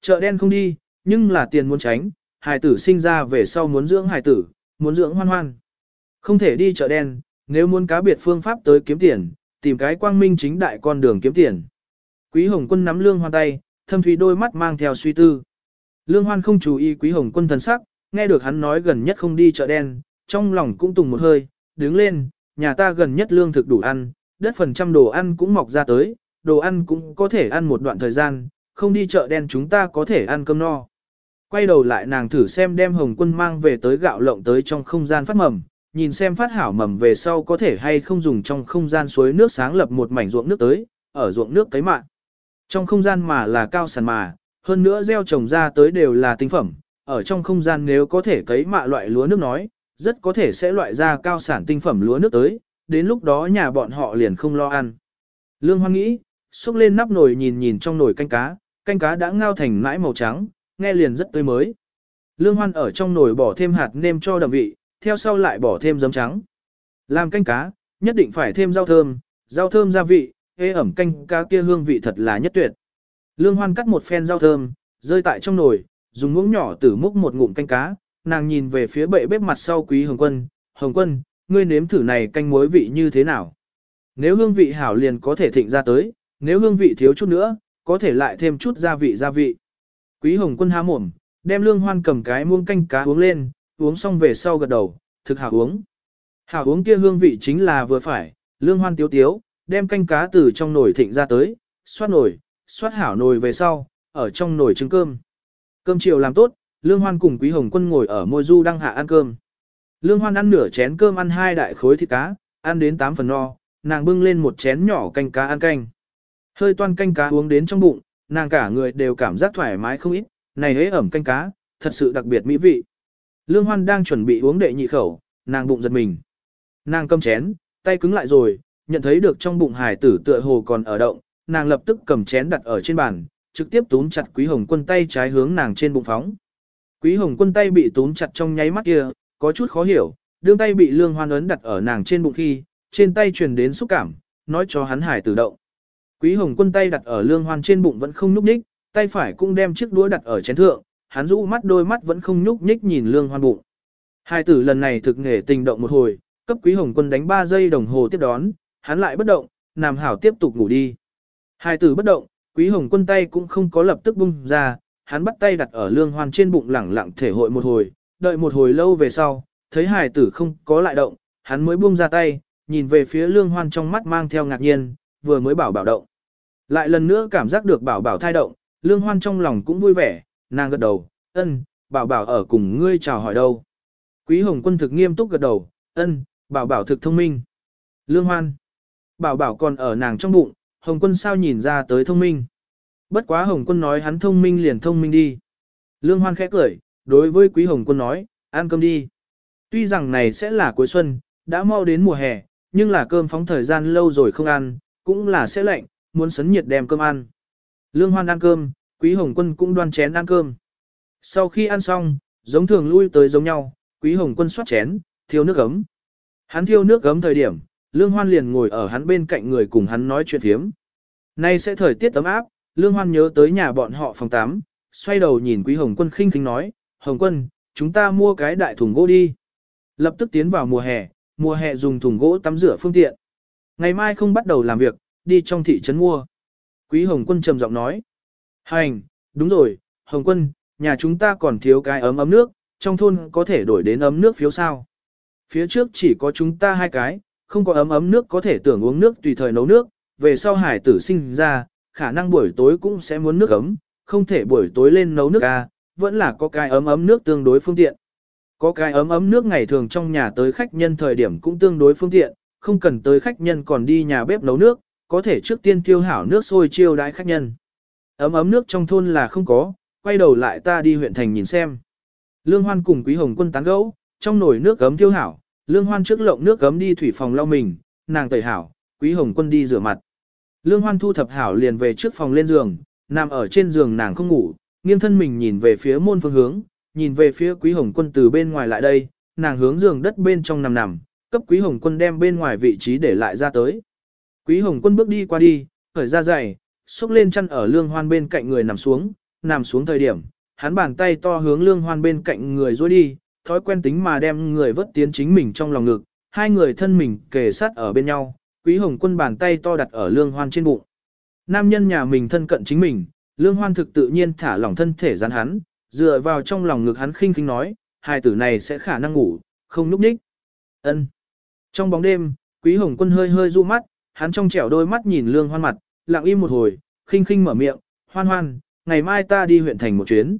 Chợ đen không đi, nhưng là tiền muốn tránh, hài tử sinh ra về sau muốn dưỡng hài tử, muốn dưỡng hoan hoan. Không thể đi chợ đen, nếu muốn cá biệt phương pháp tới kiếm tiền, tìm cái quang minh chính đại con đường kiếm tiền. Quý Hồng Quân nắm Lương Hoan tay, thâm thủy đôi mắt mang theo suy tư. Lương Hoan không chú ý Quý Hồng Quân thần sắc, nghe được hắn nói gần nhất không đi chợ đen, trong lòng cũng tùng một hơi, đứng lên, nhà ta gần nhất lương thực đủ ăn, đất phần trăm đồ ăn cũng mọc ra tới, đồ ăn cũng có thể ăn một đoạn thời gian, không đi chợ đen chúng ta có thể ăn cơm no. Quay đầu lại nàng thử xem đem hồng quân mang về tới gạo lộng tới trong không gian phát mầm, nhìn xem phát hảo mầm về sau có thể hay không dùng trong không gian suối nước sáng lập một mảnh ruộng nước tới, ở ruộng nước cấy mạng. Trong không gian mà là cao sản mà, hơn nữa gieo trồng ra tới đều là tinh phẩm, ở trong không gian nếu có thể cấy mạ loại lúa nước nói, rất có thể sẽ loại ra cao sản tinh phẩm lúa nước tới, đến lúc đó nhà bọn họ liền không lo ăn. Lương Hoan nghĩ, xúc lên nắp nồi nhìn nhìn trong nồi canh cá, canh cá đã ngao thành mãi màu trắng, nghe liền rất tươi mới. Lương Hoan ở trong nồi bỏ thêm hạt nêm cho đậm vị, theo sau lại bỏ thêm giấm trắng. Làm canh cá, nhất định phải thêm rau thơm, rau thơm gia vị, hê ẩm canh cá kia hương vị thật là nhất tuyệt. Lương Hoan cắt một phen rau thơm, rơi tại trong nồi, dùng muỗng nhỏ tử múc một ngụm canh cá, nàng nhìn về phía bệ bếp mặt sau quý hồng quân, hồng quân, ngươi nếm thử này canh muối vị như thế nào. Nếu hương vị hảo liền có thể thịnh ra tới, nếu hương vị thiếu chút nữa, có thể lại thêm chút gia vị gia vị. Quý hồng quân há mồm, đem lương hoan cầm cái muông canh cá uống lên, uống xong về sau gật đầu, thực hảo uống. Hảo uống kia hương vị chính là vừa phải, lương hoan tiếu tiếu, đem canh cá từ trong nồi thịnh ra tới, xoát nồi, xoát hảo nồi về sau, ở trong nồi trứng cơm. Cơm chiều làm tốt, Lương Hoan cùng Quý Hồng Quân ngồi ở môi du đang hạ ăn cơm. Lương Hoan ăn nửa chén cơm ăn hai đại khối thịt cá, ăn đến 8 phần no, nàng bưng lên một chén nhỏ canh cá ăn canh. Hơi toan canh cá uống đến trong bụng, nàng cả người đều cảm giác thoải mái không ít, này hế ẩm canh cá, thật sự đặc biệt mỹ vị. Lương Hoan đang chuẩn bị uống đệ nhị khẩu, nàng bụng giật mình. Nàng cầm chén, tay cứng lại rồi, nhận thấy được trong bụng hải tử tựa hồ còn ở động, nàng lập tức cầm chén đặt ở trên bàn, trực tiếp túm chặt Quý Hồng Quân tay trái hướng nàng trên bụng phóng. Quý Hồng Quân tay bị túm chặt trong nháy mắt kia, có chút khó hiểu, đương tay bị Lương Hoan ấn đặt ở nàng trên bụng khi, trên tay truyền đến xúc cảm, nói cho hắn hải tử động. Quý Hồng Quân tay đặt ở Lương Hoan trên bụng vẫn không nhúc nhích, tay phải cũng đem chiếc đũa đặt ở chén thượng, hắn rũ mắt đôi mắt vẫn không nhúc nhích nhìn Lương Hoan bụng. Hai tử lần này thực nghề tình động một hồi, cấp Quý Hồng Quân đánh 3 giây đồng hồ tiếp đón, hắn lại bất động, nằm hảo tiếp tục ngủ đi. Hai tử bất động, Quý Hồng Quân tay cũng không có lập tức bung ra, hắn bắt tay đặt ở lương hoan trên bụng lẳng lặng thể hội một hồi, đợi một hồi lâu về sau, thấy hài tử không có lại động, hắn mới buông ra tay, nhìn về phía lương hoan trong mắt mang theo ngạc nhiên, vừa mới bảo bảo động. Lại lần nữa cảm giác được bảo bảo thai động, lương hoan trong lòng cũng vui vẻ, nàng gật đầu, ân, bảo bảo ở cùng ngươi chào hỏi đâu. Quý hồng quân thực nghiêm túc gật đầu, ân, bảo bảo thực thông minh. Lương hoan, bảo bảo còn ở nàng trong bụng, hồng quân sao nhìn ra tới thông minh. Bất quá Hồng Quân nói hắn thông minh liền thông minh đi. Lương Hoan khẽ cười, đối với Quý Hồng Quân nói, ăn cơm đi. Tuy rằng này sẽ là cuối xuân, đã mau đến mùa hè, nhưng là cơm phóng thời gian lâu rồi không ăn, cũng là sẽ lạnh, muốn sấn nhiệt đem cơm ăn. Lương Hoan ăn cơm, Quý Hồng Quân cũng đoan chén ăn cơm. Sau khi ăn xong, giống thường lui tới giống nhau, Quý Hồng Quân xoát chén, thiêu nước ấm. Hắn thiêu nước ấm thời điểm, Lương Hoan liền ngồi ở hắn bên cạnh người cùng hắn nói chuyện phiếm. Nay sẽ thời tiết ấm áp, Lương Hoan nhớ tới nhà bọn họ phòng 8, xoay đầu nhìn Quý Hồng Quân khinh khinh nói, Hồng Quân, chúng ta mua cái đại thùng gỗ đi. Lập tức tiến vào mùa hè, mùa hè dùng thùng gỗ tắm rửa phương tiện. Ngày mai không bắt đầu làm việc, đi trong thị trấn mua. Quý Hồng Quân trầm giọng nói, hành, đúng rồi, Hồng Quân, nhà chúng ta còn thiếu cái ấm ấm nước, trong thôn có thể đổi đến ấm nước phiếu sao. Phía trước chỉ có chúng ta hai cái, không có ấm ấm nước có thể tưởng uống nước tùy thời nấu nước, về sau hải tử sinh ra, khả năng buổi tối cũng sẽ muốn nước ấm, không thể buổi tối lên nấu nước ca, vẫn là có cái ấm ấm nước tương đối phương tiện. Có cái ấm ấm nước ngày thường trong nhà tới khách nhân thời điểm cũng tương đối phương tiện, không cần tới khách nhân còn đi nhà bếp nấu nước, có thể trước tiên tiêu hảo nước sôi chiêu đãi khách nhân. Ấm ấm nước trong thôn là không có, quay đầu lại ta đi huyện thành nhìn xem. Lương Hoan cùng Quý Hồng Quân tán gẫu, trong nồi nước gấm tiêu hảo, Lương Hoan trước lộng nước gấm đi thủy phòng lau mình, nàng tẩy hảo, Quý Hồng Quân đi rửa mặt. Lương Hoan thu thập hảo liền về trước phòng lên giường, nằm ở trên giường nàng không ngủ, nghiêng thân mình nhìn về phía môn phương hướng, nhìn về phía Quý Hồng Quân từ bên ngoài lại đây, nàng hướng giường đất bên trong nằm nằm, cấp Quý Hồng Quân đem bên ngoài vị trí để lại ra tới. Quý Hồng Quân bước đi qua đi, khởi ra giày, xúc lên chân ở Lương Hoan bên cạnh người nằm xuống, nằm xuống thời điểm, hắn bàn tay to hướng lương hoan bên cạnh người duỗi đi, thói quen tính mà đem người vớt tiến chính mình trong lòng ngực, hai người thân mình kề sát ở bên nhau, quý hồng quân bàn tay to đặt ở lương hoan trên bụng. Nam nhân nhà mình thân cận chính mình, lương hoan thực tự nhiên thả lỏng thân thể dán hắn, dựa vào trong lòng ngực hắn khinh khinh nói, hai tử này sẽ khả năng ngủ, không núp ních. ân Trong bóng đêm, quý hồng quân hơi hơi du mắt, hắn trong trẻo đôi mắt nhìn lương hoan mặt, lặng im một hồi, khinh khinh mở miệng, hoan hoan, ngày mai ta đi huyện thành một chuyến.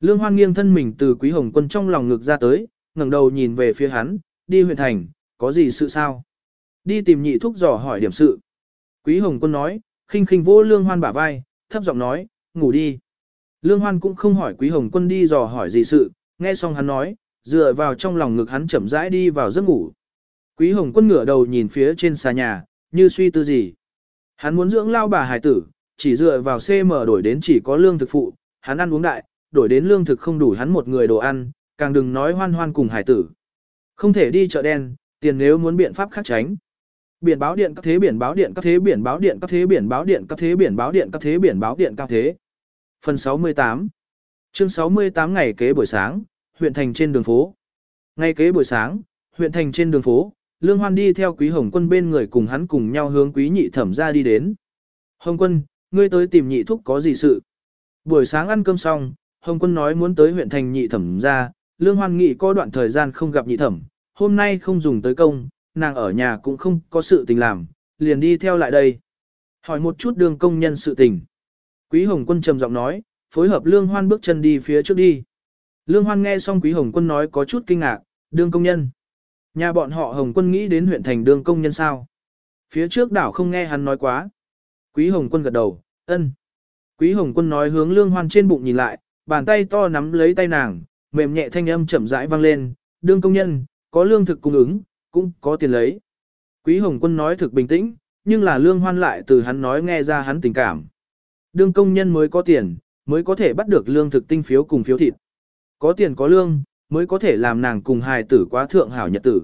Lương hoan nghiêng thân mình từ quý hồng quân trong lòng ngực ra tới, ngẩng đầu nhìn về phía hắn, đi huyện thành, có gì sự sao? Đi tìm nhị thúc dò hỏi điểm sự. Quý hồng quân nói, khinh khinh vô lương hoan bả vai, thấp giọng nói, ngủ đi. Lương hoan cũng không hỏi quý hồng quân đi dò hỏi gì sự, nghe xong hắn nói, dựa vào trong lòng ngực hắn chậm rãi đi vào giấc ngủ. Quý hồng quân ngửa đầu nhìn phía trên xà nhà, như suy tư gì. Hắn muốn dưỡng lao bà Hải tử, chỉ dựa vào CM đổi đến chỉ có lương thực phụ, hắn ăn uống đại, đổi đến lương thực không đủ hắn một người đồ ăn, càng đừng nói hoan hoan cùng hải tử. Không thể đi chợ đen, tiền nếu muốn biện pháp khác tránh. Biển báo điện các thế biển báo điện các thế biển báo điện các thế biển báo điện các thế biển báo điện các thế biển báo điện các thế. Phần 68 Chương 68 ngày kế buổi sáng, huyện thành trên đường phố. Ngày kế buổi sáng, huyện thành trên đường phố, Lương Hoan đi theo Quý Hồng Quân bên người cùng hắn cùng nhau hướng Quý Nhị Thẩm ra đi đến. Hồng Quân, ngươi tới tìm Nhị Thúc có gì sự? Buổi sáng ăn cơm xong, Hồng Quân nói muốn tới huyện thành Nhị Thẩm ra, Lương Hoan nghĩ có đoạn thời gian không gặp Nhị Thẩm, hôm nay không dùng tới công, nàng ở nhà cũng không có sự tình làm, liền đi theo lại đây. Hỏi một chút đường công nhân sự tình. Quý Hồng Quân trầm giọng nói, phối hợp Lương Hoan bước chân đi phía trước đi. Lương Hoan nghe xong Quý Hồng Quân nói có chút kinh ngạc, đương công nhân. Nhà bọn họ Hồng Quân nghĩ đến huyện thành đương công nhân sao. Phía trước đảo không nghe hắn nói quá. Quý Hồng Quân gật đầu, ân. Quý Hồng Quân nói hướng Lương Hoan trên bụng nhìn lại, bàn tay to nắm lấy tay nàng, mềm nhẹ thanh âm chậm rãi vang lên, đương công nhân, có lương thực cung ứng, cũng có tiền lấy. Quý Hồng Quân nói thực bình tĩnh, nhưng là Lương Hoan lại từ hắn nói nghe ra hắn tình cảm. Đương công nhân mới có tiền, mới có thể bắt được lương thực tinh phiếu cùng phiếu thịt. Có tiền có lương, mới có thể làm nàng cùng hài tử quá thượng hảo nhật tử.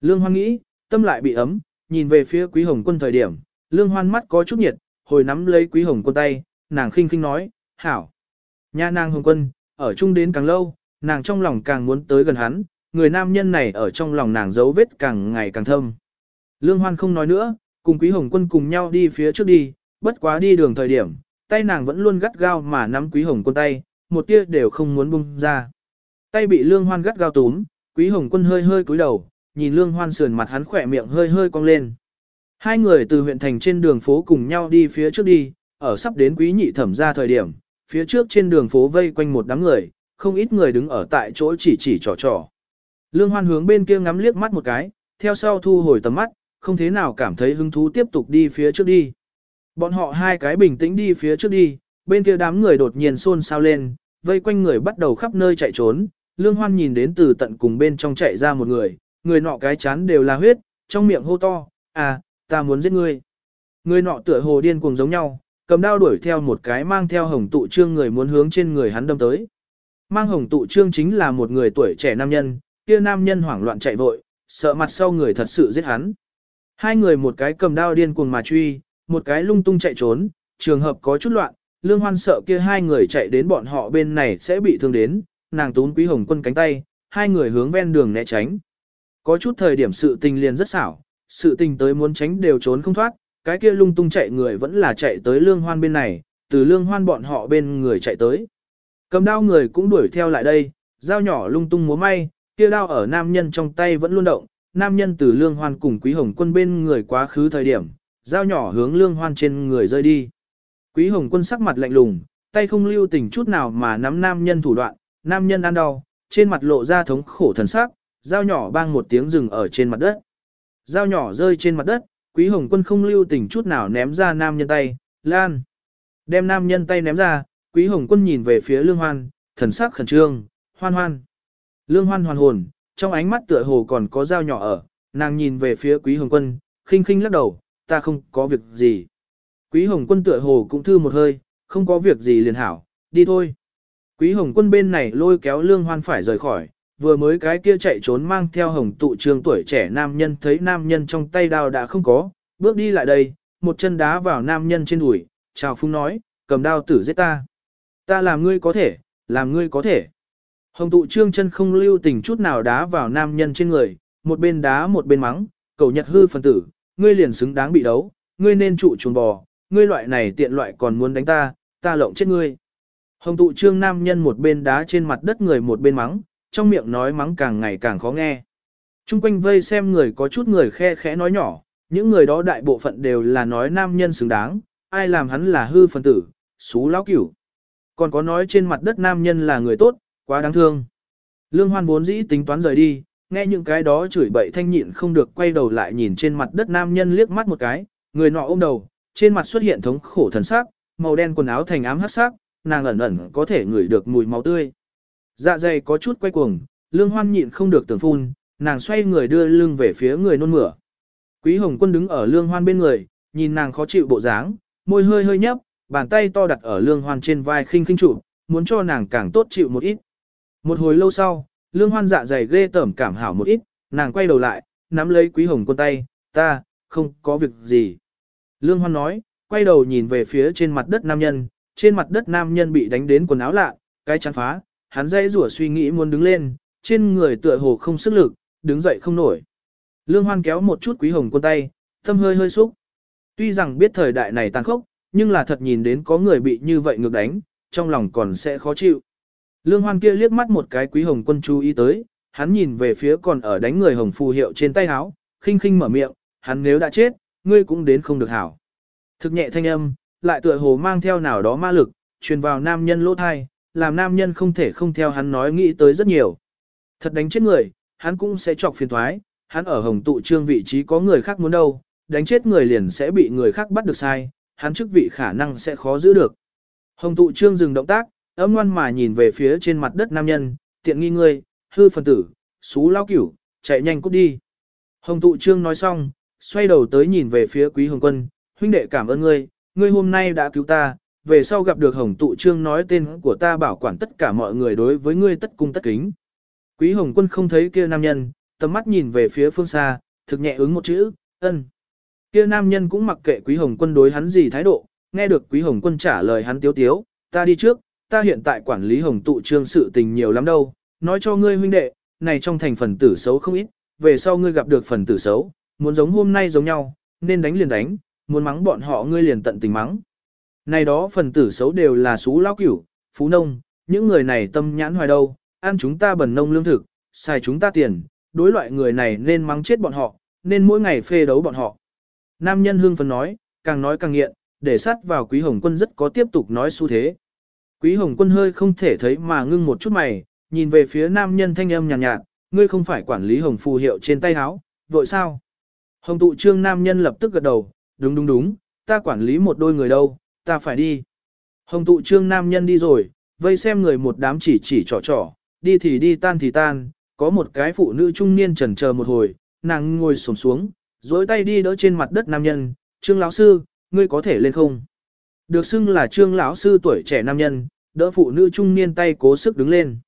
Lương Hoan nghĩ, tâm lại bị ấm, nhìn về phía Quý Hồng Quân thời điểm, Lương Hoan mắt có chút nhiệt, hồi nắm lấy Quý Hồng Quân tay, nàng khinh khinh nói, hảo. Nha nàng Hồng Quân, ở chung đến càng lâu, nàng trong lòng càng muốn tới gần hắn, người nam nhân này ở trong lòng nàng dấu vết càng ngày càng thâm. Lương Hoan không nói nữa, cùng Quý Hồng Quân cùng nhau đi phía trước đi, bất quá đi đường thời điểm, tay nàng vẫn luôn gắt gao mà nắm Quý Hồng Quân tay, một tia đều không muốn buông ra. Tay bị Lương Hoan gắt gao túm, Quý Hồng Quân hơi hơi cúi đầu, nhìn Lương Hoan sườn mặt hắn khỏe miệng hơi hơi cong lên. Hai người từ huyện thành trên đường phố cùng nhau đi phía trước đi, ở sắp đến Quý Nhị Thẩm ra thời điểm, phía trước trên đường phố vây quanh một đám người, không ít người đứng ở tại chỗ chỉ chỉ trò trò. Lương Hoan hướng bên kia ngắm liếc mắt một cái, theo sau thu hồi tầm mắt, không thế nào cảm thấy hứng thú tiếp tục đi phía trước đi. Bọn họ hai cái bình tĩnh đi phía trước đi, bên kia đám người đột nhiên xôn xao lên, vây quanh người bắt đầu khắp nơi chạy trốn. Lương Hoan nhìn đến từ tận cùng bên trong chạy ra một người, người nọ cái chán đều là huyết, trong miệng hô to, à, ta muốn giết ngươi. Người nọ tựa hồ điên cuồng giống nhau, cầm đao đuổi theo một cái mang theo hồng tụ trương người muốn hướng trên người hắn đâm tới. Mang hồng tụ trương chính là một người tuổi trẻ nam nhân, kia nam nhân hoảng loạn chạy vội, sợ mặt sau người thật sự giết hắn. Hai người một cái cầm đao điên cuồng mà truy, một cái lung tung chạy trốn, trường hợp có chút loạn, lương hoan sợ kia hai người chạy đến bọn họ bên này sẽ bị thương đến, nàng tún quý hồng quân cánh tay, hai người hướng ven đường né tránh. Có chút thời điểm sự tình liền rất xảo, sự tình tới muốn tránh đều trốn không thoát, cái kia lung tung chạy người vẫn là chạy tới lương hoan bên này, từ lương hoan bọn họ bên người chạy tới. Cầm đao người cũng đuổi theo lại đây, dao nhỏ lung tung múa may, kia đao ở nam nhân trong tay vẫn luôn động, nam nhân từ lương hoan cùng quý hồng quân bên người quá khứ thời điểm, dao nhỏ hướng lương hoan trên người rơi đi. Quý hồng quân sắc mặt lạnh lùng, tay không lưu tình chút nào mà nắm nam nhân thủ đoạn, nam nhân ăn đau, trên mặt lộ ra thống khổ thần sắc, dao nhỏ bang một tiếng rừng ở trên mặt đất. Dao nhỏ rơi trên mặt đất, quý hồng quân không lưu tình chút nào ném ra nam nhân tay, lan. Đem nam nhân tay ném ra, quý hồng quân nhìn về phía lương hoan, thần sắc khẩn trương, hoan hoan. Lương hoan hoàn hồn, trong ánh mắt tựa hồ còn có dao nhỏ ở, nàng nhìn về phía quý hồng quân, khinh khinh lắc đầu, ta không có việc gì. Quý hồng quân tựa hồ cũng thư một hơi, không có việc gì liền hảo, đi thôi. Quý hồng quân bên này lôi kéo lương hoan phải rời khỏi, vừa mới cái kia chạy trốn mang theo hồng tụ trường tuổi trẻ nam nhân thấy nam nhân trong tay đao đã không có, bước đi lại đây, một chân đá vào nam nhân trên đùi, chào phung nói, cầm đao tử giết ta. Ta làm ngươi có thể, làm ngươi có thể. Hồng tụ trương chân không lưu tình chút nào đá vào nam nhân trên người, một bên đá một bên mắng, cầu nhật hư phần tử, ngươi liền xứng đáng bị đấu, ngươi nên trụ chuồng bò, ngươi loại này tiện loại còn muốn đánh ta, ta lộng chết ngươi. Hồng tụ trương nam nhân một bên đá trên mặt đất người một bên mắng, trong miệng nói mắng càng ngày càng khó nghe. Trung quanh vây xem người có chút người khe khẽ nói nhỏ, những người đó đại bộ phận đều là nói nam nhân xứng đáng, ai làm hắn là hư phần tử, xú lão cửu. Còn có nói trên mặt đất nam nhân là người tốt, quá đáng thương. Lương Hoan vốn dĩ tính toán rời đi, nghe những cái đó chửi bậy thanh nhịn không được quay đầu lại nhìn trên mặt đất nam nhân liếc mắt một cái, người nọ ôm đầu, trên mặt xuất hiện thống khổ thần sắc, màu đen quần áo thành ám hắc sắc, nàng ẩn ẩn có thể ngửi được mùi máu tươi. Dạ dày có chút quay cuồng, Lương Hoan nhịn không được tưởng phun, nàng xoay người đưa lưng về phía người nôn mửa. Quý Hồng Quân đứng ở Lương Hoan bên người, nhìn nàng khó chịu bộ dáng, môi hơi hơi nhấp, bàn tay to đặt ở Lương Hoan trên vai khinh khinh trụ, muốn cho nàng càng tốt chịu một ít. Một hồi lâu sau, Lương Hoan dạ dày ghê tởm cảm hảo một ít, nàng quay đầu lại, nắm lấy Quý Hồng Quân tay, ta, không có việc gì. Lương Hoan nói, quay đầu nhìn về phía trên mặt đất nam nhân, trên mặt đất nam nhân bị đánh đến quần áo lạ, cái chán phá, hắn dây rủa suy nghĩ muốn đứng lên, trên người tựa hồ không sức lực, đứng dậy không nổi. Lương Hoan kéo một chút quý hồng quân tay, tâm hơi hơi xúc. Tuy rằng biết thời đại này tàn khốc, nhưng là thật nhìn đến có người bị như vậy ngược đánh, trong lòng còn sẽ khó chịu. Lương Hoan kia liếc mắt một cái quý hồng quân chú ý tới, hắn nhìn về phía còn ở đánh người hồng phù hiệu trên tay áo, khinh khinh mở miệng, hắn nếu đã chết, ngươi cũng đến không được hảo. Thực nhẹ thanh âm, lại tựa hồ mang theo nào đó ma lực, truyền vào nam nhân lỗ thai, làm nam nhân không thể không theo hắn nói nghĩ tới rất nhiều. Thật đánh chết người, hắn cũng sẽ chọc phiền thoái, hắn ở hồng tụ trương vị trí có người khác muốn đâu, đánh chết người liền sẽ bị người khác bắt được sai, hắn chức vị khả năng sẽ khó giữ được. Hồng tụ trương dừng động tác, ấm ngoan mà nhìn về phía trên mặt đất nam nhân, tiện nghi ngươi, hư phần tử, xú lao cửu, chạy nhanh cút đi. Hồng tụ trương nói xong, xoay đầu tới nhìn về phía quý hồng quân, huynh đệ cảm ơn ngươi, ngươi hôm nay đã cứu ta, về sau gặp được hồng tụ trương nói tên của ta bảo quản tất cả mọi người đối với ngươi tất cung tất kính. Quý hồng quân không thấy kia nam nhân, tầm mắt nhìn về phía phương xa, thực nhẹ ứng một chữ, ân. Kia nam nhân cũng mặc kệ quý hồng quân đối hắn gì thái độ, nghe được quý hồng quân trả lời hắn tiếu tiếu, ta đi trước, ta hiện tại quản lý hồng tụ trương sự tình nhiều lắm đâu, nói cho ngươi huynh đệ, này trong thành phần tử xấu không ít, về sau ngươi gặp được phần tử xấu, muốn giống hôm nay giống nhau, nên đánh liền đánh, muốn mắng bọn họ ngươi liền tận tình mắng. Này đó phần tử xấu đều là xú lao cửu, phú nông, những người này tâm nhãn hoài đâu, ăn chúng ta bẩn nông lương thực, xài chúng ta tiền, đối loại người này nên mắng chết bọn họ, nên mỗi ngày phê đấu bọn họ. Nam nhân hương phấn nói, càng nói càng nghiện, để sát vào quý hồng quân rất có tiếp tục nói xu thế. Quý hồng quân hơi không thể thấy mà ngưng một chút mày, nhìn về phía nam nhân thanh âm nhàn nhạt, nhạt, ngươi không phải quản lý hồng phù hiệu trên tay áo, vội sao? Hồng tụ trương nam nhân lập tức gật đầu, đúng đúng đúng, ta quản lý một đôi người đâu, ta phải đi. Hồng tụ trương nam nhân đi rồi, vây xem người một đám chỉ chỉ trò trò, đi thì đi tan thì tan, có một cái phụ nữ trung niên chần chờ một hồi, nàng ngồi xổm xuống, dối tay đi đỡ trên mặt đất nam nhân, trương lão sư, ngươi có thể lên không? Được xưng là trương lão sư tuổi trẻ nam nhân, đỡ phụ nữ trung niên tay cố sức đứng lên.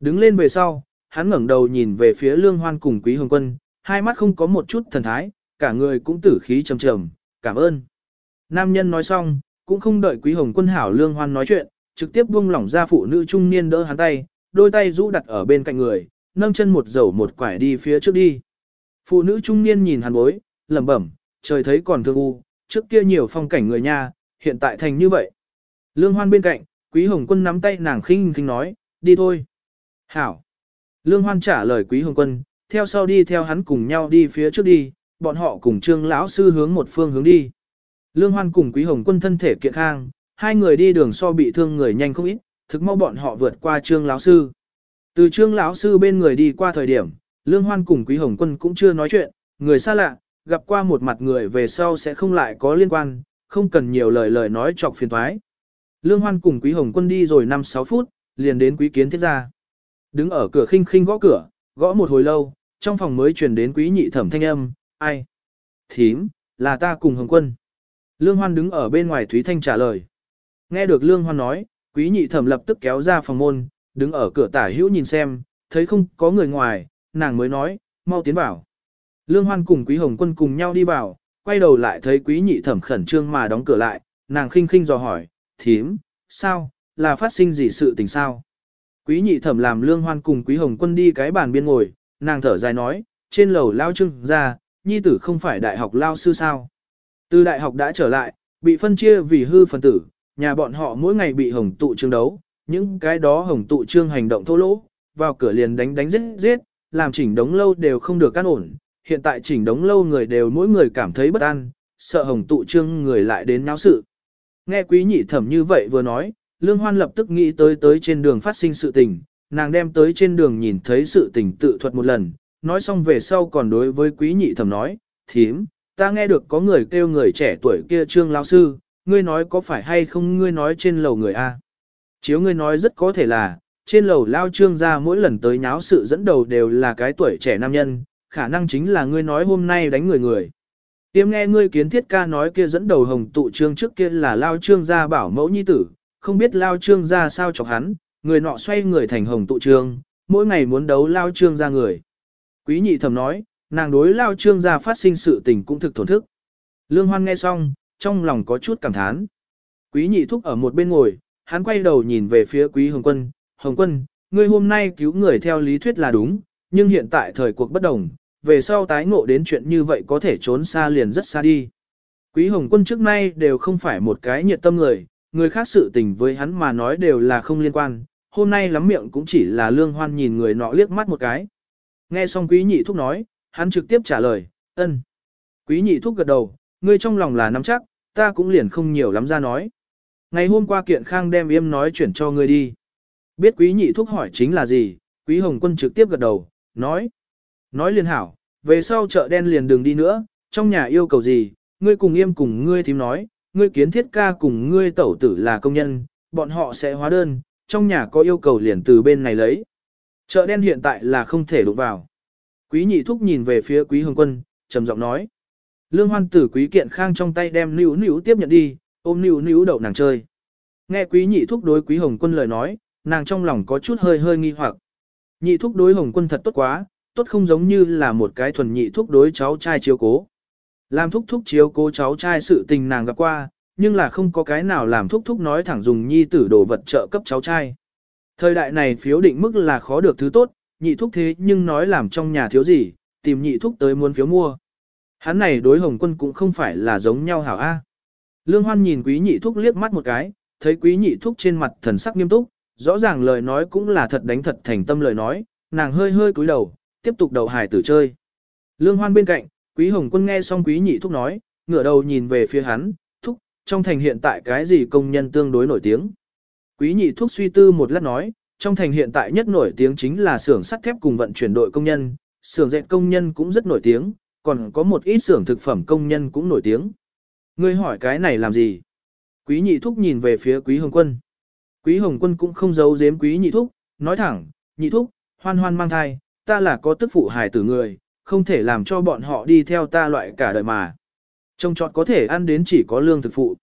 Đứng lên về sau, hắn ngẩng đầu nhìn về phía lương hoan cùng quý hồng quân, hai mắt không có một chút thần thái, cả người cũng tử khí trầm trầm, cảm ơn. Nam nhân nói xong, cũng không đợi quý hồng quân hảo lương hoan nói chuyện, trực tiếp buông lỏng ra phụ nữ trung niên đỡ hắn tay, đôi tay rũ đặt ở bên cạnh người, nâng chân một dầu một quải đi phía trước đi. Phụ nữ trung niên nhìn hắn bối, lẩm bẩm, trời thấy còn thương u, trước kia nhiều phong cảnh người nha, hiện tại thành như vậy. Lương hoan bên cạnh, quý hồng quân nắm tay nàng khinh khinh nói, đi thôi. Hảo. Lương hoan trả lời quý hồng quân, theo sau đi theo hắn cùng nhau đi phía trước đi, bọn họ cùng trương lão sư hướng một phương hướng đi. Lương Hoan cùng Quý Hồng Quân thân thể kiện khang, hai người đi đường so bị thương người nhanh không ít, thực mau bọn họ vượt qua trương lão sư. Từ trương lão sư bên người đi qua thời điểm, Lương Hoan cùng Quý Hồng Quân cũng chưa nói chuyện, người xa lạ, gặp qua một mặt người về sau sẽ không lại có liên quan, không cần nhiều lời lời nói chọc phiền toái. Lương Hoan cùng Quý Hồng Quân đi rồi 5-6 phút, liền đến Quý Kiến Thiết gia. Đứng ở cửa khinh khinh gõ cửa, gõ một hồi lâu, trong phòng mới truyền đến Quý Nhị Thẩm thanh âm, ai? Thím, là ta cùng Hồng Quân. Lương Hoan đứng ở bên ngoài Thúy Thanh trả lời. Nghe được Lương Hoan nói, Quý Nhị Thẩm lập tức kéo ra phòng môn, đứng ở cửa tả hữu nhìn xem, thấy không có người ngoài, nàng mới nói, mau tiến vào. Lương Hoan cùng Quý Hồng Quân cùng nhau đi vào, quay đầu lại thấy Quý Nhị Thẩm khẩn trương mà đóng cửa lại, nàng khinh khinh dò hỏi, thím, sao, là phát sinh gì sự tình sao? Quý nhị thẩm làm lương hoan cùng quý hồng quân đi cái bàn biên ngồi, nàng thở dài nói, trên lầu lao trưng ra, nhi tử không phải đại học lao sư sao. Từ đại học đã trở lại, bị phân chia vì hư phần tử, nhà bọn họ mỗi ngày bị hồng tụ trương đấu, những cái đó hồng tụ trương hành động thô lỗ, vào cửa liền đánh đánh giết giết, làm chỉnh đống lâu đều không được căn ổn. Hiện tại chỉnh đống lâu người đều mỗi người cảm thấy bất an, sợ hồng tụ trương người lại đến náo sự. Nghe quý nhị thẩm như vậy vừa nói, Lương Hoan lập tức nghĩ tới tới trên đường phát sinh sự tình, nàng đem tới trên đường nhìn thấy sự tình tự thuật một lần, nói xong về sau còn đối với quý nhị thẩm nói, thím, ta nghe được có người kêu người trẻ tuổi kia trương lão sư, ngươi nói có phải hay không ngươi nói trên lầu người A. Chiếu ngươi nói rất có thể là, trên lầu lao trương ra mỗi lần tới nháo sự dẫn đầu đều là cái tuổi trẻ nam nhân, khả năng chính là ngươi nói hôm nay đánh người người. Tiêm nghe ngươi kiến thiết ca nói kia dẫn đầu hồng tụ trương trước kia là lao trương gia bảo mẫu nhi tử, không biết lao trương gia sao chọc hắn, người nọ xoay người thành hồng tụ trương, mỗi ngày muốn đấu lao trương ra người. Quý nhị thầm nói, nàng đối lao trương gia phát sinh sự tình cũng thực thổn thức. Lương Hoan nghe xong, trong lòng có chút cảm thán. Quý nhị thúc ở một bên ngồi, hắn quay đầu nhìn về phía quý hồng quân. Hồng quân, ngươi hôm nay cứu người theo lý thuyết là đúng, nhưng hiện tại thời cuộc bất đồng, về sau tái ngộ đến chuyện như vậy có thể trốn xa liền rất xa đi. Quý hồng quân trước nay đều không phải một cái nhiệt tâm người, người khác sự tình với hắn mà nói đều là không liên quan, hôm nay lắm miệng cũng chỉ là lương hoan nhìn người nọ liếc mắt một cái. Nghe xong quý nhị thúc nói, hắn trực tiếp trả lời, ân. Quý nhị thúc gật đầu, ngươi trong lòng là nắm chắc, ta cũng liền không nhiều lắm ra nói. Ngày hôm qua kiện khang đem yêm nói chuyển cho ngươi đi. Biết quý nhị thúc hỏi chính là gì, quý hồng quân trực tiếp gật đầu, nói. Nói liền hảo, về sau chợ đen liền đừng đi nữa, trong nhà yêu cầu gì, ngươi cùng yêm cùng ngươi thím nói, ngươi kiến thiết ca cùng ngươi tẩu tử là công nhân, bọn họ sẽ hóa đơn, trong nhà có yêu cầu liền từ bên này lấy. Chợ đen hiện tại là không thể đụng vào. Quý nhị thúc nhìn về phía quý hồng quân, trầm giọng nói. Lương hoan tử quý kiện khang trong tay đem níu níu tiếp nhận đi, ôm níu níu đậu nàng chơi. Nghe quý nhị thúc đối quý hồng quân lời nói, nàng trong lòng có chút hơi hơi nghi hoặc. Nhị thúc đối hồng quân thật tốt quá, tốt không giống như là một cái thuần nhị thúc đối cháu trai chiếu cố. Làm thúc thúc chiếu cố cháu trai sự tình nàng gặp qua, nhưng là không có cái nào làm thúc thúc nói thẳng dùng nhi tử đồ vật trợ cấp cháu trai. Thời đại này phiếu định mức là khó được thứ tốt, nhị thúc thế nhưng nói làm trong nhà thiếu gì, tìm nhị thúc tới muốn phiếu mua. Hắn này đối hồng quân cũng không phải là giống nhau hảo A. Lương Hoan nhìn quý nhị thúc liếc mắt một cái, thấy quý nhị thúc trên mặt thần sắc nghiêm túc, rõ ràng lời nói cũng là thật đánh thật thành tâm lời nói, nàng hơi hơi cúi đầu, tiếp tục đầu hải tử chơi. Lương Hoan bên cạnh, quý hồng quân nghe xong quý nhị thúc nói, ngửa đầu nhìn về phía hắn, thúc, trong thành hiện tại cái gì công nhân tương đối nổi tiếng. Quý nhị thúc suy tư một lát nói, trong thành hiện tại nhất nổi tiếng chính là xưởng sắt thép cùng vận chuyển đội công nhân, xưởng dệt công nhân cũng rất nổi tiếng, còn có một ít xưởng thực phẩm công nhân cũng nổi tiếng. Ngươi hỏi cái này làm gì? Quý nhị thúc nhìn về phía quý hồng quân. Quý hồng quân cũng không giấu giếm quý nhị thúc, nói thẳng, nhị thúc, hoan hoan mang thai, ta là có tức phụ hài tử người, không thể làm cho bọn họ đi theo ta loại cả đời mà. Trông trọt có thể ăn đến chỉ có lương thực phụ.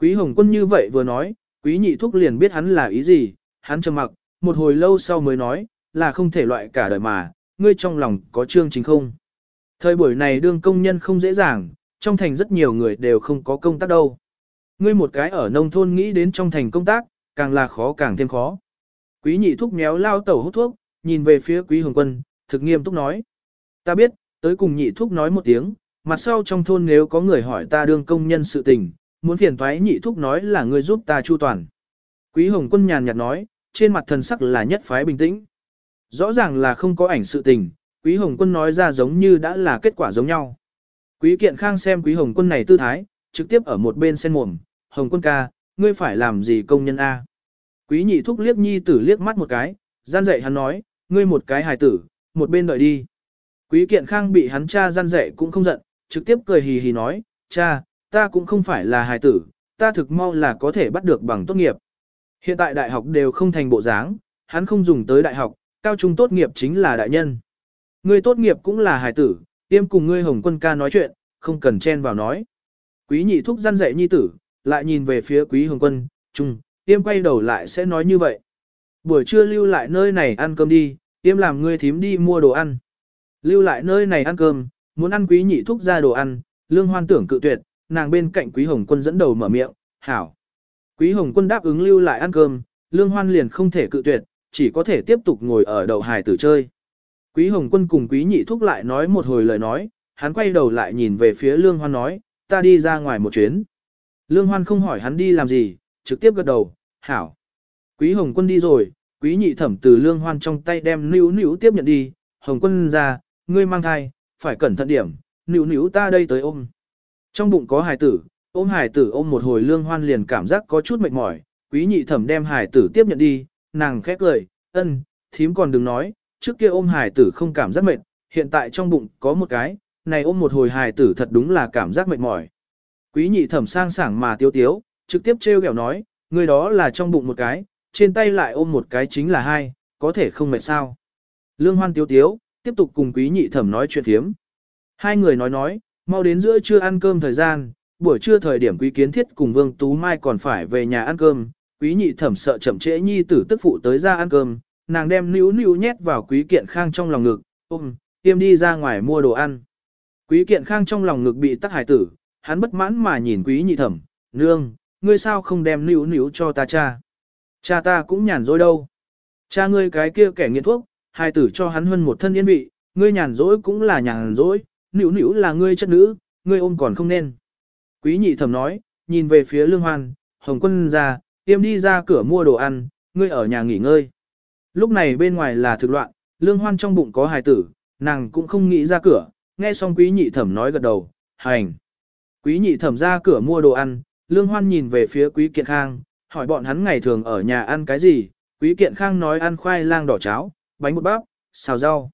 Quý hồng quân như vậy vừa nói, quý nhị thúc liền biết hắn là ý gì, hắn trầm mặc, một hồi lâu sau mới nói, là không thể loại cả đời mà, ngươi trong lòng có chương chính không. Thời buổi này đương công nhân không dễ dàng, trong thành rất nhiều người đều không có công tác đâu. Ngươi một cái ở nông thôn nghĩ đến trong thành công tác, càng là khó càng thêm khó. Quý nhị thúc méo lao tẩu hút thuốc, nhìn về phía quý hồng quân, thực nghiêm túc nói. Ta biết, tới cùng nhị thúc nói một tiếng, mặt sau trong thôn nếu có người hỏi ta đương công nhân sự tình, muốn phiền thoái nhị thúc nói là ngươi giúp ta chu toàn. Quý hồng quân nhàn nhạt nói, trên mặt thần sắc là nhất phái bình tĩnh. Rõ ràng là không có ảnh sự tình, quý hồng quân nói ra giống như đã là kết quả giống nhau. Quý kiện khang xem quý hồng quân này tư thái, trực tiếp ở một bên sen mồm, hồng quân ca, ngươi phải làm gì công nhân A. Quý nhị thúc liếc nhi tử liếc mắt một cái, gian dạy hắn nói, ngươi một cái hài tử, một bên đợi đi. Quý kiện khang bị hắn cha gian dạy cũng không giận, trực tiếp cười hì hì nói, cha, ta cũng không phải là hài tử, ta thực mau là có thể bắt được bằng tốt nghiệp. Hiện tại đại học đều không thành bộ dáng, hắn không dùng tới đại học, cao trung tốt nghiệp chính là đại nhân. Ngươi tốt nghiệp cũng là hài tử, tiêm cùng ngươi hồng quân ca nói chuyện, không cần chen vào nói. Quý nhị thúc gian dạy nhi tử, lại nhìn về phía quý hồng quân, trung, tiêm quay đầu lại sẽ nói như vậy. Buổi trưa lưu lại nơi này ăn cơm đi, tiêm làm ngươi thím đi mua đồ ăn. Lưu lại nơi này ăn cơm, muốn ăn quý nhị thúc ra đồ ăn, lương hoan tưởng cự tuyệt, nàng bên cạnh quý hồng quân dẫn đầu mở miệng, hảo. Quý hồng quân đáp ứng lưu lại ăn cơm, Lương Hoan liền không thể cự tuyệt, chỉ có thể tiếp tục ngồi ở đầu hài tử chơi. Quý Hồng Quân cùng Quý Nhị Thúc lại nói một hồi lời nói, hắn quay đầu lại nhìn về phía Lương Hoan nói, ta đi ra ngoài một chuyến. Lương Hoan không hỏi hắn đi làm gì, trực tiếp gật đầu, hảo. Quý Hồng Quân đi rồi, Quý Nhị Thẩm từ Lương Hoan trong tay đem níu níu tiếp nhận đi, Hồng Quân ra, ngươi mang thai, phải cẩn thận điểm, níu níu ta đây tới ôm. Trong bụng có hài tử, ôm hài tử ôm một hồi Lương Hoan liền cảm giác có chút mệt mỏi, Quý Nhị Thẩm đem hài tử tiếp nhận đi, nàng khẽ cười, ân, thím còn đừng nói, trước kia ôm hài tử không cảm giác mệt, hiện tại trong bụng có một cái, này ôm một hồi hài tử thật đúng là cảm giác mệt mỏi. Quý nhị thẩm sang sảng mà tiếu tiếu, trực tiếp trêu ghẹo nói, người đó là trong bụng một cái, trên tay lại ôm một cái chính là hai, có thể không mệt sao. Lương hoan tiếu tiếu, tiếp tục cùng quý nhị thẩm nói chuyện thiếm. Hai người nói nói, mau đến giữa trưa ăn cơm thời gian, buổi trưa thời điểm quý kiến thiết cùng Vương Tú Mai còn phải về nhà ăn cơm, quý nhị thẩm sợ chậm trễ nhi tử tức phụ tới ra ăn cơm, nàng đem níu níu nhét vào quý kiện khang trong lòng ngực, ôm, tiêm đi ra ngoài mua đồ ăn. Quý kiện khang trong lòng ngực bị tắc hải tử, hắn bất mãn mà nhìn quý nhị thẩm, nương, ngươi sao không đem níu níu cho ta cha. Cha ta cũng nhàn rỗi đâu. Cha ngươi cái kia kẻ nghiện thuốc, hai tử cho hắn hơn một thân yên vị, ngươi nhàn rỗi cũng là nhàn rỗi, Nữ nữ là ngươi chất nữ, ngươi ôm còn không nên. Quý nhị thẩm nói, nhìn về phía lương hoan, hồng quân ra, tiêm đi ra cửa mua đồ ăn, ngươi ở nhà nghỉ ngơi. Lúc này bên ngoài là thực loạn, lương hoan trong bụng có hài tử, nàng cũng không nghĩ ra cửa, nghe xong quý nhị thẩm nói gật đầu, hành. Quý nhị thẩm ra cửa mua đồ ăn, lương hoan nhìn về phía quý kiện khang, hỏi bọn hắn ngày thường ở nhà ăn cái gì, quý kiện khang nói ăn khoai lang đỏ cháo, bánh bột bắp, xào rau.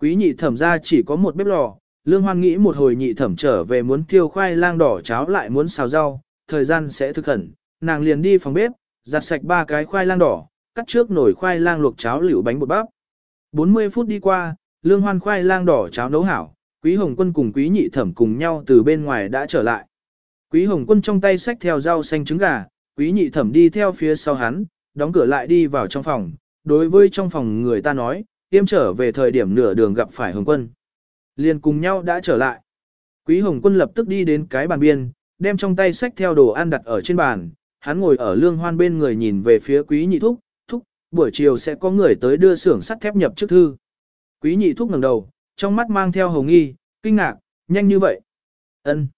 Quý nhị thẩm ra chỉ có một bếp lò, lương hoan nghĩ một hồi nhị thẩm trở về muốn thiêu khoai lang đỏ cháo lại muốn xào rau, thời gian sẽ thực khẩn, nàng liền đi phòng bếp, giặt sạch ba cái khoai lang đỏ, cắt trước nồi khoai lang luộc cháo liễu bánh bột bắp. 40 phút đi qua, lương hoan khoai lang đỏ cháo nấu hảo, quý hồng quân cùng quý nhị thẩm cùng nhau từ bên ngoài đã trở lại. Quý hồng quân trong tay xách theo rau xanh trứng gà, quý nhị thẩm đi theo phía sau hắn, đóng cửa lại đi vào trong phòng. Đối với trong phòng người ta nói, tiêm trở về thời điểm nửa đường gặp phải hồng quân. Liền cùng nhau đã trở lại. Quý hồng quân lập tức đi đến cái bàn biên, đem trong tay sách theo đồ ăn đặt ở trên bàn, hắn ngồi ở lương hoan bên người nhìn về phía quý nhị thúc, buổi chiều sẽ có người tới đưa xưởng sắt thép nhập chức thư. Quý nhị thúc ngẩng đầu, trong mắt mang theo hồng nghi, kinh ngạc, nhanh như vậy. Ân.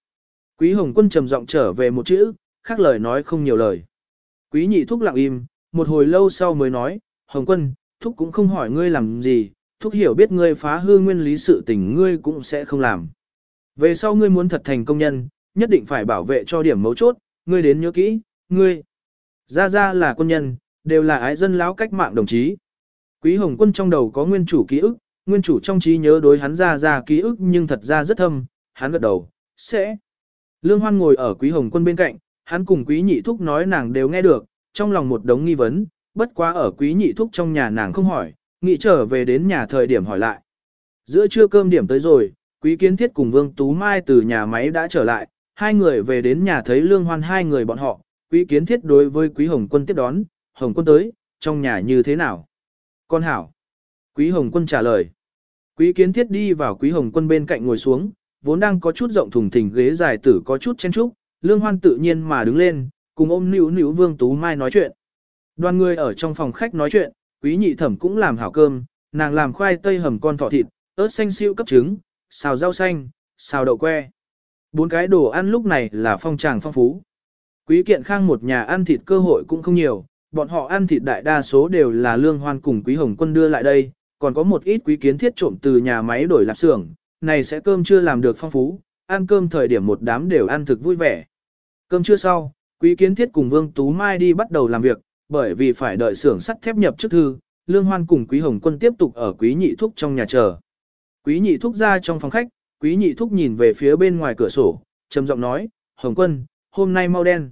Quý hồng quân trầm giọng trở về một chữ, khác lời nói không nhiều lời. Quý nhị thúc lặng im, một hồi lâu sau mới nói, hồng quân, thúc cũng không hỏi ngươi làm gì, thúc hiểu biết ngươi phá hư nguyên lý sự tình ngươi cũng sẽ không làm. Về sau ngươi muốn thật thành công nhân, nhất định phải bảo vệ cho điểm mấu chốt, ngươi đến nhớ kỹ, ngươi. Ra ra là quân nhân, đều là ái dân lão cách mạng đồng chí. Quý Hồng Quân trong đầu có nguyên chủ ký ức, nguyên chủ trong trí nhớ đối hắn ra ra ký ức nhưng thật ra rất thâm, hắn gật đầu, sẽ. Lương Hoan ngồi ở Quý Hồng Quân bên cạnh, hắn cùng Quý Nhị Thúc nói nàng đều nghe được, trong lòng một đống nghi vấn, bất quá ở Quý Nhị Thúc trong nhà nàng không hỏi, nghĩ trở về đến nhà thời điểm hỏi lại. Giữa trưa cơm điểm tới rồi, Quý Kiến Thiết cùng Vương Tú Mai từ nhà máy đã trở lại, hai người về đến nhà thấy Lương Hoan hai người bọn họ, Quý Kiến Thiết đối với Quý Hồng Quân tiếp đón, Hồng quân tới, trong nhà như thế nào? Con hảo. Quý Hồng quân trả lời. Quý kiến thiết đi vào Quý Hồng quân bên cạnh ngồi xuống, vốn đang có chút rộng thùng thình ghế dài tử có chút chen trúc, lương hoan tự nhiên mà đứng lên, cùng ôm nữ nữ vương tú mai nói chuyện. Đoàn người ở trong phòng khách nói chuyện, quý nhị thẩm cũng làm hảo cơm, nàng làm khoai tây hầm con thỏ thịt, ớt xanh siêu cấp trứng, xào rau xanh, xào đậu que. Bốn cái đồ ăn lúc này là phong tràng phong phú. Quý kiện khang một nhà ăn thịt cơ hội cũng không nhiều, bọn họ ăn thịt đại đa số đều là lương hoan cùng quý hồng quân đưa lại đây, còn có một ít quý kiến thiết trộm từ nhà máy đổi lạp xưởng, này sẽ cơm chưa làm được phong phú, ăn cơm thời điểm một đám đều ăn thực vui vẻ. Cơm trưa sau, quý kiến thiết cùng Vương Tú Mai đi bắt đầu làm việc, bởi vì phải đợi xưởng sắt thép nhập chức thư, lương hoan cùng quý hồng quân tiếp tục ở quý nhị thúc trong nhà chờ. Quý nhị thúc ra trong phòng khách, quý nhị thúc nhìn về phía bên ngoài cửa sổ, trầm giọng nói, hồng quân, hôm nay mau đen.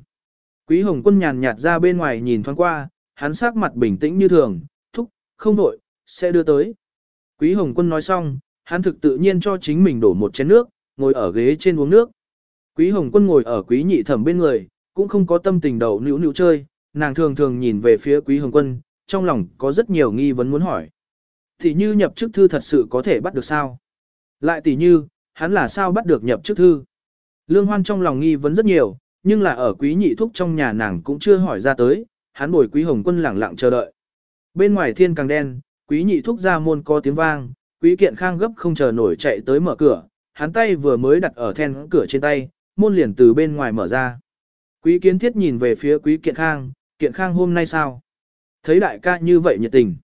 Quý Hồng Quân nhàn nhạt ra bên ngoài nhìn thoáng qua, hắn sắc mặt bình tĩnh như thường, thúc, không đổi, sẽ đưa tới. Quý Hồng Quân nói xong, hắn thực tự nhiên cho chính mình đổ một chén nước, ngồi ở ghế trên uống nước. Quý Hồng Quân ngồi ở quý nhị thẩm bên người, cũng không có tâm tình đầu nữu nữu chơi, nàng thường thường nhìn về phía Quý Hồng Quân, trong lòng có rất nhiều nghi vấn muốn hỏi. Thì như nhập chức thư thật sự có thể bắt được sao? Lại tỷ như, hắn là sao bắt được nhập chức thư? Lương Hoan trong lòng nghi vấn rất nhiều, nhưng là ở quý nhị thúc trong nhà nàng cũng chưa hỏi ra tới, hắn bồi quý hồng quân lẳng lặng chờ đợi. Bên ngoài thiên càng đen, quý nhị thúc ra môn có tiếng vang, quý kiện khang gấp không chờ nổi chạy tới mở cửa, hắn tay vừa mới đặt ở then cửa trên tay, môn liền từ bên ngoài mở ra. Quý kiến thiết nhìn về phía quý kiện khang, kiện khang hôm nay sao? Thấy đại ca như vậy nhiệt tình.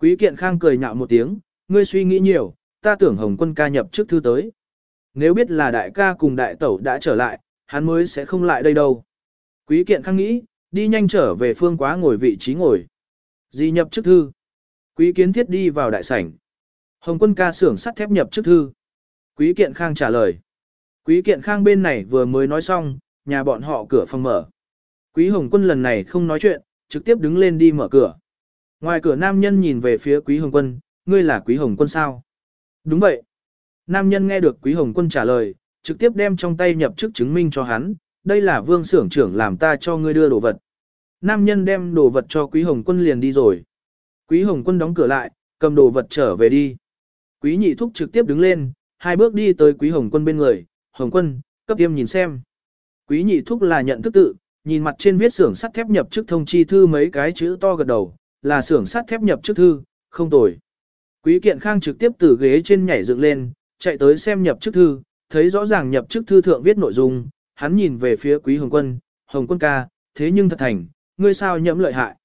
Quý kiện khang cười nhạo một tiếng, ngươi suy nghĩ nhiều, ta tưởng hồng quân ca nhập trước thư tới. Nếu biết là đại ca cùng đại tẩu đã trở lại, hắn mới sẽ không lại đây đâu. Quý kiện khang nghĩ, đi nhanh trở về phương quá ngồi vị trí ngồi. Di nhập chức thư. Quý kiến thiết đi vào đại sảnh. Hồng quân ca xưởng sắt thép nhập chức thư. Quý kiện khang trả lời. Quý kiện khang bên này vừa mới nói xong, nhà bọn họ cửa phòng mở. Quý hồng quân lần này không nói chuyện, trực tiếp đứng lên đi mở cửa. Ngoài cửa nam nhân nhìn về phía quý hồng quân, ngươi là quý hồng quân sao? Đúng vậy. Nam nhân nghe được quý hồng quân trả lời, trực tiếp đem trong tay nhập chức chứng minh cho hắn, đây là vương xưởng trưởng làm ta cho ngươi đưa đồ vật. Nam nhân đem đồ vật cho quý hồng quân liền đi rồi. Quý hồng quân đóng cửa lại, cầm đồ vật trở về đi. Quý nhị thúc trực tiếp đứng lên, hai bước đi tới quý hồng quân bên người, hồng quân, cấp tiêm nhìn xem. Quý nhị thúc là nhận thức tự, nhìn mặt trên viết xưởng sắt thép nhập chức thông chi thư mấy cái chữ to gật đầu, là xưởng sắt thép nhập chức thư, không tồi. Quý kiện khang trực tiếp từ ghế trên nhảy dựng lên, chạy tới xem nhập chức thư, thấy rõ ràng nhập chức thư thượng viết nội dung, hắn nhìn về phía quý hồng quân, hồng quân ca, thế nhưng thật thành, ngươi sao nhẫm lợi hại.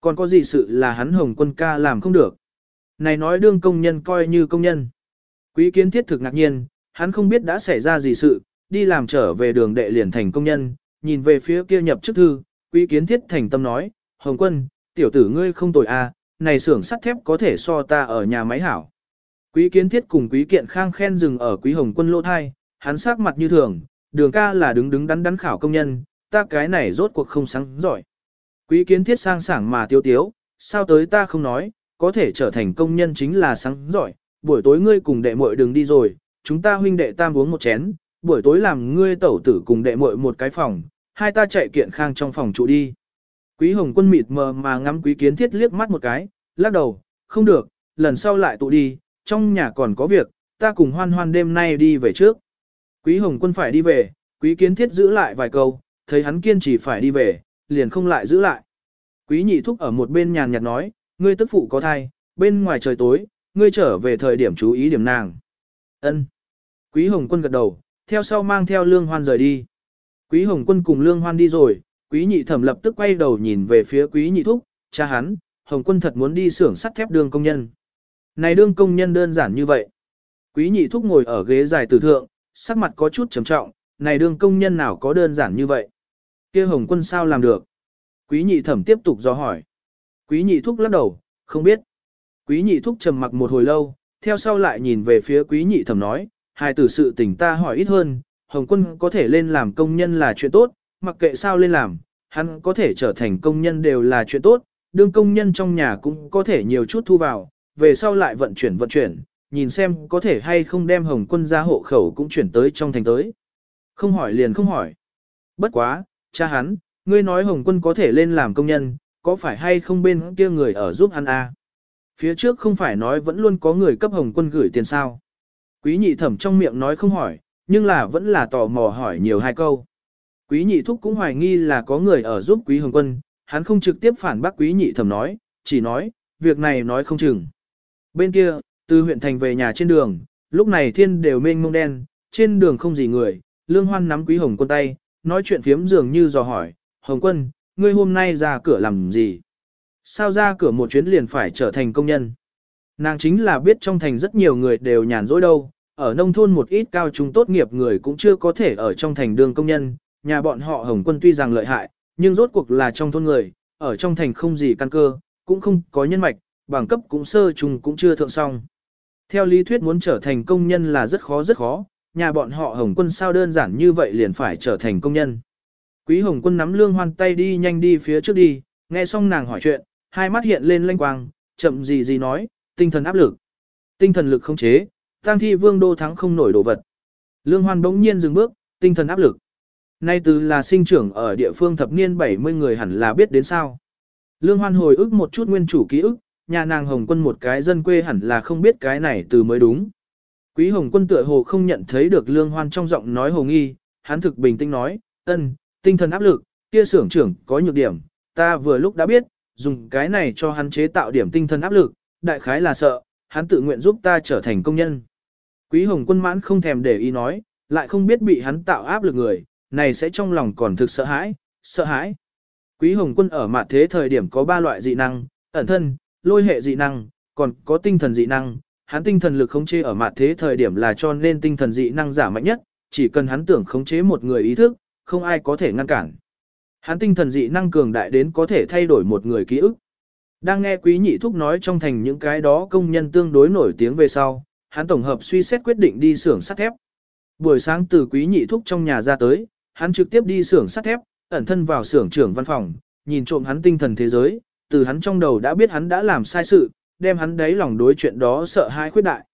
Còn có gì sự là hắn hồng quân ca làm không được. Này nói đương công nhân coi như công nhân. Quý kiến thiết thực ngạc nhiên, hắn không biết đã xảy ra gì sự, đi làm trở về đường đệ liền thành công nhân, nhìn về phía kia nhập chức thư, quý kiến thiết thành tâm nói, Hồng quân, tiểu tử ngươi không tồi à, này xưởng sắt thép có thể so ta ở nhà máy hảo. Quý kiến thiết cùng quý kiện khang khen dừng ở quý hồng quân lỗ thai, hắn sắc mặt như thường, đường ca là đứng đứng đắn đắn khảo công nhân, ta cái này rốt cuộc không sáng giỏi. Quý kiến thiết sang sảng mà tiêu tiếu, sao tới ta không nói, có thể trở thành công nhân chính là sáng giỏi, buổi tối ngươi cùng đệ muội đừng đi rồi, chúng ta huynh đệ tam uống một chén, buổi tối làm ngươi tẩu tử cùng đệ muội một cái phòng, hai ta chạy kiện khang trong phòng trụ đi. Quý hồng quân mịt mờ mà ngắm quý kiến thiết liếc mắt một cái, lắc đầu, không được, lần sau lại tụ đi, trong nhà còn có việc, ta cùng hoan hoan đêm nay đi về trước. Quý hồng quân phải đi về, quý kiến thiết giữ lại vài câu, thấy hắn kiên trì phải đi về, liền không lại giữ lại. Quý nhị thúc ở một bên nhàn nhạt nói, ngươi tức phụ có thai, bên ngoài trời tối, ngươi trở về thời điểm chú ý điểm nàng. Ân. Quý hồng quân gật đầu, theo sau mang theo lương hoan rời đi. Quý hồng quân cùng lương hoan đi rồi, quý nhị thẩm lập tức quay đầu nhìn về phía quý nhị thúc, cha hắn, hồng quân thật muốn đi xưởng sắt thép đường công nhân. Này đương công nhân đơn giản như vậy. Quý nhị thúc ngồi ở ghế dài tử thượng, sắc mặt có chút trầm trọng, này đương công nhân nào có đơn giản như vậy. kia hồng quân sao làm được? Quý nhị thẩm tiếp tục do hỏi. Quý nhị thúc lắc đầu, không biết. Quý nhị thúc trầm mặc một hồi lâu, theo sau lại nhìn về phía quý nhị thẩm nói, hai tử sự tình ta hỏi ít hơn, hồng quân có thể lên làm công nhân là chuyện tốt, mặc kệ sao lên làm, hắn có thể trở thành công nhân đều là chuyện tốt, đương công nhân trong nhà cũng có thể nhiều chút thu vào, về sau lại vận chuyển vận chuyển, nhìn xem có thể hay không đem hồng quân ra hộ khẩu cũng chuyển tới trong thành tới. Không hỏi liền không hỏi. Bất quá, cha hắn, ngươi nói hồng quân có thể lên làm công nhân, có phải hay không bên kia người ở giúp hắn à? Phía trước không phải nói vẫn luôn có người cấp hồng quân gửi tiền sao. Quý nhị thẩm trong miệng nói không hỏi, nhưng là vẫn là tò mò hỏi nhiều hai câu. Quý nhị thúc cũng hoài nghi là có người ở giúp quý hồng quân, hắn không trực tiếp phản bác quý nhị thẩm nói, chỉ nói, việc này nói không chừng. Bên kia, từ huyện thành về nhà trên đường, lúc này thiên đều mênh mông đen, trên đường không gì người, lương hoan nắm quý hồng quân tay, nói chuyện phiếm dường như dò hỏi, hồng quân, ngươi hôm nay ra cửa làm gì? Sao ra cửa một chuyến liền phải trở thành công nhân? Nàng chính là biết trong thành rất nhiều người đều nhàn rỗi đâu, ở nông thôn một ít cao trung tốt nghiệp người cũng chưa có thể ở trong thành đường công nhân, nhà bọn họ Hồng Quân tuy rằng lợi hại, nhưng rốt cuộc là trong thôn người, ở trong thành không gì căn cơ, cũng không có nhân mạch, bằng cấp cũng sơ trùng cũng chưa thượng xong. Theo lý thuyết muốn trở thành công nhân là rất khó rất khó, nhà bọn họ Hồng Quân sao đơn giản như vậy liền phải trở thành công nhân. Quý Hồng Quân nắm lương hoan tay đi nhanh đi phía trước đi, nghe xong nàng hỏi chuyện, hai mắt hiện lên lanh quang, chậm gì gì nói, tinh thần áp lực. Tinh thần lực không chế, tăng thi vương đô thắng không nổi đồ vật. Lương hoan bỗng nhiên dừng bước, tinh thần áp lực. Nay từ là sinh trưởng ở địa phương thập niên 70 người hẳn là biết đến sao. Lương hoan hồi ức một chút nguyên chủ ký ức, nhà nàng Hồng quân một cái dân quê hẳn là không biết cái này từ mới đúng. Quý Hồng quân tựa hồ không nhận thấy được lương hoan trong giọng nói hồ nghi, hắn thực bình tĩnh nói, ân, tinh thần áp lực, kia xưởng trưởng có nhược điểm, ta vừa lúc đã biết, dùng cái này cho hắn chế tạo điểm tinh thần áp lực, đại khái là sợ, hắn tự nguyện giúp ta trở thành công nhân. Quý Hồng Quân mãn không thèm để ý nói, lại không biết bị hắn tạo áp lực người, này sẽ trong lòng còn thực sợ hãi, sợ hãi. Quý Hồng Quân ở mặt thế thời điểm có ba loại dị năng, ẩn thân, lôi hệ dị năng, còn có tinh thần dị năng. Hắn tinh thần lực khống chế ở mặt thế thời điểm là cho nên tinh thần dị năng giả mạnh nhất, chỉ cần hắn tưởng khống chế một người ý thức, không ai có thể ngăn cản. Hắn tinh thần dị năng cường đại đến có thể thay đổi một người ký ức. Đang nghe quý nhị thúc nói trong thành những cái đó công nhân tương đối nổi tiếng về sau, hắn tổng hợp suy xét quyết định đi xưởng sắt thép. Buổi sáng từ quý nhị thúc trong nhà ra tới, hắn trực tiếp đi xưởng sắt thép, ẩn thân vào xưởng trưởng văn phòng, nhìn trộm hắn tinh thần thế giới, từ hắn trong đầu đã biết hắn đã làm sai sự, đem hắn đáy lòng đối chuyện đó sợ hãi khuyết đại.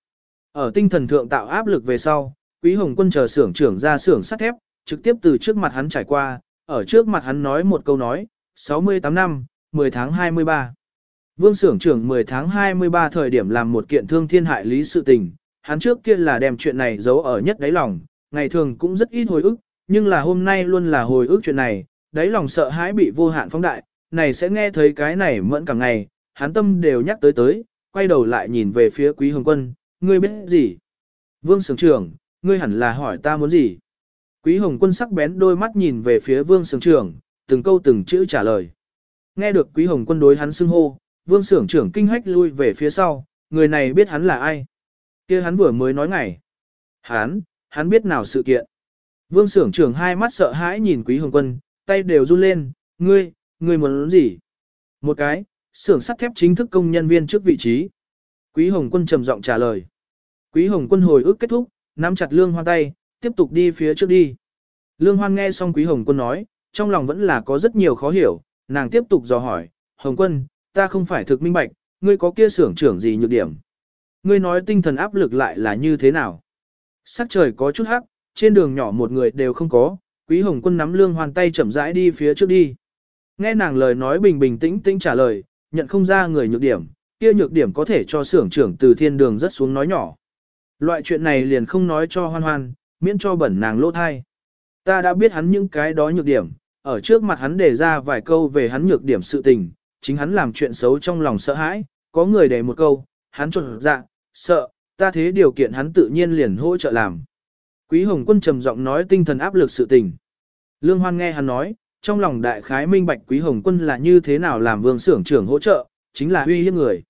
Ở tinh thần thượng tạo áp lực về sau, Quý Hồng Quân chờ xưởng trưởng ra xưởng sắt thép, trực tiếp từ trước mặt hắn trải qua, ở trước mặt hắn nói một câu nói, 68 năm, 10 tháng 23. Vương xưởng trưởng 10 tháng 23 thời điểm làm một kiện thương thiên hại lý sự tình, hắn trước kia là đem chuyện này giấu ở nhất đáy lòng, ngày thường cũng rất ít hồi ức, nhưng là hôm nay luôn là hồi ức chuyện này, đáy lòng sợ hãi bị vô hạn phóng đại, này sẽ nghe thấy cái này mẫn cả ngày, hắn tâm đều nhắc tới tới, quay đầu lại nhìn về phía quý hồng quân, ngươi biết gì? Vương sưởng trưởng, ngươi hẳn là hỏi ta muốn gì? Quý hồng quân sắc bén đôi mắt nhìn về phía vương sưởng trưởng, từng câu từng chữ trả lời. Nghe được quý hồng quân đối hắn xưng hô, vương sưởng trưởng kinh hách lui về phía sau, người này biết hắn là ai? kia hắn vừa mới nói ngày. Hắn, hắn biết nào sự kiện. Vương sưởng trưởng hai mắt sợ hãi nhìn quý hồng quân, tay đều run lên, ngươi, ngươi muốn gì? Một cái, xưởng sắt thép chính thức công nhân viên trước vị trí. Quý Hồng Quân trầm giọng trả lời. Quý Hồng Quân hồi ức kết thúc, nắm chặt Lương Hoan tay, tiếp tục đi phía trước đi. Lương Hoan nghe xong Quý Hồng Quân nói, trong lòng vẫn là có rất nhiều khó hiểu, nàng tiếp tục dò hỏi, Hồng Quân, ta không phải thực minh bạch, ngươi có kia xưởng trưởng gì nhược điểm? Ngươi nói tinh thần áp lực lại là như thế nào? Sắc trời có chút hắc, trên đường nhỏ một người đều không có, Quý Hồng Quân nắm Lương hoàn tay chậm rãi đi phía trước đi. Nghe nàng lời nói bình bình tĩnh tĩnh trả lời, nhận không ra người nhược điểm, kia nhược điểm có thể cho xưởng trưởng từ thiên đường rất xuống nói nhỏ. Loại chuyện này liền không nói cho hoan hoan, miễn cho bẩn nàng lỗ thai. Ta đã biết hắn những cái đó nhược điểm, ở trước mặt hắn đề ra vài câu về hắn nhược điểm sự tình, chính hắn làm chuyện xấu trong lòng sợ hãi, có người để một câu, hắn trột dạ, sợ, ta thế điều kiện hắn tự nhiên liền hỗ trợ làm. Quý Hồng Quân trầm giọng nói tinh thần áp lực sự tình. Lương Hoan nghe hắn nói, trong lòng đại khái minh bạch Quý Hồng Quân là như thế nào làm vương xưởng trưởng hỗ trợ, chính là uy hiếp người.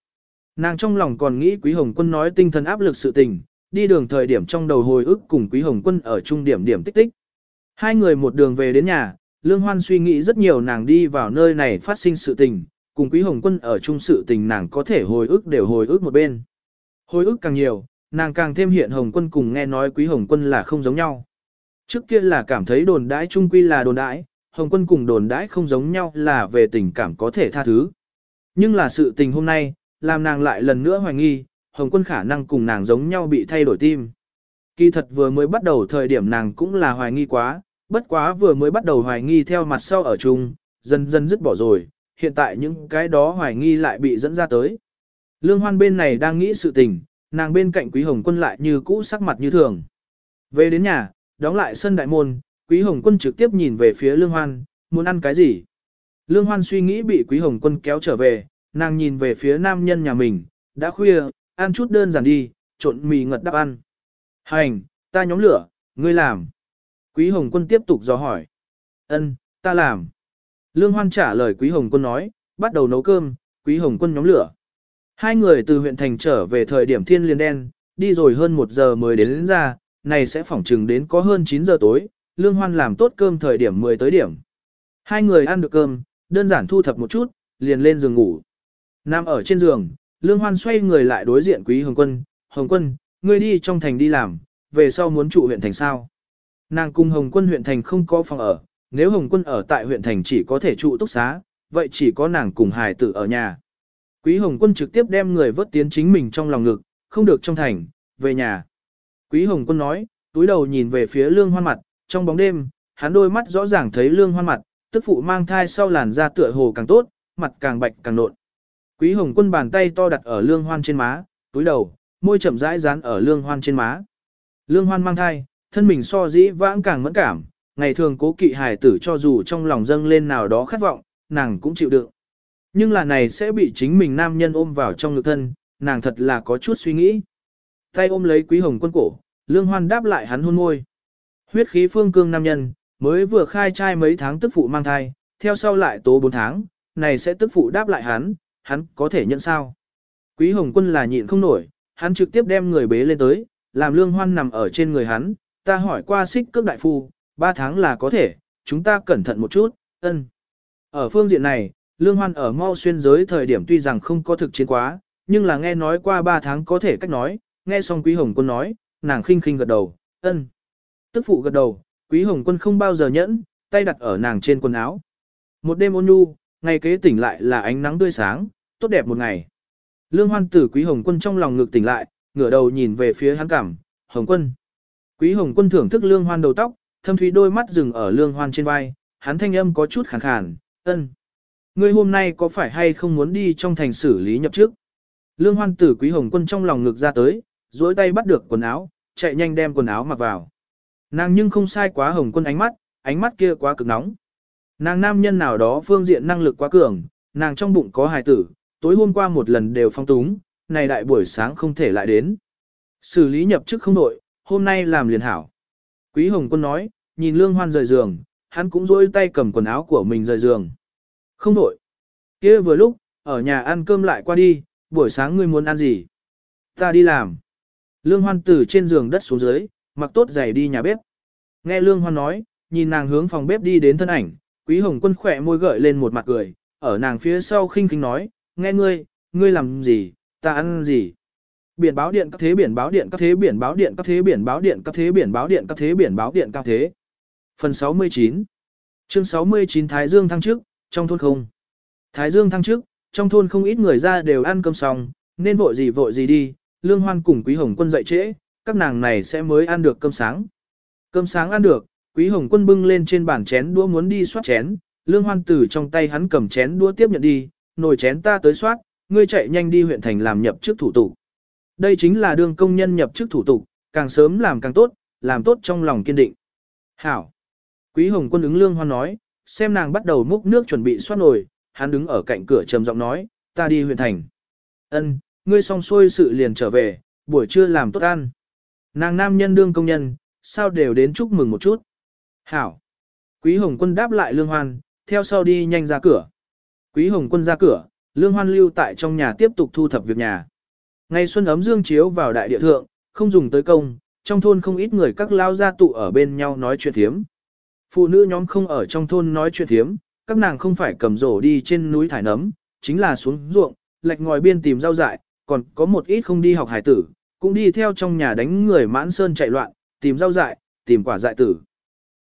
Nàng trong lòng còn nghĩ Quý Hồng Quân nói tinh thần áp lực sự tình, đi đường thời điểm trong đầu hồi ức cùng Quý Hồng Quân ở trung điểm điểm tích tích. Hai người một đường về đến nhà, Lương Hoan suy nghĩ rất nhiều nàng đi vào nơi này phát sinh sự tình, cùng Quý Hồng Quân ở chung sự tình nàng có thể hồi ức đều hồi ức một bên. Hồi ức càng nhiều, nàng càng thêm hiện Hồng Quân cùng nghe nói Quý Hồng Quân là không giống nhau. Trước kia là cảm thấy đồn đãi trung quy là đồn đãi, Hồng Quân cùng đồn đãi không giống nhau là về tình cảm có thể tha thứ. Nhưng là sự tình hôm nay, làm nàng lại lần nữa hoài nghi, Hồng Quân khả năng cùng nàng giống nhau bị thay đổi tim. Kỳ thật vừa mới bắt đầu thời điểm nàng cũng là hoài nghi quá, bất quá vừa mới bắt đầu hoài nghi theo mặt sau ở chung, dần dần dứt bỏ rồi, hiện tại những cái đó hoài nghi lại bị dẫn ra tới. Lương Hoan bên này đang nghĩ sự tình, nàng bên cạnh Quý Hồng Quân lại như cũ sắc mặt như thường. Về đến nhà, đóng lại sân đại môn, Quý Hồng Quân trực tiếp nhìn về phía Lương Hoan, muốn ăn cái gì? Lương Hoan suy nghĩ bị Quý Hồng Quân kéo trở về, nàng nhìn về phía nam nhân nhà mình, đã khuya, ăn chút đơn giản đi, trộn mì ngật đắp ăn. Hành, ta nhóm lửa, ngươi làm. Quý Hồng Quân tiếp tục dò hỏi. Ân, ta làm. Lương Hoan trả lời Quý Hồng Quân nói, bắt đầu nấu cơm, Quý Hồng Quân nhóm lửa. Hai người từ huyện thành trở về thời điểm thiên liền đen, đi rồi hơn một giờ mới đến, đến ra, này sẽ phỏng chừng đến có hơn 9 giờ tối, Lương Hoan làm tốt cơm thời điểm 10 tới điểm. Hai người ăn được cơm, đơn giản thu thập một chút, liền lên giường ngủ. Nam ở trên giường, Lương Hoan xoay người lại đối diện Quý Hồng Quân, Hồng Quân, ngươi đi trong thành đi làm, về sau muốn trụ huyện thành sao. Nàng cùng Hồng Quân huyện thành không có phòng ở, nếu Hồng Quân ở tại huyện thành chỉ có thể trụ túc xá, vậy chỉ có nàng cùng hài tử ở nhà. Quý Hồng Quân trực tiếp đem người vớt tiến chính mình trong lòng ngực, không được trong thành, về nhà. Quý Hồng Quân nói, túi đầu nhìn về phía Lương Hoan mặt, trong bóng đêm, hắn đôi mắt rõ ràng thấy Lương Hoan mặt, tức phụ mang thai sau làn da tựa hồ càng tốt, mặt càng bạch càng nộn. Quý Hồng Quân bàn tay to đặt ở Lương Hoan trên má, túi đầu, môi chậm rãi dán ở Lương Hoan trên má. Lương Hoan mang thai, thân mình so dĩ vãng càng mẫn cảm, ngày thường cố kỵ hài tử cho dù trong lòng dâng lên nào đó khát vọng, nàng cũng chịu đựng. Nhưng là này sẽ bị chính mình nam nhân ôm vào trong ngực thân, nàng thật là có chút suy nghĩ. Tay ôm lấy quý hồng quân cổ, lương hoan đáp lại hắn hôn môi. Huyết khí phương cương nam nhân, mới vừa khai trai mấy tháng tức phụ mang thai, theo sau lại tố 4 tháng, này sẽ tức phụ đáp lại hắn, hắn có thể nhận sao. Quý hồng quân là nhịn không nổi, hắn trực tiếp đem người bế lên tới, làm lương hoan nằm ở trên người hắn, ta hỏi qua xích cước đại phu, Ba tháng là có thể, chúng ta cẩn thận một chút, ân. Ở phương diện này, lương hoan ở mau xuyên giới thời điểm tuy rằng không có thực chiến quá, nhưng là nghe nói qua ba tháng có thể cách nói, nghe xong quý hồng quân nói, nàng khinh khinh gật đầu, ân. Tức phụ gật đầu, quý hồng quân không bao giờ nhẫn, tay đặt ở nàng trên quần áo. Một đêm ôn nhu, ngày kế tỉnh lại là ánh nắng tươi sáng, tốt đẹp một ngày. Lương hoan tử quý hồng quân trong lòng ngực tỉnh lại, ngửa đầu nhìn về phía hắn cảm, hồng quân. Quý hồng quân thưởng thức lương hoan đầu tóc, thâm thúy đôi mắt dừng ở lương hoan trên vai, hắn thanh âm có chút khàn khàn, ân. Ngươi hôm nay có phải hay không muốn đi trong thành xử lý nhập trước? Lương hoan tử quý hồng quân trong lòng ngực ra tới, duỗi tay bắt được quần áo, chạy nhanh đem quần áo mặc vào. Nàng nhưng không sai quá hồng quân ánh mắt, ánh mắt kia quá cực nóng. Nàng nam nhân nào đó phương diện năng lực quá cường, nàng trong bụng có hài tử, tối hôm qua một lần đều phong túng, này đại buổi sáng không thể lại đến. Xử lý nhập chức không nội, hôm nay làm liền hảo. Quý Hồng Quân nói, nhìn Lương Hoan rời giường, hắn cũng rôi tay cầm quần áo của mình rời giường. Không đổi, kia vừa lúc, ở nhà ăn cơm lại qua đi, buổi sáng ngươi muốn ăn gì? Ta đi làm. Lương Hoan từ trên giường đất xuống dưới, mặc tốt giày đi nhà bếp. Nghe Lương Hoan nói, nhìn nàng hướng phòng bếp đi đến thân ảnh, Quý Hồng Quân khỏe môi gợi lên một mặt cười, ở nàng phía sau khinh khinh nói, nghe ngươi, ngươi làm gì, ta ăn gì. Biển báo điện các thế biển báo điện các thế biển báo điện các thế biển báo điện các thế biển báo điện các thế biển báo điện các thế. Phần 69 Chương 69 Thái Dương thăng trước, trong thôn không. Thái Dương thăng trước, trong thôn không ít người ra đều ăn cơm xong, nên vội gì vội gì đi, Lương Hoan cùng Quý Hồng Quân dậy trễ, các nàng này sẽ mới ăn được cơm sáng. Cơm sáng ăn được, Quý Hồng Quân bưng lên trên bàn chén đũa muốn đi soát chén, Lương Hoan từ trong tay hắn cầm chén đũa tiếp nhận đi, nồi chén ta tới soát, ngươi chạy nhanh đi huyện thành làm nhập trước thủ tục. Đây chính là đương công nhân nhập chức thủ tục, càng sớm làm càng tốt, làm tốt trong lòng kiên định. Hảo. Quý Hồng Quân ứng Lương Hoan nói, xem nàng bắt đầu múc nước chuẩn bị xoát nồi, hắn đứng ở cạnh cửa trầm giọng nói, ta đi huyện thành. Ân, ngươi xong xuôi sự liền trở về, buổi trưa làm tốt ăn. Nàng nam nhân đương công nhân, sao đều đến chúc mừng một chút. Hảo. Quý Hồng Quân đáp lại Lương Hoan, theo sau đi nhanh ra cửa. Quý Hồng Quân ra cửa, Lương Hoan lưu tại trong nhà tiếp tục thu thập việc nhà. Ngày xuân ấm dương chiếu vào đại địa thượng, không dùng tới công, trong thôn không ít người các lao gia tụ ở bên nhau nói chuyện thiếm. Phụ nữ nhóm không ở trong thôn nói chuyện thiếm, các nàng không phải cầm rổ đi trên núi thải nấm, chính là xuống ruộng, lệch ngòi biên tìm rau dại, còn có một ít không đi học hải tử, cũng đi theo trong nhà đánh người mãn sơn chạy loạn, tìm rau dại, tìm quả dại tử.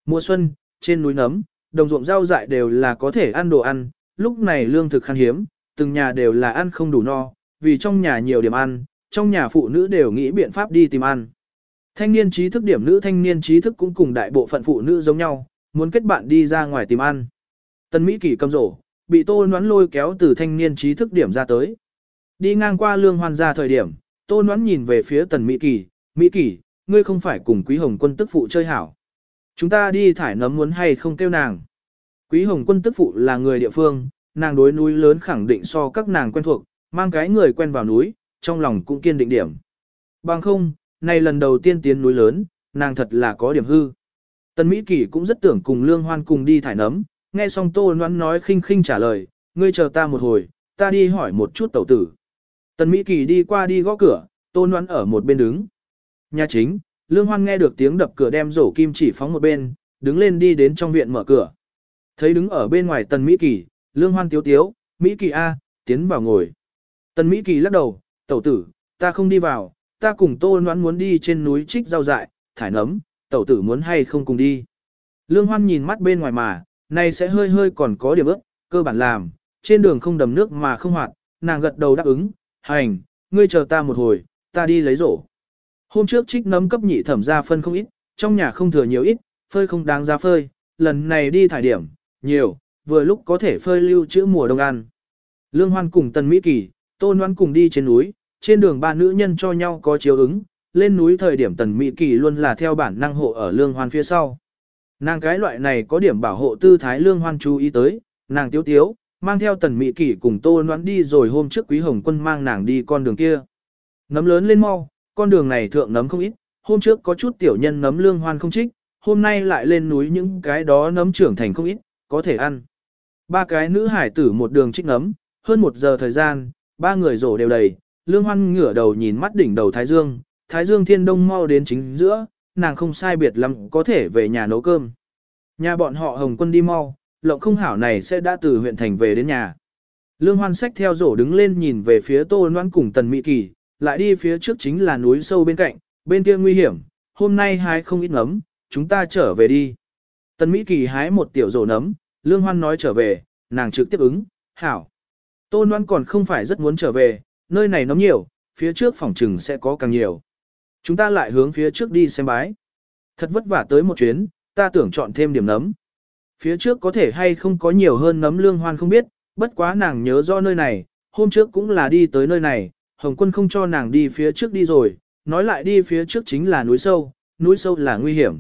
Mùa xuân, trên núi nấm, đồng ruộng rau dại đều là có thể ăn đồ ăn, lúc này lương thực khan hiếm, từng nhà đều là ăn không đủ no, vì trong nhà nhiều điểm ăn, trong nhà phụ nữ đều nghĩ biện pháp đi tìm ăn. Thanh niên trí thức điểm nữ thanh niên trí thức cũng cùng đại bộ phận phụ nữ giống nhau, muốn kết bạn đi ra ngoài tìm ăn. Tân Mỹ Kỳ cầm rổ, bị tô noán lôi kéo từ thanh niên trí thức điểm ra tới. Đi ngang qua lương hoan ra thời điểm, tô noán nhìn về phía tần Mỹ Kỳ, Mỹ Kỳ, ngươi không phải cùng quý hồng quân tức phụ chơi hảo. Chúng ta đi thải nấm muốn hay không kêu nàng. Quý hồng quân tức phụ là người địa phương, nàng đối núi lớn khẳng định so các nàng quen thuộc, mang cái người quen vào núi, trong lòng cũng kiên định điểm. Bằng không, này lần đầu tiên tiến núi lớn, nàng thật là có điểm hư. Tần Mỹ Kỳ cũng rất tưởng cùng Lương Hoan cùng đi thải nấm, nghe xong Tô Loan nói khinh khinh trả lời, ngươi chờ ta một hồi, ta đi hỏi một chút tẩu tử. Tần Mỹ Kỳ đi qua đi gõ cửa, Tô Loan ở một bên đứng. Nhà chính, Lương Hoan nghe được tiếng đập cửa đem rổ kim chỉ phóng một bên, đứng lên đi đến trong viện mở cửa. Thấy đứng ở bên ngoài Tần Mỹ Kỳ, Lương Hoan tiếu tiếu, Mỹ Kỳ A, tiến vào ngồi. Tần Mỹ Kỳ lắc đầu, tẩu tử, ta không đi vào, ta cùng Tô Noãn muốn đi trên núi trích rau dại, thải nấm, tẩu tử muốn hay không cùng đi. Lương Hoan nhìn mắt bên ngoài mà, này sẽ hơi hơi còn có điểm ước, cơ bản làm, trên đường không đầm nước mà không hoạt, nàng gật đầu đáp ứng, hành, ngươi chờ ta một hồi, ta đi lấy rổ. Hôm trước trích nấm cấp nhị thẩm ra phân không ít, trong nhà không thừa nhiều ít, phơi không đáng ra phơi, lần này đi thải điểm, nhiều, vừa lúc có thể phơi lưu trữ mùa đông ăn. Lương Hoan cùng Tần Mỹ Kỳ, Tô Loan cùng đi trên núi, trên đường ba nữ nhân cho nhau có chiếu ứng, lên núi thời điểm Tần Mỹ Kỳ luôn là theo bản năng hộ ở Lương Hoan phía sau. Nàng cái loại này có điểm bảo hộ tư thái Lương Hoan chú ý tới, Nàng tiếu tiếu, mang theo tần mỹ kỷ cùng tô Loan đi rồi hôm trước quý hồng quân mang nàng đi con đường kia. Nấm lớn lên mau, con đường này thượng nấm không ít, hôm trước có chút tiểu nhân nấm lương hoan không trích, hôm nay lại lên núi những cái đó nấm trưởng thành không ít, có thể ăn. Ba cái nữ hải tử một đường trích nấm, hơn một giờ thời gian, ba người rổ đều đầy, lương hoan ngửa đầu nhìn mắt đỉnh đầu Thái Dương, Thái Dương thiên đông mau đến chính giữa, nàng không sai biệt lắm có thể về nhà nấu cơm. Nhà bọn họ Hồng Quân đi mau, lộng không hảo này sẽ đã từ huyện thành về đến nhà. Lương Hoan sách theo rổ đứng lên nhìn về phía Tô Loan cùng Tần Mỹ Kỳ, lại đi phía trước chính là núi sâu bên cạnh, bên kia nguy hiểm, hôm nay hái không ít nấm, chúng ta trở về đi. Tần Mỹ Kỳ hái một tiểu rổ nấm, Lương Hoan nói trở về, nàng trực tiếp ứng, hảo. Tô Loan còn không phải rất muốn trở về, nơi này nấm nhiều, phía trước phòng trừng sẽ có càng nhiều. Chúng ta lại hướng phía trước đi xem bái. Thật vất vả tới một chuyến, ta tưởng chọn thêm điểm nấm. Phía trước có thể hay không có nhiều hơn nấm lương hoan không biết, bất quá nàng nhớ do nơi này, hôm trước cũng là đi tới nơi này, Hồng quân không cho nàng đi phía trước đi rồi, nói lại đi phía trước chính là núi sâu, núi sâu là nguy hiểm.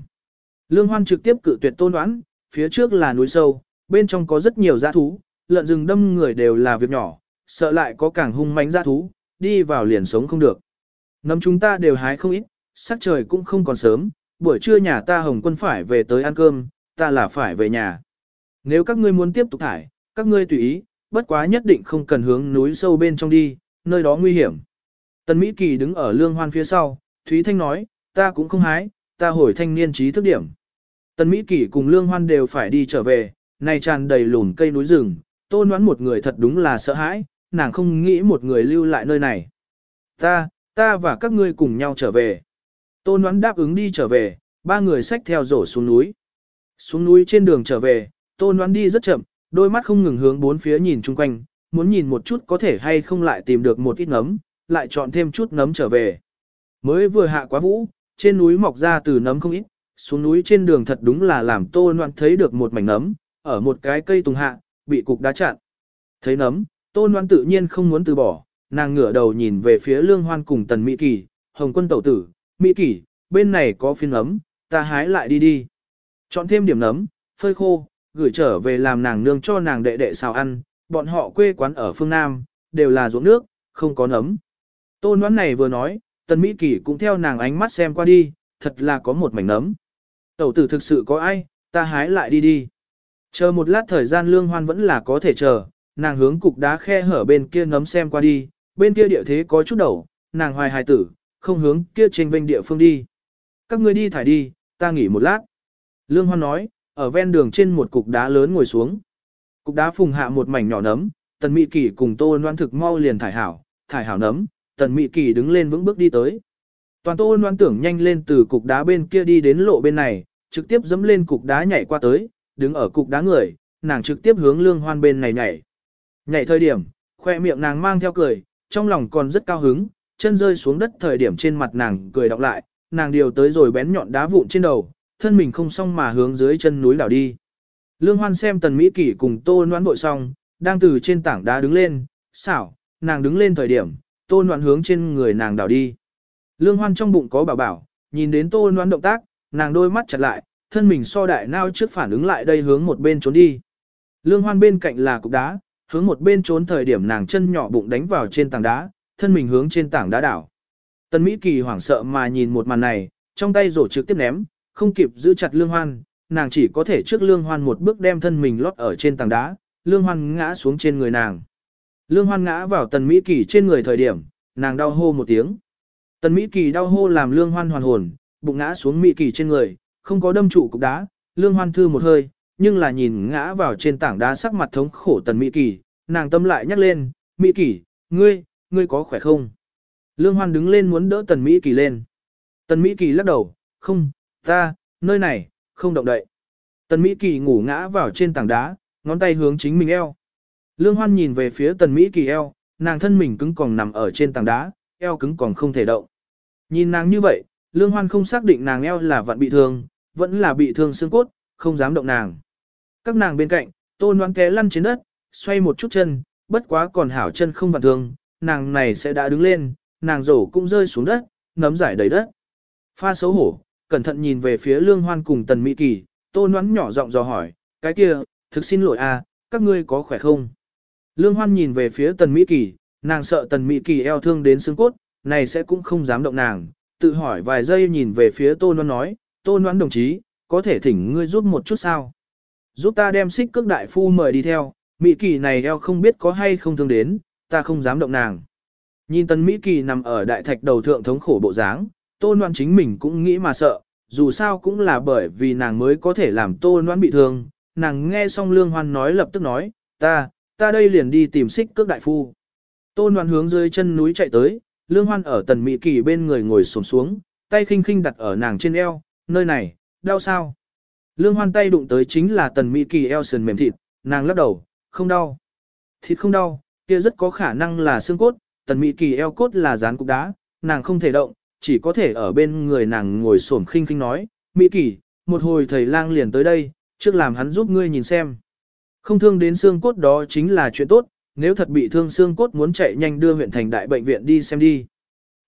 Lương hoan trực tiếp cự tuyệt tôn đoán, phía trước là núi sâu, bên trong có rất nhiều dã thú, lợn rừng đâm người đều là việc nhỏ, sợ lại có càng hung mãnh ra thú, đi vào liền sống không được. Nấm chúng ta đều hái không ít, sắc trời cũng không còn sớm, buổi trưa nhà ta Hồng quân phải về tới ăn cơm, ta là phải về nhà. Nếu các ngươi muốn tiếp tục thải, các ngươi tùy ý, bất quá nhất định không cần hướng núi sâu bên trong đi, nơi đó nguy hiểm. Tần Mỹ Kỳ đứng ở lương hoan phía sau, Thúy Thanh nói, ta cũng không hái, ta hồi thanh niên trí thức điểm. Tần Mỹ Kỳ cùng lương hoan đều phải đi trở về, này tràn đầy lùn cây núi rừng, tôn đoán một người thật đúng là sợ hãi, nàng không nghĩ một người lưu lại nơi này. Ta, ta và các ngươi cùng nhau trở về. Tôn đoán đáp ứng đi trở về, ba người xách theo rổ xuống núi. Xuống núi trên đường trở về, tôn đoán đi rất chậm, đôi mắt không ngừng hướng bốn phía nhìn chung quanh, muốn nhìn một chút có thể hay không lại tìm được một ít nấm, lại chọn thêm chút nấm trở về. Mới vừa hạ quá vũ, trên núi mọc ra từ nấm không ít, xuống núi trên đường thật đúng là làm tôn đoán thấy được một mảnh nấm, ở một cái cây tùng hạ, bị cục đá chặn. Thấy nấm, tôn đoán tự nhiên không muốn từ bỏ, nàng ngửa đầu nhìn về phía lương hoan cùng tần Mỹ Kỳ, hồng quân tẩu tử, Mỹ Kỳ, bên này có phiên nấm, ta hái lại đi đi. Chọn thêm điểm nấm, phơi khô, gửi trở về làm nàng nương cho nàng đệ đệ xào ăn, bọn họ quê quán ở phương Nam, đều là ruộng nước, không có nấm. Tôn đoán này vừa nói, tần Mỹ Kỳ cũng theo nàng ánh mắt xem qua đi, thật là có một mảnh nấm. Tẩu tử thực sự có ai, ta hái lại đi đi. Chờ một lát thời gian lương hoan vẫn là có thể chờ, nàng hướng cục đá khe hở bên kia ngấm xem qua đi, bên kia địa thế có chút đầu, nàng hoài hài tử, không hướng kia trên vênh địa phương đi. Các ngươi đi thải đi, ta nghỉ một lát. Lương Hoan nói, ở ven đường trên một cục đá lớn ngồi xuống. Cục đá phùng hạ một mảnh nhỏ nấm, tần mị kỳ cùng tô noan thực mau liền thải hảo, thải hảo nấm, tần mị kỳ đứng lên vững bước đi tới. Toàn tô noan tưởng nhanh lên từ cục đá bên kia đi đến lộ bên này, trực tiếp dẫm lên cục đá nhảy qua tới, đứng ở cục đá người, nàng trực tiếp hướng lương hoan bên này nhảy. Nhảy thời điểm, khoe miệng nàng mang theo cười, trong lòng còn rất cao hứng, chân rơi xuống đất thời điểm trên mặt nàng cười đọc lại, nàng điều tới rồi bén nhọn đá vụn trên đầu, thân mình không xong mà hướng dưới chân núi đảo đi. Lương Hoan xem Tần Mỹ Kỷ cùng Tô Noãn bội xong, đang từ trên tảng đá đứng lên, xảo, nàng đứng lên thời điểm, Tô Noãn hướng trên người nàng đảo đi. Lương Hoan trong bụng có bảo bảo, nhìn đến Tô Noãn động tác, nàng đôi mắt chặt lại, thân mình so đại nao trước phản ứng lại đây hướng một bên trốn đi. Lương Hoan bên cạnh là cục đá, hướng một bên trốn thời điểm nàng chân nhỏ bụng đánh vào trên tảng đá, thân mình hướng trên tảng đá đảo. Tần Mỹ Kỳ hoảng sợ mà nhìn một màn này, trong tay rổ trực tiếp ném, không kịp giữ chặt lương hoan, nàng chỉ có thể trước lương hoan một bước đem thân mình lót ở trên tảng đá, lương hoan ngã xuống trên người nàng. Lương hoan ngã vào tần Mỹ Kỳ trên người thời điểm, nàng đau hô một tiếng. Tần Mỹ Kỳ đau hô làm lương hoan hoàn hồn, bụng ngã xuống Mỹ Kỳ trên người, không có đâm trụ cục đá, lương hoan thư một hơi, nhưng là nhìn ngã vào trên tảng đá sắc mặt thống khổ tần Mỹ Kỳ, nàng tâm lại nhắc lên, Mỹ Kỳ, ngươi, ngươi có khỏe không? Lương hoan đứng lên muốn đỡ tần Mỹ Kỳ lên. Tần Mỹ Kỳ lắc đầu, không, ta, nơi này, không động đậy. Tần Mỹ Kỳ ngủ ngã vào trên tảng đá, ngón tay hướng chính mình eo. Lương Hoan nhìn về phía Tần Mỹ Kỳ eo, nàng thân mình cứng còn nằm ở trên tảng đá, eo cứng còn không thể động. Nhìn nàng như vậy, Lương Hoan không xác định nàng eo là vặn bị thương, vẫn là bị thương xương cốt, không dám động nàng. Các nàng bên cạnh, Tôn Loan té lăn trên đất, xoay một chút chân, bất quá còn hảo chân không vặn thương, nàng này sẽ đã đứng lên, nàng rổ cũng rơi xuống đất, nấm giải đầy đất. Pha xấu hổ, cẩn thận nhìn về phía lương hoan cùng tần mỹ kỳ, tô noắn nhỏ giọng dò hỏi, cái kia, thực xin lỗi a, à, các ngươi có khỏe không? Lương Hoan nhìn về phía Tần Mỹ Kỳ, nàng sợ Tần Mỹ Kỳ eo thương đến xương cốt, này sẽ cũng không dám động nàng, tự hỏi vài giây nhìn về phía Tô Loan nói, Tô Loan đồng chí, có thể thỉnh ngươi giúp một chút sao? Giúp ta đem xích cước đại phu mời đi theo, Mỹ Kỳ này eo không biết có hay không thương đến, ta không dám động nàng. Nhìn Tần Mỹ Kỳ nằm ở đại thạch đầu thượng thống khổ bộ dáng, Tô Loan chính mình cũng nghĩ mà sợ, dù sao cũng là bởi vì nàng mới có thể làm Tô Loan bị thương. Nàng nghe xong Lương Hoan nói lập tức nói, ta, ta đây liền đi tìm xích cước đại phu. Tô Loan hướng dưới chân núi chạy tới, Lương Hoan ở Tần Mỹ Kỳ bên người ngồi xổm xuống, tay khinh khinh đặt ở nàng trên eo, nơi này, đau sao? Lương Hoan tay đụng tới chính là Tần Mỹ Kỳ eo sườn mềm thịt, nàng lắc đầu, không đau. Thịt không đau, kia rất có khả năng là xương cốt, Tần Mỹ Kỳ eo cốt là dán cục đá, nàng không thể động, chỉ có thể ở bên người nàng ngồi xổm khinh khinh nói, Mỹ Kỳ, một hồi thầy lang liền tới đây, trước làm hắn giúp ngươi nhìn xem. Không thương đến xương cốt đó chính là chuyện tốt, nếu thật bị thương xương cốt muốn chạy nhanh đưa huyện thành đại bệnh viện đi xem đi.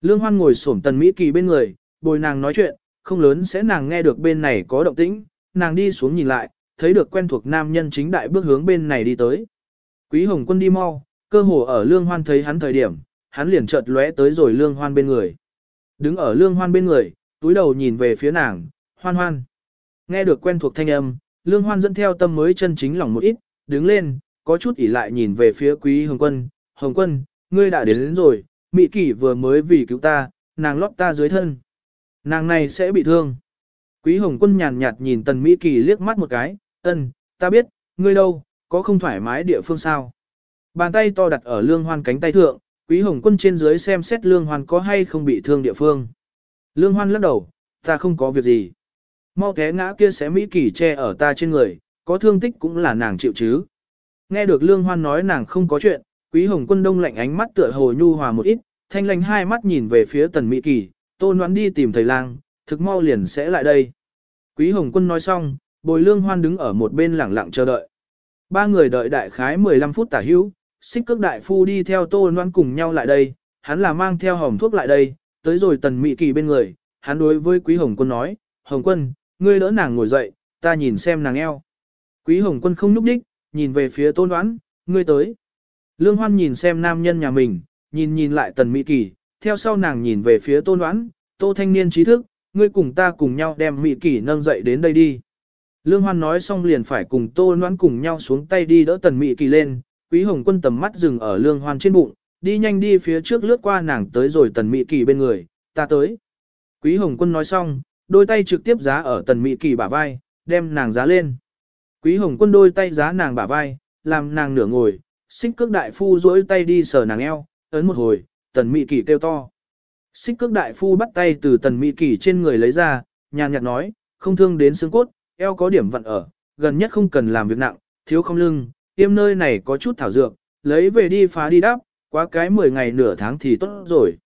Lương Hoan ngồi xổm Tần Mỹ Kỳ bên người, bồi nàng nói chuyện, không lớn sẽ nàng nghe được bên này có động tĩnh, nàng đi xuống nhìn lại, thấy được quen thuộc nam nhân chính đại bước hướng bên này đi tới. Quý Hồng Quân đi mau, cơ hồ ở Lương Hoan thấy hắn thời điểm, hắn liền chợt lóe tới rồi Lương Hoan bên người. Đứng ở Lương Hoan bên người, túi đầu nhìn về phía nàng, Hoan Hoan. Nghe được quen thuộc thanh âm, Lương Hoan dẫn theo tâm mới chân chính lòng một ít, đứng lên, có chút ỉ lại nhìn về phía Quý Hồng Quân, Hồng Quân, ngươi đã đến, đến rồi, Mị Kỷ vừa mới vì cứu ta, nàng lót ta dưới thân. Nàng này sẽ bị thương. Quý Hồng Quân nhàn nhạt nhìn Tần Mỹ Kỳ liếc mắt một cái, ân, ta biết, ngươi đâu, có không thoải mái địa phương sao. Bàn tay to đặt ở lương hoan cánh tay thượng, Quý Hồng Quân trên dưới xem xét lương hoan có hay không bị thương địa phương. Lương hoan lắc đầu, ta không có việc gì. Mau té ngã kia sẽ Mỹ Kỳ che ở ta trên người, có thương tích cũng là nàng chịu chứ. Nghe được lương hoan nói nàng không có chuyện, Quý Hồng Quân đông lạnh ánh mắt tựa hồ nhu hòa một ít, thanh lành hai mắt nhìn về phía Tần Mỹ Kỳ, Tôn Noãn đi tìm thầy lang, thực mau liền sẽ lại đây. Quý Hồng Quân nói xong, bồi lương hoan đứng ở một bên lẳng lặng chờ đợi. Ba người đợi đại khái 15 phút tả hữu, xích cước đại phu đi theo Tôn Noãn cùng nhau lại đây, hắn là mang theo hồng thuốc lại đây, tới rồi Tần Mị Kỳ bên người, hắn đối với Quý Hồng Quân nói, Hồng Quân, ngươi đỡ nàng ngồi dậy, ta nhìn xem nàng eo. Quý Hồng Quân không núp đích, nhìn về phía Tôn Noãn, ngươi tới. Lương Hoan nhìn xem nam nhân nhà mình, nhìn nhìn lại Tần Mị Kỳ, theo sau nàng nhìn về phía tôn đoán, tô thanh niên trí thức, ngươi cùng ta cùng nhau đem Mỹ Kỳ nâng dậy đến đây đi. Lương Hoan nói xong liền phải cùng tô đoán cùng nhau xuống tay đi đỡ tần Mỹ Kỳ lên, quý hồng quân tầm mắt dừng ở Lương Hoan trên bụng, đi nhanh đi phía trước lướt qua nàng tới rồi tần Mỹ Kỳ bên người, ta tới. Quý hồng quân nói xong, đôi tay trực tiếp giá ở tần Mỹ Kỳ bả vai, đem nàng giá lên. Quý hồng quân đôi tay giá nàng bả vai, làm nàng nửa ngồi, xích cước đại phu duỗi tay đi sờ nàng eo, ấn một hồi, tần mỹ kỳ kêu to. Xích cước đại phu bắt tay từ tần mỹ kỳ trên người lấy ra, nhàn nhạt nói, không thương đến xương cốt, eo có điểm vận ở, gần nhất không cần làm việc nặng, thiếu không lưng, tiêm nơi này có chút thảo dược, lấy về đi phá đi đắp, quá cái 10 ngày nửa tháng thì tốt rồi.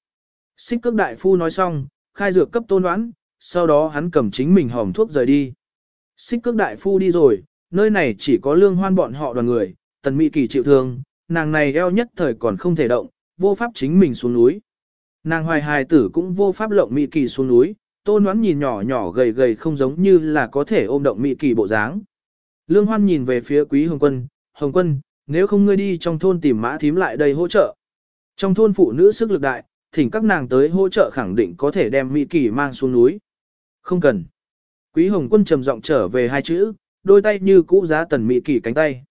Xích cước đại phu nói xong, khai dược cấp tôn đoán, sau đó hắn cầm chính mình hòm thuốc rời đi. Xích cước đại phu đi rồi, nơi này chỉ có lương hoan bọn họ đoàn người, tần mỹ kỳ chịu thương, nàng này eo nhất thời còn không thể động, vô pháp chính mình xuống núi. Nàng hoài hài tử cũng vô pháp lộng mị kỳ xuống núi, tô noán nhìn nhỏ nhỏ gầy gầy không giống như là có thể ôm động mị kỳ bộ dáng. Lương Hoan nhìn về phía quý Hồng Quân, Hồng Quân, nếu không ngươi đi trong thôn tìm mã thím lại đây hỗ trợ. Trong thôn phụ nữ sức lực đại, thỉnh các nàng tới hỗ trợ khẳng định có thể đem Mỹ Kỳ mang xuống núi. Không cần. Quý Hồng Quân trầm giọng trở về hai chữ, đôi tay như cũ giá tần Mỹ Kỳ cánh tay.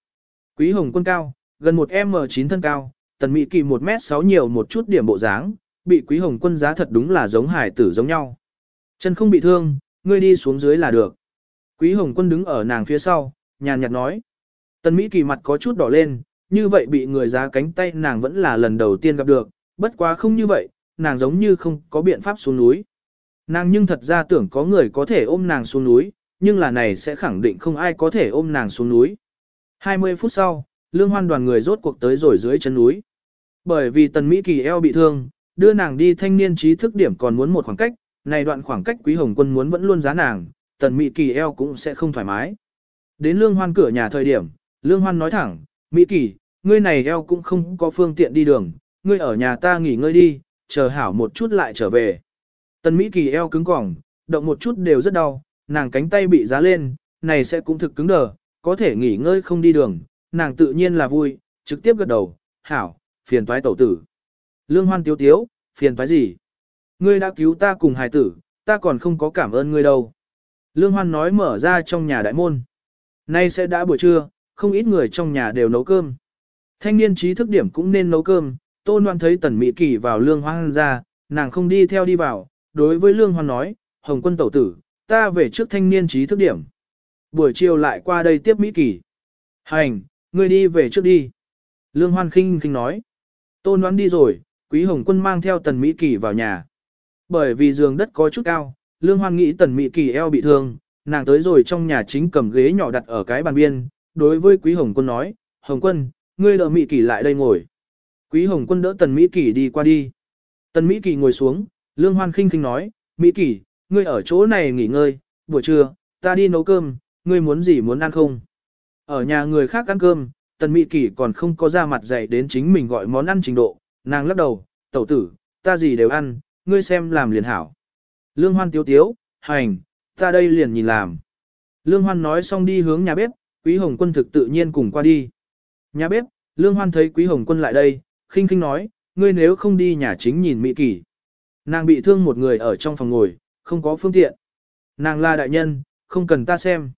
Quý Hồng Quân cao, gần một M9 thân cao, tần mỹ kỳ 1m6 nhiều một chút điểm bộ dáng, bị quý hồng quân giá thật đúng là giống hải tử giống nhau. Chân không bị thương, ngươi đi xuống dưới là được. Quý hồng quân đứng ở nàng phía sau, nhàn nhạt nói. Tần mỹ kỳ mặt có chút đỏ lên, như vậy bị người giá cánh tay nàng vẫn là lần đầu tiên gặp được, bất quá không như vậy, nàng giống như không có biện pháp xuống núi. Nàng nhưng thật ra tưởng có người có thể ôm nàng xuống núi, nhưng là này sẽ khẳng định không ai có thể ôm nàng xuống núi. 20 phút sau, lương hoan đoàn người rốt cuộc tới rồi dưới chân núi. Bởi vì tần Mỹ Kỳ eo bị thương, đưa nàng đi thanh niên trí thức điểm còn muốn một khoảng cách, này đoạn khoảng cách quý hồng quân muốn vẫn luôn giá nàng, tần Mỹ Kỳ eo cũng sẽ không thoải mái. Đến lương hoan cửa nhà thời điểm, lương hoan nói thẳng, Mỹ Kỳ, ngươi này eo cũng không có phương tiện đi đường, ngươi ở nhà ta nghỉ ngơi đi, chờ hảo một chút lại trở về. Tần Mỹ Kỳ eo cứng cỏng, động một chút đều rất đau, nàng cánh tay bị giá lên, này sẽ cũng thực cứng đờ, có thể nghỉ ngơi không đi đường, nàng tự nhiên là vui, trực tiếp gật đầu, hảo, phiền toái tẩu tử. Lương hoan tiếu tiếu, phiền toái gì? Ngươi đã cứu ta cùng hài tử, ta còn không có cảm ơn ngươi đâu. Lương hoan nói mở ra trong nhà đại môn. Nay sẽ đã buổi trưa, không ít người trong nhà đều nấu cơm. Thanh niên trí thức điểm cũng nên nấu cơm, tôn loan thấy tần mỹ kỳ vào lương hoan ra, nàng không đi theo đi vào, đối với lương hoan nói, hồng quân tẩu tử, ta về trước thanh niên trí thức điểm. Buổi chiều lại qua đây tiếp mỹ kỳ. Hành, ngươi đi về trước đi. Lương hoan khinh khinh nói. Tôn đoán đi rồi, quý hồng quân mang theo tần mỹ kỳ vào nhà. Bởi vì giường đất có chút cao, lương hoan nghĩ tần mỹ kỳ eo bị thương, nàng tới rồi trong nhà chính cầm ghế nhỏ đặt ở cái bàn biên, đối với quý hồng quân nói, hồng quân, ngươi đỡ mỹ kỳ lại đây ngồi. Quý hồng quân đỡ tần mỹ kỳ đi qua đi. Tần mỹ kỳ ngồi xuống, lương hoan khinh khinh nói, mỹ kỳ, ngươi ở chỗ này nghỉ ngơi, buổi trưa, ta đi nấu cơm, ngươi muốn gì muốn ăn không? Ở nhà người khác ăn cơm, tần mỹ kỳ còn không có ra mặt dạy đến chính mình gọi món ăn trình độ, nàng lắc đầu, tẩu tử, ta gì đều ăn, ngươi xem làm liền hảo. Lương hoan tiếu tiếu, hành, ta đây liền nhìn làm. Lương hoan nói xong đi hướng nhà bếp, quý hồng quân thực tự nhiên cùng qua đi. Nhà bếp, lương hoan thấy quý hồng quân lại đây, khinh khinh nói, ngươi nếu không đi nhà chính nhìn mỹ kỳ. Nàng bị thương một người ở trong phòng ngồi, không có phương tiện. Nàng là đại nhân, không cần ta xem.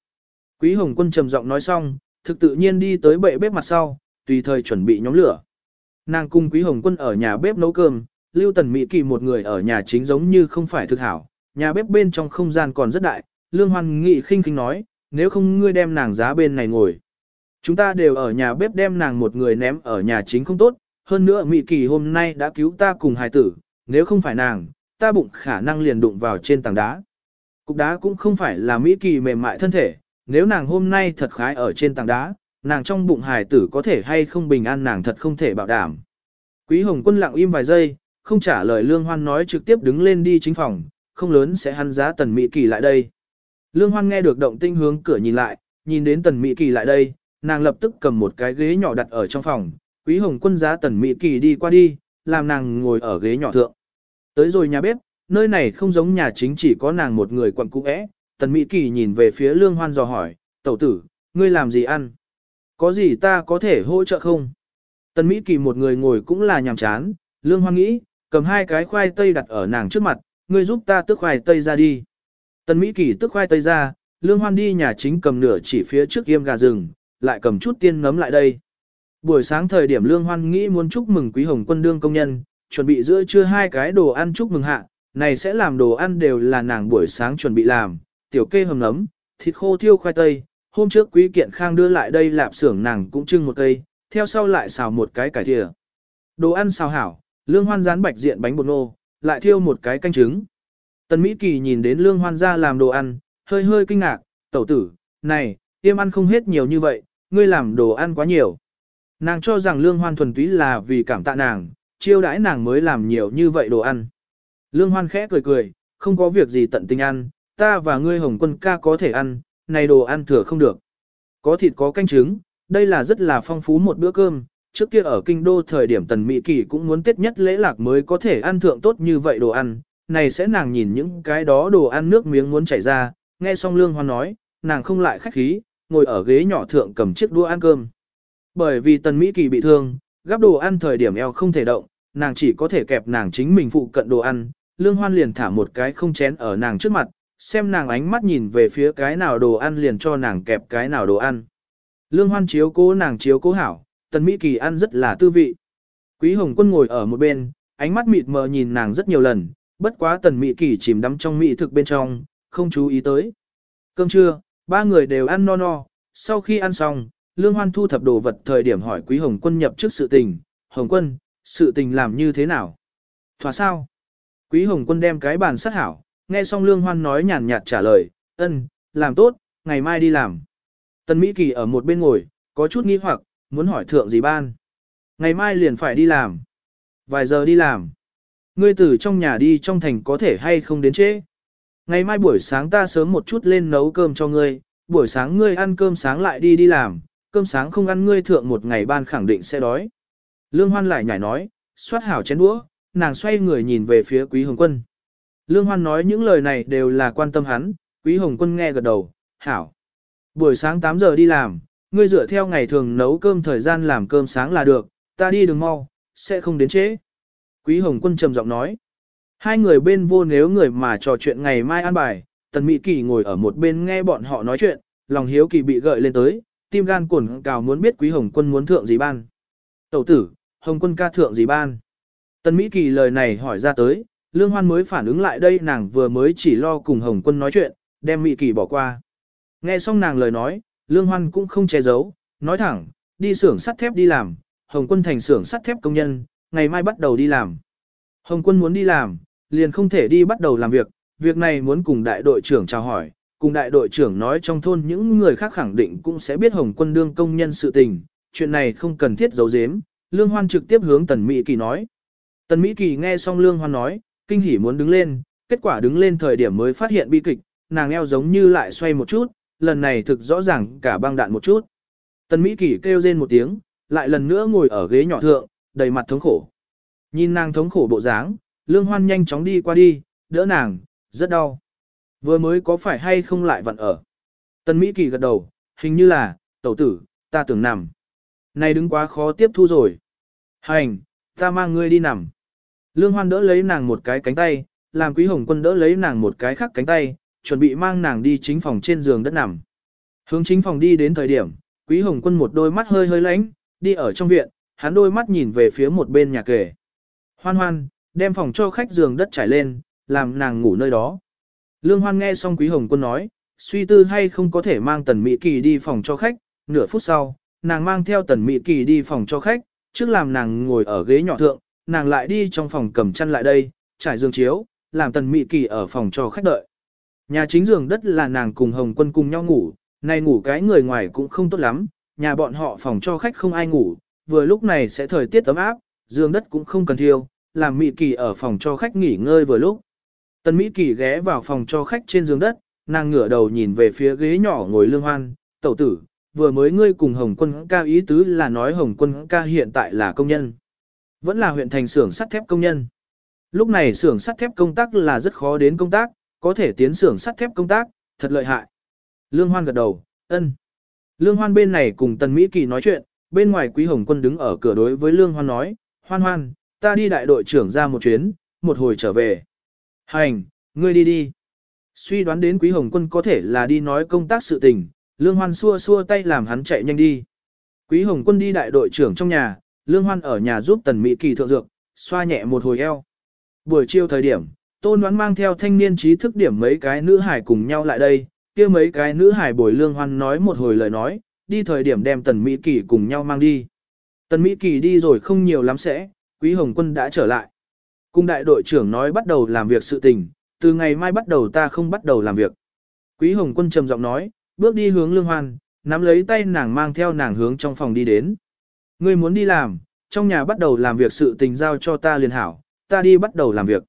Quý hồng quân trầm giọng nói xong, thực tự nhiên đi tới bệ bếp mặt sau, tùy thời chuẩn bị nhóm lửa. Nàng cùng quý hồng quân ở nhà bếp nấu cơm, lưu tần mỹ kỳ một người ở nhà chính giống như không phải thực hảo. Nhà bếp bên trong không gian còn rất đại, lương hoan nghị khinh khinh nói, nếu không ngươi đem nàng giá bên này ngồi. Chúng ta đều ở nhà bếp đem nàng một người ném ở nhà chính không tốt, hơn nữa Mỹ Kỳ hôm nay đã cứu ta cùng hài tử, nếu không phải nàng, ta bụng khả năng liền đụng vào trên tảng đá. Cục đá cũng không phải là Mỹ Kỳ mềm mại thân thể, nếu nàng hôm nay thật khái ở trên tảng đá, nàng trong bụng hài tử có thể hay không bình an nàng thật không thể bảo đảm. Quý Hồng Quân lặng im vài giây, không trả lời Lương Hoan nói trực tiếp đứng lên đi chính phòng, không lớn sẽ hắn giá Tần Mỹ Kỳ lại đây. Lương Hoan nghe được động tinh hướng cửa nhìn lại, nhìn đến Tần Mỹ Kỳ lại đây, nàng lập tức cầm một cái ghế nhỏ đặt ở trong phòng, Quý Hồng Quân giá Tần Mỹ Kỳ đi qua đi, làm nàng ngồi ở ghế nhỏ thượng. Tới rồi nhà bếp, nơi này không giống nhà chính chỉ có nàng một người quận cũ é. Tần Mỹ Kỳ nhìn về phía Lương Hoan dò hỏi, tẩu tử, ngươi làm gì ăn? Có gì ta có thể hỗ trợ không? Tần Mỹ Kỳ một người ngồi cũng là nhàm chán, Lương Hoan nghĩ, cầm hai cái khoai tây đặt ở nàng trước mặt, ngươi giúp ta tước khoai tây ra đi. Tần Mỹ Kỳ tước khoai tây ra, Lương Hoan đi nhà chính cầm nửa chỉ phía trước yêm gà rừng, lại cầm chút tiên nấm lại đây. Buổi sáng thời điểm Lương Hoan nghĩ muốn chúc mừng Quý Hồng Quân đương công nhân, chuẩn bị giữa trưa hai cái đồ ăn chúc mừng hạ, này sẽ làm đồ ăn đều là nàng buổi sáng chuẩn bị làm, tiểu kê hầm nấm, thịt khô thiêu khoai tây, hôm trước Quý Kiện Khang đưa lại đây lạp xưởng nàng cũng trưng một cây, theo sau lại xào một cái cải thìa. Đồ ăn xào hảo, Lương Hoan rán bạch diện bánh bột nô, lại thiêu một cái canh trứng. Tần Mỹ Kỳ nhìn đến Lương Hoan ra làm đồ ăn, hơi hơi kinh ngạc, tẩu tử, này, tiêm ăn không hết nhiều như vậy, ngươi làm đồ ăn quá nhiều. Nàng cho rằng lương hoan thuần túy là vì cảm tạ nàng, chiêu đãi nàng mới làm nhiều như vậy đồ ăn. Lương hoan khẽ cười cười, không có việc gì tận tình ăn, ta và ngươi hồng quân ca có thể ăn, này đồ ăn thừa không được. Có thịt có canh trứng, đây là rất là phong phú một bữa cơm, trước kia ở kinh đô thời điểm tần mỹ kỳ cũng muốn tiết nhất lễ lạc mới có thể ăn thượng tốt như vậy đồ ăn, này sẽ nàng nhìn những cái đó đồ ăn nước miếng muốn chảy ra, nghe xong lương hoan nói, nàng không lại khách khí, ngồi ở ghế nhỏ thượng cầm chiếc đũa ăn cơm. Bởi vì tần Mỹ Kỳ bị thương, gắp đồ ăn thời điểm eo không thể động, nàng chỉ có thể kẹp nàng chính mình phụ cận đồ ăn, lương hoan liền thả một cái không chén ở nàng trước mặt, xem nàng ánh mắt nhìn về phía cái nào đồ ăn liền cho nàng kẹp cái nào đồ ăn. Lương hoan chiếu cố nàng chiếu cố hảo, tần Mỹ Kỳ ăn rất là tư vị. Quý Hồng Quân ngồi ở một bên, ánh mắt mịt mờ nhìn nàng rất nhiều lần, bất quá tần Mỹ Kỳ chìm đắm trong mỹ thực bên trong, không chú ý tới. Cơm trưa, ba người đều ăn no no, sau khi ăn xong, Lương Hoan thu thập đồ vật thời điểm hỏi Quý Hồng Quân nhập trước sự tình, Hồng Quân, sự tình làm như thế nào? Thỏa sao? Quý Hồng Quân đem cái bàn sát hảo, nghe xong Lương Hoan nói nhàn nhạt trả lời, ân, làm tốt, ngày mai đi làm. Tân Mỹ Kỳ ở một bên ngồi, có chút nghi hoặc, muốn hỏi thượng gì ban. Ngày mai liền phải đi làm. Vài giờ đi làm. Ngươi từ trong nhà đi trong thành có thể hay không đến trễ. Ngày mai buổi sáng ta sớm một chút lên nấu cơm cho ngươi, buổi sáng ngươi ăn cơm sáng lại đi đi làm, cơm sáng không ăn ngươi thượng một ngày ban khẳng định sẽ đói. Lương Hoan lại nhảy nói, xoát hảo chén đũa, nàng xoay người nhìn về phía Quý Hồng Quân. Lương Hoan nói những lời này đều là quan tâm hắn, Quý Hồng Quân nghe gật đầu, hảo. Buổi sáng 8 giờ đi làm, ngươi dựa theo ngày thường nấu cơm thời gian làm cơm sáng là được, ta đi đường mau, sẽ không đến trễ. Quý Hồng Quân trầm giọng nói. Hai người bên vô nếu người mà trò chuyện ngày mai ăn bài, Tần Mỹ Kỳ ngồi ở một bên nghe bọn họ nói chuyện, lòng hiếu kỳ bị gợi lên tới, tim gan cuồn cào muốn biết Quý Hồng Quân muốn thượng gì ban. Tẩu tử, Hồng Quân ca thượng gì ban. Tần Mỹ Kỳ lời này hỏi ra tới, Lương Hoan mới phản ứng lại đây nàng vừa mới chỉ lo cùng Hồng Quân nói chuyện, đem Mỹ Kỳ bỏ qua. Nghe xong nàng lời nói, Lương Hoan cũng không che giấu, nói thẳng, đi xưởng sắt thép đi làm, Hồng Quân thành xưởng sắt thép công nhân, ngày mai bắt đầu đi làm. Hồng Quân muốn đi làm, liền không thể đi bắt đầu làm việc, việc này muốn cùng đại đội trưởng chào hỏi, cùng đại đội trưởng nói trong thôn những người khác khẳng định cũng sẽ biết Hồng Quân đương công nhân sự tình, chuyện này không cần thiết giấu giếm. Lương Hoan trực tiếp hướng Tần Mỹ Kỳ nói. Tần Mỹ Kỳ nghe xong Lương Hoan nói, kinh hỉ muốn đứng lên, kết quả đứng lên thời điểm mới phát hiện bi kịch, nàng eo giống như lại xoay một chút, lần này thực rõ ràng cả băng đạn một chút. Tần Mỹ Kỳ kêu rên một tiếng, lại lần nữa ngồi ở ghế nhỏ thượng, đầy mặt thống khổ. Nhìn nàng thống khổ bộ dáng, Lương Hoan nhanh chóng đi qua đi, đỡ nàng, rất đau. Vừa mới có phải hay không lại vặn ở. Tần Mỹ Kỳ gật đầu, hình như là, tẩu tử, ta tưởng nằm. Này đứng quá khó tiếp thu rồi. Hành, ta mang ngươi đi nằm. Lương Hoan đỡ lấy nàng một cái cánh tay, làm Quý Hồng Quân đỡ lấy nàng một cái khác cánh tay, chuẩn bị mang nàng đi chính phòng trên giường đất nằm. Hướng chính phòng đi đến thời điểm, Quý Hồng Quân một đôi mắt hơi hơi lánh, đi ở trong viện, hắn đôi mắt nhìn về phía một bên nhà kề. Hoan hoan, đem phòng cho khách giường đất trải lên, làm nàng ngủ nơi đó. Lương Hoan nghe xong Quý Hồng Quân nói, suy tư hay không có thể mang Tần Mỹ Kỳ đi phòng cho khách, nửa phút sau, nàng mang theo Tần Mỹ Kỳ đi phòng cho khách, trước làm nàng ngồi ở ghế nhỏ thượng, nàng lại đi trong phòng cầm chăn lại đây, trải giường chiếu, làm Tần Mỹ Kỳ ở phòng cho khách đợi. Nhà chính giường đất là nàng cùng Hồng Quân cùng nhau ngủ, nay ngủ cái người ngoài cũng không tốt lắm, nhà bọn họ phòng cho khách không ai ngủ, vừa lúc này sẽ thời tiết ấm áp, giường đất cũng không cần thiêu, làm Mỹ Kỳ ở phòng cho khách nghỉ ngơi vừa lúc. Tần Mỹ Kỳ ghé vào phòng cho khách trên giường đất, nàng ngửa đầu nhìn về phía ghế nhỏ ngồi lương hoan, tẩu tử, vừa mới ngươi cùng Hồng Quân ca ý tứ là nói Hồng Quân ca hiện tại là công nhân. Vẫn là huyện thành xưởng sắt thép công nhân. Lúc này xưởng sắt thép công tác là rất khó đến công tác, có thể tiến xưởng sắt thép công tác, thật lợi hại. Lương Hoan gật đầu, ân. Lương Hoan bên này cùng Tần Mỹ Kỳ nói chuyện, bên ngoài Quý Hồng Quân đứng ở cửa đối với Lương Hoan nói, Hoan Hoan, ta đi đại đội trưởng ra một chuyến, một hồi trở về. Hành, ngươi đi đi. Suy đoán đến Quý Hồng Quân có thể là đi nói công tác sự tình, Lương Hoan xua xua tay làm hắn chạy nhanh đi. Quý Hồng Quân đi đại đội trưởng trong nhà, Lương Hoan ở nhà giúp Tần Mỹ Kỳ thượng dược, xoa nhẹ một hồi eo. Buổi chiều thời điểm, Tôn Đoán mang theo thanh niên trí thức điểm mấy cái nữ hải cùng nhau lại đây, kia mấy cái nữ hải bồi Lương Hoan nói một hồi lời nói, đi thời điểm đem Tần Mỹ Kỳ cùng nhau mang đi. Tần Mỹ Kỳ đi rồi không nhiều lắm sẽ, Quý Hồng Quân đã trở lại. Cung đại đội trưởng nói bắt đầu làm việc sự tình, từ ngày mai bắt đầu ta không bắt đầu làm việc. Quý Hồng Quân trầm giọng nói, bước đi hướng Lương Hoan, nắm lấy tay nàng mang theo nàng hướng trong phòng đi đến. Ngươi muốn đi làm, trong nhà bắt đầu làm việc sự tình giao cho ta liền hảo, ta đi bắt đầu làm việc.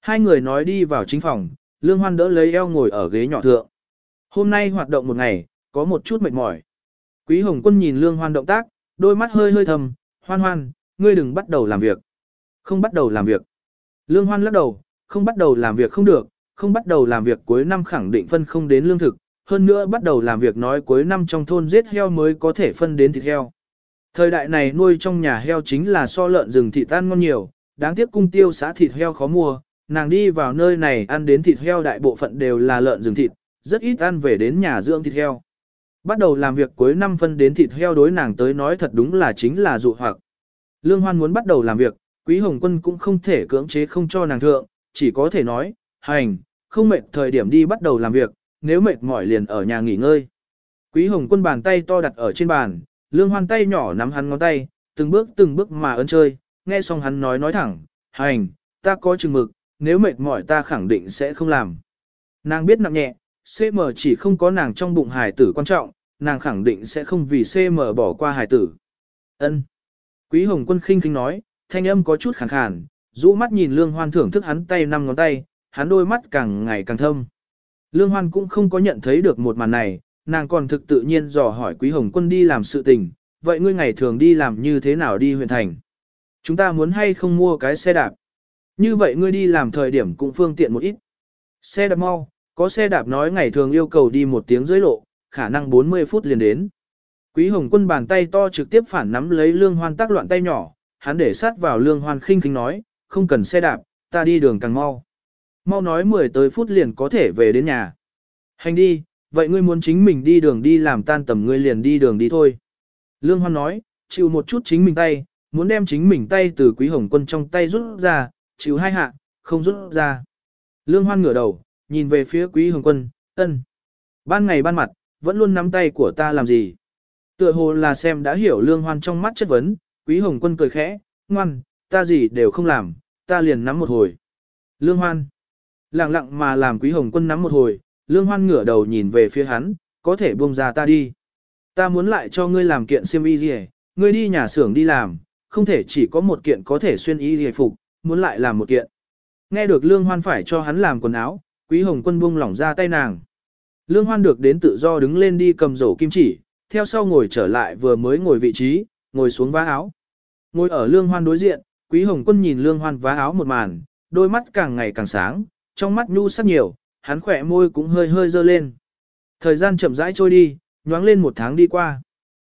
Hai người nói đi vào chính phòng, Lương Hoan đỡ lấy eo ngồi ở ghế nhỏ thượng. Hôm nay hoạt động một ngày, có một chút mệt mỏi. Quý Hồng Quân nhìn Lương Hoan động tác, đôi mắt hơi hơi thầm, hoan hoan, ngươi đừng bắt đầu làm việc. Không bắt đầu làm việc. Lương Hoan lắc đầu, không bắt đầu làm việc không được, không bắt đầu làm việc cuối năm khẳng định phân không đến lương thực, hơn nữa bắt đầu làm việc nói cuối năm trong thôn giết heo mới có thể phân đến thịt heo. Thời đại này nuôi trong nhà heo chính là so lợn rừng thịt ăn ngon nhiều, đáng tiếc cung tiêu xã thịt heo khó mua, nàng đi vào nơi này ăn đến thịt heo đại bộ phận đều là lợn rừng thịt, rất ít ăn về đến nhà dưỡng thịt heo. Bắt đầu làm việc cuối năm phân đến thịt heo đối nàng tới nói thật đúng là chính là dụ hoặc. Lương Hoan muốn bắt đầu làm việc, Quý Hồng Quân cũng không thể cưỡng chế không cho nàng thượng, chỉ có thể nói, hành, không mệt thời điểm đi bắt đầu làm việc, nếu mệt mỏi liền ở nhà nghỉ ngơi. Quý Hồng Quân bàn tay to đặt ở trên bàn, Lương Hoan tay nhỏ nắm hắn ngón tay, từng bước từng bước mà ấn chơi, nghe xong hắn nói nói thẳng, hành, ta có chừng mực, nếu mệt mỏi ta khẳng định sẽ không làm. Nàng biết nặng nhẹ, CM chỉ không có nàng trong bụng hài tử quan trọng, nàng khẳng định sẽ không vì CM bỏ qua hài tử. Ân. Quý Hồng Quân khinh khinh nói, thanh âm có chút khàn khàn, rũ mắt nhìn Lương Hoan thưởng thức hắn tay năm ngón tay, hắn đôi mắt càng ngày càng thâm. Lương Hoan cũng không có nhận thấy được một màn này, nàng còn thực tự nhiên dò hỏi Quý Hồng Quân đi làm sự tình, vậy ngươi ngày thường đi làm như thế nào đi huyện thành? Chúng ta muốn hay không mua cái xe đạp? Như vậy ngươi đi làm thời điểm cũng phương tiện một ít. Xe đạp mau, có xe đạp nói ngày thường yêu cầu đi một tiếng dưới lộ, khả năng 40 phút liền đến. Quý Hồng Quân bàn tay to trực tiếp phản nắm lấy Lương Hoan tác loạn tay nhỏ, hắn để sát vào Lương Hoan khinh khinh nói, không cần xe đạp, ta đi đường càng mau. Mau nói 10 tới phút liền có thể về đến nhà. Hành đi, vậy ngươi muốn chính mình đi đường đi làm tan tầm ngươi liền đi đường đi thôi. Lương Hoan nói, chịu một chút chính mình tay, muốn đem chính mình tay từ Quý Hồng Quân trong tay rút ra, chịu hai hạ, không rút ra. Lương Hoan ngửa đầu, nhìn về phía Quý Hồng Quân, ân. Ban ngày ban mặt, vẫn luôn nắm tay của ta làm gì? Tựa hồ là xem đã hiểu Lương Hoan trong mắt chất vấn, Quý Hồng Quân cười khẽ, ngoan, ta gì đều không làm, ta liền nắm một hồi. Lương Hoan. Lặng lặng mà làm Quý Hồng Quân nắm một hồi, Lương Hoan ngửa đầu nhìn về phía hắn, có thể buông ra ta đi. Ta muốn lại cho ngươi làm kiện xiêm y gì, ngươi đi nhà xưởng đi làm, không thể chỉ có một kiện có thể xuyên y gì phục, muốn lại làm một kiện. Nghe được Lương Hoan phải cho hắn làm quần áo, Quý Hồng Quân buông lỏng ra tay nàng. Lương Hoan được đến tự do đứng lên đi cầm rổ kim chỉ, theo sau ngồi trở lại vừa mới ngồi vị trí, ngồi xuống vá áo. Ngồi ở Lương Hoan đối diện, Quý Hồng Quân nhìn Lương Hoan vá áo một màn, đôi mắt càng ngày càng sáng, trong mắt nhu sắc nhiều, hắn khỏe môi cũng hơi hơi dơ lên. Thời gian chậm rãi trôi đi, nhoáng lên một tháng đi qua.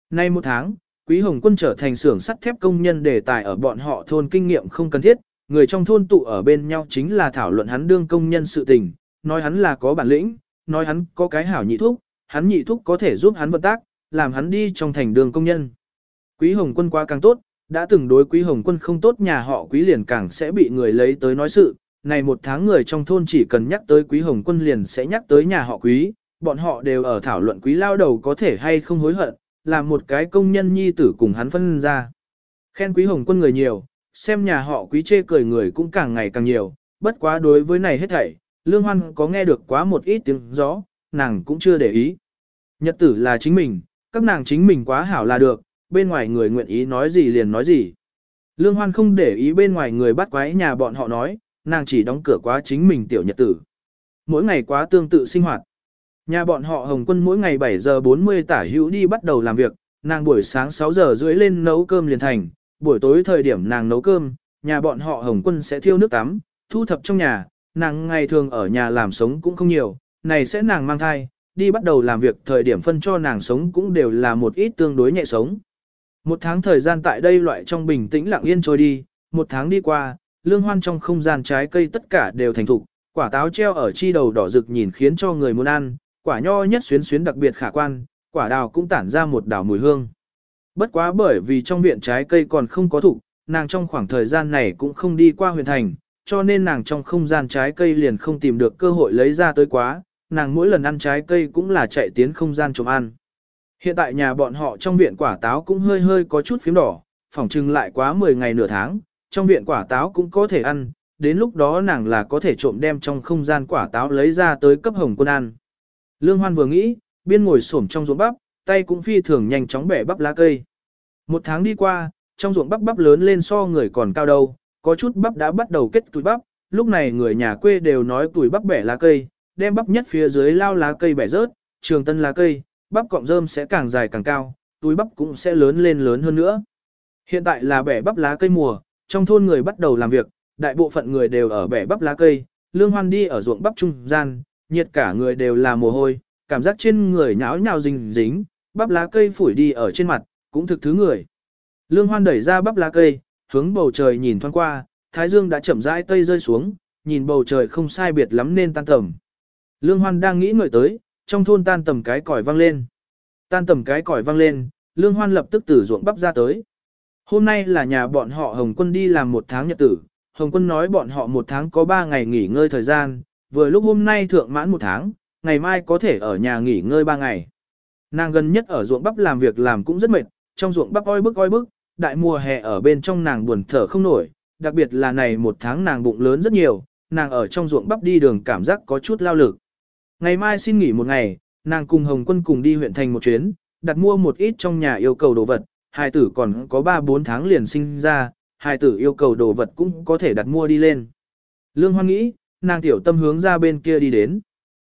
Nay một tháng, Quý Hồng Quân trở thành xưởng sắt thép công nhân đề tài ở bọn họ thôn kinh nghiệm không cần thiết, người trong thôn tụ ở bên nhau chính là thảo luận hắn đương công nhân sự tình, nói hắn là có bản lĩnh, nói hắn có cái hảo nhị thúc, hắn nhị thúc có thể giúp hắn vận tác, làm hắn đi trong thành đường công nhân. Quý Hồng Quân quá càng tốt, đã từng đối Quý Hồng Quân không tốt nhà họ Quý liền càng sẽ bị người lấy tới nói sự, này một tháng người trong thôn chỉ cần nhắc tới Quý Hồng Quân liền sẽ nhắc tới nhà họ Quý, bọn họ đều ở thảo luận Quý lao đầu có thể hay không hối hận, làm một cái công nhân nhi tử cùng hắn phân ra. Khen Quý Hồng Quân người nhiều, xem nhà họ Quý chê cười người cũng càng ngày càng nhiều, bất quá đối với này hết thảy, Lương Hoan có nghe được quá một ít tiếng gió, nàng cũng chưa để ý. Nhật tử là chính mình, các nàng chính mình quá hảo là được, bên ngoài người nguyện ý nói gì liền nói gì. Lương Hoan không để ý bên ngoài người bắt quái nhà bọn họ nói, nàng chỉ đóng cửa quá chính mình tiểu nhật tử. Mỗi ngày quá tương tự sinh hoạt. Nhà bọn họ Hồng Quân mỗi ngày 7 giờ 40 tả hữu đi bắt đầu làm việc, nàng buổi sáng 6 giờ rưỡi lên nấu cơm liền thành, buổi tối thời điểm nàng nấu cơm, nhà bọn họ Hồng Quân sẽ thiêu nước tắm, thu thập trong nhà, nàng ngày thường ở nhà làm sống cũng không nhiều, này sẽ nàng mang thai, đi bắt đầu làm việc thời điểm phân cho nàng sống cũng đều là một ít tương đối nhẹ sống. Một tháng thời gian tại đây loại trong bình tĩnh lặng yên trôi đi, một tháng đi qua, lương hoan trong không gian trái cây tất cả đều thành thục, quả táo treo ở chi đầu đỏ rực nhìn khiến cho người muốn ăn, quả nho nhất xuyến xuyến đặc biệt khả quan, quả đào cũng tản ra một đảo mùi hương. Bất quá bởi vì trong viện trái cây còn không có thục, nàng trong khoảng thời gian này cũng không đi qua huyện thành, cho nên nàng trong không gian trái cây liền không tìm được cơ hội lấy ra tới quá, nàng mỗi lần ăn trái cây cũng là chạy tiến không gian trộm ăn. Hiện tại nhà bọn họ trong viện quả táo cũng hơi hơi có chút phím đỏ, phỏng chừng lại quá 10 ngày nửa tháng, trong viện quả táo cũng có thể ăn, đến lúc đó nàng là có thể trộm đem trong không gian quả táo lấy ra tới cấp hồng quân ăn. Lương Hoan vừa nghĩ, biên ngồi xổm trong ruộng bắp, tay cũng phi thường nhanh chóng bẻ bắp lá cây. Một tháng đi qua, trong ruộng bắp bắp lớn lên so người còn cao đâu, có chút bắp đã bắt đầu kết túi bắp, lúc này người nhà quê đều nói tuổi bắp bẻ lá cây, đem bắp nhất phía dưới lao lá cây bẻ rớt, trường tân lá cây, bắp cọng rơm sẽ càng dài càng cao, túi bắp cũng sẽ lớn lên lớn hơn nữa. Hiện tại là bẻ bắp lá cây mùa, trong thôn người bắt đầu làm việc, đại bộ phận người đều ở bẻ bắp lá cây, lương hoan đi ở ruộng bắp trung gian, nhiệt cả người đều là mồ hôi, cảm giác trên người nháo nhào dính dính, bắp lá cây phủi đi ở trên mặt, cũng thực thứ người. Lương hoan đẩy ra bắp lá cây, hướng bầu trời nhìn thoáng qua, thái dương đã chậm rãi tây rơi xuống, nhìn bầu trời không sai biệt lắm nên tan tầm. Lương hoan đang nghĩ ngợi tới, trong thôn tan tầm cái còi vang lên. Tan tầm cái còi vang lên, Lương Hoan lập tức từ ruộng bắp ra tới. Hôm nay là nhà bọn họ Hồng Quân đi làm một tháng nhật tử, Hồng Quân nói bọn họ một tháng có ba ngày nghỉ ngơi thời gian, vừa lúc hôm nay thượng mãn một tháng, ngày mai có thể ở nhà nghỉ ngơi ba ngày. Nàng gần nhất ở ruộng bắp làm việc làm cũng rất mệt, trong ruộng bắp oi bức oi bức, đại mùa hè ở bên trong nàng buồn thở không nổi, đặc biệt là này một tháng nàng bụng lớn rất nhiều, nàng ở trong ruộng bắp đi đường cảm giác có chút lao lực. Ngày mai xin nghỉ một ngày, nàng cùng Hồng Quân cùng đi huyện thành một chuyến, đặt mua một ít trong nhà yêu cầu đồ vật, hài tử còn có 3-4 tháng liền sinh ra, hài tử yêu cầu đồ vật cũng có thể đặt mua đi lên. Lương Hoan nghĩ, nàng tiểu tâm hướng ra bên kia đi đến.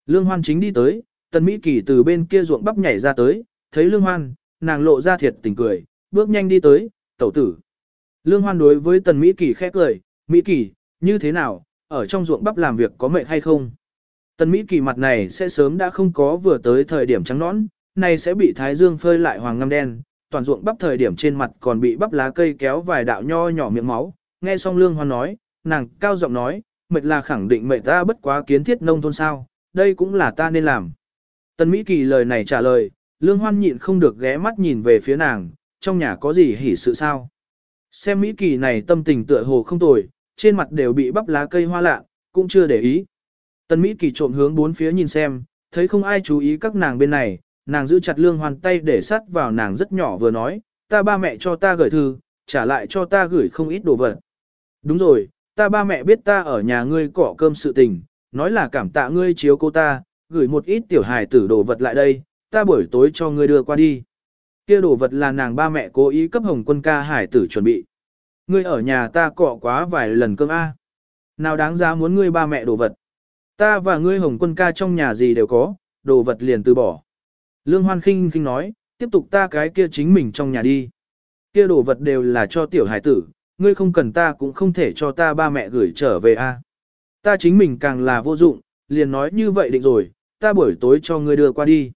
Lương Hoan chính đi tới, Tần Mỹ Kỳ từ bên kia ruộng bắp nhảy ra tới, thấy Lương Hoan, nàng lộ ra thiệt tình cười, bước nhanh đi tới, tẩu tử. Lương Hoan đối với Tần Mỹ Kỳ khẽ cười, Mỹ Kỳ, như thế nào, ở trong ruộng bắp làm việc có mệt hay không? Tần Mỹ kỳ mặt này sẽ sớm đã không có vừa tới thời điểm trắng nõn, này sẽ bị thái dương phơi lại hoàng ngăm đen, toàn ruộng bắp thời điểm trên mặt còn bị bắp lá cây kéo vài đạo nho nhỏ miệng máu. Nghe xong Lương Hoan nói, nàng cao giọng nói, mệt là khẳng định mệt ta bất quá kiến thiết nông thôn sao, đây cũng là ta nên làm. Tân Mỹ Kỳ lời này trả lời, Lương Hoan nhịn không được ghé mắt nhìn về phía nàng, trong nhà có gì hỉ sự sao. Xem Mỹ Kỳ này tâm tình tựa hồ không tồi, trên mặt đều bị bắp lá cây hoa lạ, cũng chưa để ý. Tân Mỹ Kỳ trộm hướng bốn phía nhìn xem, thấy không ai chú ý các nàng bên này, nàng giữ chặt Lương hoàn tay để sát vào nàng rất nhỏ vừa nói, ta ba mẹ cho ta gửi thư, trả lại cho ta gửi không ít đồ vật. Đúng rồi, ta ba mẹ biết ta ở nhà ngươi cỏ cơm sự tình, nói là cảm tạ ngươi chiếu cô ta, gửi một ít tiểu hài tử đồ vật lại đây, ta buổi tối cho ngươi đưa qua đi. Kia đồ vật là nàng ba mẹ cố ý cấp hồng quân ca hải tử chuẩn bị. Ngươi ở nhà ta cọ quá vài lần cơm A. Nào đáng giá muốn ngươi ba mẹ đồ vật. Ta và ngươi hồng quân ca trong nhà gì đều có, đồ vật liền từ bỏ. Lương Hoan khinh khinh nói, tiếp tục ta cái kia chính mình trong nhà đi. Kia đồ vật đều là cho tiểu hải tử, ngươi không cần ta cũng không thể cho ta ba mẹ gửi trở về a. Ta chính mình càng là vô dụng, liền nói như vậy định rồi, ta buổi tối cho ngươi đưa qua đi.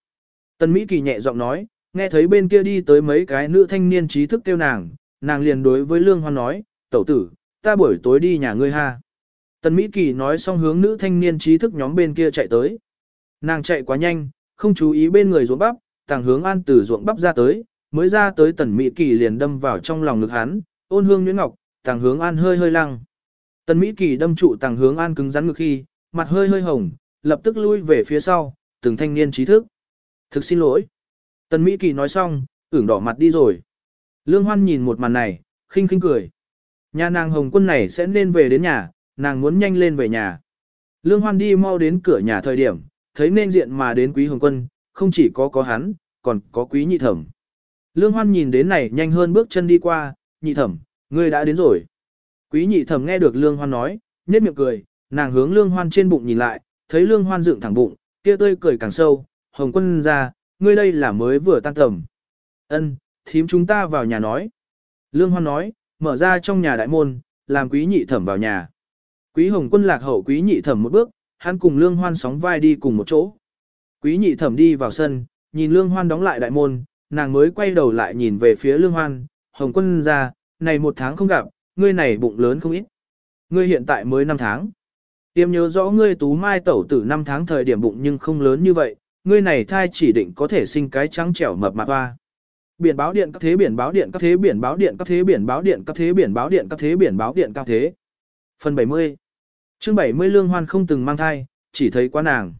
Tân Mỹ Kỳ nhẹ giọng nói, nghe thấy bên kia đi tới mấy cái nữ thanh niên trí thức kêu nàng, nàng liền đối với Lương Hoan nói, tẩu tử, ta buổi tối đi nhà ngươi ha. Tân Mỹ Kỳ nói xong hướng nữ thanh niên trí thức nhóm bên kia chạy tới. Nàng chạy quá nhanh, không chú ý bên người ruộng bắp, tàng hướng an từ ruộng bắp ra tới, mới ra tới Tần Mỹ Kỳ liền đâm vào trong lòng ngực hắn, ôn hương nhuyễn ngọc, tàng hướng an hơi hơi lăng. Tần Mỹ Kỳ đâm trụ tàng hướng an cứng rắn ngực khi, mặt hơi hơi hồng, lập tức lui về phía sau, từng thanh niên trí thức. Thực xin lỗi. Tần Mỹ Kỳ nói xong, ửng đỏ mặt đi rồi. Lương Hoan nhìn một màn này, khinh khinh cười. Nhà nàng hồng quân này sẽ nên về đến nhà, nàng muốn nhanh lên về nhà. Lương Hoan đi mau đến cửa nhà thời điểm, thấy nên diện mà đến quý hồng quân, không chỉ có có hắn, còn có quý nhị thẩm. Lương Hoan nhìn đến này nhanh hơn bước chân đi qua, nhị thẩm, ngươi đã đến rồi. Quý nhị thẩm nghe được Lương Hoan nói, nhếch miệng cười, nàng hướng Lương Hoan trên bụng nhìn lại, thấy Lương Hoan dựng thẳng bụng, kia tươi cười càng sâu, hồng quân ra, ngươi đây là mới vừa tan tầm. Ân, thím chúng ta vào nhà nói. Lương Hoan nói, mở ra trong nhà đại môn, làm quý nhị thẩm vào nhà. Quý hồng quân lạc hậu quý nhị thẩm một bước, hắn cùng Lương Hoan sóng vai đi cùng một chỗ. Quý nhị thẩm đi vào sân, nhìn Lương Hoan đóng lại đại môn, nàng mới quay đầu lại nhìn về phía Lương Hoan, Hồng quân ra, này một tháng không gặp, ngươi này bụng lớn không ít. Ngươi hiện tại mới 5 tháng. Tiêm nhớ rõ ngươi tú mai tẩu tử 5 tháng thời điểm bụng nhưng không lớn như vậy, ngươi này thai chỉ định có thể sinh cái trắng trẻo mập mạp hoa. Biển báo điện các thế biển báo điện các thế biển báo điện các thế biển báo điện các thế biển báo điện các thế biển báo điện các thế. Phần 70 chương 70 Lương Hoan không từng mang thai, chỉ thấy quá nàng.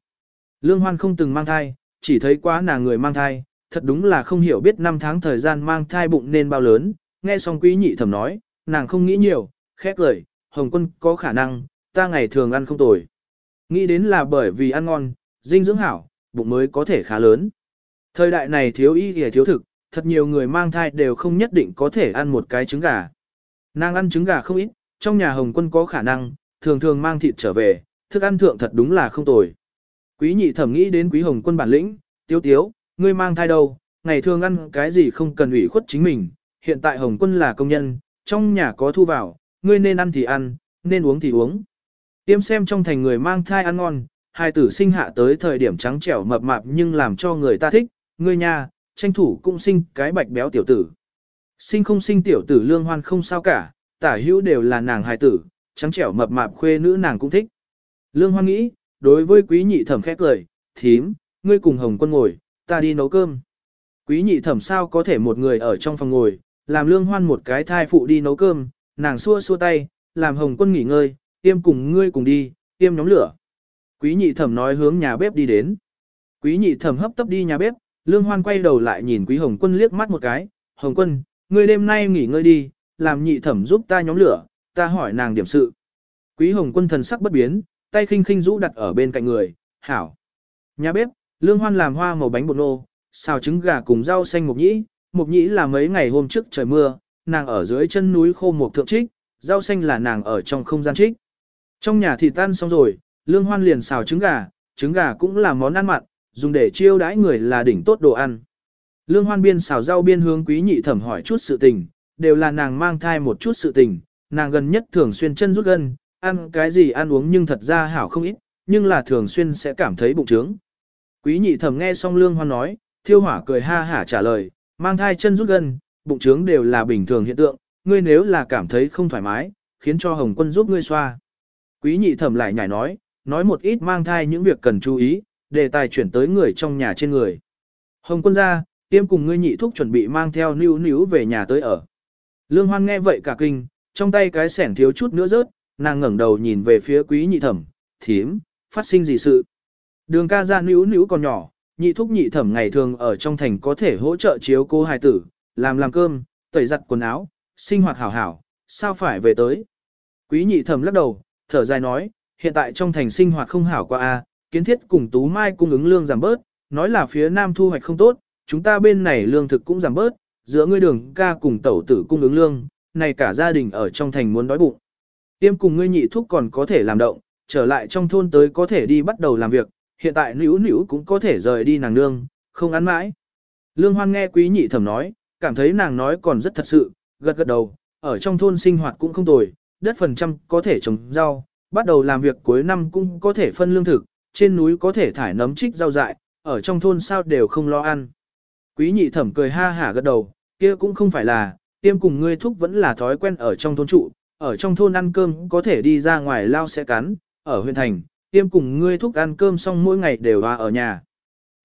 Lương Hoan không từng mang thai, chỉ thấy quá nàng người mang thai, thật đúng là không hiểu biết năm tháng thời gian mang thai bụng nên bao lớn, nghe xong quý nhị thẩm nói, nàng không nghĩ nhiều, khét lời, Hồng quân có khả năng, ta ngày thường ăn không tồi. Nghĩ đến là bởi vì ăn ngon, dinh dưỡng hảo, bụng mới có thể khá lớn. Thời đại này thiếu y thì thiếu thực, thật nhiều người mang thai đều không nhất định có thể ăn một cái trứng gà. Nàng ăn trứng gà không ít, trong nhà Hồng quân có khả năng, thường thường mang thịt trở về, thức ăn thượng thật đúng là không tồi. Quý nhị thẩm nghĩ đến quý Hồng quân bản lĩnh, tiếu tiếu, ngươi mang thai đâu, ngày thường ăn cái gì không cần ủy khuất chính mình, hiện tại Hồng quân là công nhân, trong nhà có thu vào, ngươi nên ăn thì ăn, nên uống thì uống. Tiêm xem trong thành người mang thai ăn ngon, hai tử sinh hạ tới thời điểm trắng trẻo mập mạp nhưng làm cho người ta thích, ngươi nhà, tranh thủ cũng sinh cái bạch béo tiểu tử. Sinh không sinh tiểu tử lương hoan không sao cả, tả hữu đều là nàng hài tử, trắng trẻo mập mạp khuê nữ nàng cũng thích. Lương hoan nghĩ, đối với quý nhị thẩm khẽ cười, thím, ngươi cùng hồng quân ngồi, ta đi nấu cơm. Quý nhị thẩm sao có thể một người ở trong phòng ngồi, làm lương hoan một cái thai phụ đi nấu cơm, nàng xua xua tay, làm hồng quân nghỉ ngơi, tiêm cùng ngươi cùng đi, tiêm nhóm lửa. Quý nhị thẩm nói hướng nhà bếp đi đến. Quý nhị thẩm hấp tấp đi nhà bếp, lương hoan quay đầu lại nhìn quý hồng quân liếc mắt một cái, hồng quân, ngươi đêm nay nghỉ ngơi đi, làm nhị thẩm giúp ta nhóm lửa, ta hỏi nàng điểm sự. Quý hồng quân thần sắc bất biến, tay khinh khinh rũ đặt ở bên cạnh người, hảo. Nhà bếp, lương hoan làm hoa màu bánh bột nô, xào trứng gà cùng rau xanh mộc nhĩ, mộc nhĩ là mấy ngày hôm trước trời mưa, nàng ở dưới chân núi khô một thượng trích, rau xanh là nàng ở trong không gian trích. Trong nhà thì tan xong rồi, lương hoan liền xào trứng gà, trứng gà cũng là món ăn mặn, dùng để chiêu đãi người là đỉnh tốt đồ ăn. Lương hoan biên xào rau biên hướng quý nhị thẩm hỏi chút sự tình, đều là nàng mang thai một chút sự tình, nàng gần nhất thường xuyên chân rút gân, ăn cái gì ăn uống nhưng thật ra hảo không ít, nhưng là thường xuyên sẽ cảm thấy bụng trướng. Quý nhị thẩm nghe xong lương hoan nói, thiêu hỏa cười ha hả trả lời, mang thai chân rút gân, bụng trướng đều là bình thường hiện tượng, ngươi nếu là cảm thấy không thoải mái, khiến cho Hồng quân giúp ngươi xoa. Quý nhị thẩm lại nhảy nói, nói một ít mang thai những việc cần chú ý, đề tài chuyển tới người trong nhà trên người. Hồng quân ra, tiêm cùng ngươi nhị thúc chuẩn bị mang theo níu níu về nhà tới ở. Lương Hoan nghe vậy cả kinh, trong tay cái sẻn thiếu chút nữa rớt, nàng ngẩng đầu nhìn về phía quý nhị thẩm, thím, phát sinh gì sự. Đường ca ra níu níu còn nhỏ, nhị thúc nhị thẩm ngày thường ở trong thành có thể hỗ trợ chiếu cô hài tử, làm làm cơm, tẩy giặt quần áo, sinh hoạt hảo hảo, sao phải về tới. Quý nhị thẩm lắc đầu, thở dài nói, hiện tại trong thành sinh hoạt không hảo qua a, kiến thiết cùng tú mai cung ứng lương giảm bớt, nói là phía nam thu hoạch không tốt, chúng ta bên này lương thực cũng giảm bớt, giữa ngươi đường ca cùng tẩu tử cung ứng lương, này cả gia đình ở trong thành muốn đói bụng. Tiêm cùng ngươi nhị thúc còn có thể làm động, trở lại trong thôn tới có thể đi bắt đầu làm việc, hiện tại nữ nữ cũng có thể rời đi nàng nương, không ăn mãi. Lương Hoan nghe quý nhị thẩm nói, cảm thấy nàng nói còn rất thật sự, gật gật đầu, ở trong thôn sinh hoạt cũng không tồi, đất phần trăm có thể trồng rau, bắt đầu làm việc cuối năm cũng có thể phân lương thực, trên núi có thể thải nấm trích rau dại, ở trong thôn sao đều không lo ăn. Quý nhị thẩm cười ha hả gật đầu, kia cũng không phải là, tiêm cùng ngươi thúc vẫn là thói quen ở trong thôn trụ, ở trong thôn ăn cơm có thể đi ra ngoài lao sẽ cắn, ở huyện thành, tiêm cùng ngươi thúc ăn cơm xong mỗi ngày đều hòa ở nhà.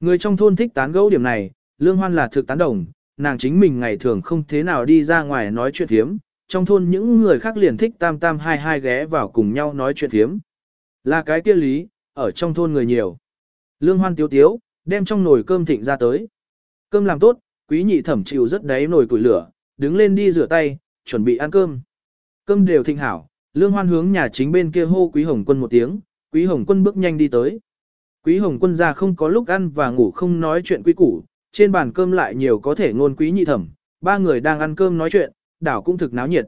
Người trong thôn thích tán gẫu điểm này, lương hoan là thực tán đồng, nàng chính mình ngày thường không thế nào đi ra ngoài nói chuyện thiếm, trong thôn những người khác liền thích tam tam hai hai ghé vào cùng nhau nói chuyện thiếm. Là cái kia lý, ở trong thôn người nhiều. Lương hoan tiếu tiếu, đem trong nồi cơm thịnh ra tới. Cơm làm tốt, quý nhị thẩm chịu rất đáy nồi củi lửa, đứng lên đi rửa tay, chuẩn bị ăn cơm. Cơm đều thịnh hảo, lương hoan hướng nhà chính bên kia hô quý hồng quân một tiếng, quý hồng quân bước nhanh đi tới. Quý hồng quân ra không có lúc ăn và ngủ không nói chuyện quý củ, trên bàn cơm lại nhiều có thể ngôn quý nhị thẩm, ba người đang ăn cơm nói chuyện, đảo cũng thực náo nhiệt.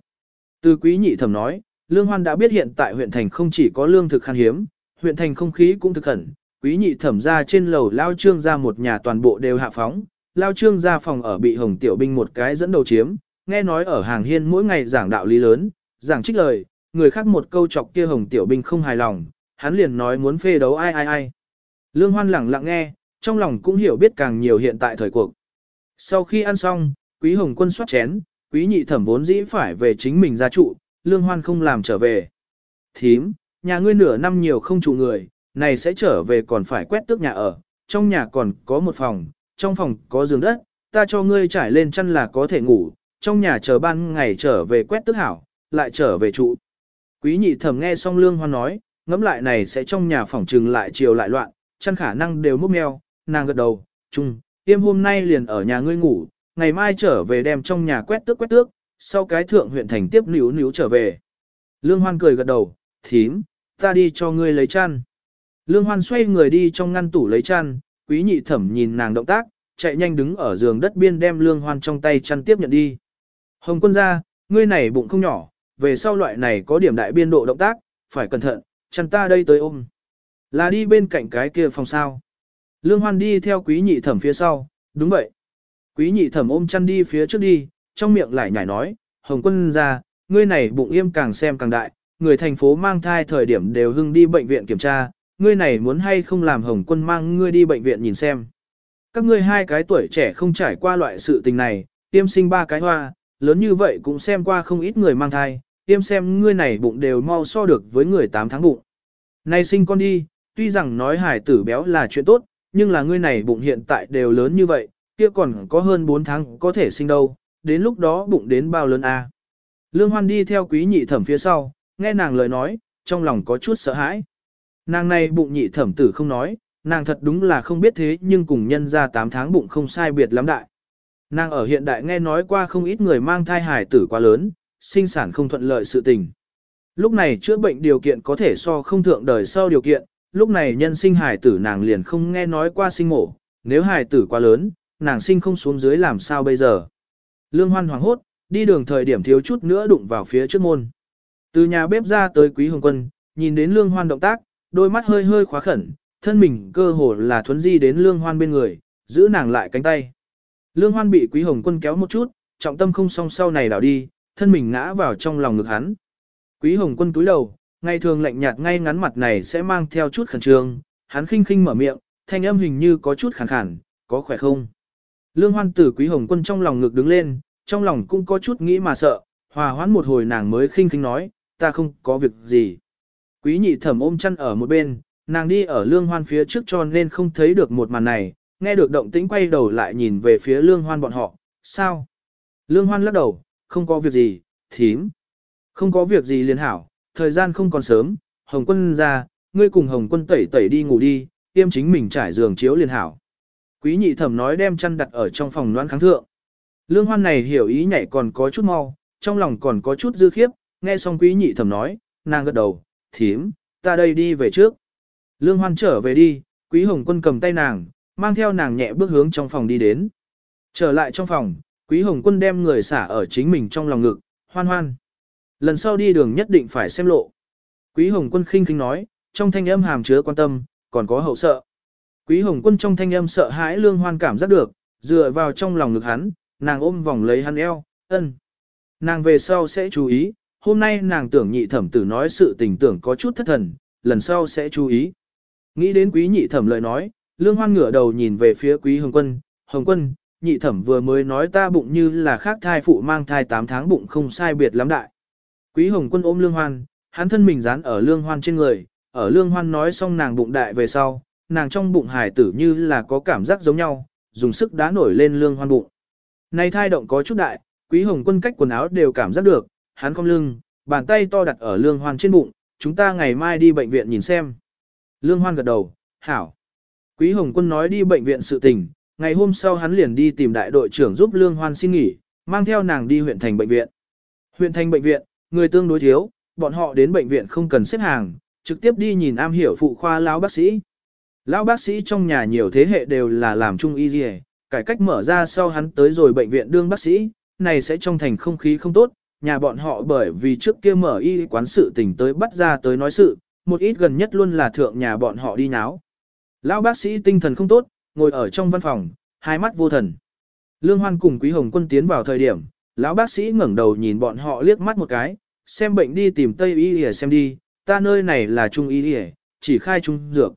Từ quý nhị thẩm nói, lương hoan đã biết hiện tại huyện thành không chỉ có lương thực khan hiếm, huyện thành không khí cũng thực khẩn, quý nhị thẩm ra trên lầu lao trương ra một nhà toàn bộ đều hạ phóng, lao trương ra phòng ở bị hồng tiểu binh một cái dẫn đầu chiếm, nghe nói ở hàng hiên mỗi ngày giảng đạo lý lớn, giảng trích lời, người khác một câu chọc kia hồng tiểu binh không hài lòng, hắn liền nói muốn phê đấu ai ai ai. Lương hoan lẳng lặng nghe, trong lòng cũng hiểu biết càng nhiều hiện tại thời cuộc. Sau khi ăn xong, quý hồng quân soát chén, quý nhị thẩm vốn dĩ phải về chính mình gia trụ, lương hoan không làm trở về. Thím, nhà ngươi nửa năm nhiều không trụ người, này sẽ trở về còn phải quét tước nhà ở, trong nhà còn có một phòng, trong phòng có giường đất, ta cho ngươi trải lên chăn là có thể ngủ, trong nhà chờ ban ngày trở về quét tước hảo, lại trở về trụ. Quý nhị thẩm nghe xong lương hoan nói, ngẫm lại này sẽ trong nhà phòng trừng lại chiều lại loạn, chăn khả năng đều múc meo, nàng gật đầu, chung, tiêm hôm nay liền ở nhà ngươi ngủ, ngày mai trở về đem trong nhà quét tước quét tước, sau cái thượng huyện thành tiếp níu níu trở về. Lương Hoan cười gật đầu, thím, ta đi cho ngươi lấy chăn. Lương Hoan xoay người đi trong ngăn tủ lấy chăn, quý nhị thẩm nhìn nàng động tác, chạy nhanh đứng ở giường đất biên đem Lương Hoan trong tay chăn tiếp nhận đi. Hồng quân ra, ngươi này bụng không nhỏ, về sau loại này có điểm đại biên độ động tác, phải cẩn thận, chăn ta đây tới ôm. Là đi bên cạnh cái kia phòng sao. Lương Hoan đi theo quý nhị thẩm phía sau, đúng vậy. Quý nhị thẩm ôm chăn đi phía trước đi, trong miệng lại nhảy nói, Hồng quân ra, ngươi này bụng im càng xem càng đại, người thành phố mang thai thời điểm đều hưng đi bệnh viện kiểm tra, ngươi này muốn hay không làm Hồng quân mang ngươi đi bệnh viện nhìn xem. Các ngươi hai cái tuổi trẻ không trải qua loại sự tình này, tiêm sinh ba cái hoa, lớn như vậy cũng xem qua không ít người mang thai, tiêm xem ngươi này bụng đều mau so được với người 8 tháng bụng. Này sinh con đi, tuy rằng nói hải tử béo là chuyện tốt, nhưng là ngươi này bụng hiện tại đều lớn như vậy, kia còn có hơn 4 tháng có thể sinh đâu, đến lúc đó bụng đến bao lớn a. À. Lương Hoan đi theo quý nhị thẩm phía sau, nghe nàng lời nói, trong lòng có chút sợ hãi. Nàng này bụng nhị thẩm tử không nói, nàng thật đúng là không biết thế nhưng cùng nhân ra 8 tháng bụng không sai biệt lắm đại. Nàng ở hiện đại nghe nói qua không ít người mang thai hài tử quá lớn, sinh sản không thuận lợi sự tình. Lúc này chữa bệnh điều kiện có thể so không thượng đời sau điều kiện, lúc này nhân sinh hài tử nàng liền không nghe nói qua sinh mổ, nếu hài tử quá lớn, nàng sinh không xuống dưới làm sao bây giờ. Lương hoan hoàng hốt, đi đường thời điểm thiếu chút nữa đụng vào phía trước môn. Từ nhà bếp ra tới quý hồng quân, nhìn đến lương hoan động tác, đôi mắt hơi hơi khóa khẩn, thân mình cơ hồ là thuấn di đến lương hoan bên người, giữ nàng lại cánh tay. Lương hoan bị quý hồng quân kéo một chút, trọng tâm không song sau này đảo đi, thân mình ngã vào trong lòng ngực hắn. Quý hồng quân túi đầu, ngày thường lạnh nhạt ngay ngắn mặt này sẽ mang theo chút khẩn trương, hắn khinh khinh mở miệng, thanh âm hình như có chút khàn khàn, có khỏe không? Lương Hoan tử Quý Hồng Quân trong lòng ngực đứng lên, trong lòng cũng có chút nghĩ mà sợ, hòa hoãn một hồi nàng mới khinh khinh nói, ta không có việc gì. Quý nhị thẩm ôm chăn ở một bên, nàng đi ở Lương Hoan phía trước cho nên không thấy được một màn này, nghe được động tĩnh quay đầu lại nhìn về phía Lương Hoan bọn họ, sao? Lương Hoan lắc đầu, không có việc gì, thím. Không có việc gì liền hảo, thời gian không còn sớm, Hồng Quân ra, ngươi cùng Hồng Quân tẩy tẩy đi ngủ đi, tiêm chính mình trải giường chiếu liền hảo. Quý nhị thẩm nói đem chăn đặt ở trong phòng noan kháng thượng. Lương Hoan này hiểu ý nhảy còn có chút mau, trong lòng còn có chút dư khiếp, nghe xong quý nhị thẩm nói, nàng gật đầu, thím, ta đây đi về trước. Lương Hoan trở về đi, quý Hồng Quân cầm tay nàng, mang theo nàng nhẹ bước hướng trong phòng đi đến. Trở lại trong phòng, quý Hồng Quân đem người xả ở chính mình trong lòng ngực, hoan hoan. Lần sau đi đường nhất định phải xem lộ. Quý Hồng Quân khinh khinh nói, trong thanh âm hàm chứa quan tâm, còn có hậu sợ. Quý Hồng Quân trong thanh âm sợ hãi Lương Hoan cảm giác được, dựa vào trong lòng ngực hắn, nàng ôm vòng lấy hắn eo, ân. Nàng về sau sẽ chú ý, hôm nay nàng tưởng nhị thẩm tử nói sự tình tưởng có chút thất thần, lần sau sẽ chú ý. Nghĩ đến quý nhị thẩm lời nói, Lương Hoan ngửa đầu nhìn về phía quý Hồng Quân, Hồng Quân, nhị thẩm vừa mới nói ta bụng như là khác thai phụ mang thai 8 tháng bụng không sai biệt lắm đại. Quý Hồng Quân ôm Lương Hoan, hắn thân mình dán ở Lương Hoan trên người, ở Lương Hoan nói xong nàng bụng đại về sau, nàng trong bụng hải tử như là có cảm giác giống nhau, dùng sức đá nổi lên Lương Hoan bụng. Này thai động có chút đại, Quý Hồng Quân cách quần áo đều cảm giác được, hắn không lưng, bàn tay to đặt ở Lương Hoan trên bụng, chúng ta ngày mai đi bệnh viện nhìn xem. Lương Hoan gật đầu, hảo. Quý Hồng Quân nói đi bệnh viện sự tình, ngày hôm sau hắn liền đi tìm đại đội trưởng giúp Lương Hoan xin nghỉ, mang theo nàng đi huyện thành bệnh viện. Huyện thành bệnh viện, người tương đối thiếu, bọn họ đến bệnh viện không cần xếp hàng, trực tiếp đi nhìn am hiểu phụ khoa lão bác sĩ. Lão bác sĩ trong nhà nhiều thế hệ đều là làm trung y gì, cải cách mở ra sau hắn tới rồi bệnh viện đương bác sĩ, này sẽ trong thành không khí không tốt, nhà bọn họ bởi vì trước kia mở y quán sự tình tới bắt ra tới nói sự, một ít gần nhất luôn là thượng nhà bọn họ đi náo. Lão bác sĩ tinh thần không tốt, ngồi ở trong văn phòng, hai mắt vô thần. Lương Hoan cùng Quý Hồng Quân tiến vào thời điểm, lão bác sĩ ngẩng đầu nhìn bọn họ liếc mắt một cái, xem bệnh đi tìm Tây y để xem đi, ta nơi này là Trung y để, chỉ khai trung dược.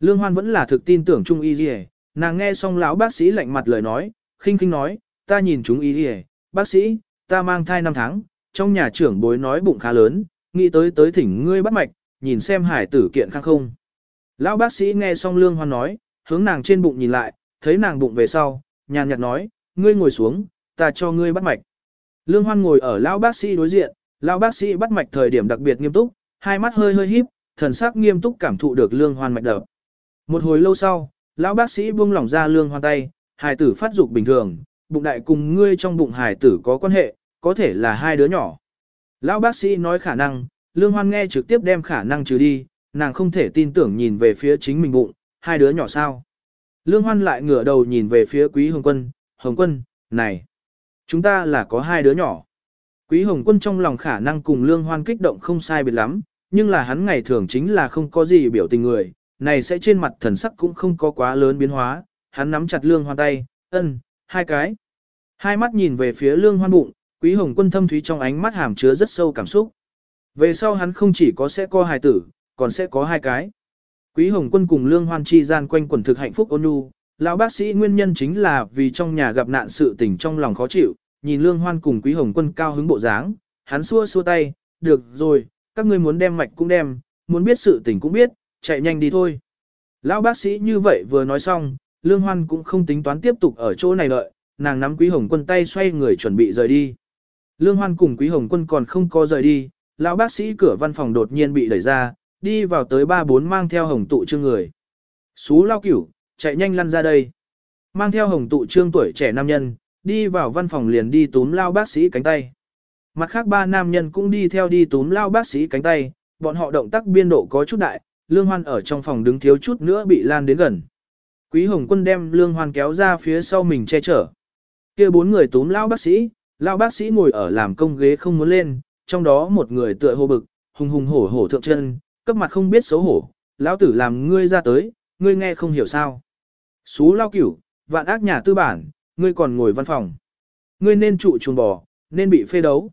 Lương Hoan vẫn là thực tin tưởng Trung y để, nàng nghe xong lão bác sĩ lạnh mặt lời nói, khinh khinh nói, ta nhìn Trung y để, bác sĩ, ta mang thai 5 tháng, trong nhà trưởng bối nói bụng khá lớn, nghĩ tới tới thỉnh ngươi bắt mạch, nhìn xem hải tử kiện khang không. Lão bác sĩ nghe xong Lương Hoan nói, hướng nàng trên bụng nhìn lại, thấy nàng bụng về sau, nhàn nhạt nói, ngươi ngồi xuống, ta cho ngươi bắt mạch. Lương Hoan ngồi ở lão bác sĩ đối diện, lão bác sĩ bắt mạch thời điểm đặc biệt nghiêm túc, hai mắt hơi hơi híp, thần sắc nghiêm túc cảm thụ được Lương Hoan mạch đập. Một hồi lâu sau, lão bác sĩ buông lỏng ra Lương Hoan tay, hài tử phát dục bình thường, bụng đại cùng ngươi trong bụng hài tử có quan hệ, có thể là hai đứa nhỏ. Lão bác sĩ nói khả năng, Lương Hoan nghe trực tiếp đem khả năng trừ đi, nàng không thể tin tưởng nhìn về phía chính mình bụng, hai đứa nhỏ sao. Lương Hoan lại ngửa đầu nhìn về phía Quý Hồng Quân, Hồng Quân, này, chúng ta là có hai đứa nhỏ. Quý Hồng Quân trong lòng khả năng cùng Lương Hoan kích động không sai biệt lắm, nhưng là hắn ngày thường chính là không có gì biểu tình người, này sẽ trên mặt thần sắc cũng không có quá lớn biến hóa, hắn nắm chặt Lương Hoan tay, ân, hai cái. Hai mắt nhìn về phía Lương Hoan bụng, Quý Hồng Quân thâm thúy trong ánh mắt hàm chứa rất sâu cảm xúc. Về sau hắn không chỉ có sẽ có hài tử, còn sẽ có hai cái. Quý Hồng Quân cùng Lương Hoan chi gian quanh quần thực hạnh phúc ôn nhu, lão bác sĩ nguyên nhân chính là vì trong nhà gặp nạn sự tình trong lòng khó chịu, nhìn Lương Hoan cùng Quý Hồng Quân cao hứng bộ dáng, hắn xua xua tay, được rồi, các ngươi muốn đem mạch cũng đem, muốn biết sự tình cũng biết, chạy nhanh đi thôi. Lão bác sĩ như vậy vừa nói xong, Lương Hoan cũng không tính toán tiếp tục ở chỗ này đợi, nàng nắm Quý Hồng Quân tay xoay người chuẩn bị rời đi. Lương Hoan cùng Quý Hồng Quân còn không có rời đi, lão bác sĩ cửa văn phòng đột nhiên bị đẩy ra, đi vào tới ba bốn mang theo hồng tụ trương người. Xú lao cửu, chạy nhanh lăn ra đây. Mang theo hồng tụ trương tuổi trẻ nam nhân, đi vào văn phòng liền đi túm lao bác sĩ cánh tay. Mặt khác ba nam nhân cũng đi theo đi túm lao bác sĩ cánh tay, bọn họ động tác biên độ có chút đại, lương hoan ở trong phòng đứng thiếu chút nữa bị lan đến gần. Quý hồng quân đem lương hoan kéo ra phía sau mình che chở. kia bốn người túm lao bác sĩ, lão bác sĩ ngồi ở làm công ghế không muốn lên, trong đó một người tựa hồ bực, hùng hùng hổ hổ thượng chân, cấp mặt không biết xấu hổ, lão tử làm ngươi ra tới, ngươi nghe không hiểu sao. Xú lao cửu, vạn ác nhà tư bản, ngươi còn ngồi văn phòng. Ngươi nên trụ chuồng bò, nên bị phê đấu.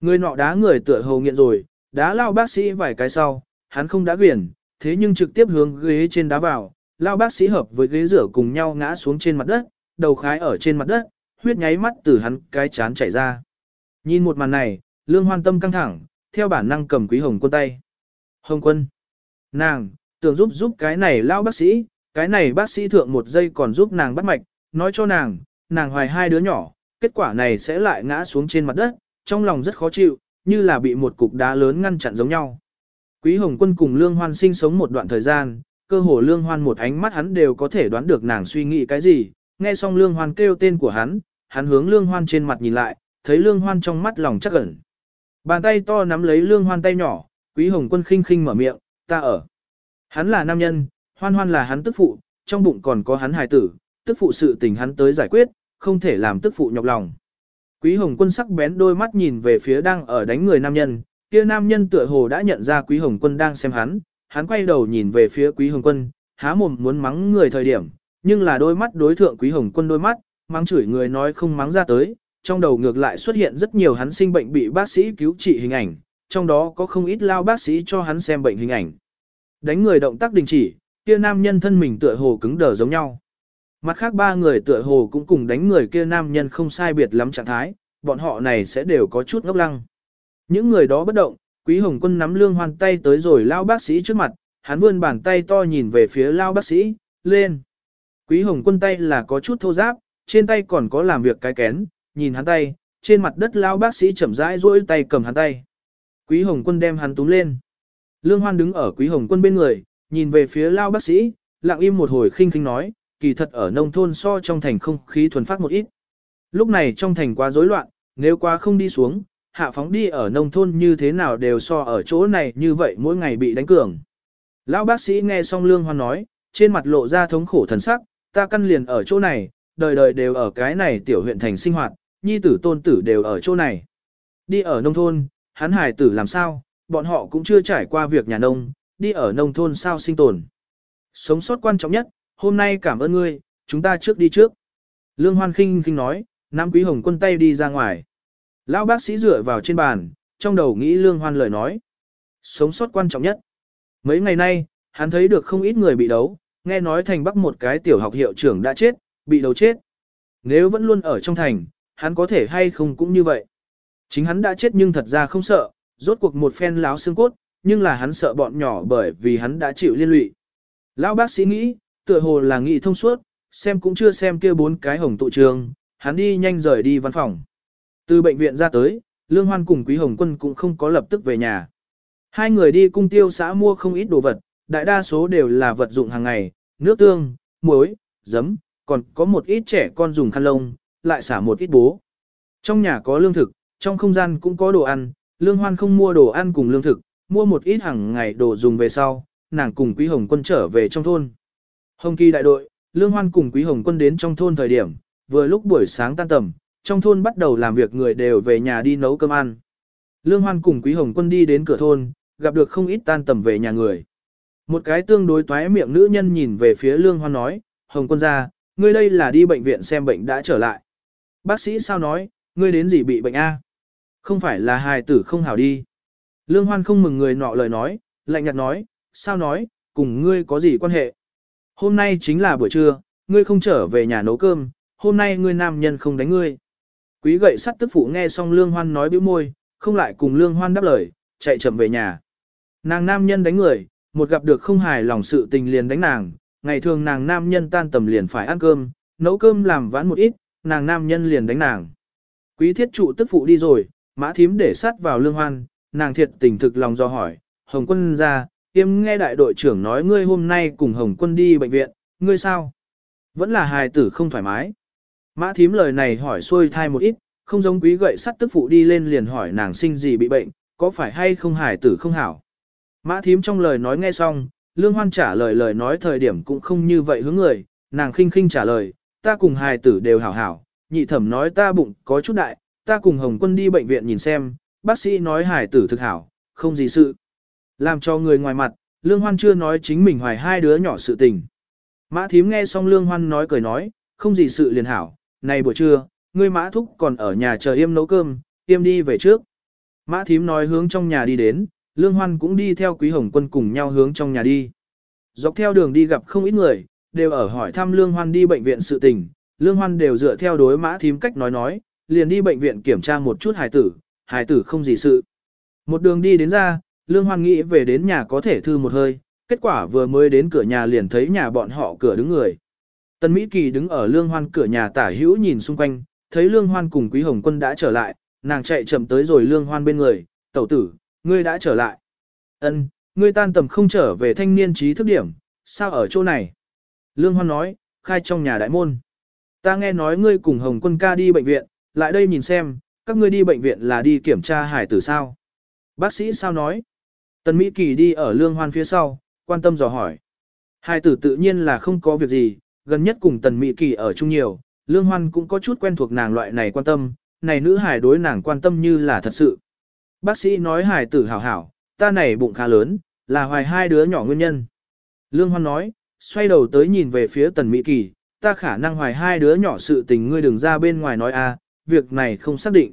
Ngươi nọ đá người tựa hồ nghiện rồi, đá lao bác sĩ vài cái sau, hắn không đã quyền, thế nhưng trực tiếp hướng ghế trên đá vào, lao bác sĩ hợp với ghế rửa cùng nhau ngã xuống trên mặt đất, đầu khái ở trên mặt đất, huyết nháy mắt từ hắn cái chán chảy ra. Nhìn một màn này, lương hoan tâm căng thẳng, theo bản năng cầm quý hồng quân tay. Hồng quân. Nàng, tưởng giúp giúp cái này lao bác sĩ, cái này bác sĩ thượng một giây còn giúp nàng bắt mạch, nói cho nàng, nàng hoài hai đứa nhỏ, kết quả này sẽ lại ngã xuống trên mặt đất, trong lòng rất khó chịu, như là bị một cục đá lớn ngăn chặn giống nhau. Quý Hồng Quân cùng Lương Hoan sinh sống một đoạn thời gian, cơ hồ Lương Hoan một ánh mắt hắn đều có thể đoán được nàng suy nghĩ cái gì, nghe xong Lương Hoan kêu tên của hắn, hắn hướng Lương Hoan trên mặt nhìn lại, thấy Lương Hoan trong mắt lòng chắc ẩn. Bàn tay to nắm lấy Lương Hoan tay nhỏ, Quý Hồng Quân khinh khinh mở miệng, ta ở. Hắn là nam nhân, Hoan Hoan là hắn tức phụ, trong bụng còn có hắn hài tử, tức phụ sự tình hắn tới giải quyết, không thể làm tức phụ nhọc lòng. Quý Hồng Quân sắc bén đôi mắt nhìn về phía đang ở đánh người nam nhân, kia nam nhân tựa hồ đã nhận ra Quý Hồng Quân đang xem hắn, hắn quay đầu nhìn về phía Quý Hồng Quân, há mồm muốn mắng người thời điểm, nhưng là đôi mắt đối thượng Quý Hồng Quân đôi mắt, mắng chửi người nói không mắng ra tới, trong đầu ngược lại xuất hiện rất nhiều hắn sinh bệnh bị bác sĩ cứu trị hình ảnh, trong đó có không ít lao bác sĩ cho hắn xem bệnh hình ảnh. Đánh người động tác đình chỉ, kia nam nhân thân mình tựa hồ cứng đờ giống nhau. Mặt khác ba người tựa hồ cũng cùng đánh người kia nam nhân không sai biệt lắm trạng thái, bọn họ này sẽ đều có chút ngốc lăng. Những người đó bất động, Quý Hồng Quân nắm lương hoan tay tới rồi lao bác sĩ trước mặt, hắn vươn bàn tay to nhìn về phía lao bác sĩ, lên. Quý Hồng Quân tay là có chút thô giáp, trên tay còn có làm việc cái kén, nhìn hắn tay, trên mặt đất lao bác sĩ chậm rãi duỗi tay cầm hắn tay. Quý Hồng Quân đem hắn túm lên. Lương Hoan đứng ở Quý Hồng Quân bên người, nhìn về phía lao bác sĩ, lặng im một hồi khinh khinh nói, kỳ thật ở nông thôn so trong thành không khí thuần phát một ít. Lúc này trong thành quá rối loạn, nếu quá không đi xuống, hạ phóng đi ở nông thôn như thế nào đều so ở chỗ này như vậy mỗi ngày bị đánh cường. Lão bác sĩ nghe xong Lương Hoan nói, trên mặt lộ ra thống khổ thần sắc, ta căn liền ở chỗ này, đời đời đều ở cái này tiểu huyện thành sinh hoạt, nhi tử tôn tử đều ở chỗ này. Đi ở nông thôn, hắn hải tử làm sao, bọn họ cũng chưa trải qua việc nhà nông, đi ở nông thôn sao sinh tồn. Sống sót quan trọng nhất, hôm nay cảm ơn ngươi, chúng ta trước đi trước. Lương Hoan khinh khinh nói, Nam Quý Hồng quân tay đi ra ngoài. Lão bác sĩ dựa vào trên bàn, trong đầu nghĩ Lương Hoan lời nói. Sống sót quan trọng nhất. Mấy ngày nay, hắn thấy được không ít người bị đấu, nghe nói thành bắc một cái tiểu học hiệu trưởng đã chết, bị đầu chết. Nếu vẫn luôn ở trong thành, hắn có thể hay không cũng như vậy. Chính hắn đã chết nhưng thật ra không sợ, rốt cuộc một phen láo xương cốt, nhưng là hắn sợ bọn nhỏ bởi vì hắn đã chịu liên lụy. Lão bác sĩ nghĩ, tựa hồ là nghị thông suốt, xem cũng chưa xem kia bốn cái hồng tụ trường, hắn đi nhanh rời đi văn phòng. Từ bệnh viện ra tới, Lương Hoan cùng Quý Hồng Quân cũng không có lập tức về nhà. Hai người đi cung tiêu xã mua không ít đồ vật, đại đa số đều là vật dụng hàng ngày, nước tương, muối, giấm, còn có một ít trẻ con dùng khăn lông, lại xả một ít bố. Trong nhà có lương thực, trong không gian cũng có đồ ăn, Lương Hoan không mua đồ ăn cùng lương thực, mua một ít hàng ngày đồ dùng về sau, nàng cùng Quý Hồng Quân trở về trong thôn. Hồng Kỳ đại đội, Lương Hoan cùng Quý Hồng Quân đến trong thôn thời điểm, vừa lúc buổi sáng tan tầm, trong thôn bắt đầu làm việc người đều về nhà đi nấu cơm ăn. Lương Hoan cùng Quý Hồng Quân đi đến cửa thôn, gặp được không ít tan tầm về nhà người. Một cái tương đối toái miệng nữ nhân nhìn về phía Lương Hoan nói, Hồng Quân ra, ngươi đây là đi bệnh viện xem bệnh đã trở lại. Bác sĩ sao nói, ngươi đến gì bị bệnh a? Không phải là hài tử không hảo đi. Lương Hoan không mừng người nọ lời nói, lạnh nhạt nói, sao nói, cùng ngươi có gì quan hệ? Hôm nay chính là buổi trưa, ngươi không trở về nhà nấu cơm, hôm nay ngươi nam nhân không đánh ngươi. Quý gậy sắt tức phụ nghe xong Lương Hoan nói bĩu môi, không lại cùng Lương Hoan đáp lời, chạy chậm về nhà. Nàng nam nhân đánh người, một gặp được không hài lòng sự tình liền đánh nàng, ngày thường nàng nam nhân tan tầm liền phải ăn cơm, nấu cơm làm vãn một ít, nàng nam nhân liền đánh nàng. Quý thiết trụ tức phụ đi rồi, mã thím để sát vào Lương Hoan, nàng thiệt tình thực lòng do hỏi, Hồng quân ra, tiêm nghe đại đội trưởng nói ngươi hôm nay cùng Hồng quân đi bệnh viện, ngươi sao? Vẫn là hài tử không thoải mái. Mã thím lời này hỏi xuôi thai một ít, không giống quý gậy sắt tức phụ đi lên liền hỏi nàng sinh gì bị bệnh, có phải hay không hài tử không hảo. Mã thím trong lời nói nghe xong, lương hoan trả lời lời nói thời điểm cũng không như vậy hướng người, nàng khinh khinh trả lời, ta cùng hài tử đều hảo hảo, nhị thẩm nói ta bụng có chút đại, ta cùng hồng quân đi bệnh viện nhìn xem, bác sĩ nói hài tử thực hảo, không gì sự. Làm cho người ngoài mặt, lương hoan chưa nói chính mình hoài hai đứa nhỏ sự tình. Mã thím nghe xong lương hoan nói cười nói, không gì sự liền hảo, này buổi trưa, ngươi mã thúc còn ở nhà chờ yêm nấu cơm, yêm đi về trước. Mã thím nói hướng trong nhà đi đến, lương hoan cũng đi theo quý hồng quân cùng nhau hướng trong nhà đi. Dọc theo đường đi gặp không ít người, đều ở hỏi thăm lương hoan đi bệnh viện sự tình, Lương Hoan đều dựa theo đối mã thím cách nói nói, liền đi bệnh viện kiểm tra một chút hài tử, hài tử không gì sự. Một đường đi đến ra, Lương Hoan nghĩ về đến nhà có thể thư một hơi, kết quả vừa mới đến cửa nhà liền thấy nhà bọn họ cửa đứng người. Tân Mỹ Kỳ đứng ở Lương Hoan cửa nhà tả hữu nhìn xung quanh, thấy Lương Hoan cùng Quý Hồng Quân đã trở lại, nàng chạy chậm tới rồi Lương Hoan bên người, tẩu tử, ngươi đã trở lại. Ân, ngươi tan tầm không trở về thanh niên trí thức điểm, sao ở chỗ này? Lương Hoan nói, khai trong nhà đại môn. Ta nghe nói ngươi cùng Hồng Quân ca đi bệnh viện, lại đây nhìn xem, các ngươi đi bệnh viện là đi kiểm tra hải tử sao? Bác sĩ sao nói? Tần Mỹ Kỳ đi ở Lương Hoan phía sau, quan tâm dò hỏi. Hải tử tự nhiên là không có việc gì, gần nhất cùng Tần Mỹ Kỳ ở chung nhiều, Lương Hoan cũng có chút quen thuộc nàng loại này quan tâm, này nữ hải đối nàng quan tâm như là thật sự. Bác sĩ nói hải tử hảo hảo, ta này bụng khá lớn, là hoài hai đứa nhỏ nguyên nhân. Lương Hoan nói, xoay đầu tới nhìn về phía Tần Mỹ Kỳ, ta khả năng hoài hai đứa nhỏ sự tình ngươi đừng ra bên ngoài nói a, việc này không xác định.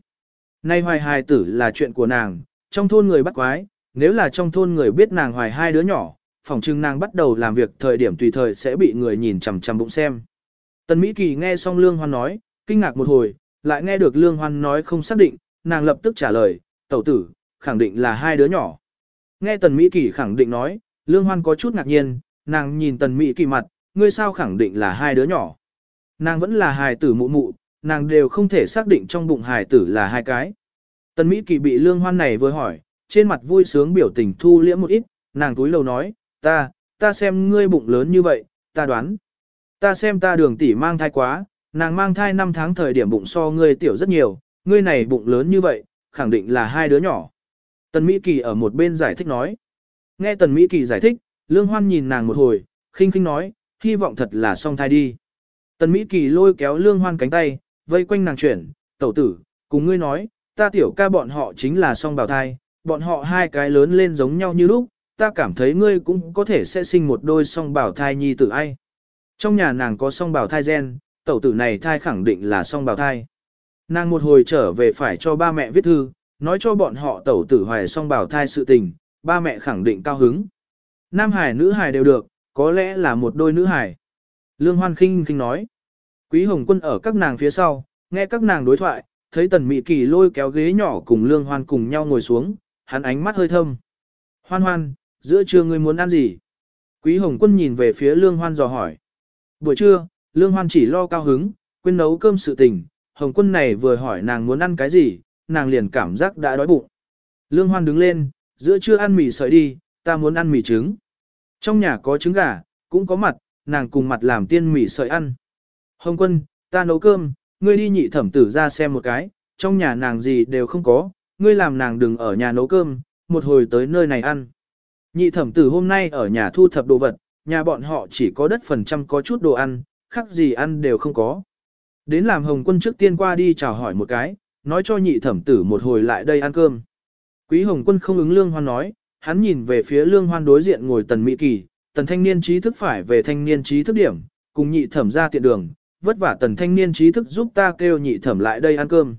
Nay hoài hài tử là chuyện của nàng, trong thôn người bắt quái, nếu là trong thôn người biết nàng hoài hai đứa nhỏ, phòng trưng nàng bắt đầu làm việc thời điểm tùy thời sẽ bị người nhìn chằm chằm bụng xem. Tần Mỹ Kỳ nghe xong Lương Hoan nói, kinh ngạc một hồi, lại nghe được Lương Hoan nói không xác định, nàng lập tức trả lời, tẩu tử, khẳng định là hai đứa nhỏ. Nghe Tần Mỹ Kỳ khẳng định nói, Lương Hoan có chút ngạc nhiên, nàng nhìn Tần Mỹ Kỳ mặt, ngươi sao khẳng định là hai đứa nhỏ. Nàng vẫn là hài tử mụ mụ, nàng đều không thể xác định trong bụng hài tử là hai cái. Tần Mỹ Kỳ bị Lương Hoan này vừa hỏi, trên mặt vui sướng biểu tình thu liễm một ít, nàng túi lầu nói, ta, ta xem ngươi bụng lớn như vậy, ta đoán. Ta xem ta đường tỷ mang thai quá, nàng mang thai 5 tháng thời điểm bụng so ngươi tiểu rất nhiều, ngươi này bụng lớn như vậy, khẳng định là hai đứa nhỏ. Tần Mỹ Kỳ ở một bên giải thích nói. Nghe Tần Mỹ Kỳ giải thích, Lương Hoan nhìn nàng một hồi, khinh khinh nói, hy vọng thật là song thai đi. Tần Mỹ Kỳ lôi kéo Lương Hoan cánh tay, vây quanh nàng chuyển, tẩu tử, cùng ngươi nói, ta tiểu ca bọn họ chính là song bào thai, bọn họ hai cái lớn lên giống nhau như lúc, ta cảm thấy ngươi cũng có thể sẽ sinh một đôi song bào thai nhi tử ai. Trong nhà nàng có song bào thai gen, tẩu tử này thai khẳng định là song bào thai. Nàng một hồi trở về phải cho ba mẹ viết thư, nói cho bọn họ tẩu tử hoài song bảo thai sự tình, ba mẹ khẳng định cao hứng. Nam hải nữ hải đều được, có lẽ là một đôi nữ hải. Lương Hoan khinh khinh nói. Quý Hồng Quân ở các nàng phía sau, nghe các nàng đối thoại, thấy Tần Mị Kỳ lôi kéo ghế nhỏ cùng Lương Hoan cùng nhau ngồi xuống, hắn ánh mắt hơi thâm. Hoan hoan, giữa trưa ngươi muốn ăn gì? Quý Hồng Quân nhìn về phía Lương Hoan dò hỏi. Buổi trưa, Lương Hoan chỉ lo cao hứng, quên nấu cơm sự tình, Hồng Quân này vừa hỏi nàng muốn ăn cái gì, nàng liền cảm giác đã đói bụng. Lương Hoan đứng lên, giữa trưa ăn mì sợi đi, ta muốn ăn mì trứng. Trong nhà có trứng gà, cũng có mặt, nàng cùng mặt làm tiên mì sợi ăn. Hồng Quân, ta nấu cơm, ngươi đi nhị thẩm tử ra xem một cái, trong nhà nàng gì đều không có, ngươi làm nàng đừng ở nhà nấu cơm, một hồi tới nơi này ăn. Nhị thẩm tử hôm nay ở nhà thu thập đồ vật, nhà bọn họ chỉ có đất phần trăm có chút đồ ăn, khác gì ăn đều không có. Đến làm hồng quân trước tiên qua đi chào hỏi một cái, nói cho nhị thẩm tử một hồi lại đây ăn cơm. Quý hồng quân không ứng lương hoan nói, hắn nhìn về phía lương hoan đối diện ngồi tần mỹ kỳ, tần thanh niên trí thức phải về thanh niên trí thức điểm, cùng nhị thẩm ra tiện đường, vất vả tần thanh niên trí thức giúp ta kêu nhị thẩm lại đây ăn cơm.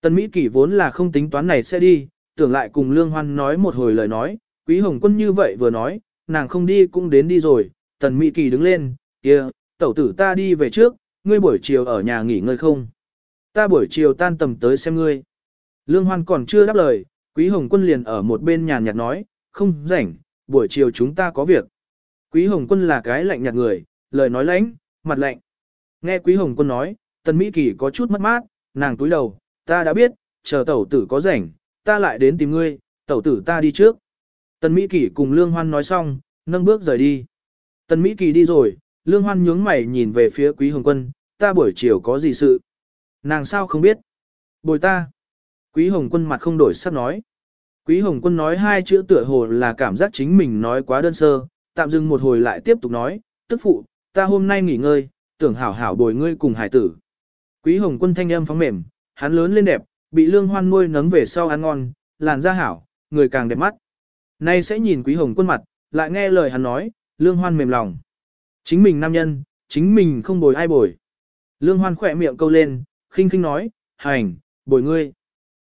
Tần Mỹ Kỳ vốn là không tính toán này sẽ đi, tưởng lại cùng Lương Hoan nói một hồi lời nói, Quý Hồng Quân như vậy vừa nói, nàng không đi cũng đến đi rồi, Tần Mỹ Kỳ đứng lên, kia, tẩu tử ta đi về trước, ngươi buổi chiều ở nhà nghỉ ngơi không? Ta buổi chiều tan tầm tới xem ngươi. Lương Hoan còn chưa đáp lời, Quý Hồng Quân liền ở một bên nhàn nhạt nói, không rảnh, buổi chiều chúng ta có việc. Quý Hồng Quân là cái lạnh nhạt người, lời nói lãnh, mặt lạnh. Nghe Quý Hồng Quân nói, Tần Mỹ Kỳ có chút mất mát, nàng túi đầu, ta đã biết, chờ tẩu tử có rảnh, ta lại đến tìm ngươi, tẩu tử ta đi trước. Tần Mỹ Kỳ cùng Lương Hoan nói xong, nâng bước rời đi. Tần Mỹ Kỳ đi rồi, Lương Hoan nhướng mày nhìn về phía Quý Hồng Quân, ta buổi chiều có gì sự? Nàng sao không biết? Bồi ta. Quý Hồng Quân mặt không đổi sắc nói. Quý Hồng Quân nói hai chữ tựa hồ là cảm giác chính mình nói quá đơn sơ, tạm dừng một hồi lại tiếp tục nói, tức phụ, ta hôm nay nghỉ ngơi, tưởng hảo hảo bồi ngươi cùng hải tử. Quý Hồng Quân thanh âm phóng mềm, hắn lớn lên đẹp, bị Lương Hoan nuôi nấng về sau ăn ngon, làn da hảo, người càng đẹp mắt. Nay sẽ nhìn Quý Hồng Quân mặt, lại nghe lời hắn nói, Lương Hoan mềm lòng. Chính mình nam nhân, chính mình không bồi ai bồi. Lương Hoan khỏe miệng câu lên, khinh khinh nói, hành, bồi ngươi.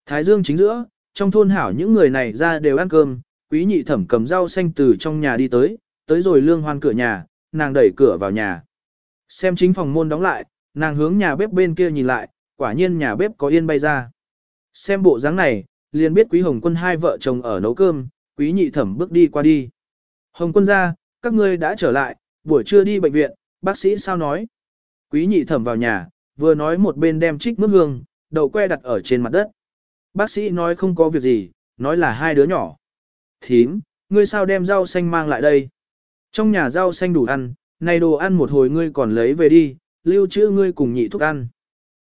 Thái Dương chính giữa, trong thôn hảo những người này ra đều ăn cơm, quý nhị thẩm cầm rau xanh từ trong nhà đi tới, tới rồi Lương Hoan cửa nhà, nàng đẩy cửa vào nhà. Xem chính phòng môn đóng lại, Nàng hướng nhà bếp bên kia nhìn lại, quả nhiên nhà bếp có yên bay ra. Xem bộ dáng này, liền biết quý hồng quân hai vợ chồng ở nấu cơm, quý nhị thẩm bước đi qua đi. Hồng quân ra, các ngươi đã trở lại, buổi trưa đi bệnh viện, bác sĩ sao nói. Quý nhị thẩm vào nhà, vừa nói một bên đem trích mức hương, đậu que đặt ở trên mặt đất. Bác sĩ nói không có việc gì, nói là hai đứa nhỏ. Thím, ngươi sao đem rau xanh mang lại đây? Trong nhà rau xanh đủ ăn, này đồ ăn một hồi ngươi còn lấy về đi, lưu trữ ngươi cùng nhị thúc ăn.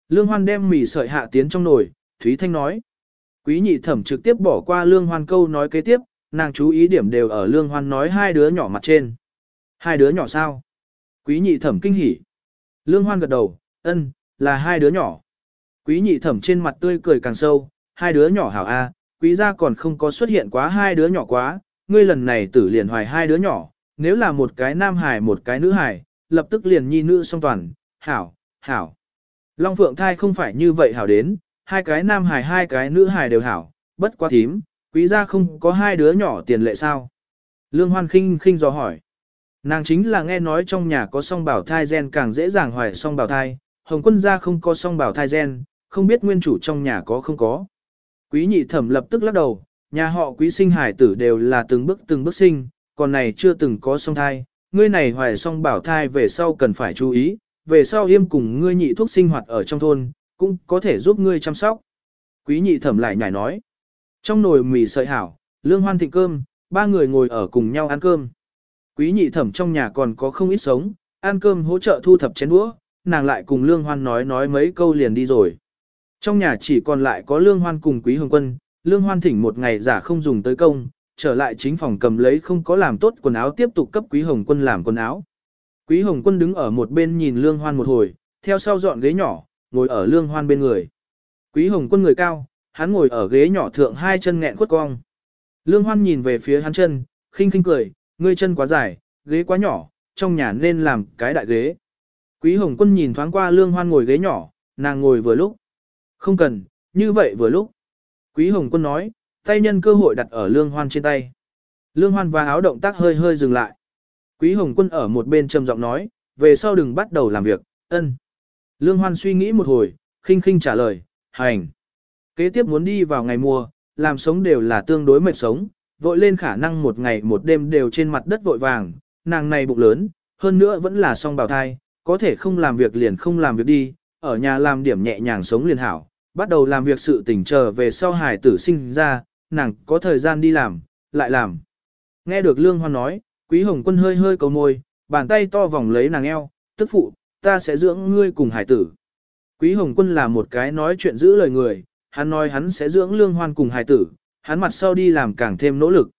Lương Hoan đem mì sợi hạ tiến trong nồi, Thúy Thanh nói. Quý nhị thẩm trực tiếp bỏ qua Lương Hoan câu nói kế tiếp, nàng chú ý điểm đều ở Lương Hoan nói hai đứa nhỏ mặt trên. Hai đứa nhỏ sao? Quý nhị thẩm kinh hỉ. Lương Hoan gật đầu, ân, là hai đứa nhỏ. Quý nhị thẩm trên mặt tươi cười càng sâu, hai đứa nhỏ hảo a, quý gia còn không có xuất hiện quá hai đứa nhỏ quá, ngươi lần này tử liền hoài hai đứa nhỏ, nếu là một cái nam hài một cái nữ hài, lập tức liền nhi nữ song toàn, hảo, hảo. Long Phượng thai không phải như vậy hảo đến, hai cái nam hài hai cái nữ hài đều hảo, bất quá thím, quý gia không có hai đứa nhỏ tiền lệ sao? Lương Hoan khinh khinh dò hỏi. Nàng chính là nghe nói trong nhà có song bảo thai gen càng dễ dàng hoài song bảo thai, Hồng quân gia không có song bảo thai gen, không biết nguyên chủ trong nhà có không có. Quý nhị thẩm lập tức lắc đầu, nhà họ quý sinh hải tử đều là từng bước từng bước sinh, còn này chưa từng có song thai, ngươi này hoài song bảo thai về sau cần phải chú ý, về sau yêm cùng ngươi nhị thuốc sinh hoạt ở trong thôn, cũng có thể giúp ngươi chăm sóc. Quý nhị thẩm lại nhảy nói, trong nồi mì sợi hảo, lương hoan thịnh cơm, ba người ngồi ở cùng nhau ăn cơm. Quý nhị thẩm trong nhà còn có không ít sống, ăn cơm hỗ trợ thu thập chén đũa, nàng lại cùng lương hoan nói nói mấy câu liền đi rồi. Trong nhà chỉ còn lại có lương hoan cùng quý hồng quân, lương hoan thỉnh một ngày giả không dùng tới công, trở lại chính phòng cầm lấy không có làm tốt quần áo tiếp tục cấp quý hồng quân làm quần áo. Quý hồng quân đứng ở một bên nhìn lương hoan một hồi, theo sau dọn ghế nhỏ, ngồi ở lương hoan bên người. Quý hồng quân người cao, hắn ngồi ở ghế nhỏ thượng hai chân nghẹn quất cong. Lương hoan nhìn về phía hắn chân, khinh khinh cười, ngươi chân quá dài, ghế quá nhỏ, trong nhà nên làm cái đại ghế. Quý hồng quân nhìn thoáng qua lương hoan ngồi ghế nhỏ, nàng ngồi vừa lúc. Không cần, như vậy vừa lúc. Quý hồng quân nói, tay nhân cơ hội đặt ở lương hoan trên tay. Lương hoan và áo động tác hơi hơi dừng lại. Quý hồng quân ở một bên trầm giọng nói, về sau đừng bắt đầu làm việc, ân. Lương hoan suy nghĩ một hồi, khinh khinh trả lời, hành. Kế tiếp muốn đi vào ngày mùa, làm sống đều là tương đối mệt sống, vội lên khả năng một ngày một đêm đều trên mặt đất vội vàng, nàng này bụng lớn, hơn nữa vẫn là song bào thai, có thể không làm việc liền không làm việc đi, ở nhà làm điểm nhẹ nhàng sống liền hảo, bắt đầu làm việc sự tỉnh chờ về sau hài tử sinh ra, nàng có thời gian đi làm, lại làm. Nghe được Lương Hoan nói, Quý Hồng Quân hơi hơi cầu môi, bàn tay to vòng lấy nàng eo, tức phụ, ta sẽ dưỡng ngươi cùng hải tử. Quý Hồng Quân là một cái nói chuyện giữ lời người, hắn nói hắn sẽ dưỡng Lương Hoan cùng hải tử, hắn mặt sau đi làm càng thêm nỗ lực.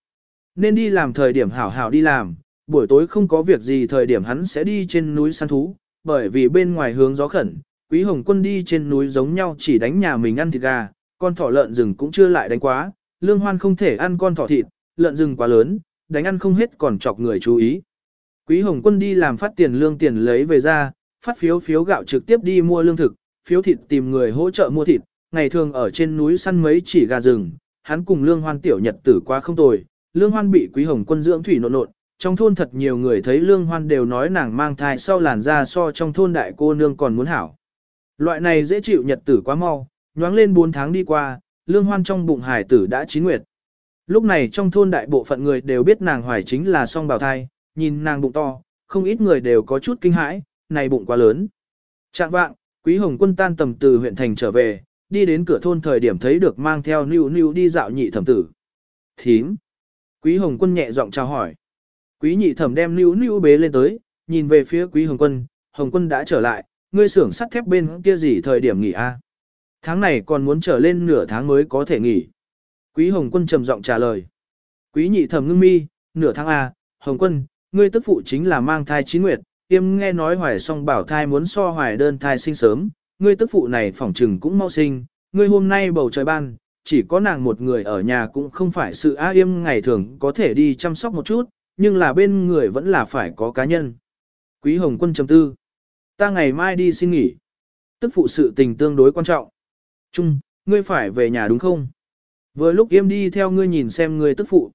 Nên đi làm thời điểm hảo hảo đi làm, buổi tối không có việc gì thời điểm hắn sẽ đi trên núi săn thú, bởi vì bên ngoài hướng gió khẩn, Quý Hồng Quân đi trên núi giống nhau chỉ đánh nhà mình ăn thịt gà, con thỏ lợn rừng cũng chưa lại đánh quá, Lương Hoan không thể ăn con thỏ thịt, lợn rừng quá lớn, đánh ăn không hết còn chọc người chú ý. Quý Hồng Quân đi làm phát tiền lương tiền lấy về ra, phát phiếu phiếu gạo trực tiếp đi mua lương thực, phiếu thịt tìm người hỗ trợ mua thịt, ngày thường ở trên núi săn mấy chỉ gà rừng, hắn cùng Lương Hoan tiểu nhật tử quá không tồi, Lương Hoan bị Quý Hồng Quân dưỡng thủy nộn nộn, trong thôn thật nhiều người thấy Lương Hoan đều nói nàng mang thai sau làn da so trong thôn đại cô nương còn muốn hảo. Loại này dễ chịu nhật tử quá mau, nhoáng lên 4 tháng đi qua, Lương Hoan trong bụng hải tử đã chín nguyệt. Lúc này trong thôn đại bộ phận người đều biết nàng hoài chính là song bào thai, nhìn nàng bụng to, không ít người đều có chút kinh hãi, này bụng quá lớn. Trạng vạng, Quý Hồng Quân tan tầm từ huyện thành trở về, đi đến cửa thôn thời điểm thấy được mang theo Nưu Nưu đi dạo nhị thẩm tử. Thím. Quý Hồng Quân nhẹ giọng chào hỏi. Quý nhị thẩm đem Nưu Nưu bế lên tới, nhìn về phía Quý Hồng Quân, Hồng Quân đã trở lại, ngươi xưởng sắt thép bên kia gì thời điểm nghỉ a? Tháng này còn muốn trở lên nửa tháng mới có thể nghỉ. Quý Hồng Quân trầm giọng trả lời. Quý nhị thẩm ngưng mi, nửa tháng a, Hồng Quân, ngươi tức phụ chính là mang thai chín nguyệt, tiêm nghe nói hoài song bảo thai muốn so hoài đơn thai sinh sớm, ngươi tức phụ này phỏng trừng cũng mau sinh, ngươi hôm nay bầu trời ban, chỉ có nàng một người ở nhà cũng không phải sự á yêm ngày thường có thể đi chăm sóc một chút, nhưng là bên người vẫn là phải có cá nhân. Quý Hồng Quân chấm tư. Ta ngày mai đi xin nghỉ. Tức phụ sự tình tương đối quan trọng. Trung, ngươi phải về nhà đúng không? Vừa lúc yêm đi theo ngươi nhìn xem ngươi tức phụ.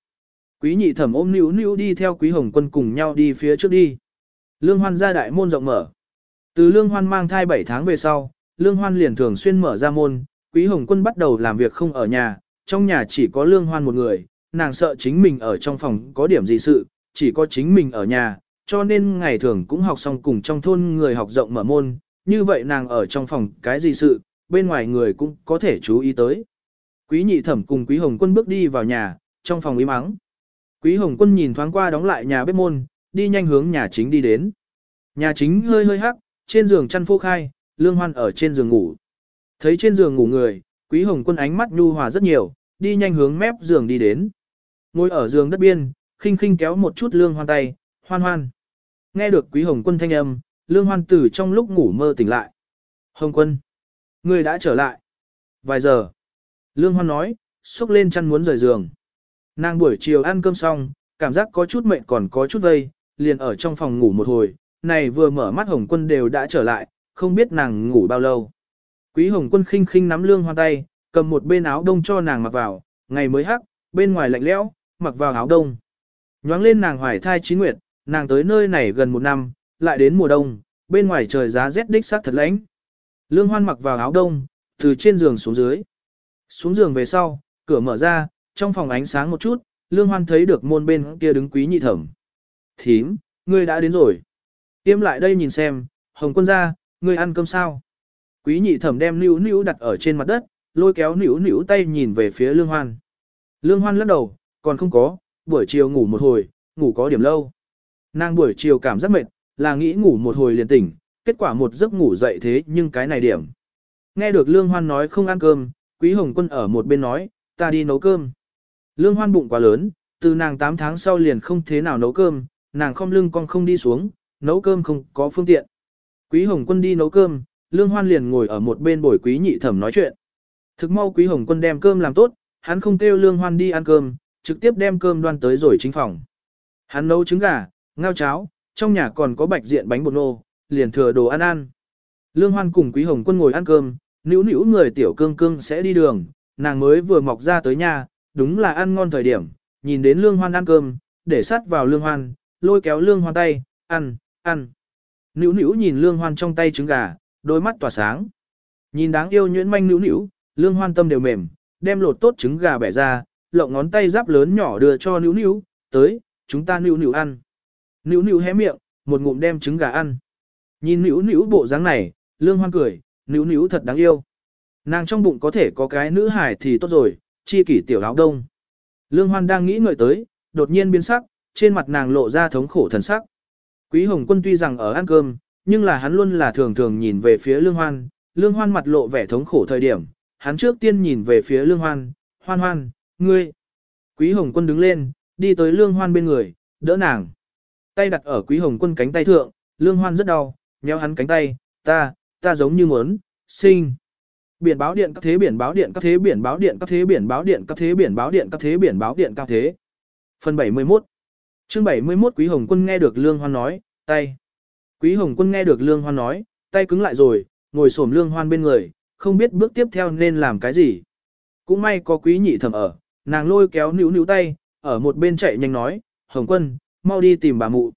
Quý nhị thẩm ôm níu níu đi theo quý hồng quân cùng nhau đi phía trước đi. Lương hoan ra đại môn rộng mở. Từ Lương Hoan mang thai 7 tháng về sau, Lương Hoan liền thường xuyên mở ra môn, Quý Hồng Quân bắt đầu làm việc không ở nhà, trong nhà chỉ có Lương Hoan một người, nàng sợ chính mình ở trong phòng có điểm gì sự, chỉ có chính mình ở nhà, cho nên ngày thường cũng học xong cùng trong thôn người học rộng mở môn, như vậy nàng ở trong phòng cái gì sự, bên ngoài người cũng có thể chú ý tới. Quý nhị thẩm cùng Quý Hồng Quân bước đi vào nhà, trong phòng im mắng. Quý Hồng Quân nhìn thoáng qua đóng lại nhà bếp môn, đi nhanh hướng nhà chính đi đến. Nhà chính hơi hơi hắc, trên giường chăn phô khai, Lương Hoan ở trên giường ngủ. Thấy trên giường ngủ người, Quý Hồng Quân ánh mắt nhu hòa rất nhiều, đi nhanh hướng mép giường đi đến. Ngồi ở giường đất biên, khinh khinh kéo một chút Lương Hoan tay, hoan hoan. Nghe được Quý Hồng Quân thanh âm, Lương Hoan từ trong lúc ngủ mơ tỉnh lại. Hồng Quân, người đã trở lại. Vài giờ. Lương Hoan nói, xúc lên chăn muốn rời giường. Nàng buổi chiều ăn cơm xong, cảm giác có chút mệt còn có chút vây, liền ở trong phòng ngủ một hồi, này vừa mở mắt Hồng Quân đều đã trở lại, không biết nàng ngủ bao lâu. Quý Hồng Quân khinh khinh nắm lương hoan tay, cầm một bên áo đông cho nàng mặc vào, ngày mới hắc, bên ngoài lạnh lẽo, mặc vào áo đông. Nhoáng lên nàng hoài thai chín nguyệt, nàng tới nơi này gần một năm, lại đến mùa đông, bên ngoài trời giá rét đích xác thật lạnh. Lương Hoan mặc vào áo đông, từ trên giường xuống dưới. Xuống giường về sau, cửa mở ra, trong phòng ánh sáng một chút, Lương Hoan thấy được môn bên kia đứng quý nhị thẩm. Thím, ngươi đã đến rồi. Tiêm lại đây nhìn xem, Hồng quân ra, ngươi ăn cơm sao? Quý nhị thẩm đem nữu nữu đặt ở trên mặt đất, lôi kéo nữu nữu tay nhìn về phía Lương Hoan. Lương Hoan lắc đầu, còn không có, buổi chiều ngủ một hồi, ngủ có điểm lâu. Nàng buổi chiều cảm giác mệt, là nghĩ ngủ một hồi liền tỉnh, kết quả một giấc ngủ dậy thế nhưng cái này điểm. Nghe được Lương Hoan nói không ăn cơm, Quý Hồng Quân ở một bên nói, ta đi nấu cơm. Lương Hoan bụng quá lớn, từ nàng 8 tháng sau liền không thế nào nấu cơm, nàng không lưng con không đi xuống, nấu cơm không có phương tiện. Quý Hồng Quân đi nấu cơm, Lương Hoan liền ngồi ở một bên bồi Quý Nhị Thẩm nói chuyện. Thực mau Quý Hồng Quân đem cơm làm tốt, hắn không kêu Lương Hoan đi ăn cơm, trực tiếp đem cơm đoan tới rồi chính phòng. Hắn nấu trứng gà, ngao cháo, trong nhà còn có bạch diện bánh bột nô, liền thừa đồ ăn ăn. Lương Hoan cùng Quý Hồng Quân ngồi ăn cơm, nữu nữu người tiểu cương cương sẽ đi đường, nàng mới vừa mọc ra tới nhà, đúng là ăn ngon thời điểm, nhìn đến Lương Hoan ăn cơm, để sát vào Lương Hoan, lôi kéo Lương Hoan tay, ăn, ăn. Nữu nữu nhìn Lương Hoan trong tay trứng gà, đôi mắt tỏa sáng. Nhìn đáng yêu nhuyễn manh nữu nữu, Lương Hoan tâm đều mềm, đem lột tốt trứng gà bẻ ra, lộng ngón tay giáp lớn nhỏ đưa cho nữu nữu, tới, chúng ta nữu nữu ăn. Nữu nữu hé miệng, một ngụm đem trứng gà ăn. Nhìn nữu nữu bộ dáng này, Lương Hoan cười, nữu nữu thật đáng yêu. Nàng trong bụng có thể có cái nữ hải thì tốt rồi, chi kỷ tiểu áo đông. Lương Hoan đang nghĩ ngợi tới, đột nhiên biến sắc, trên mặt nàng lộ ra thống khổ thần sắc. Quý Hồng Quân tuy rằng ở ăn cơm, nhưng là hắn luôn là thường thường nhìn về phía Lương Hoan, Lương Hoan mặt lộ vẻ thống khổ thời điểm, hắn trước tiên nhìn về phía Lương Hoan, Hoan Hoan, ngươi. Quý Hồng Quân đứng lên, đi tới Lương Hoan bên người, đỡ nàng. Tay đặt ở Quý Hồng Quân cánh tay thượng, Lương Hoan rất đau, nhéo hắn cánh tay, ta, ta giống như muốn, sinh. Biển báo điện các thế biển báo điện các thế biển báo điện các thế biển báo điện các thế biển báo điện các thế biển báo điện các thế. Phần 71 Chương 71 Quý Hồng Quân nghe được Lương Hoan nói, tay. Quý Hồng Quân nghe được Lương Hoan nói, tay cứng lại rồi, ngồi xổm Lương Hoan bên người, không biết bước tiếp theo nên làm cái gì. Cũng may có Quý Nhị Thẩm ở, nàng lôi kéo níu níu tay, ở một bên chạy nhanh nói, Hồng Quân, mau đi tìm bà mụ.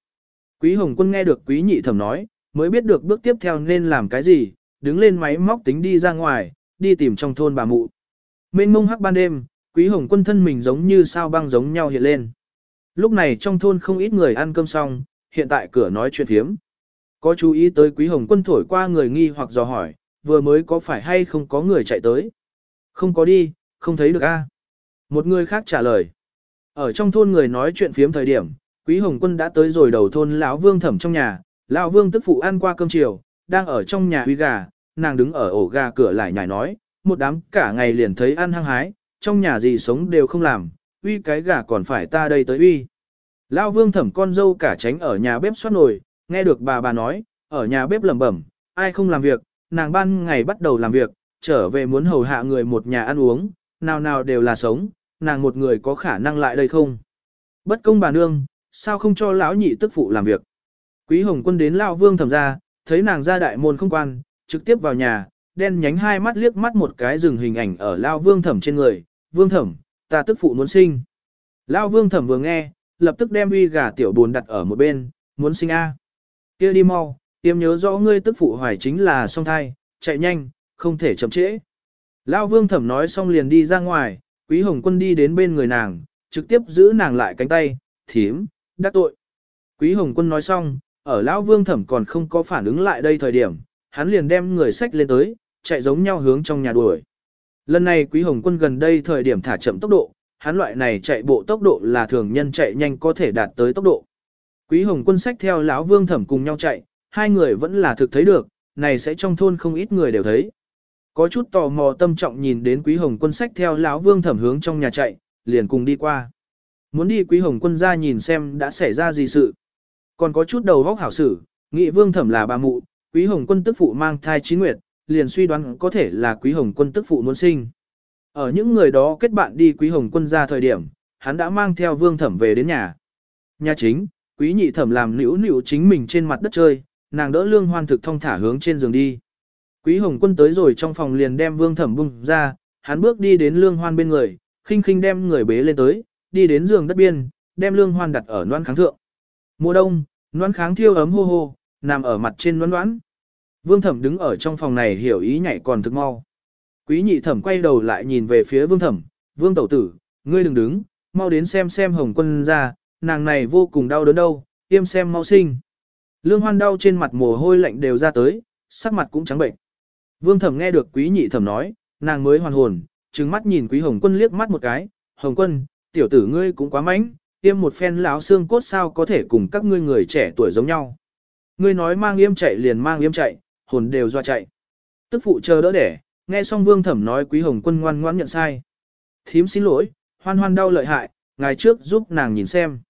Quý Hồng Quân nghe được Quý Nhị Thẩm nói, mới biết được bước tiếp theo nên làm cái gì, đứng lên máy móc tính đi ra ngoài, đi tìm trong thôn bà mụ. Mênh mông hắc ban đêm, Quý Hồng Quân thân mình giống như sao băng giống nhau hiện lên. Lúc này trong thôn không ít người ăn cơm xong, hiện tại cửa nói chuyện thiếm. Có chú ý tới quý hồng quân thổi qua người nghi hoặc dò hỏi, vừa mới có phải hay không có người chạy tới. Không có đi, không thấy được a. Một người khác trả lời. Ở trong thôn người nói chuyện phiếm thời điểm, quý hồng quân đã tới rồi đầu thôn lão vương thẩm trong nhà, lão vương tức phụ ăn qua cơm chiều, đang ở trong nhà huy gà, nàng đứng ở ổ gà cửa lại nhảy nói, một đám cả ngày liền thấy ăn hăng hái, trong nhà gì sống đều không làm, uy cái gà còn phải ta đây tới uy. Lao vương thẩm con dâu cả tránh ở nhà bếp xoát nồi, nghe được bà bà nói, ở nhà bếp lẩm bẩm, ai không làm việc, nàng ban ngày bắt đầu làm việc, trở về muốn hầu hạ người một nhà ăn uống, nào nào đều là sống, nàng một người có khả năng lại đây không. Bất công bà nương, sao không cho lão nhị tức phụ làm việc. Quý hồng quân đến Lao vương thẩm ra, thấy nàng ra đại môn không quan, trực tiếp vào nhà, đen nhánh hai mắt liếc mắt một cái dừng hình ảnh ở Lao vương thẩm trên người, vương thẩm, ta tức phụ muốn sinh. Lao vương thẩm vừa nghe, lập tức đem uy gà tiểu buồn đặt ở một bên, muốn sinh A. kia đi mau, tiêm nhớ rõ ngươi tức phụ hoài chính là song thai, chạy nhanh, không thể chậm trễ. Lão vương thẩm nói xong liền đi ra ngoài, quý hồng quân đi đến bên người nàng, trực tiếp giữ nàng lại cánh tay, thiếm, đắc tội. Quý hồng quân nói xong, ở lão vương thẩm còn không có phản ứng lại đây thời điểm, hắn liền đem người sách lên tới, chạy giống nhau hướng trong nhà đuổi. Lần này quý hồng quân gần đây thời điểm thả chậm tốc độ, hắn loại này chạy bộ tốc độ là thường nhân chạy nhanh có thể đạt tới tốc độ. Quý hồng quân sách theo lão vương thẩm cùng nhau chạy, hai người vẫn là thực thấy được, này sẽ trong thôn không ít người đều thấy. Có chút tò mò tâm trọng nhìn đến quý hồng quân sách theo lão vương thẩm hướng trong nhà chạy, liền cùng đi qua. Muốn đi quý hồng quân ra nhìn xem đã xảy ra gì sự. Còn có chút đầu vóc hảo sử, nghị vương thẩm là bà mụ, quý hồng quân tức phụ mang thai chín nguyệt, liền suy đoán có thể là quý hồng quân tức phụ muốn sinh. Ở những người đó kết bạn đi quý hồng quân ra thời điểm, hắn đã mang theo vương thẩm về đến nhà. Nhà chính, quý nhị thẩm làm nữu nữu chính mình trên mặt đất chơi, nàng đỡ lương hoan thực thông thả hướng trên giường đi. Quý hồng quân tới rồi trong phòng liền đem vương thẩm bung ra, hắn bước đi đến lương hoan bên người, khinh khinh đem người bế lên tới, đi đến giường đất biên, đem lương hoan đặt ở noan kháng thượng. Mùa đông, noan kháng thiêu ấm hô hô, nằm ở mặt trên noan noãn. Vương thẩm đứng ở trong phòng này hiểu ý nhảy còn thực mau. Quý nhị thẩm quay đầu lại nhìn về phía vương thẩm, vương tẩu tử, ngươi đừng đứng, mau đến xem xem hồng quân ra, nàng này vô cùng đau đớn đâu, tiêm xem mau sinh. Lương hoan đau trên mặt mồ hôi lạnh đều ra tới, sắc mặt cũng trắng bệnh. Vương thẩm nghe được quý nhị thẩm nói, nàng mới hoàn hồn, trừng mắt nhìn quý hồng quân liếc mắt một cái, hồng quân, tiểu tử ngươi cũng quá mánh, tiêm một phen lão xương cốt sao có thể cùng các ngươi người trẻ tuổi giống nhau. Ngươi nói mang yêm chạy liền mang yêm chạy, hồn đều doa chạy. Tức phụ chờ đỡ đẻ, nghe xong vương thẩm nói quý hồng quân ngoan ngoãn nhận sai. Thím xin lỗi, hoan hoan đau lợi hại, ngày trước giúp nàng nhìn xem.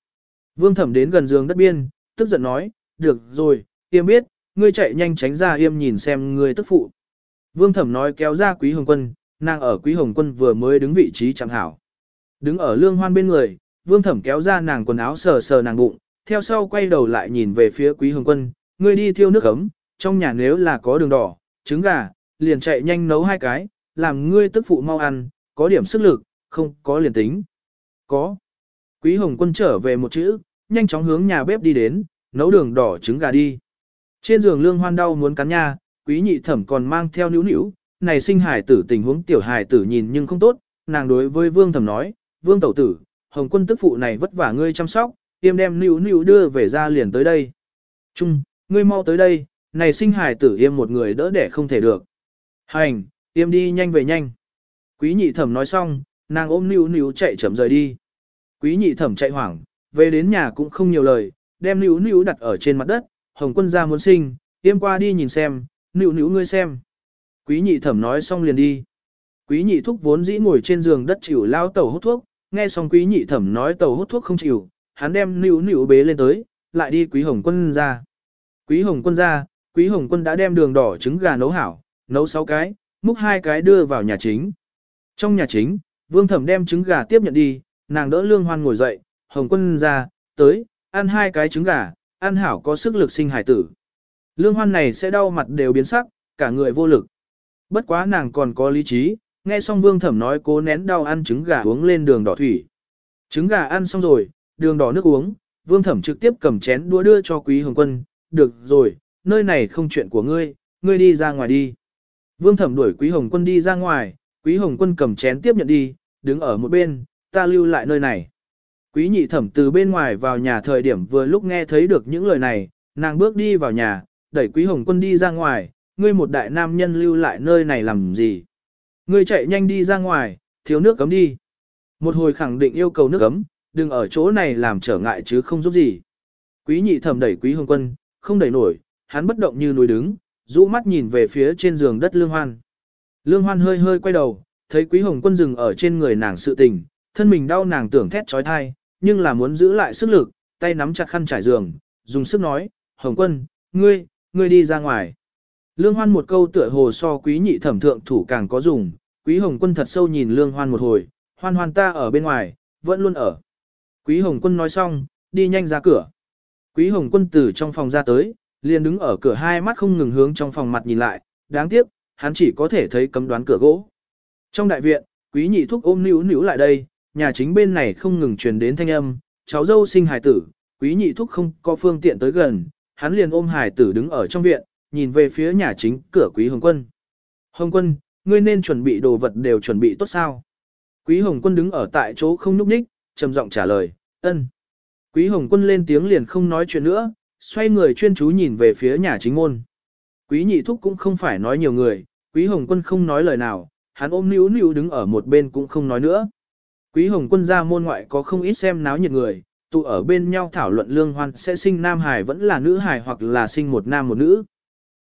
Vương thẩm đến gần giường đất biên, tức giận nói, được rồi, yêm biết, ngươi chạy nhanh tránh ra yêm nhìn xem ngươi tức phụ. Vương thẩm nói kéo ra quý hồng quân, nàng ở quý hồng quân vừa mới đứng vị trí chẳng hảo. Đứng ở lương hoan bên người, vương thẩm kéo ra nàng quần áo sờ sờ nàng bụng, theo sau quay đầu lại nhìn về phía quý hồng quân, ngươi đi thiêu nước ấm, trong nhà nếu là có đường đỏ, trứng gà, liền chạy nhanh nấu hai cái, làm ngươi tức phụ mau ăn, có điểm sức lực, không có liền tính. Có. Quý hồng quân trở về một chữ, nhanh chóng hướng nhà bếp đi đến, nấu đường đỏ trứng gà đi. Trên giường lương hoan đau muốn cắn nha, quý nhị thẩm còn mang theo níu níu, này sinh hải tử tình huống tiểu hải tử nhìn nhưng không tốt, nàng đối với vương thẩm nói, vương tẩu tử, hồng quân tức phụ này vất vả ngươi chăm sóc, tiêm đem níu níu đưa về ra liền tới đây. Trung, ngươi mau tới đây, này sinh hải tử yêm một người đỡ đẻ không thể được. Hành, yêm đi nhanh về nhanh. Quý nhị thẩm nói xong, nàng ôm níu níu chạy chậm rời đi. Quý nhị thẩm chạy hoảng, về đến nhà cũng không nhiều lời, đem níu níu đặt ở trên mặt đất, hồng quân ra muốn sinh, yêm qua đi nhìn xem, níu níu ngươi xem. Quý nhị thẩm nói xong liền đi. Quý nhị thúc vốn dĩ ngồi trên giường đất chịu lao tàu hút thuốc, nghe xong quý nhị thẩm nói tàu hút thuốc không chịu, hắn đem níu níu bế lên tới, lại đi quý hồng quân ra. Quý hồng quân ra, quý hồng quân đã đem đường đỏ trứng gà nấu hảo, nấu 6 cái, múc hai cái đưa vào nhà chính. Trong nhà chính, vương thẩm đem trứng gà tiếp nhận đi, nàng đỡ lương hoan ngồi dậy, hồng quân ra, tới, ăn hai cái trứng gà, ăn hảo có sức lực sinh hải tử. Lương hoan này sẽ đau mặt đều biến sắc, cả người vô lực. Bất quá nàng còn có lý trí, nghe xong vương thẩm nói cố nén đau ăn trứng gà uống lên đường đỏ thủy. Trứng gà ăn xong rồi, đường đỏ nước uống, vương thẩm trực tiếp cầm chén đũa đưa cho quý hồng quân, được rồi, nơi này không chuyện của ngươi, ngươi đi ra ngoài đi. Vương thẩm đuổi quý hồng quân đi ra ngoài, quý hồng quân cầm chén tiếp nhận đi, đứng ở một bên, ta lưu lại nơi này. Quý nhị thẩm từ bên ngoài vào nhà thời điểm vừa lúc nghe thấy được những lời này, nàng bước đi vào nhà, đẩy quý hồng quân đi ra ngoài, ngươi một đại nam nhân lưu lại nơi này làm gì? Ngươi chạy nhanh đi ra ngoài, thiếu nước cấm đi. Một hồi khẳng định yêu cầu nước cấm, đừng ở chỗ này làm trở ngại chứ không giúp gì. Quý nhị thẩm đẩy quý hồng quân, không đẩy nổi, hắn bất động như núi đứng, rũ mắt nhìn về phía trên giường đất lương hoan. Lương hoan hơi hơi quay đầu, thấy quý hồng quân dừng ở trên người nàng sự tình, thân mình đau nàng tưởng thét trói thai, nhưng là muốn giữ lại sức lực, tay nắm chặt khăn trải giường, dùng sức nói, hồng quân, ngươi, ngươi đi ra ngoài. Lương hoan một câu tựa hồ so quý nhị thẩm thượng thủ càng có dùng, quý hồng quân thật sâu nhìn lương hoan một hồi, hoan hoan ta ở bên ngoài, vẫn luôn ở. Quý hồng quân nói xong, đi nhanh ra cửa. Quý hồng quân từ trong phòng ra tới, liền đứng ở cửa hai mắt không ngừng hướng trong phòng mặt nhìn lại, đáng tiếc, hắn chỉ có thể thấy cấm đoán cửa gỗ. Trong đại viện, quý nhị thúc ôm níu níu lại đây, nhà chính bên này không ngừng truyền đến thanh âm, cháu dâu sinh hài tử, quý nhị thúc không có phương tiện tới gần, hắn liền ôm hải tử đứng ở trong viện, nhìn về phía nhà chính cửa Quý Hồng Quân. Hồng Quân, ngươi nên chuẩn bị đồ vật đều chuẩn bị tốt sao? Quý Hồng Quân đứng ở tại chỗ không núp ních, trầm giọng trả lời, ân. Quý Hồng Quân lên tiếng liền không nói chuyện nữa, xoay người chuyên chú nhìn về phía nhà chính môn. Quý nhị thúc cũng không phải nói nhiều người, Quý Hồng Quân không nói lời nào, hắn ôm níu níu đứng ở một bên cũng không nói nữa. Quý Hồng Quân ra môn ngoại có không ít xem náo nhiệt người, tụ ở bên nhau thảo luận lương hoan sẽ sinh nam hài vẫn là nữ hài hoặc là sinh một nam một nữ.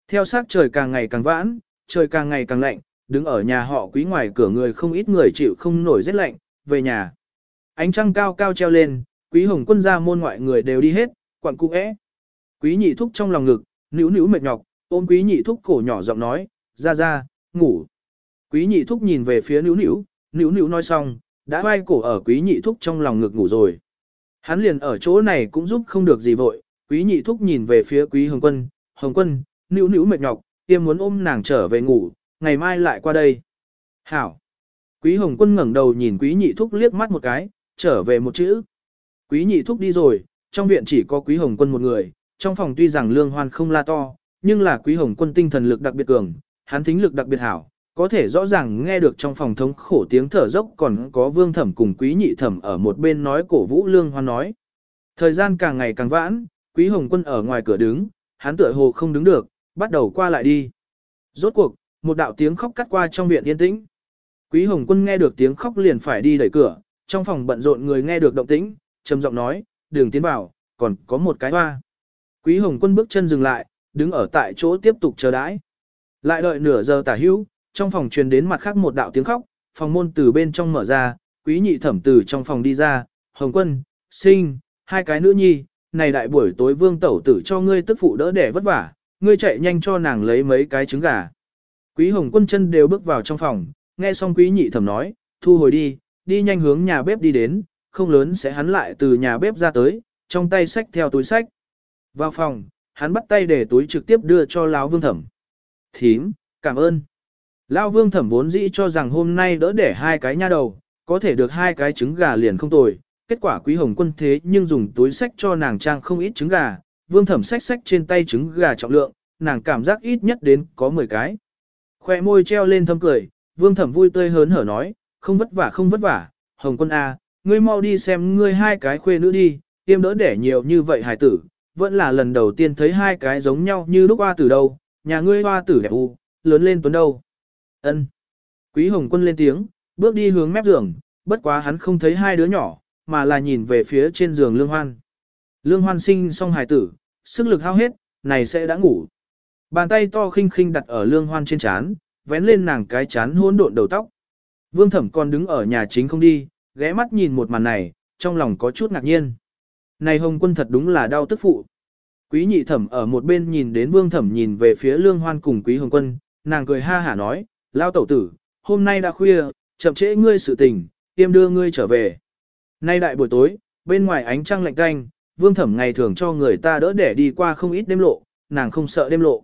Theo sát trời càng ngày càng vãn, trời càng ngày càng lạnh, đứng ở nhà họ quý ngoài cửa người không ít người chịu không nổi rét lạnh, về nhà. Ánh trăng cao cao treo lên, quý hồng quân ra môn ngoại người đều đi hết, quặng cung é. Quý nhị thúc trong lòng ngực, nữu nữu mệt nhọc, ôm quý nhị thúc cổ nhỏ giọng nói, ra ra, ngủ. Quý nhị thúc nhìn về phía nữu nữu, nữu nữu nói xong, đã vai cổ ở quý nhị thúc trong lòng ngực ngủ rồi. Hắn liền ở chỗ này cũng giúp không được gì vội, quý nhị thúc nhìn về phía quý hồng quân, hồng quân, nữu nữu mệt nhọc, tiêm muốn ôm nàng trở về ngủ, ngày mai lại qua đây. Hảo. Quý hồng quân ngẩng đầu nhìn quý nhị thúc liếc mắt một cái, trở về một chữ. Quý nhị thúc đi rồi, trong viện chỉ có quý hồng quân một người, trong phòng tuy rằng lương hoan không la to, nhưng là quý hồng quân tinh thần lực đặc biệt cường, hắn thính lực đặc biệt hảo, có thể rõ ràng nghe được trong phòng thống khổ tiếng thở dốc còn có vương thẩm cùng quý nhị thẩm ở một bên nói cổ vũ lương hoan nói. Thời gian càng ngày càng vãn, quý hồng quân ở ngoài cửa đứng, hắn tựa hồ không đứng được, bắt đầu qua lại đi. Rốt cuộc, một đạo tiếng khóc cắt qua trong viện yên tĩnh. Quý hồng quân nghe được tiếng khóc liền phải đi đẩy cửa, trong phòng bận rộn người nghe được động tĩnh, trầm giọng nói, đường tiến vào, còn có một cái hoa. Quý hồng quân bước chân dừng lại, đứng ở tại chỗ tiếp tục chờ đãi. Lại đợi nửa giờ tả hữu, trong phòng truyền đến mặt khác một đạo tiếng khóc, phòng môn từ bên trong mở ra, quý nhị thẩm từ trong phòng đi ra, hồng quân, sinh, hai cái nữ nhi, này đại buổi tối vương tẩu tử cho ngươi tức phụ đỡ đẻ vất vả, ngươi chạy nhanh cho nàng lấy mấy cái trứng gà. Quý hồng quân chân đều bước vào trong phòng, nghe xong quý nhị thẩm nói, thu hồi đi, đi nhanh hướng nhà bếp đi đến, không lớn sẽ hắn lại từ nhà bếp ra tới, trong tay sách theo túi sách. Vào phòng, hắn bắt tay để túi trực tiếp đưa cho lão vương thẩm. Thím, cảm ơn. Lão vương thẩm vốn dĩ cho rằng hôm nay đỡ để hai cái nha đầu, có thể được hai cái trứng gà liền không tồi. Kết quả quý hồng quân thế nhưng dùng túi sách cho nàng trang không ít trứng gà, vương thẩm sách sách trên tay trứng gà trọng lượng, nàng cảm giác ít nhất đến có 10 cái. Khoe môi treo lên thâm cười, vương thẩm vui tươi hớn hở nói, không vất vả không vất vả, hồng quân A, à, ngươi mau đi xem ngươi hai cái khuê nữ đi, tiêm đỡ đẻ nhiều như vậy hài tử, vẫn là lần đầu tiên thấy hai cái giống nhau như lúc hoa tử đâu, nhà ngươi hoa tử đẹp u, lớn lên tuấn đâu. ân Quý hồng quân lên tiếng, bước đi hướng mép giường, bất quá hắn không thấy hai đứa nhỏ, mà là nhìn về phía trên giường lương hoan. Lương hoan sinh xong hài tử, sức lực hao hết, này sẽ đã ngủ. Bàn tay to khinh khinh đặt ở lương hoan trên chán, vén lên nàng cái chán hỗn độn đầu tóc. Vương thẩm còn đứng ở nhà chính không đi, ghé mắt nhìn một màn này, trong lòng có chút ngạc nhiên. Này hồng quân thật đúng là đau tức phụ. Quý nhị thẩm ở một bên nhìn đến vương thẩm nhìn về phía lương hoan cùng quý hồng quân, nàng cười ha hả nói, lao tẩu tử, hôm nay đã khuya, chậm trễ ngươi sự tình, tiêm đưa ngươi trở về. Nay đại buổi tối, bên ngoài ánh trăng lạnh canh, vương thẩm ngày thường cho người ta đỡ để đi qua không ít đêm lộ, nàng không sợ đêm lộ.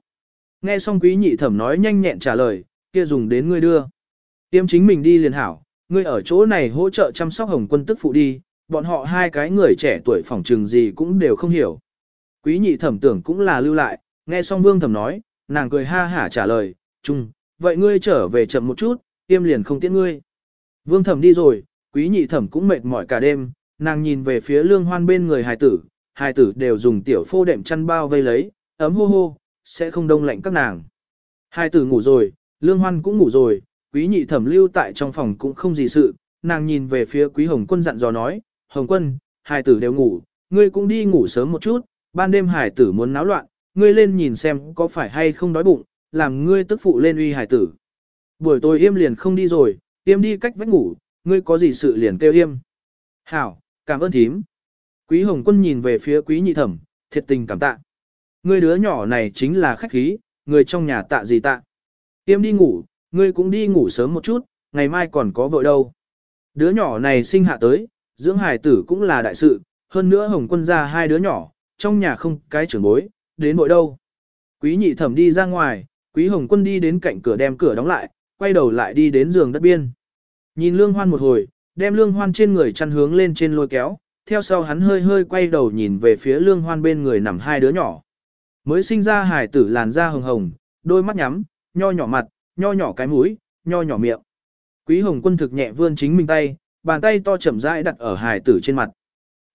Nghe xong quý nhị thẩm nói nhanh nhẹn trả lời, kia dùng đến ngươi đưa. Tiêm chính mình đi liền hảo, ngươi ở chỗ này hỗ trợ chăm sóc hồng quân tức phụ đi, bọn họ hai cái người trẻ tuổi phỏng trừng gì cũng đều không hiểu. Quý nhị thẩm tưởng cũng là lưu lại, nghe xong vương thẩm nói, nàng cười ha hả trả lời, chung, vậy ngươi trở về chậm một chút, tiêm liền không tiễn ngươi. Vương thẩm đi rồi, quý nhị thẩm cũng mệt mỏi cả đêm, nàng nhìn về phía lương hoan bên người hài tử, hài tử đều dùng tiểu phô đệm chăn bao vây lấy, ấm hô hô, sẽ không đông lạnh các nàng. Hai tử ngủ rồi, lương hoan cũng ngủ rồi, quý nhị thẩm lưu tại trong phòng cũng không gì sự, nàng nhìn về phía quý hồng quân dặn dò nói, hồng quân, Hải tử đều ngủ, ngươi cũng đi ngủ sớm một chút, ban đêm hải tử muốn náo loạn, ngươi lên nhìn xem có phải hay không đói bụng, làm ngươi tức phụ lên uy hải tử. Buổi tối im liền không đi rồi, im đi cách vách ngủ, ngươi có gì sự liền kêu im. Hảo, cảm ơn thím. Quý hồng quân nhìn về phía quý nhị thẩm, thiệt tình cảm tạ. Ngươi đứa nhỏ này chính là khách khí, người trong nhà tạ gì tạ. Yêm đi ngủ, ngươi cũng đi ngủ sớm một chút, ngày mai còn có vợ đâu. Đứa nhỏ này sinh hạ tới, dưỡng hài tử cũng là đại sự, hơn nữa hồng quân ra hai đứa nhỏ, trong nhà không cái trưởng bối, đến nội đâu. Quý nhị thẩm đi ra ngoài, quý hồng quân đi đến cạnh cửa đem cửa đóng lại, quay đầu lại đi đến giường đất biên. Nhìn lương hoan một hồi, đem lương hoan trên người chăn hướng lên trên lôi kéo, theo sau hắn hơi hơi quay đầu nhìn về phía lương hoan bên người nằm hai đứa nhỏ. Mới sinh ra hài tử làn da hồng hồng, đôi mắt nhắm, nho nhỏ mặt, nho nhỏ cái mũi, nho nhỏ miệng. Quý Hồng Quân thực nhẹ vươn chính mình tay, bàn tay to chậm rãi đặt ở hài tử trên mặt.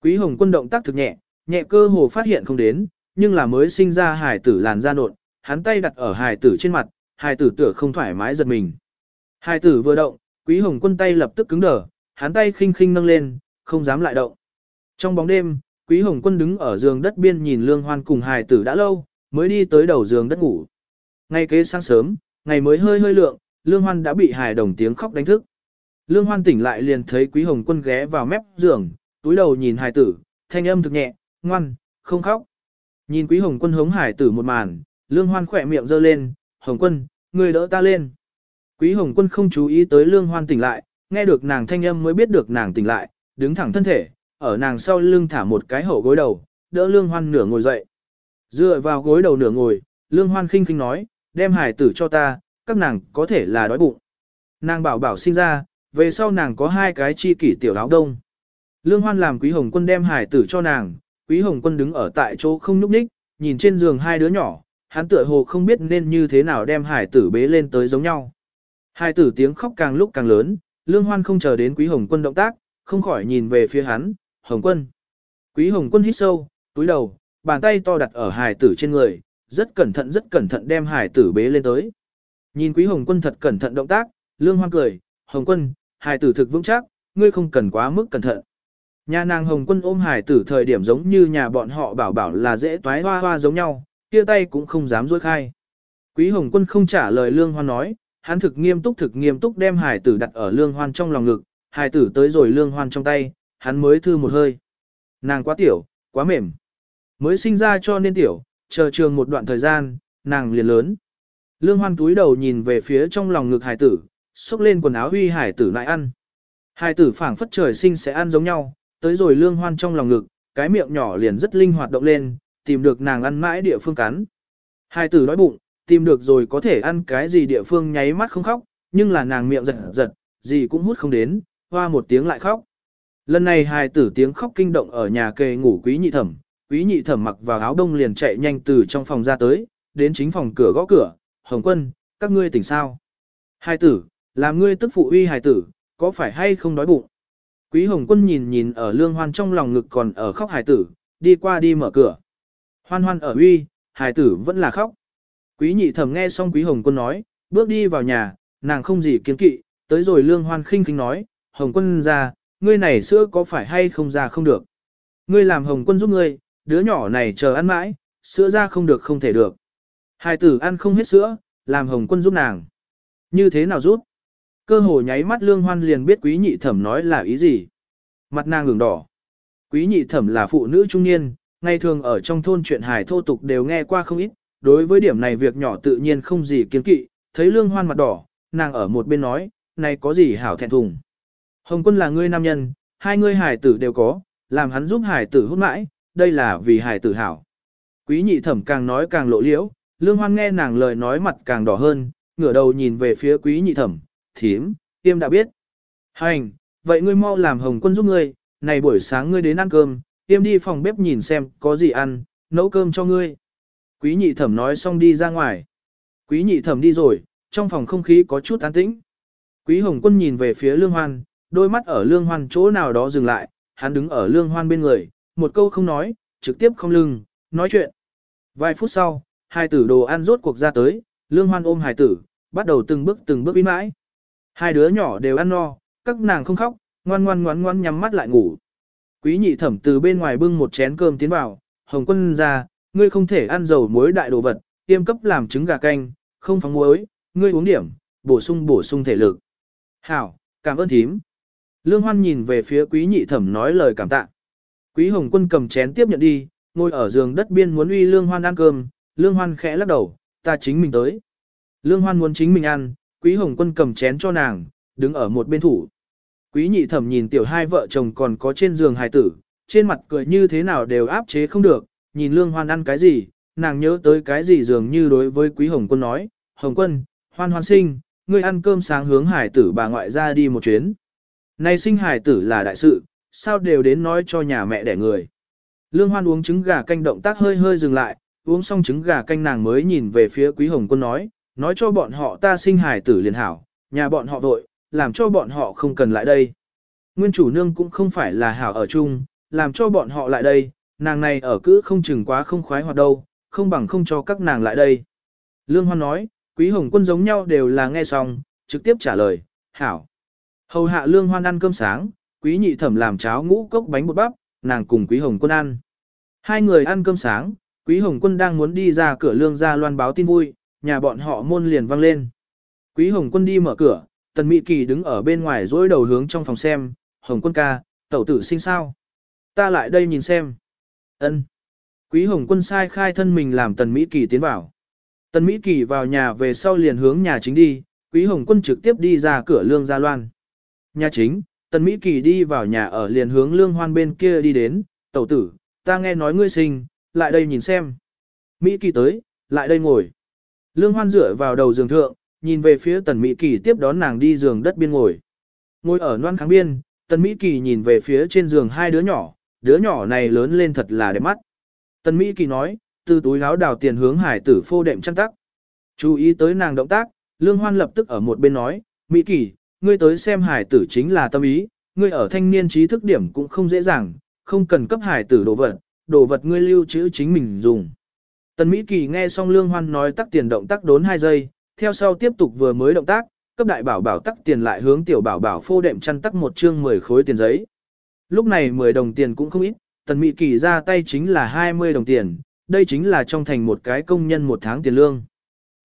Quý Hồng Quân động tác thực nhẹ, nhẹ cơ hồ phát hiện không đến, nhưng là mới sinh ra hài tử làn da nộn, hắn tay đặt ở hài tử trên mặt, hài tử tựa không thoải mái giật mình. Hài tử vừa động, Quý Hồng Quân tay lập tức cứng đờ, hắn tay khinh khinh nâng lên, không dám lại động. Trong bóng đêm, Quý Hồng Quân đứng ở giường đất biên nhìn Lương Hoan cùng hài tử đã lâu, mới đi tới đầu giường đất ngủ. Ngay kế sáng sớm, ngày mới hơi hơi lượng, Lương Hoan đã bị hài đồng tiếng khóc đánh thức. Lương Hoan tỉnh lại liền thấy Quý Hồng Quân ghé vào mép giường, túi đầu nhìn hài tử, thanh âm thực nhẹ, ngoan, không khóc. Nhìn Quý Hồng Quân hống hài tử một màn, Lương Hoan khỏe miệng giơ lên, Hồng Quân, người đỡ ta lên. Quý Hồng Quân không chú ý tới Lương Hoan tỉnh lại, nghe được nàng thanh âm mới biết được nàng tỉnh lại, đứng thẳng thân thể, ở nàng sau lưng thả một cái hậu gối đầu, đỡ Lương Hoan nửa ngồi dậy. Dựa vào gối đầu nửa ngồi, Lương Hoan khinh khinh nói, đem hải tử cho ta, các nàng có thể là đói bụng. Nàng bảo bảo sinh ra, về sau nàng có hai cái chi kỷ tiểu áo đông. Lương Hoan làm Quý Hồng Quân đem hải tử cho nàng, Quý Hồng Quân đứng ở tại chỗ không nhúc nhích, nhìn trên giường hai đứa nhỏ, hắn tựa hồ không biết nên như thế nào đem hải tử bế lên tới giống nhau. Hải tử tiếng khóc càng lúc càng lớn, Lương Hoan không chờ đến Quý Hồng Quân động tác, không khỏi nhìn về phía hắn, Hồng Quân. Quý Hồng Quân hít sâu, túi đầu, bàn tay to đặt ở hải tử trên người, rất cẩn thận rất cẩn thận đem hải tử bế lên tới. Nhìn Quý Hồng Quân thật cẩn thận động tác, Lương Hoan cười, Hồng Quân, hải tử thực vững chắc, ngươi không cần quá mức cẩn thận. Nhà nàng Hồng Quân ôm hải tử thời điểm giống như nhà bọn họ bảo bảo là dễ toái hoa hoa giống nhau, kia tay cũng không dám dối khai. Quý Hồng Quân không trả lời Lương Hoan nói, hắn thực nghiêm túc thực nghiêm túc đem hải tử đặt ở Lương Hoan trong lòng ngực, hải tử tới rồi Lương Hoan trong tay, hắn mới thư một hơi. Nàng quá tiểu, quá mềm. Mới sinh ra cho nên tiểu, chờ trường một đoạn thời gian, nàng liền lớn. Lương Hoan túi đầu nhìn về phía trong lòng ngực hải tử, xúc lên quần áo huy hải tử lại ăn. Hải tử phảng phất trời sinh sẽ ăn giống nhau, tới rồi Lương Hoan trong lòng ngực, cái miệng nhỏ liền rất linh hoạt động lên, tìm được nàng ăn mãi địa phương cắn. Hải tử đói bụng, tìm được rồi có thể ăn cái gì địa phương nháy mắt không khóc, nhưng là nàng miệng giật giật, gì cũng hút không đến, hoa một tiếng lại khóc. Lần này hài tử tiếng khóc kinh động ở nhà kề ngủ quý nhị thẩm, quý nhị thẩm mặc vào áo đông liền chạy nhanh từ trong phòng ra tới, đến chính phòng cửa gõ cửa, hồng quân, các ngươi tỉnh sao? Hải tử, làm ngươi tức phụ uy hài tử, có phải hay không đói bụng? Quý hồng quân nhìn nhìn ở lương hoan trong lòng ngực còn ở khóc hài tử, đi qua đi mở cửa. Hoan hoan ở uy, hài tử vẫn là khóc. Quý nhị thẩm nghe xong quý hồng quân nói, bước đi vào nhà, nàng không gì kiến kỵ, tới rồi lương hoan khinh khinh nói, hồng quân ra, ngươi này sữa có phải hay không ra không được. Ngươi làm hồng quân giúp ngươi, đứa nhỏ này chờ ăn mãi, sữa ra không được không thể được. Hài tử ăn không hết sữa, làm hồng quân giúp nàng. Như thế nào giúp? Cơ hồ nháy mắt lương hoan liền biết quý nhị thẩm nói là ý gì. Mặt nàng ngừng đỏ. Quý nhị thẩm là phụ nữ trung niên, ngày thường ở trong thôn chuyện hài thô tục đều nghe qua không ít, đối với điểm này việc nhỏ tự nhiên không gì kiến kỵ, thấy lương hoan mặt đỏ, nàng ở một bên nói, này có gì hảo thẹn thùng. Hồng quân là ngươi nam nhân, hai ngươi hải tử đều có, làm hắn giúp hải tử hút mãi, đây là vì hải tử hảo. Quý nhị thẩm càng nói càng lộ liễu, lương hoan nghe nàng lời nói mặt càng đỏ hơn, ngửa đầu nhìn về phía quý nhị thẩm, thím, tiêm đã biết. Hành, vậy ngươi mau làm hồng quân giúp ngươi, này buổi sáng ngươi đến ăn cơm, tiêm đi phòng bếp nhìn xem có gì ăn, nấu cơm cho ngươi. Quý nhị thẩm nói xong đi ra ngoài. Quý nhị thẩm đi rồi, trong phòng không khí có chút an tĩnh. Quý hồng quân nhìn về phía lương hoan, đôi mắt ở lương hoan chỗ nào đó dừng lại, hắn đứng ở lương hoan bên người, một câu không nói, trực tiếp không lưng, nói chuyện. Vài phút sau, hai tử đồ ăn rốt cuộc ra tới, lương hoan ôm Hải tử, bắt đầu từng bước từng bước biến mãi. Hai đứa nhỏ đều ăn no, các nàng không khóc, ngoan ngoan ngoan ngoan nhắm mắt lại ngủ. Quý nhị thẩm từ bên ngoài bưng một chén cơm tiến vào, hồng quân ra, ngươi không thể ăn dầu muối đại đồ vật, tiêm cấp làm trứng gà canh, không phóng muối, ngươi uống điểm, bổ sung bổ sung thể lực. Hảo, cảm ơn thím. Lương Hoan nhìn về phía quý nhị thẩm nói lời cảm tạ. Quý Hồng Quân cầm chén tiếp nhận đi, ngồi ở giường đất biên muốn uy Lương Hoan ăn cơm, Lương Hoan khẽ lắc đầu, ta chính mình tới. Lương Hoan muốn chính mình ăn, Quý Hồng Quân cầm chén cho nàng, đứng ở một bên thủ. Quý nhị thẩm nhìn tiểu hai vợ chồng còn có trên giường hài tử, trên mặt cười như thế nào đều áp chế không được, nhìn Lương Hoan ăn cái gì, nàng nhớ tới cái gì dường như đối với Quý Hồng Quân nói, Hồng Quân, Hoan Hoan sinh, ngươi ăn cơm sáng hướng hải tử bà ngoại ra đi một chuyến. Này sinh hải tử là đại sự, sao đều đến nói cho nhà mẹ đẻ người. Lương Hoan uống trứng gà canh động tác hơi hơi dừng lại, uống xong trứng gà canh nàng mới nhìn về phía quý hồng quân nói, nói cho bọn họ ta sinh hài tử liền hảo, nhà bọn họ vội, làm cho bọn họ không cần lại đây. Nguyên chủ nương cũng không phải là hảo ở chung, làm cho bọn họ lại đây, nàng này ở cữ không chừng quá không khoái hoạt đâu, không bằng không cho các nàng lại đây. Lương Hoan nói, quý hồng quân giống nhau đều là nghe xong, trực tiếp trả lời, hảo. Hầu hạ Lương Hoan ăn cơm sáng, quý nhị thẩm làm cháo ngũ cốc bánh bột bắp, nàng cùng quý hồng quân ăn. Hai người ăn cơm sáng, quý hồng quân đang muốn đi ra cửa lương ra loan báo tin vui, nhà bọn họ môn liền vang lên. Quý hồng quân đi mở cửa, tần mỹ kỳ đứng ở bên ngoài dối đầu hướng trong phòng xem, hồng quân ca, tẩu tử sinh sao. Ta lại đây nhìn xem. ân Quý hồng quân sai khai thân mình làm tần mỹ kỳ tiến vào. Tần mỹ kỳ vào nhà về sau liền hướng nhà chính đi, quý hồng quân trực tiếp đi ra cửa lương gia loan. Nhà chính, tần mỹ kỳ đi vào nhà ở liền hướng lương hoan bên kia đi đến, tẩu tử, ta nghe nói ngươi sinh, lại đây nhìn xem. Mỹ kỳ tới, lại đây ngồi. Lương hoan dựa vào đầu giường thượng, nhìn về phía tần Mỹ kỳ tiếp đón nàng đi giường đất biên ngồi. Ngồi ở loan kháng biên, tần Mỹ kỳ nhìn về phía trên giường hai đứa nhỏ, đứa nhỏ này lớn lên thật là đẹp mắt. Tần Mỹ kỳ nói, từ túi áo đào tiền hướng hải tử phô đệm chăn tắc. Chú ý tới nàng động tác, Lương Hoan lập tức ở một bên nói, Mỹ kỳ, ngươi tới xem hải tử chính là tâm ý, ngươi ở thanh niên trí thức điểm cũng không dễ dàng, không cần cấp hải tử đồ vật, đồ vật ngươi lưu trữ chính mình dùng. Tần Mỹ Kỳ nghe xong Lương Hoan nói tắc tiền động tác đốn 2 giây, theo sau tiếp tục vừa mới động tác, cấp đại bảo bảo tắc tiền lại hướng tiểu bảo bảo phô đệm chăn tắc một chương 10 khối tiền giấy. Lúc này 10 đồng tiền cũng không ít, Tần Mỹ Kỳ ra tay chính là 20 đồng tiền, đây chính là trong thành một cái công nhân một tháng tiền lương.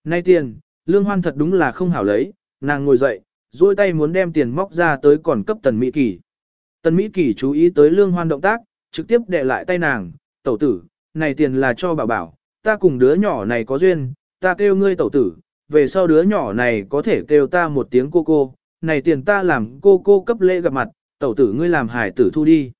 Nay tiền, Lương Hoan thật đúng là không hảo lấy, nàng ngồi dậy, duỗi tay muốn đem tiền móc ra tới còn cấp Tần Mỹ Kỳ. Tần Mỹ Kỳ chú ý tới Lương Hoan động tác, trực tiếp đệ lại tay nàng, tẩu tử, này tiền là cho bảo bảo, ta cùng đứa nhỏ này có duyên, ta kêu ngươi tẩu tử, về sau đứa nhỏ này có thể kêu ta một tiếng cô cô, này tiền ta làm cô cô cấp lễ gặp mặt, tẩu tử ngươi làm hải tử thu đi.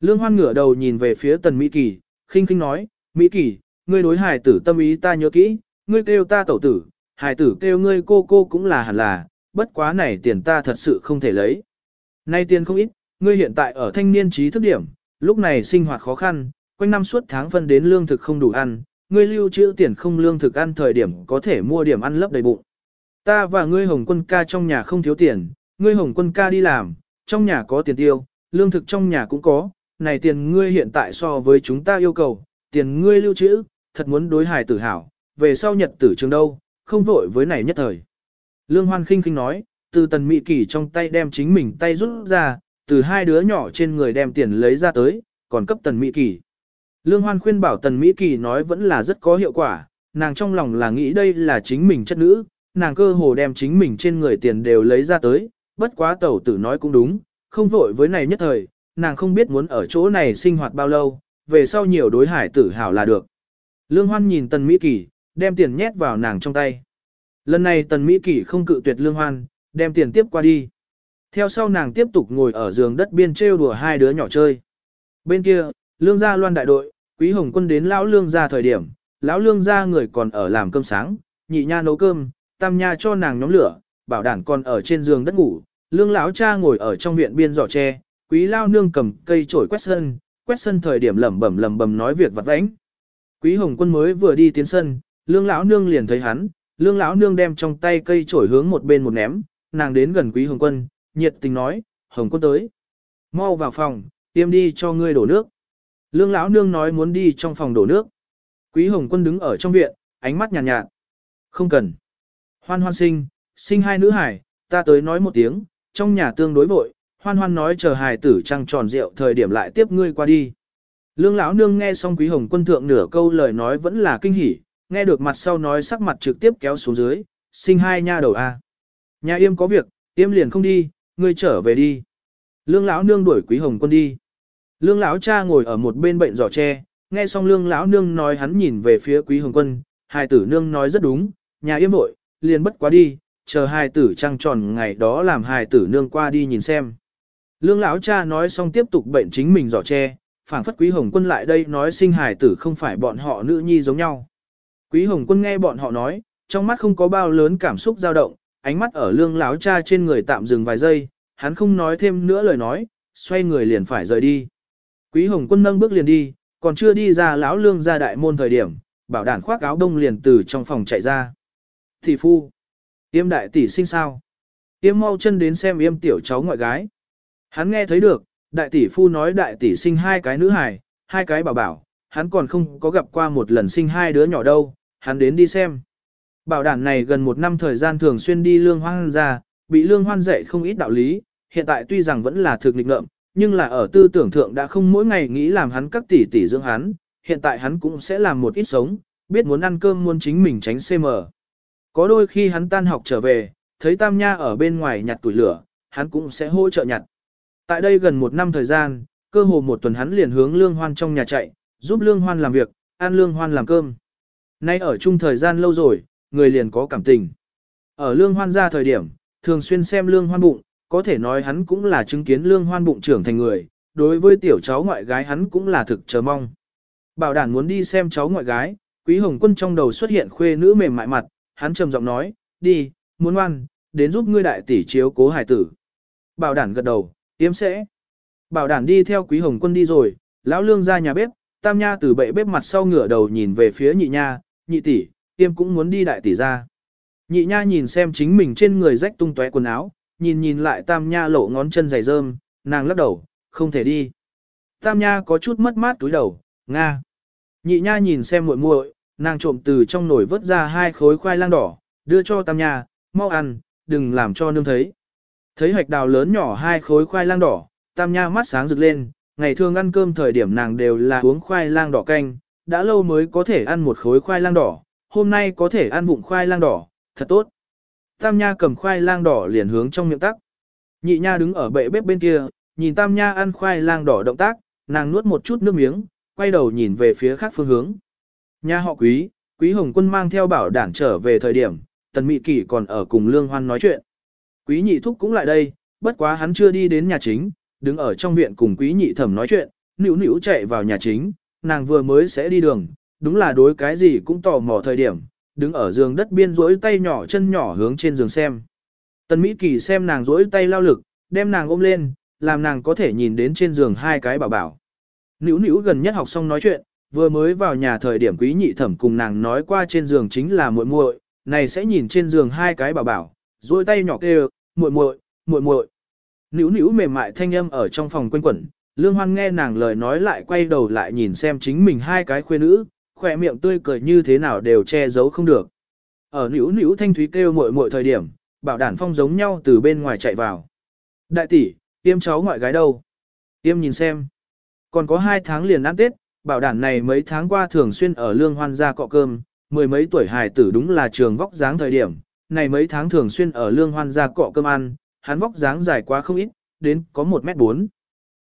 Lương Hoan ngửa đầu nhìn về phía Tần Mỹ Kỳ, khinh khinh nói, Mỹ Kỳ, ngươi đối hải tử tâm ý ta nhớ kỹ, ngươi kêu ta tẩu tử, hải tử kêu ngươi cô cô cũng là hẳn là, bất quá này tiền ta thật sự không thể lấy. Nay tiền không ít, ngươi hiện tại ở thanh niên trí thức điểm, lúc này sinh hoạt khó khăn, quanh năm suốt tháng phân đến lương thực không đủ ăn, ngươi lưu trữ tiền không lương thực ăn thời điểm có thể mua điểm ăn lấp đầy bụng. Ta và ngươi hồng quân ca trong nhà không thiếu tiền, ngươi hồng quân ca đi làm, trong nhà có tiền tiêu, lương thực trong nhà cũng có, này tiền ngươi hiện tại so với chúng ta yêu cầu, tiền ngươi lưu trữ, thật muốn đối hài tử hảo, về sau nhật tử trường đâu, không vội với này nhất thời. Lương Hoan khinh khinh nói, từ tần Mị kỳ trong tay đem chính mình tay rút ra, từ hai đứa nhỏ trên người đem tiền lấy ra tới, còn cấp tần Mị kỳ. Lương Hoan khuyên bảo tần mỹ kỳ nói vẫn là rất có hiệu quả, nàng trong lòng là nghĩ đây là chính mình chất nữ, nàng cơ hồ đem chính mình trên người tiền đều lấy ra tới, bất quá tẩu tử nói cũng đúng, không vội với này nhất thời, nàng không biết muốn ở chỗ này sinh hoạt bao lâu, về sau nhiều đối hải tử hảo là được. Lương Hoan nhìn tần mỹ kỳ, đem tiền nhét vào nàng trong tay. Lần này tần mỹ kỳ không cự tuyệt Lương Hoan, đem tiền tiếp qua đi. Theo sau nàng tiếp tục ngồi ở giường đất biên trêu đùa hai đứa nhỏ chơi. Bên kia, lương gia loan đại đội, quý hồng quân đến lão lương gia thời điểm, lão lương gia người còn ở làm cơm sáng, nhị nha nấu cơm, tam nha cho nàng nhóm lửa, bảo đảm còn ở trên giường đất ngủ, lương lão cha ngồi ở trong viện biên giỏ tre, quý lao nương cầm cây chổi quét sân, quét sân thời điểm lẩm bẩm lẩm bẩm nói việc vặt vãnh. Quý hồng quân mới vừa đi tiến sân, lương lão nương liền thấy hắn, lương lão nương đem trong tay cây chổi hướng một bên một ném, nàng đến gần quý hồng quân, nhiệt tình nói, Hồng quân tới. Mau vào phòng, tiêm đi cho ngươi đổ nước. Lương lão nương nói muốn đi trong phòng đổ nước. Quý Hồng quân đứng ở trong viện, ánh mắt nhàn nhạt, nhạt. Không cần. Hoan hoan sinh, sinh hai nữ hải, ta tới nói một tiếng, trong nhà tương đối vội, hoan hoan nói chờ hài tử trăng tròn rượu thời điểm lại tiếp ngươi qua đi. Lương lão nương nghe xong quý hồng quân thượng nửa câu lời nói vẫn là kinh hỉ, nghe được mặt sau nói sắc mặt trực tiếp kéo xuống dưới, sinh hai nha đầu a. Nhà yêm có việc, yêm liền không đi, ngươi trở về đi. Lương lão nương đuổi quý hồng quân đi. Lương lão cha ngồi ở một bên bệnh giỏ tre, nghe xong lương lão nương nói hắn nhìn về phía quý hồng quân, hài tử nương nói rất đúng, nhà yêm vội, liền bất quá đi, chờ hài tử trăng tròn ngày đó làm hài tử nương qua đi nhìn xem. Lương lão cha nói xong tiếp tục bệnh chính mình giỏ tre, phảng phất quý hồng quân lại đây nói sinh hài tử không phải bọn họ nữ nhi giống nhau. Quý hồng quân nghe bọn họ nói, trong mắt không có bao lớn cảm xúc dao động, ánh mắt ở lương lão cha trên người tạm dừng vài giây, hắn không nói thêm nữa lời nói, xoay người liền phải rời đi. Quý Hồng Quân nâng bước liền đi, còn chưa đi ra lão lương ra đại môn thời điểm, bảo đảm khoác áo đông liền từ trong phòng chạy ra. Thị phu, yêm đại tỷ sinh sao? Yêm mau chân đến xem yêm tiểu cháu ngoại gái. Hắn nghe thấy được, đại tỷ phu nói đại tỷ sinh hai cái nữ hài, hai cái bảo bảo, hắn còn không có gặp qua một lần sinh hai đứa nhỏ đâu, hắn đến đi xem. Bảo đảm này gần một năm thời gian thường xuyên đi lương hoan ra, bị lương hoan dạy không ít đạo lý, hiện tại tuy rằng vẫn là thực nghịch ngợm, nhưng là ở tư tưởng thượng đã không mỗi ngày nghĩ làm hắn các tỷ tỷ dưỡng hắn, hiện tại hắn cũng sẽ làm một ít sống, biết muốn ăn cơm muốn chính mình tránh CM. Có đôi khi hắn tan học trở về, thấy Tam Nha ở bên ngoài nhặt tuổi lửa, hắn cũng sẽ hỗ trợ nhặt. Tại đây gần một năm thời gian, cơ hồ một tuần hắn liền hướng Lương Hoan trong nhà chạy, giúp Lương Hoan làm việc, ăn Lương Hoan làm cơm. Nay ở chung thời gian lâu rồi, người liền có cảm tình. Ở Lương Hoan ra thời điểm, thường xuyên xem Lương Hoan bụng, có thể nói hắn cũng là chứng kiến Lương Hoan bụng trưởng thành người, đối với tiểu cháu ngoại gái hắn cũng là thực chờ mong. Bảo đản muốn đi xem cháu ngoại gái, Quý Hồng Quân trong đầu xuất hiện khuê nữ mềm mại mặt, hắn trầm giọng nói, đi, muốn ngoan, đến giúp ngươi đại tỷ chiếu cố hải tử. Bảo đản gật đầu, yếm sẽ. Bảo đản đi theo Quý Hồng Quân đi rồi, lão lương ra nhà bếp, tam nha từ bệ bếp mặt sau ngửa đầu nhìn về phía nhị nha, nhị tỷ, yếm cũng muốn đi đại tỷ ra. Nhị nha nhìn xem chính mình trên người rách tung tóe quần áo, nhìn nhìn lại tam nha lộ ngón chân dày rơm, nàng lắc đầu, không thể đi. Tam nha có chút mất mát túi đầu, nga. Nhị nha nhìn xem muội muội, nàng trộm từ trong nồi vớt ra hai khối khoai lang đỏ, đưa cho tam nha, mau ăn, đừng làm cho nương thấy. Thấy hạch đào lớn nhỏ hai khối khoai lang đỏ, tam nha mắt sáng rực lên, ngày thường ăn cơm thời điểm nàng đều là uống khoai lang đỏ canh, đã lâu mới có thể ăn một khối khoai lang đỏ, hôm nay có thể ăn vụng khoai lang đỏ, thật tốt. Tam nha cầm khoai lang đỏ liền hướng trong miệng tắc. Nhị nha đứng ở bệ bếp bên kia, nhìn tam nha ăn khoai lang đỏ động tác, nàng nuốt một chút nước miếng, quay đầu nhìn về phía khác phương hướng. Nha họ quý, quý hồng quân mang theo bảo đản trở về thời điểm, tần mị kỷ còn ở cùng lương hoan nói chuyện. Quý nhị thúc cũng lại đây, bất quá hắn chưa đi đến nhà chính, đứng ở trong viện cùng quý nhị thẩm nói chuyện, nữu nữu chạy vào nhà chính, nàng vừa mới sẽ đi đường, đúng là đối cái gì cũng tò mò thời điểm, đứng ở giường đất biên rỗi tay nhỏ chân nhỏ hướng trên giường xem. Tần Mỹ Kỳ xem nàng rỗi tay lao lực, đem nàng ôm lên, làm nàng có thể nhìn đến trên giường hai cái bảo bảo. Nữu nữu gần nhất học xong nói chuyện, vừa mới vào nhà thời điểm quý nhị thẩm cùng nàng nói qua trên giường chính là muội muội, này sẽ nhìn trên giường hai cái bảo bảo, duỗi tay nhỏ kêu, muội muội, muội muội. Nữu nữu mềm mại thanh âm ở trong phòng quanh quẩn, Lương Hoan nghe nàng lời nói lại quay đầu lại nhìn xem chính mình hai cái khuê nữ, khỏe miệng tươi cười như thế nào đều che giấu không được. Ở nữ nữ thanh thúy kêu muội muội thời điểm, bảo đản phong giống nhau từ bên ngoài chạy vào. Đại tỷ, tiêm cháu ngoại gái đâu? Tiêm nhìn xem. Còn có hai tháng liền ăn Tết, bảo đảm này mấy tháng qua thường xuyên ở lương hoan gia cọ cơm, mười mấy tuổi hài tử đúng là trường vóc dáng thời điểm, này mấy tháng thường xuyên ở lương hoan gia cọ cơm ăn, hắn vóc dáng dài quá không ít, đến có 1 mét 4.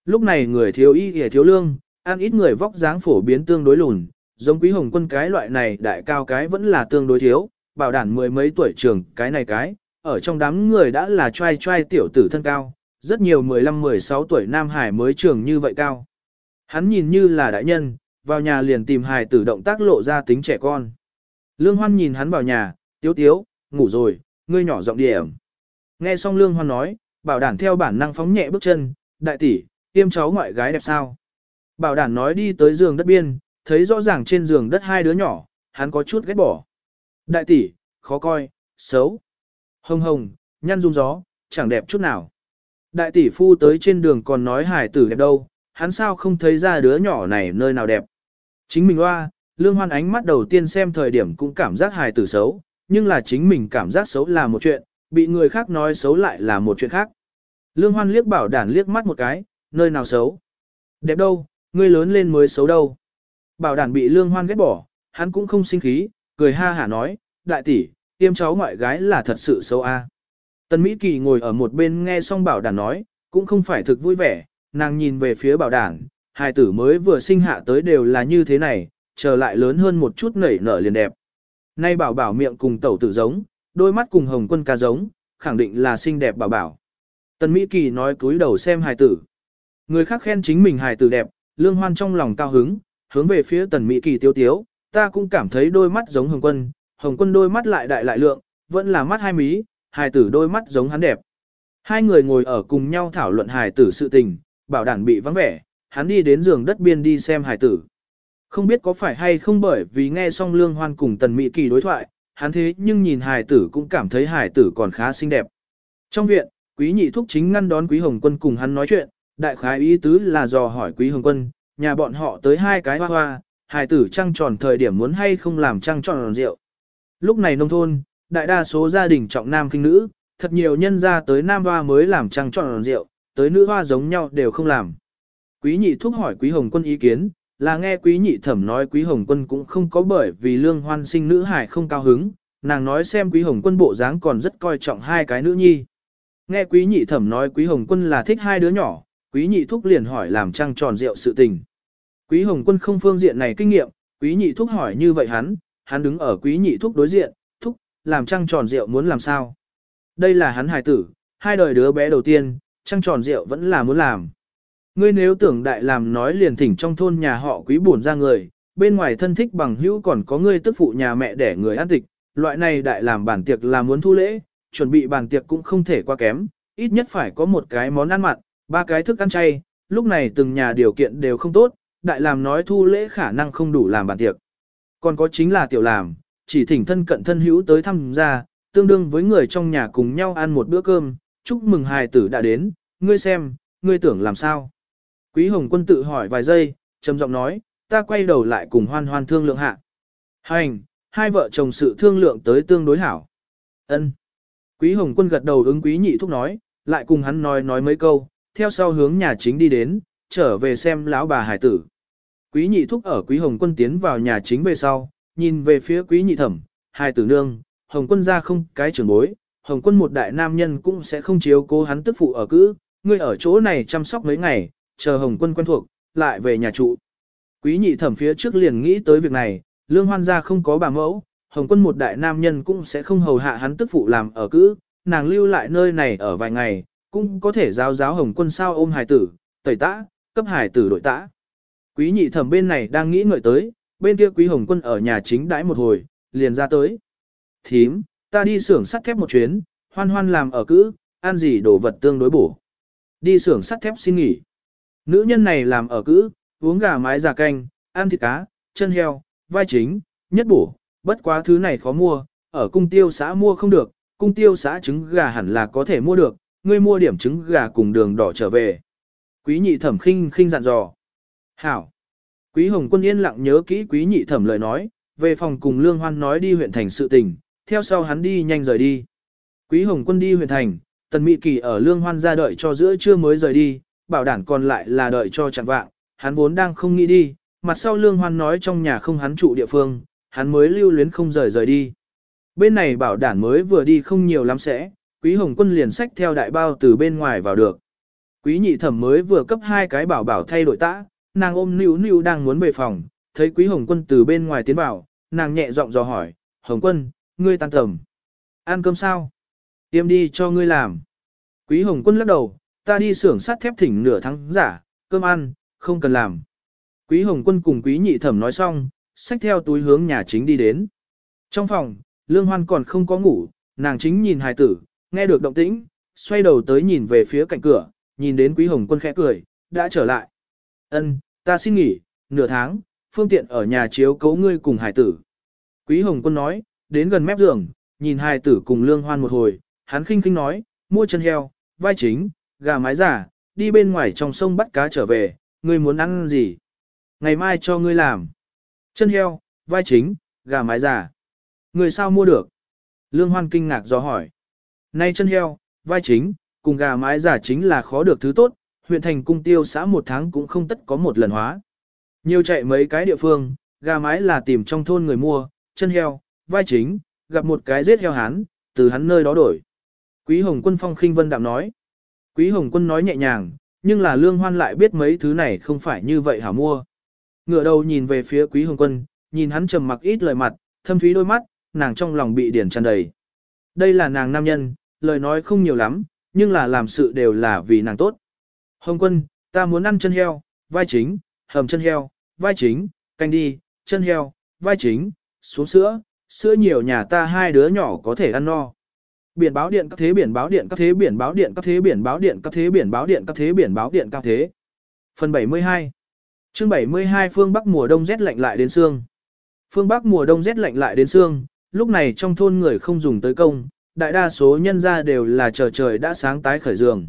Lúc này người thiếu y hề thiếu lương, ăn ít người vóc dáng phổ biến tương đối lùn, giống quý hồng quân cái loại này đại cao cái vẫn là tương đối thiếu, bảo đảm mười mấy tuổi trường cái này cái, ở trong đám người đã là trai trai tiểu tử thân cao, rất nhiều 15-16 tuổi nam hải mới trường như vậy cao. Hắn nhìn như là đại nhân, vào nhà liền tìm hài tử động tác lộ ra tính trẻ con. Lương Hoan nhìn hắn vào nhà, tiếu tiếu, ngủ rồi, ngươi nhỏ giọng điểm. Nghe xong Lương Hoan nói, bảo đảm theo bản năng phóng nhẹ bước chân, đại tỷ, tiêm cháu ngoại gái đẹp sao. Bảo đảm nói đi tới giường đất biên, thấy rõ ràng trên giường đất hai đứa nhỏ, hắn có chút ghét bỏ. Đại tỷ, khó coi, xấu. Hồng hồng, nhăn rung gió, chẳng đẹp chút nào. Đại tỷ phu tới trên đường còn nói hải tử đẹp đâu, hắn sao không thấy ra đứa nhỏ này nơi nào đẹp. Chính mình loa, lương hoan ánh mắt đầu tiên xem thời điểm cũng cảm giác hài tử xấu, nhưng là chính mình cảm giác xấu là một chuyện, bị người khác nói xấu lại là một chuyện khác. Lương hoan liếc bảo đản liếc mắt một cái, nơi nào xấu. Đẹp đâu, ngươi lớn lên mới xấu đâu. Bảo đản bị lương hoan ghét bỏ, hắn cũng không sinh khí, cười ha hả nói, đại tỷ, tiêm cháu ngoại gái là thật sự xấu a. À. Tần Mỹ Kỳ ngồi ở một bên nghe xong bảo đản nói, cũng không phải thực vui vẻ, nàng nhìn về phía bảo đản, hai tử mới vừa sinh hạ tới đều là như thế này, trở lại lớn hơn một chút nảy nở liền đẹp. Nay bảo bảo miệng cùng tẩu tử giống, đôi mắt cùng hồng quân ca giống, khẳng định là xinh đẹp bảo bảo. Tần Mỹ Kỳ nói cúi đầu xem hài tử. Người khác khen chính mình hài tử đẹp, lương hoan trong lòng cao hứng, hướng về phía tần Mỹ Kỳ tiêu tiếu, ta cũng cảm thấy đôi mắt giống hồng quân, hồng quân đôi mắt lại đại lại lượng, vẫn là mắt hai mí, hài tử đôi mắt giống hắn đẹp. Hai người ngồi ở cùng nhau thảo luận hài tử sự tình, bảo đảm bị vắng vẻ, hắn đi đến giường đất biên đi xem hài tử. Không biết có phải hay không bởi vì nghe xong Lương Hoan cùng Tần Mỹ Kỳ đối thoại, hắn thế nhưng nhìn hài tử cũng cảm thấy hài tử còn khá xinh đẹp. Trong viện, Quý Nhị Thúc chính ngăn đón Quý Hồng Quân cùng hắn nói chuyện, đại khái ý tứ là dò hỏi Quý Hồng Quân, nhà bọn họ tới hai cái hoa hoa, hài tử trăng tròn thời điểm muốn hay không làm trăng tròn rượu. Lúc này nông thôn, đại đa số gia đình trọng nam kinh nữ, thật nhiều nhân gia tới nam hoa mới làm trăng tròn rượu, tới nữ hoa giống nhau đều không làm. Quý nhị thúc hỏi quý hồng quân ý kiến, là nghe quý nhị thẩm nói quý hồng quân cũng không có bởi vì lương hoan sinh nữ hải không cao hứng, nàng nói xem quý hồng quân bộ dáng còn rất coi trọng hai cái nữ nhi. Nghe quý nhị thẩm nói quý hồng quân là thích hai đứa nhỏ, quý nhị thúc liền hỏi làm trăng tròn rượu sự tình. Quý hồng quân không phương diện này kinh nghiệm, quý nhị thúc hỏi như vậy hắn, hắn đứng ở quý nhị thúc đối diện, thúc, làm trăng tròn rượu muốn làm sao. Đây là hắn hài tử, hai đời đứa bé đầu tiên, trăng tròn rượu vẫn là muốn làm. Ngươi nếu tưởng đại làm nói liền thỉnh trong thôn nhà họ quý buồn ra người, bên ngoài thân thích bằng hữu còn có ngươi tức phụ nhà mẹ để người ăn tịch, loại này đại làm bản tiệc là muốn thu lễ, chuẩn bị bàn tiệc cũng không thể qua kém, ít nhất phải có một cái món ăn mặn, ba cái thức ăn chay, lúc này từng nhà điều kiện đều không tốt, đại làm nói thu lễ khả năng không đủ làm bàn tiệc. Còn có chính là tiểu làm, chỉ thỉnh thân cận thân hữu tới thăm gia, tương đương với người trong nhà cùng nhau ăn một bữa cơm, chúc mừng hài tử đã đến, ngươi xem, ngươi tưởng làm sao. Quý Hồng Quân tự hỏi vài giây, trầm giọng nói, ta quay đầu lại cùng hoan hoan thương lượng hạ. Hành, hai vợ chồng sự thương lượng tới tương đối hảo. Ân. Quý Hồng Quân gật đầu ứng quý nhị thúc nói, lại cùng hắn nói nói mấy câu, theo sau hướng nhà chính đi đến, trở về xem lão bà hải tử. Quý nhị thúc ở quý Hồng Quân tiến vào nhà chính về sau, nhìn về phía quý nhị thẩm, hải tử nương, Hồng Quân ra không cái trưởng bối, Hồng Quân một đại nam nhân cũng sẽ không chiếu cố hắn tức phụ ở cữ, ngươi ở chỗ này chăm sóc mấy ngày, chờ Hồng Quân quen thuộc, lại về nhà trụ. Quý nhị thẩm phía trước liền nghĩ tới việc này, lương hoan gia không có bà mẫu, Hồng Quân một đại nam nhân cũng sẽ không hầu hạ hắn tức phụ làm ở cữ, nàng lưu lại nơi này ở vài ngày, cũng có thể giáo giáo Hồng Quân sao ôm hài tử, tẩy tã, cấp hài tử đội tã. Quý nhị thẩm bên này đang nghĩ ngợi tới, bên kia quý Hồng Quân ở nhà chính đãi một hồi, liền ra tới. Thím, ta đi xưởng sắt thép một chuyến, hoan hoan làm ở cữ, ăn gì đồ vật tương đối bổ. Đi xưởng sắt thép xin nghỉ. Nữ nhân này làm ở cữ, uống gà mái già canh, ăn thịt cá, chân heo, vai chính, nhất bổ, bất quá thứ này khó mua, ở cung tiêu xã mua không được, cung tiêu xã trứng gà hẳn là có thể mua được, ngươi mua điểm trứng gà cùng đường đỏ trở về. Quý nhị thẩm khinh khinh dặn dò. Hảo. Quý hồng quân yên lặng nhớ kỹ quý nhị thẩm lời nói, về phòng cùng lương hoan nói đi huyện thành sự tình, theo sau hắn đi nhanh rời đi. Quý hồng quân đi huyện thành, tần mỹ kỳ ở lương hoan ra đợi cho giữa trưa mới rời đi, bảo đảm còn lại là đợi cho chẳng vạng, hắn vốn đang không nghĩ đi, mặt sau lương hoan nói trong nhà không hắn trụ địa phương, hắn mới lưu luyến không rời rời đi. Bên này bảo đảm mới vừa đi không nhiều lắm sẽ, quý hồng quân liền sách theo đại bao từ bên ngoài vào được. Quý nhị thẩm mới vừa cấp hai cái bảo bảo thay đổi tã, nàng ôm níu níu đang muốn về phòng, thấy quý hồng quân từ bên ngoài tiến vào, nàng nhẹ giọng dò hỏi, hồng quân, ngươi tan tầm. Ăn cơm sao? Tiêm đi cho ngươi làm. Quý hồng quân lắc đầu, ta đi xưởng sắt thép thỉnh nửa tháng giả, cơm ăn, không cần làm. Quý hồng quân cùng quý nhị thẩm nói xong, xách theo túi hướng nhà chính đi đến. Trong phòng, lương hoan còn không có ngủ, nàng chính nhìn hài tử, nghe được động tĩnh, xoay đầu tới nhìn về phía cạnh cửa, nhìn đến quý hồng quân khẽ cười, đã trở lại. Ân, ta xin nghỉ, nửa tháng, phương tiện ở nhà chiếu cấu ngươi cùng Hải tử. Quý hồng quân nói, đến gần mép giường, nhìn Hải tử cùng lương hoan một hồi, hắn khinh khinh nói, mua chân heo, vai chính, gà mái giả, đi bên ngoài trong sông bắt cá trở về, ngươi muốn ăn gì? Ngày mai cho ngươi làm. Chân heo, vai chính, gà mái giả. Người sao mua được? Lương Hoan kinh ngạc do hỏi. Nay chân heo, vai chính, cùng gà mái giả chính là khó được thứ tốt, huyện thành cung tiêu xã một tháng cũng không tất có một lần hóa. Nhiều chạy mấy cái địa phương, gà mái là tìm trong thôn người mua, chân heo, vai chính, gặp một cái giết heo hán, từ hắn nơi đó đổi. Quý Hồng Quân phong khinh vân đạm nói. Quý Hồng Quân nói nhẹ nhàng, nhưng là Lương Hoan lại biết mấy thứ này không phải như vậy hả mua. Ngựa đầu nhìn về phía Quý Hồng Quân, nhìn hắn trầm mặc ít lời mặt, thâm thúy đôi mắt, nàng trong lòng bị điển tràn đầy. Đây là nàng nam nhân, lời nói không nhiều lắm, nhưng là làm sự đều là vì nàng tốt. Hồng Quân, ta muốn ăn chân heo, vai chính, hầm chân heo, vai chính, canh đi, chân heo, vai chính, xuống sữa, sữa nhiều nhà ta hai đứa nhỏ có thể ăn no. Biển báo điện các thế biển báo điện các thế biển báo điện các thế biển báo điện các thế biển báo điện các thế biển báo điện các thế. Phần 72 Chương 72 phương Bắc mùa đông rét lạnh lại đến xương. Phương Bắc mùa đông rét lạnh lại đến xương, lúc này trong thôn người không dùng tới công, đại đa số nhân gia đều là chờ trời đã sáng tái khởi giường.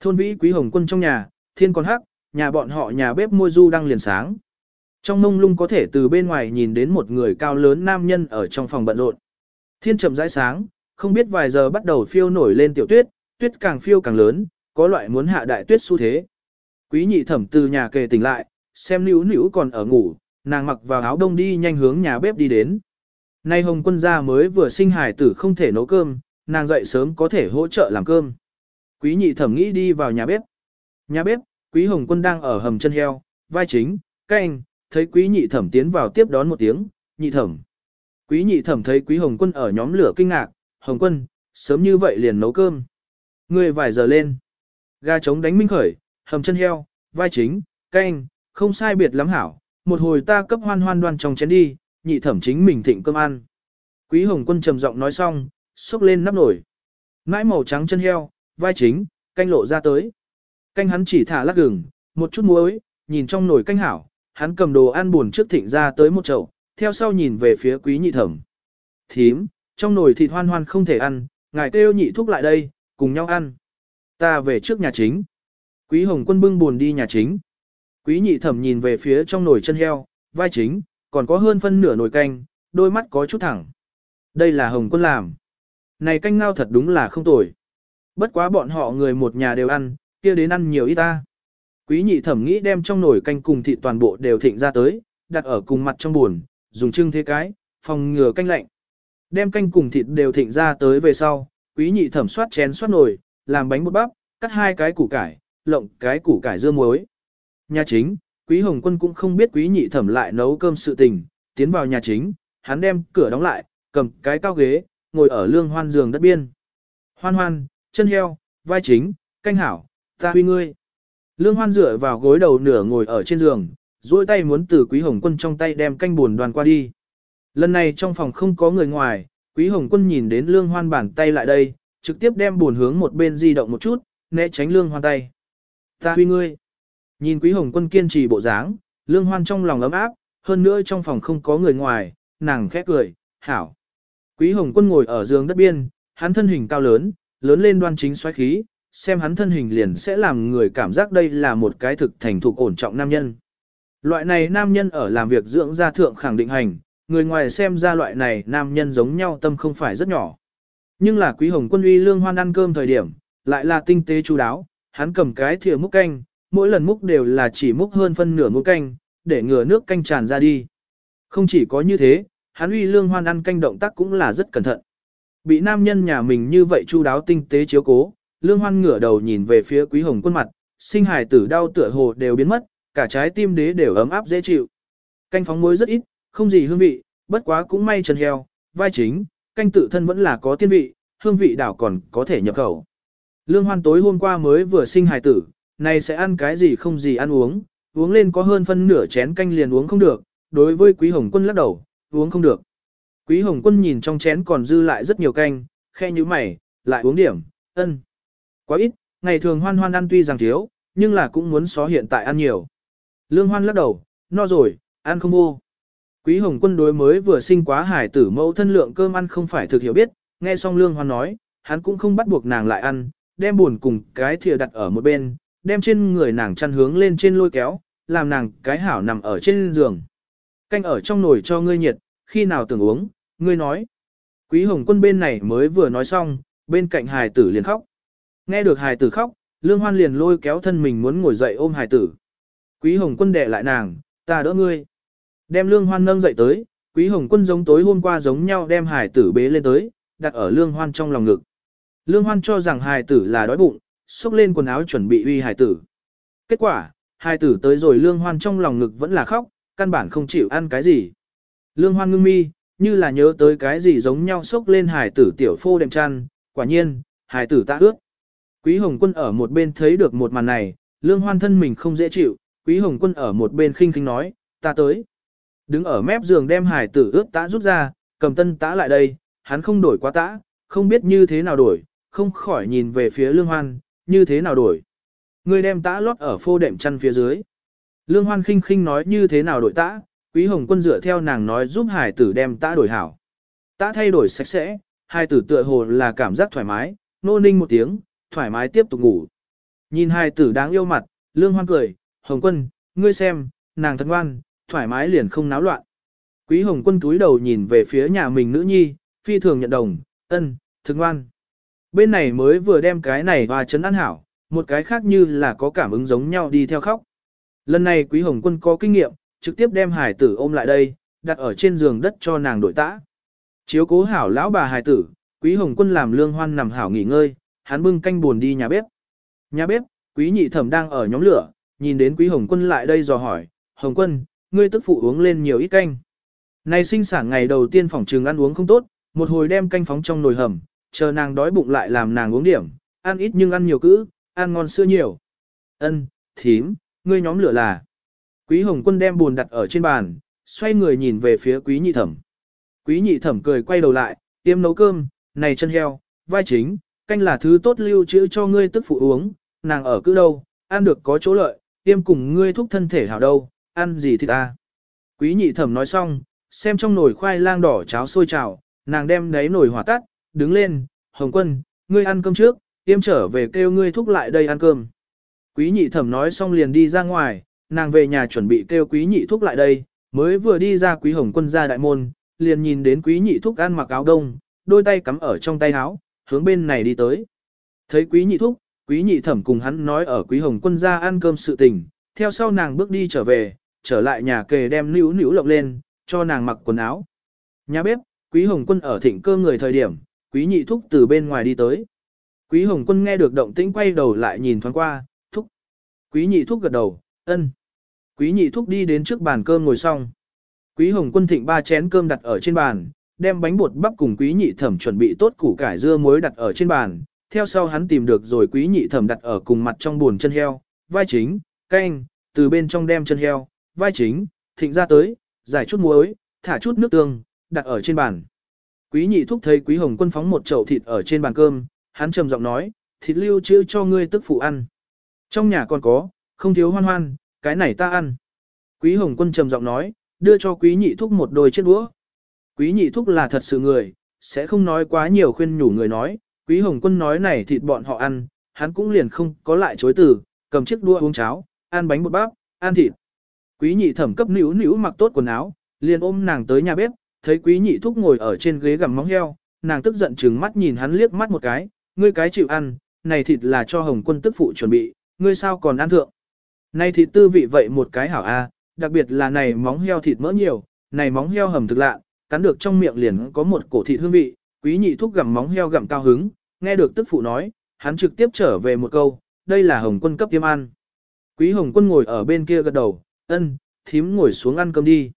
Thôn vĩ quý hồng quân trong nhà, thiên còn hắc, nhà bọn họ nhà bếp môi du đang liền sáng. Trong mông lung có thể từ bên ngoài nhìn đến một người cao lớn nam nhân ở trong phòng bận rộn. Thiên chậm rãi sáng, không biết vài giờ bắt đầu phiêu nổi lên tiểu tuyết, tuyết càng phiêu càng lớn, có loại muốn hạ đại tuyết xu thế. Quý nhị thẩm từ nhà kề tỉnh lại, xem níu níu còn ở ngủ, nàng mặc vào áo đông đi nhanh hướng nhà bếp đi đến. Nay hồng quân gia mới vừa sinh hài tử không thể nấu cơm, nàng dậy sớm có thể hỗ trợ làm cơm. Quý nhị thẩm nghĩ đi vào nhà bếp. Nhà bếp, quý hồng quân đang ở hầm chân heo, vai chính, canh, thấy quý nhị thẩm tiến vào tiếp đón một tiếng, nhị thẩm. Quý nhị thẩm thấy quý hồng quân ở nhóm lửa kinh ngạc, hồng quân, sớm như vậy liền nấu cơm. Người vài giờ lên. Gà trống đánh minh khởi, hầm chân heo, vai chính, canh, không sai biệt lắm hảo. Một hồi ta cấp hoan hoan đoan trong chén đi, nhị thẩm chính mình thịnh cơm ăn. Quý hồng quân trầm giọng nói xong, xúc lên nắp nổi. Mãi màu trắng chân heo, vai chính, canh lộ ra tới. Canh hắn chỉ thả lắc gừng, một chút muối, nhìn trong nồi canh hảo, hắn cầm đồ ăn buồn trước thịnh ra tới một chậu, theo sau nhìn về phía quý nhị thẩm. Thím, trong nồi thịt hoan hoan không thể ăn, ngài kêu nhị thúc lại đây, cùng nhau ăn. Ta về trước nhà chính. Quý hồng quân bưng buồn đi nhà chính. Quý nhị thẩm nhìn về phía trong nồi chân heo, vai chính, còn có hơn phân nửa nồi canh, đôi mắt có chút thẳng. Đây là hồng quân làm. Này canh ngao thật đúng là không tồi. Bất quá bọn họ người một nhà đều ăn, kia đến ăn nhiều ít ta. Quý nhị thẩm nghĩ đem trong nồi canh cùng thịt toàn bộ đều thịnh ra tới, đặt ở cùng mặt trong buồn, dùng trưng thế cái, phòng ngừa canh lạnh. Đem canh cùng thịt đều thịnh ra tới về sau, quý nhị thẩm soát chén soát nồi, làm bánh bột bắp, cắt hai cái củ cải, lộng cái củ cải dưa muối. Nhà chính, quý hồng quân cũng không biết quý nhị thẩm lại nấu cơm sự tình, tiến vào nhà chính, hắn đem cửa đóng lại, cầm cái cao ghế, ngồi ở lương hoan giường đất biên. Hoan hoan, chân heo, vai chính, canh hảo, ta huy ngươi. Lương hoan dựa vào gối đầu nửa ngồi ở trên giường, duỗi tay muốn từ quý hồng quân trong tay đem canh buồn đoàn qua đi. Lần này trong phòng không có người ngoài, quý hồng quân nhìn đến lương hoan bàn tay lại đây, trực tiếp đem buồn hướng một bên di động một chút, né tránh lương hoan tay. Ta huy ngươi. Nhìn quý hồng quân kiên trì bộ dáng, lương hoan trong lòng ấm áp, hơn nữa trong phòng không có người ngoài, nàng khẽ cười, hảo. Quý hồng quân ngồi ở giường đất biên, hắn thân hình cao lớn, lớn lên đoan chính xoáy khí, xem hắn thân hình liền sẽ làm người cảm giác đây là một cái thực thành thục ổn trọng nam nhân. Loại này nam nhân ở làm việc dưỡng gia thượng khẳng định hành, người ngoài xem ra loại này nam nhân giống nhau tâm không phải rất nhỏ. Nhưng là quý hồng quân uy lương hoan ăn cơm thời điểm, lại là tinh tế chú đáo, hắn cầm cái thìa múc canh, mỗi lần múc đều là chỉ múc hơn phân nửa muỗng canh, để ngừa nước canh tràn ra đi. Không chỉ có như thế, hắn uy lương hoan ăn canh động tác cũng là rất cẩn thận. Bị nam nhân nhà mình như vậy chu đáo tinh tế chiếu cố, lương hoan ngửa đầu nhìn về phía quý hồng quân mặt, sinh hài tử đau tựa hồ đều biến mất, cả trái tim đế đều ấm áp dễ chịu. Canh phóng muối rất ít, không gì hương vị, bất quá cũng may chân heo, vai chính, canh tự thân vẫn là có tiên vị, hương vị đảo còn có thể nhập khẩu. Lương hoan tối hôm qua mới vừa sinh hài tử, này sẽ ăn cái gì không gì ăn uống, uống lên có hơn phân nửa chén canh liền uống không được, đối với quý hồng quân lắc đầu, uống không được. Quý hồng quân nhìn trong chén còn dư lại rất nhiều canh, khe như mày, lại uống điểm, ân. Quá ít, ngày thường hoan hoan ăn tuy rằng thiếu, nhưng là cũng muốn xó hiện tại ăn nhiều. Lương hoan lắc đầu, no rồi, ăn không vô. Quý hồng quân đối mới vừa sinh quá hải tử mẫu thân lượng cơm ăn không phải thực hiểu biết, nghe xong lương hoan nói, hắn cũng không bắt buộc nàng lại ăn, đem buồn cùng cái thìa đặt ở một bên, đem trên người nàng chăn hướng lên trên lôi kéo, làm nàng cái hảo nằm ở trên giường. Canh ở trong nồi cho ngươi nhiệt, khi nào tưởng uống, ngươi nói. Quý hồng quân bên này mới vừa nói xong, bên cạnh hài tử liền khóc. Nghe được hài tử khóc, lương hoan liền lôi kéo thân mình muốn ngồi dậy ôm hài tử. Quý hồng quân đè lại nàng, ta đỡ ngươi. Đem lương hoan nâng dậy tới, quý hồng quân giống tối hôm qua giống nhau đem hài tử bế lên tới, đặt ở lương hoan trong lòng ngực. Lương hoan cho rằng hài tử là đói bụng, xốc lên quần áo chuẩn bị uy hài tử. Kết quả, hài tử tới rồi lương hoan trong lòng ngực vẫn là khóc, căn bản không chịu ăn cái gì. Lương hoan ngưng mi, như là nhớ tới cái gì giống nhau xốc lên hài tử tiểu phô đệm chăn, quả nhiên, hài tử ta ước. Quý Hồng Quân ở một bên thấy được một màn này, lương hoan thân mình không dễ chịu, Quý Hồng Quân ở một bên khinh khinh nói, ta tới. Đứng ở mép giường đem hài tử ướt tã rút ra, cầm tân tã lại đây, hắn không đổi quá tã, không biết như thế nào đổi, không khỏi nhìn về phía lương hoan, như thế nào đổi. ngươi đem tã lót ở phô đệm chăn phía dưới. Lương Hoan khinh khinh nói như thế nào đổi tã, Quý Hồng Quân dựa theo nàng nói giúp hải tử đem tã đổi hảo. Tã thay đổi sạch sẽ, hai tử tựa hồ là cảm giác thoải mái, nô ninh một tiếng, thoải mái tiếp tục ngủ. Nhìn hai tử đáng yêu mặt, Lương Hoan cười, Hồng Quân, ngươi xem, nàng thật ngoan, thoải mái liền không náo loạn. Quý Hồng Quân túi đầu nhìn về phía nhà mình nữ nhi, phi thường nhận đồng, ân, thực ngoan. Bên này mới vừa đem cái này và chấn ăn hảo, một cái khác như là có cảm ứng giống nhau đi theo khóc. Lần này Quý Hồng Quân có kinh nghiệm, trực tiếp đem hải tử ôm lại đây, đặt ở trên giường đất cho nàng đổi tã. Chiếu cố hảo lão bà hải tử, Quý Hồng Quân làm lương hoan nằm hảo nghỉ ngơi, hắn bưng canh buồn đi nhà bếp. Nhà bếp, Quý Nhị Thẩm đang ở nhóm lửa, nhìn đến Quý Hồng Quân lại đây dò hỏi, Hồng Quân, ngươi tức phụ uống lên nhiều ít canh. Này sinh sản ngày đầu tiên phòng trường ăn uống không tốt, một hồi đem canh phóng trong nồi hầm, chờ nàng đói bụng lại làm nàng uống điểm, ăn ít nhưng ăn nhiều cữ, ăn ngon sữa nhiều. Ân, thím, ngươi nhóm lửa là. Quý Hồng Quân đem buồn đặt ở trên bàn, xoay người nhìn về phía Quý Nhị Thẩm. Quý Nhị Thẩm cười quay đầu lại, tiêm nấu cơm, này chân heo, vai chính, canh là thứ tốt lưu trữ cho ngươi tức phụ uống, nàng ở cứ đâu, ăn được có chỗ lợi, tiêm cùng ngươi thúc thân thể hảo đâu, ăn gì thì ta. Quý Nhị Thẩm nói xong, xem trong nồi khoai lang đỏ cháo sôi trào, nàng đem đáy nồi hỏa tắt, đứng lên, Hồng Quân, ngươi ăn cơm trước, tiêm trở về kêu ngươi thúc lại đây ăn cơm. Quý nhị thẩm nói xong liền đi ra ngoài, nàng về nhà chuẩn bị kêu quý nhị thúc lại đây, mới vừa đi ra quý hồng quân ra đại môn, liền nhìn đến quý nhị thúc ăn mặc áo đông, đôi tay cắm ở trong tay áo, hướng bên này đi tới. Thấy quý nhị thúc, quý nhị thẩm cùng hắn nói ở quý hồng quân ra ăn cơm sự tình, theo sau nàng bước đi trở về, trở lại nhà kề đem níu níu lộng lên, cho nàng mặc quần áo. Nhà bếp, quý hồng quân ở thịnh cơ người thời điểm, quý nhị thúc từ bên ngoài đi tới. Quý hồng quân nghe được động tĩnh quay đầu lại nhìn thoáng qua, thúc. Quý nhị thúc gật đầu, ân. Quý nhị thúc đi đến trước bàn cơm ngồi xong. Quý hồng quân thịnh ba chén cơm đặt ở trên bàn, đem bánh bột bắp cùng quý nhị thẩm chuẩn bị tốt củ cải dưa muối đặt ở trên bàn. Theo sau hắn tìm được rồi quý nhị thẩm đặt ở cùng mặt trong buồn chân heo, vai chính, canh, từ bên trong đem chân heo, vai chính, thịnh ra tới, giải chút muối, thả chút nước tương, đặt ở trên bàn. Quý nhị thúc thấy quý hồng quân phóng một chậu thịt ở trên bàn cơm, hắn trầm giọng nói, thịt lưu trữ cho ngươi tức phụ ăn. Trong nhà còn có, không thiếu hoan hoan, cái này ta ăn. Quý hồng quân trầm giọng nói, đưa cho quý nhị thúc một đôi chiếc đũa. Quý nhị thúc là thật sự người, sẽ không nói quá nhiều khuyên nhủ người nói, quý hồng quân nói này thịt bọn họ ăn, hắn cũng liền không có lại chối từ, cầm chiếc đũa uống cháo, ăn bánh bột bắp, ăn thịt. Quý nhị thẩm cấp nữu nữu mặc tốt quần áo, liền ôm nàng tới nhà bếp, thấy quý nhị thúc ngồi ở trên ghế gặm móng heo, nàng tức giận trừng mắt nhìn hắn liếc mắt một cái, ngươi cái chịu ăn, này thịt là cho hồng quân tức phụ chuẩn bị, ngươi sao còn ăn thượng. Này thịt tư vị vậy một cái hảo a, đặc biệt là này móng heo thịt mỡ nhiều, này móng heo hầm thực lạ, cắn được trong miệng liền có một cổ thịt hương vị, quý nhị thúc gặm móng heo gặm cao hứng, nghe được tức phụ nói, hắn trực tiếp trở về một câu, đây là hồng quân cấp tiêm ăn. Quý hồng quân ngồi ở bên kia gật đầu, ân, thím ngồi xuống ăn cơm đi.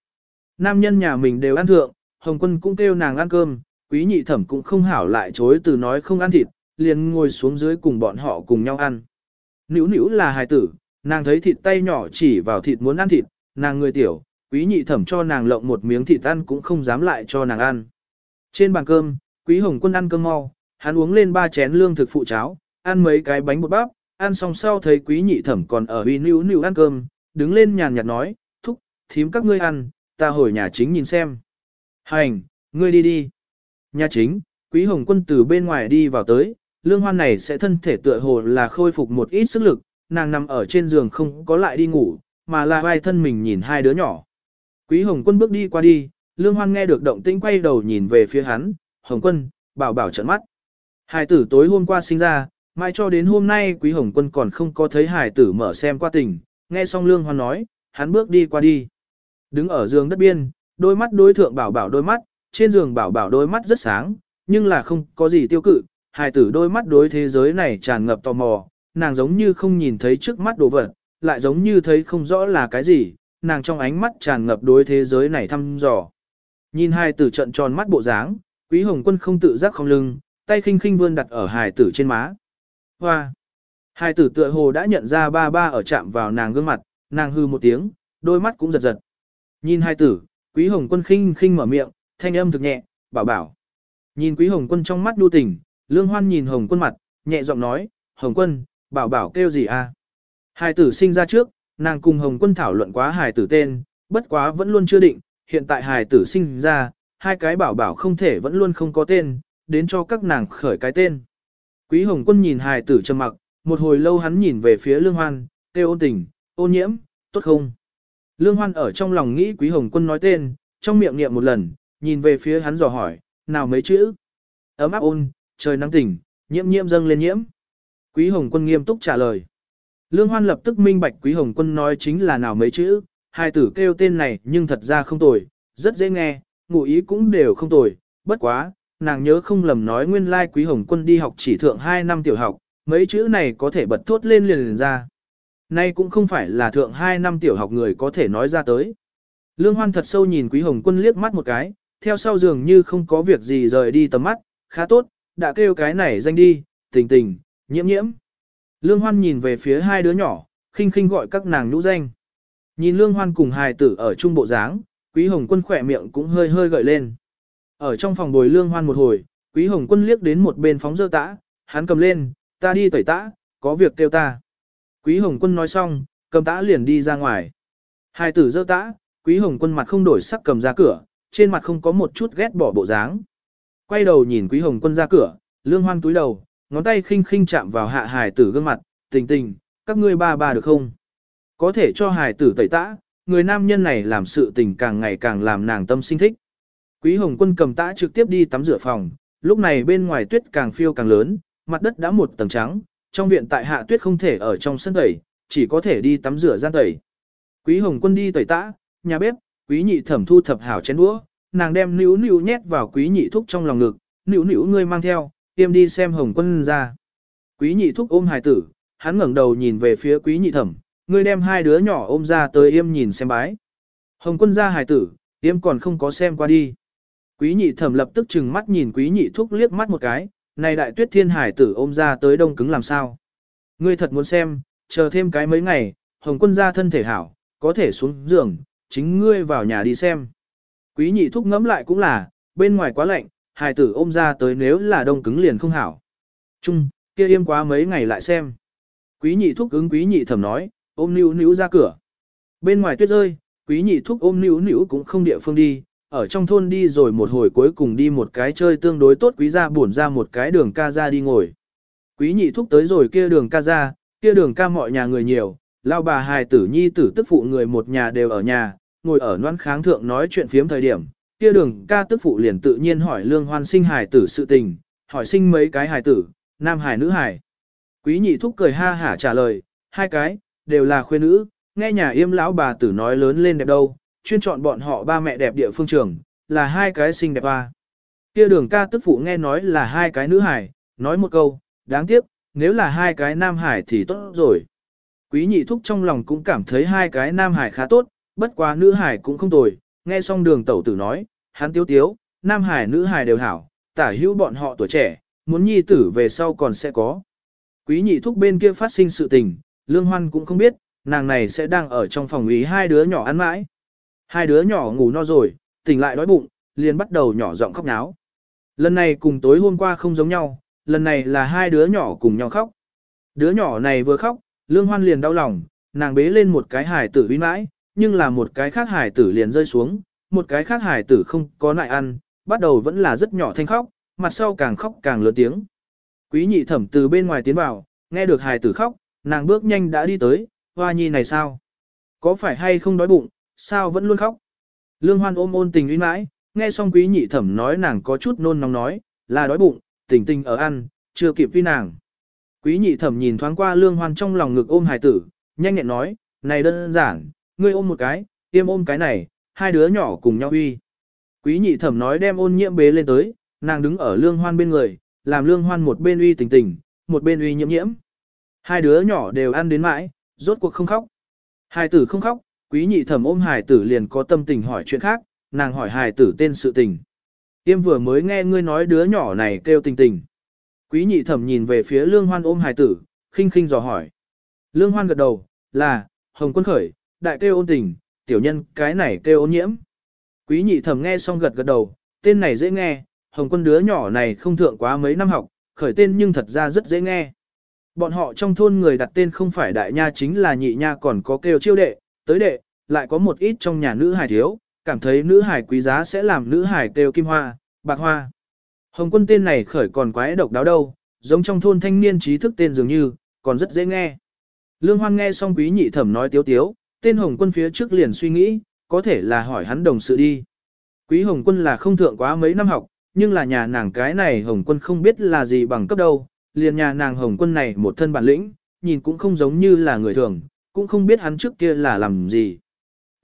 Nam nhân nhà mình đều ăn thượng, hồng quân cũng kêu nàng ăn cơm, quý nhị thẩm cũng không hảo lại chối từ nói không ăn thịt, liền ngồi xuống dưới cùng bọn họ cùng nhau ăn. Nữu nữu là hài tử, nàng thấy thịt tay nhỏ chỉ vào thịt muốn ăn thịt, nàng người tiểu, quý nhị thẩm cho nàng lộng một miếng thịt ăn cũng không dám lại cho nàng ăn. Trên bàn cơm, quý hồng quân ăn cơm mau, hắn uống lên ba chén lương thực phụ cháo, ăn mấy cái bánh bột bắp, ăn xong sau thấy quý nhị thẩm còn ở uy nữu nữu ăn cơm, đứng lên nhàn nhạt nói, thúc, thím các ngươi ăn, ta hồi nhà chính nhìn xem. Hành, ngươi đi đi. Nhà chính, quý hồng quân từ bên ngoài đi vào tới, lương hoan này sẽ thân thể tựa hồ là khôi phục một ít sức lực, nàng nằm ở trên giường không có lại đi ngủ, mà là vai thân mình nhìn hai đứa nhỏ. Quý hồng quân bước đi qua đi, lương hoan nghe được động tĩnh quay đầu nhìn về phía hắn, hồng quân, bảo bảo trận mắt. Hải tử tối hôm qua sinh ra, mai cho đến hôm nay quý hồng quân còn không có thấy hải tử mở xem qua tình, nghe xong lương hoan nói, hắn bước đi qua đi. Đứng ở giường đất biên, đôi mắt đối thượng bảo bảo đôi mắt, trên giường bảo bảo đôi mắt rất sáng, nhưng là không có gì tiêu cự, hài tử đôi mắt đối thế giới này tràn ngập tò mò, nàng giống như không nhìn thấy trước mắt đồ vật, lại giống như thấy không rõ là cái gì, nàng trong ánh mắt tràn ngập đối thế giới này thăm dò. Nhìn hài tử trận tròn mắt bộ dáng, quý hồng quân không tự giác không lưng, tay khinh khinh vươn đặt ở hài tử trên má. Hoa! Hài tử tựa hồ đã nhận ra ba ba ở chạm vào nàng gương mặt, nàng hư một tiếng, đôi mắt cũng giật giật. Nhìn hai tử, quý hồng quân khinh khinh mở miệng, thanh âm thực nhẹ, bảo bảo. Nhìn quý hồng quân trong mắt đu tình, lương hoan nhìn hồng quân mặt, nhẹ giọng nói, hồng quân, bảo bảo kêu gì à? Hai tử sinh ra trước, nàng cùng Hồng Quân thảo luận quá hài tử tên, bất quá vẫn luôn chưa định, hiện tại hài tử sinh ra, hai cái bảo bảo không thể vẫn luôn không có tên, đến cho các nàng khởi cái tên. Quý Hồng Quân nhìn hài tử trầm mặc, một hồi lâu hắn nhìn về phía Lương Hoan, kêu ôn tình, ôn nhiễm, tốt không? Lương Hoan ở trong lòng nghĩ Quý Hồng Quân nói tên, trong miệng niệm một lần, nhìn về phía hắn dò hỏi, nào mấy chữ? Ấm áp ôn, trời nắng tỉnh, nhiễm nhiễm dâng lên nhiễm. Quý Hồng Quân nghiêm túc trả lời. Lương Hoan lập tức minh bạch Quý Hồng Quân nói chính là nào mấy chữ, hai tử kêu tên này nhưng thật ra không tồi, rất dễ nghe, ngụ ý cũng đều không tồi, bất quá, nàng nhớ không lầm nói nguyên lai Quý Hồng Quân đi học chỉ thượng 2 năm tiểu học, mấy chữ này có thể bật thốt lên liền liền ra. Nay cũng không phải là thượng 2 năm tiểu học người có thể nói ra tới. Lương Hoan thật sâu nhìn Quý Hồng Quân liếc mắt một cái, theo sau dường như không có việc gì rời đi tầm mắt, khá tốt, đã kêu cái này danh đi, tình tình, nhiễm nhiễm. Lương Hoan nhìn về phía hai đứa nhỏ, khinh khinh gọi các nàng nhũ danh. Nhìn Lương Hoan cùng hài tử ở trung bộ dáng, Quý Hồng Quân khỏe miệng cũng hơi hơi gợi lên. Ở trong phòng bồi Lương Hoan một hồi, Quý Hồng Quân liếc đến một bên phóng dơ tã, hắn cầm lên, ta đi tẩy tã, có việc kêu ta. Quý Hồng Quân nói xong, cầm tã liền đi ra ngoài. Hai tử dơ tã, Quý Hồng Quân mặt không đổi sắc cầm ra cửa, trên mặt không có một chút ghét bỏ bộ dáng. Quay đầu nhìn Quý Hồng Quân ra cửa, Lương Hoan túi đầu, ngón tay khinh khinh chạm vào hạ hài tử gương mặt, tình tình, các ngươi ba ba được không? Có thể cho hài tử tẩy tã, người nam nhân này làm sự tình càng ngày càng làm nàng tâm sinh thích. Quý Hồng Quân cầm tã trực tiếp đi tắm rửa phòng, lúc này bên ngoài tuyết càng phiêu càng lớn, mặt đất đã một tầng trắng, trong viện tại hạ tuyết không thể ở trong sân tẩy, chỉ có thể đi tắm rửa gian tẩy. Quý Hồng Quân đi tẩy tã, nhà bếp, Quý Nhị Thẩm thu thập hảo chén đũa, nàng đem nữu nữu nhét vào Quý Nhị Thúc trong lòng ngực, nữu nữu ngươi mang theo, tiêm đi xem Hồng Quân ra. Quý Nhị Thúc ôm hài tử, hắn ngẩng đầu nhìn về phía Quý Nhị Thẩm, ngươi đem hai đứa nhỏ ôm ra tới yêm nhìn xem bái. Hồng Quân ra hài tử, yêm còn không có xem qua đi. Quý Nhị Thẩm lập tức chừng mắt nhìn Quý Nhị Thúc liếc mắt một cái, này đại tuyết thiên hải tử ôm ra tới đông cứng làm sao. Ngươi thật muốn xem, chờ thêm cái mấy ngày, hồng quân ra thân thể hảo, có thể xuống giường, chính ngươi vào nhà đi xem. Quý nhị thúc ngẫm lại cũng là, bên ngoài quá lạnh, hải tử ôm ra tới nếu là đông cứng liền không hảo. Trung, kia im quá mấy ngày lại xem. Quý nhị thúc ứng quý nhị thẩm nói, ôm níu níu ra cửa. Bên ngoài tuyết rơi, quý nhị thúc ôm níu níu cũng không địa phương đi, ở trong thôn đi rồi một hồi cuối cùng đi một cái chơi tương đối tốt quý gia buồn ra một cái đường ca ra đi ngồi. Quý nhị thúc tới rồi kia đường ca ra, kia đường ca mọi nhà người nhiều, lao bà hài tử nhi tử tức phụ người một nhà đều ở nhà, ngồi ở noan kháng thượng nói chuyện phiếm thời điểm, kia đường ca tức phụ liền tự nhiên hỏi lương hoan sinh hài tử sự tình, hỏi sinh mấy cái hài tử, nam hài nữ hài. Quý nhị thúc cười ha hả trả lời, hai cái, đều là khuê nữ, nghe nhà yêm lão bà tử nói lớn lên đẹp đâu, chuyên chọn bọn họ ba mẹ đẹp địa phương trường, là hai cái xinh đẹp ba. Kia đường ca tức phụ nghe nói là hai cái nữ hải, nói một câu, đáng tiếc, nếu là hai cái nam hải thì tốt rồi. Quý nhị thúc trong lòng cũng cảm thấy hai cái nam hải khá tốt, bất quá nữ hải cũng không tồi, nghe xong đường tẩu tử nói, hắn tiếu tiếu, nam hải nữ hải đều hảo, tả hữu bọn họ tuổi trẻ, muốn nhi tử về sau còn sẽ có. Quý nhị thúc bên kia phát sinh sự tình, lương hoan cũng không biết, nàng này sẽ đang ở trong phòng ý hai đứa nhỏ ăn mãi. Hai đứa nhỏ ngủ no rồi, tỉnh lại đói bụng, liền bắt đầu nhỏ giọng khóc náo. Lần này cùng tối hôm qua không giống nhau, lần này là hai đứa nhỏ cùng nhau khóc. Đứa nhỏ này vừa khóc, lương hoan liền đau lòng, nàng bế lên một cái hải tử uy mãi, nhưng là một cái khác hải tử liền rơi xuống, một cái khác hải tử không có nại ăn, bắt đầu vẫn là rất nhỏ thanh khóc, mặt sau càng khóc càng lớn tiếng. Quý nhị thẩm từ bên ngoài tiến vào, nghe được hải tử khóc, nàng bước nhanh đã đi tới, hoa nhi này sao? Có phải hay không đói bụng, sao vẫn luôn khóc. Lương Hoan ôm ôn tình uy mãi, nghe xong quý nhị thẩm nói nàng có chút nôn nóng nói, là đói bụng, tình tình ở ăn, chưa kịp uy nàng. Quý nhị thẩm nhìn thoáng qua Lương Hoan trong lòng ngực ôm hài tử, nhanh nhẹn nói, này đơn giản, ngươi ôm một cái, tiêm ôm cái này, hai đứa nhỏ cùng nhau uy. Quý nhị thẩm nói đem ôn nhiễm bế lên tới, nàng đứng ở Lương Hoan bên người, làm Lương Hoan một bên uy tình tình, một bên uy nhiễm nhiễm. Hai đứa nhỏ đều ăn đến mãi, rốt cuộc không khóc. Hai tử không khóc, Quý nhị thẩm ôm hài tử liền có tâm tình hỏi chuyện khác, nàng hỏi hài tử tên sự tình. Tiêm vừa mới nghe ngươi nói đứa nhỏ này kêu tình tình. Quý nhị thẩm nhìn về phía lương hoan ôm hài tử, khinh khinh dò hỏi. Lương hoan gật đầu, là, hồng quân khởi, đại kêu ôn tình, tiểu nhân cái này kêu ôn nhiễm. Quý nhị thẩm nghe xong gật gật đầu, tên này dễ nghe, hồng quân đứa nhỏ này không thượng quá mấy năm học, khởi tên nhưng thật ra rất dễ nghe. Bọn họ trong thôn người đặt tên không phải đại nha chính là nhị nha còn có kêu chiêu đệ, tới đệ, lại có một ít trong nhà nữ hài thiếu, cảm thấy nữ hài quý giá sẽ làm nữ hài kêu kim hoa, bạc hoa. Hồng quân tên này khởi còn quái độc đáo đâu, giống trong thôn thanh niên trí thức tên dường như, còn rất dễ nghe. Lương Hoan nghe xong quý nhị thẩm nói tiếu tiếu, tên Hồng quân phía trước liền suy nghĩ, có thể là hỏi hắn đồng sự đi. Quý Hồng quân là không thượng quá mấy năm học, nhưng là nhà nàng cái này Hồng quân không biết là gì bằng cấp đâu, liền nhà nàng Hồng quân này một thân bản lĩnh, nhìn cũng không giống như là người thường, cũng không biết hắn trước kia là làm gì.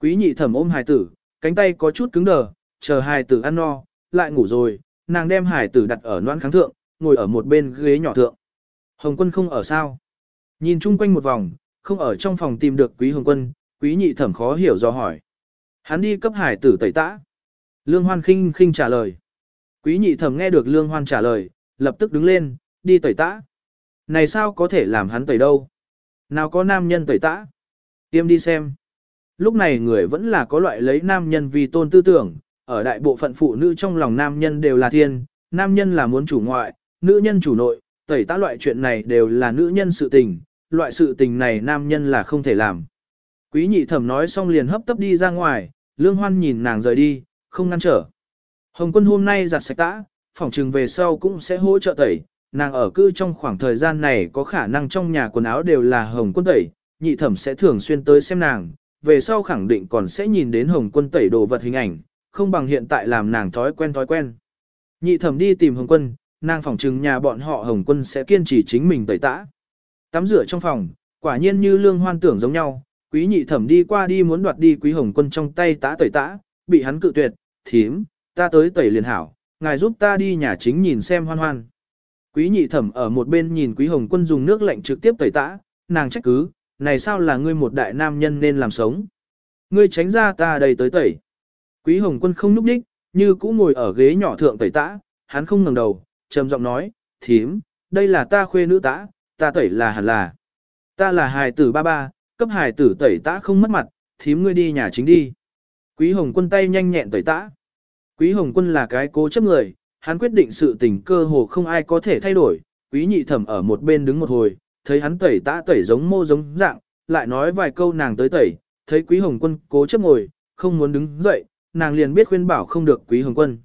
Quý nhị thẩm ôm hài tử, cánh tay có chút cứng đờ, chờ hài tử ăn no, lại ngủ rồi, nàng đem hài tử đặt ở noan kháng thượng, ngồi ở một bên ghế nhỏ thượng. Hồng quân không ở sao. Nhìn chung quanh một vòng, không ở trong phòng tìm được quý hồng quân, quý nhị thẩm khó hiểu do hỏi. Hắn đi cấp hải tử tẩy tã. Lương hoan khinh khinh trả lời. Quý nhị thẩm nghe được lương hoan trả lời, lập tức đứng lên, đi tẩy tã. Này sao có thể làm hắn tẩy đâu? Nào có nam nhân tẩy tã? Tiêm đi xem. Lúc này người vẫn là có loại lấy nam nhân vì tôn tư tưởng, ở đại bộ phận phụ nữ trong lòng nam nhân đều là thiên, nam nhân là muốn chủ ngoại, nữ nhân chủ nội, tẩy tã loại chuyện này đều là nữ nhân sự tình, loại sự tình này nam nhân là không thể làm. Quý nhị thẩm nói xong liền hấp tấp đi ra ngoài, lương hoan nhìn nàng rời đi, không ngăn trở. Hồng quân hôm nay giặt sạch tã, phòng trừng về sau cũng sẽ hỗ trợ tẩy, nàng ở cư trong khoảng thời gian này có khả năng trong nhà quần áo đều là hồng quân tẩy, nhị thẩm sẽ thường xuyên tới xem nàng, về sau khẳng định còn sẽ nhìn đến hồng quân tẩy đồ vật hình ảnh, không bằng hiện tại làm nàng thói quen thói quen. Nhị thẩm đi tìm hồng quân, nàng phỏng trừng nhà bọn họ hồng quân sẽ kiên trì chính mình tẩy tã. Tắm rửa trong phòng, quả nhiên như lương hoan tưởng giống nhau, quý nhị thẩm đi qua đi muốn đoạt đi quý hồng quân trong tay tã tẩy tã, bị hắn cự tuyệt, thím, ta tới tẩy liền hảo, ngài giúp ta đi nhà chính nhìn xem hoan hoan. Quý nhị thẩm ở một bên nhìn quý hồng quân dùng nước lạnh trực tiếp tẩy tã, nàng trách cứ, này sao là ngươi một đại nam nhân nên làm sống. Ngươi tránh ra ta đây tới tẩy. Quý hồng quân không núp đích, như cũ ngồi ở ghế nhỏ thượng tẩy tã, hắn không ngẩng đầu, trầm giọng nói, thím, đây là ta khuê nữ tã, ta tẩy là hẳn là. Ta là hài tử ba ba, cấp hài tử tẩy tã không mất mặt, thím ngươi đi nhà chính đi. Quý hồng quân tay nhanh nhẹn tẩy tã. Quý hồng quân là cái cố chấp người, hắn quyết định sự tình cơ hồ không ai có thể thay đổi. Quý nhị thẩm ở một bên đứng một hồi, thấy hắn tẩy tã tẩy giống mô giống dạng, lại nói vài câu nàng tới tẩy, thấy quý hồng quân cố chấp ngồi, không muốn đứng dậy, nàng liền biết khuyên bảo không được quý hồng quân.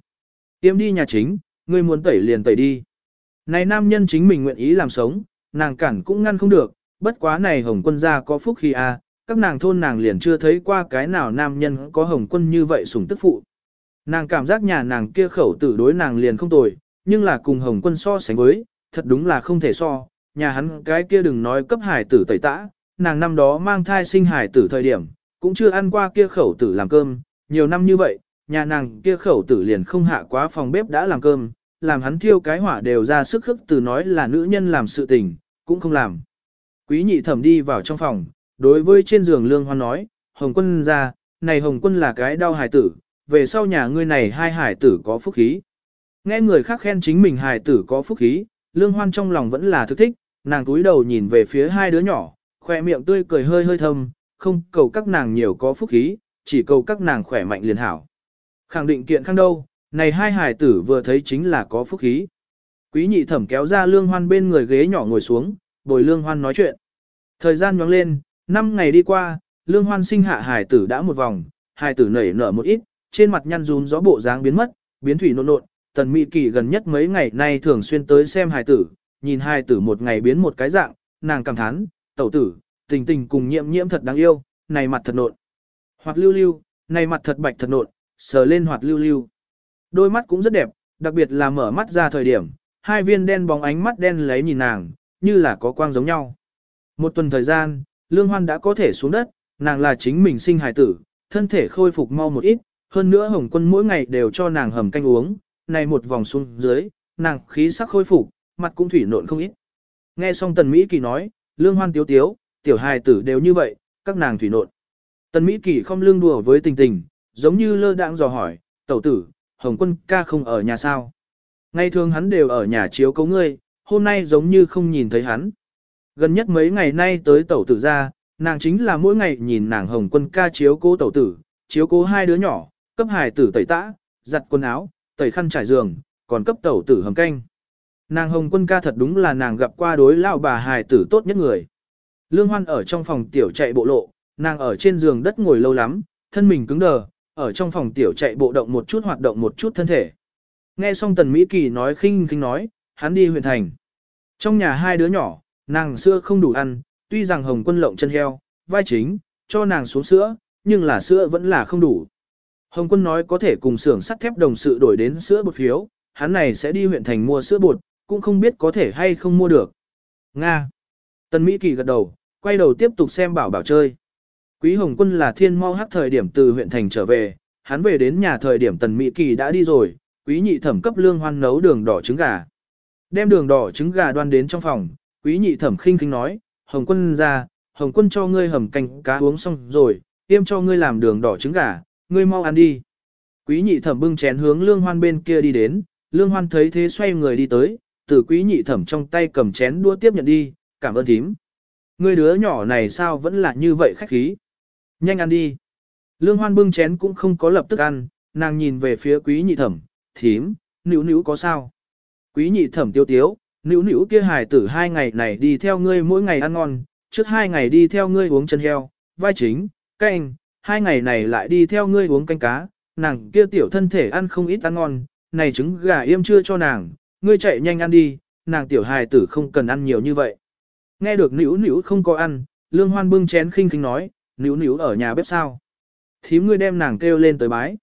Tiêm đi nhà chính, ngươi muốn tẩy liền tẩy đi. Này nam nhân chính mình nguyện ý làm sống, nàng cản cũng ngăn không được, bất quá này hồng quân gia có phúc khi a, các nàng thôn nàng liền chưa thấy qua cái nào nam nhân có hồng quân như vậy sủng tức phụ. Nàng cảm giác nhà nàng kia khẩu tử đối nàng liền không tồi, nhưng là cùng hồng quân so sánh với, thật đúng là không thể so, nhà hắn cái kia đừng nói cấp hải tử tẩy tã, nàng năm đó mang thai sinh hải tử thời điểm, cũng chưa ăn qua kia khẩu tử làm cơm, nhiều năm như vậy, nhà nàng kia khẩu tử liền không hạ quá phòng bếp đã làm cơm, làm hắn thiêu cái hỏa đều ra sức khức từ nói là nữ nhân làm sự tình, cũng không làm. Quý nhị thẩm đi vào trong phòng, đối với trên giường lương hoan nói, Hồng quân ra, này Hồng quân là cái đau hải tử, về sau nhà ngươi này hai hải tử có phúc khí. Nghe người khác khen chính mình hải tử có phúc khí, lương hoan trong lòng vẫn là thức thích, nàng túi đầu nhìn về phía hai đứa nhỏ, khoe miệng tươi cười hơi hơi thâm, không cầu các nàng nhiều có phúc khí, chỉ cầu các nàng khỏe mạnh liền hảo. Khẳng định kiện khang đâu, này hai hải tử vừa thấy chính là có phúc khí. Quý nhị thẩm kéo ra lương hoan bên người ghế nhỏ ngồi xuống, bồi lương hoan nói chuyện. Thời gian nhoáng lên, năm ngày đi qua, lương hoan sinh hạ hải tử đã một vòng, hải tử nảy nở một ít, trên mặt nhăn rún gió bộ dáng biến mất, biến thủy nộn nộn, tần mỹ kỳ gần nhất mấy ngày nay thường xuyên tới xem hải tử, nhìn hài tử một ngày biến một cái dạng, nàng cảm thán, tẩu tử, tình tình cùng nhiễm nhiễm thật đáng yêu, này mặt thật nộn. Hoạt lưu lưu, này mặt thật bạch thật nộn, sờ lên hoạt lưu lưu. Đôi mắt cũng rất đẹp, đặc biệt là mở mắt ra thời điểm, hai viên đen bóng ánh mắt đen lấy nhìn nàng, như là có quang giống nhau. Một tuần thời gian, Lương Hoan đã có thể xuống đất, nàng là chính mình sinh hài tử, thân thể khôi phục mau một ít, hơn nữa Hồng Quân mỗi ngày đều cho nàng hầm canh uống, này một vòng xuống dưới, nàng khí sắc khôi phục, mặt cũng thủy nộn không ít. Nghe xong Tần Mỹ Kỳ nói, Lương Hoan tiếu tiếu, tiểu hài tử đều như vậy, các nàng thủy nộn. Tần Mỹ Kỳ không lương đùa với tình tình, giống như lơ đãng dò hỏi, tẩu tử, Hồng Quân ca không ở nhà sao? Ngày thường hắn đều ở nhà chiếu cấu ngươi, hôm nay giống như không nhìn thấy hắn. Gần nhất mấy ngày nay tới tẩu tử ra, nàng chính là mỗi ngày nhìn nàng Hồng Quân ca chiếu cố tẩu tử, chiếu cố hai đứa nhỏ, cấp hài tử tẩy tã, giặt quần áo, tẩy khăn trải giường, còn cấp tẩu tử hầm canh. Nàng Hồng Quân ca thật đúng là nàng gặp qua đối lão bà hài tử tốt nhất người. Lương Hoan ở trong phòng tiểu chạy bộ lộ, nàng ở trên giường đất ngồi lâu lắm, thân mình cứng đờ, ở trong phòng tiểu chạy bộ động một chút hoạt động một chút thân thể. Nghe xong Tần Mỹ Kỳ nói khinh khinh nói, hắn đi huyện thành. Trong nhà hai đứa nhỏ, nàng sữa không đủ ăn, tuy rằng Hồng Quân lộng chân heo, vai chính, cho nàng xuống sữa, nhưng là sữa vẫn là không đủ. Hồng Quân nói có thể cùng xưởng sắt thép đồng sự đổi đến sữa bột phiếu, hắn này sẽ đi huyện thành mua sữa bột, cũng không biết có thể hay không mua được. Nga. Tần Mỹ Kỳ gật đầu, quay đầu tiếp tục xem bảo bảo chơi. Quý Hồng Quân là thiên mau hắc thời điểm từ huyện thành trở về, hắn về đến nhà thời điểm Tần Mỹ Kỳ đã đi rồi, quý nhị thẩm cấp lương hoan nấu đường đỏ trứng gà. Đem đường đỏ trứng gà đoan đến trong phòng, quý nhị thẩm khinh khinh nói, Hồng Quân ra, Hồng Quân cho ngươi hầm canh cá uống xong rồi, tiêm cho ngươi làm đường đỏ trứng gà, ngươi mau ăn đi. Quý nhị thẩm bưng chén hướng lương hoan bên kia đi đến, lương hoan thấy thế xoay người đi tới, từ quý nhị thẩm trong tay cầm chén đua tiếp nhận đi, cảm ơn thím. Ngươi đứa nhỏ này sao vẫn là như vậy khách khí. Nhanh ăn đi. Lương hoan bưng chén cũng không có lập tức ăn, nàng nhìn về phía quý nhị thẩm, thím, nữ nữ có sao? Quý nhị thẩm tiêu tiếu, nữ nữ kia hài tử hai ngày này đi theo ngươi mỗi ngày ăn ngon, trước hai ngày đi theo ngươi uống chân heo, vai chính, canh, hai ngày này lại đi theo ngươi uống canh cá, nàng kia tiểu thân thể ăn không ít ăn ngon, này trứng gà yêm chưa cho nàng, ngươi chạy nhanh ăn đi, nàng tiểu hài tử không cần ăn nhiều như vậy. Nghe được nữ nữ không có ăn, lương hoan bưng chén khinh khinh nói, nữ nữ ở nhà bếp sao. Thím ngươi đem nàng kêu lên tới bái.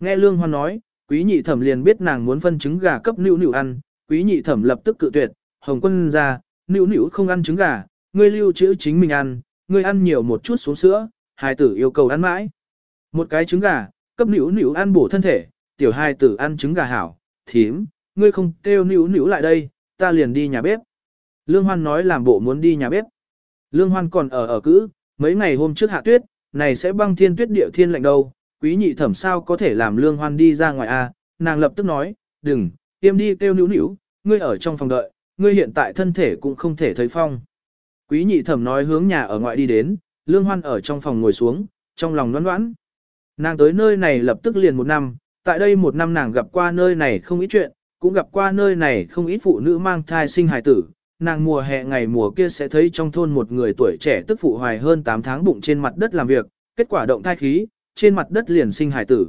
Nghe lương hoan nói, quý nhị thẩm liền biết nàng muốn phân trứng gà cấp nữ nữ ăn, quý nhị thẩm lập tức cự tuyệt, hồng quân ra, nữ nữ không ăn trứng gà, ngươi lưu trữ chính mình ăn, ngươi ăn nhiều một chút xuống sữa, hai tử yêu cầu ăn mãi. Một cái trứng gà, cấp nữ nữ ăn bổ thân thể, tiểu hai tử ăn trứng gà hảo, thím, ngươi không kêu nữ nữ lại đây, ta liền đi nhà bếp. Lương Hoan nói làm bộ muốn đi nhà bếp. Lương Hoan còn ở ở cữ, mấy ngày hôm trước hạ tuyết, này sẽ băng thiên tuyết địa thiên lạnh đâu, quý nhị thẩm sao có thể làm Lương Hoan đi ra ngoài a? À? nàng lập tức nói, đừng, tiêm đi kêu nữu nữu ngươi ở trong phòng đợi, ngươi hiện tại thân thể cũng không thể thấy phong. Quý nhị thẩm nói hướng nhà ở ngoại đi đến, Lương Hoan ở trong phòng ngồi xuống, trong lòng đoán đoán. Nàng tới nơi này lập tức liền một năm, tại đây một năm nàng gặp qua nơi này không ít chuyện, cũng gặp qua nơi này không ít phụ nữ mang thai sinh hài tử, nàng mùa hè ngày mùa kia sẽ thấy trong thôn một người tuổi trẻ tức phụ hoài hơn 8 tháng bụng trên mặt đất làm việc, kết quả động thai khí, trên mặt đất liền sinh hài tử.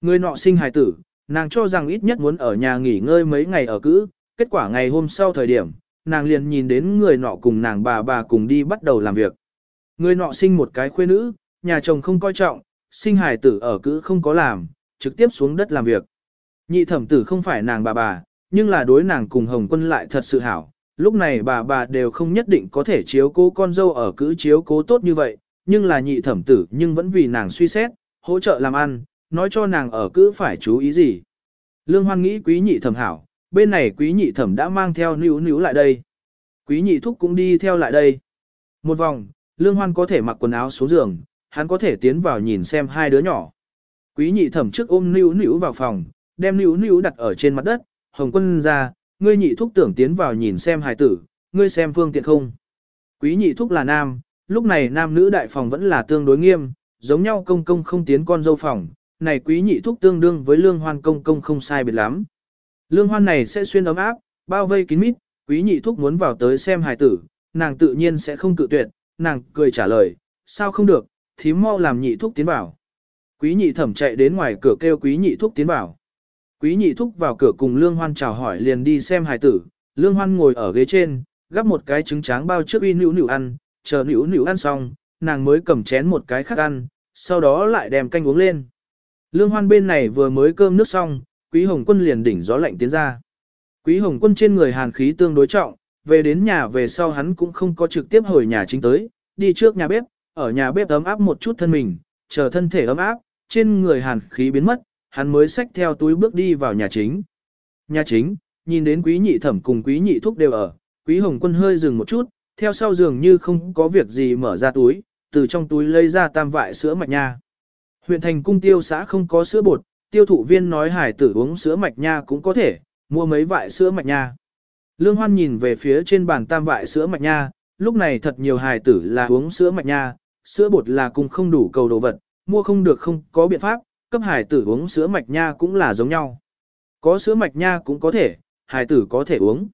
Người nọ sinh hài tử, nàng cho rằng ít nhất muốn ở nhà nghỉ ngơi mấy ngày ở cữ, kết quả ngày hôm sau thời điểm, nàng liền nhìn đến người nọ cùng nàng bà bà cùng đi bắt đầu làm việc. Người nọ sinh một cái khuê nữ, nhà chồng không coi trọng, sinh hài tử ở cữ không có làm, trực tiếp xuống đất làm việc. Nhị thẩm tử không phải nàng bà bà, nhưng là đối nàng cùng Hồng Quân lại thật sự hảo, lúc này bà bà đều không nhất định có thể chiếu cố con dâu ở cữ chiếu cố tốt như vậy, nhưng là nhị thẩm tử nhưng vẫn vì nàng suy xét, hỗ trợ làm ăn, nói cho nàng ở cữ phải chú ý gì. Lương Hoan nghĩ quý nhị thẩm hảo, bên này quý nhị thẩm đã mang theo níu níu lại đây. Quý nhị thúc cũng đi theo lại đây. Một vòng, Lương Hoan có thể mặc quần áo xuống giường, hắn có thể tiến vào nhìn xem hai đứa nhỏ. Quý nhị thẩm trước ôm Nữu Nữu vào phòng, đem Nữu Nữu đặt ở trên mặt đất, hồng quân ra, ngươi nhị thúc tưởng tiến vào nhìn xem hài tử, ngươi xem phương tiện không. Quý nhị thúc là nam, lúc này nam nữ đại phòng vẫn là tương đối nghiêm, giống nhau công công không tiến con dâu phòng, này quý nhị thúc tương đương với lương hoan công công không sai biệt lắm. Lương hoan này sẽ xuyên ấm áp, bao vây kín mít, quý nhị thúc muốn vào tới xem hài tử, nàng tự nhiên sẽ không cự tuyệt, nàng cười trả lời, sao không được, thím mau làm nhị thúc tiến vào. Quý nhị thẩm chạy đến ngoài cửa kêu quý nhị thúc tiến vào. Quý nhị thúc vào cửa cùng Lương Hoan chào hỏi liền đi xem hài tử, Lương Hoan ngồi ở ghế trên, gắp một cái trứng tráng bao trước uy nữu nữu ăn, chờ nữu nữu ăn xong, nàng mới cầm chén một cái khác ăn, sau đó lại đem canh uống lên. Lương Hoan bên này vừa mới cơm nước xong, Quý Hồng Quân liền đỉnh gió lạnh tiến ra. Quý Hồng Quân trên người hàn khí tương đối trọng, về đến nhà về sau hắn cũng không có trực tiếp hồi nhà chính tới, đi trước nhà bếp, ở nhà bếp ấm áp một chút thân mình, chờ thân thể ấm áp, trên người hàn khí biến mất, hắn mới xách theo túi bước đi vào nhà chính. Nhà chính, nhìn đến quý nhị thẩm cùng quý nhị thúc đều ở, quý hồng quân hơi dừng một chút, theo sau giường như không có việc gì mở ra túi, từ trong túi lấy ra tam vại sữa mạch nha. Huyện thành cung tiêu xã không có sữa bột, tiêu thụ viên nói hải tử uống sữa mạch nha cũng có thể, mua mấy vại sữa mạch nha. Lương Hoan nhìn về phía trên bàn tam vại sữa mạch nha, lúc này thật nhiều hài tử là uống sữa mạch nha, sữa bột là cùng không đủ cầu đồ vật, mua không được không có biện pháp, cấp hài tử uống sữa mạch nha cũng là giống nhau. Có sữa mạch nha cũng có thể, hài tử có thể uống.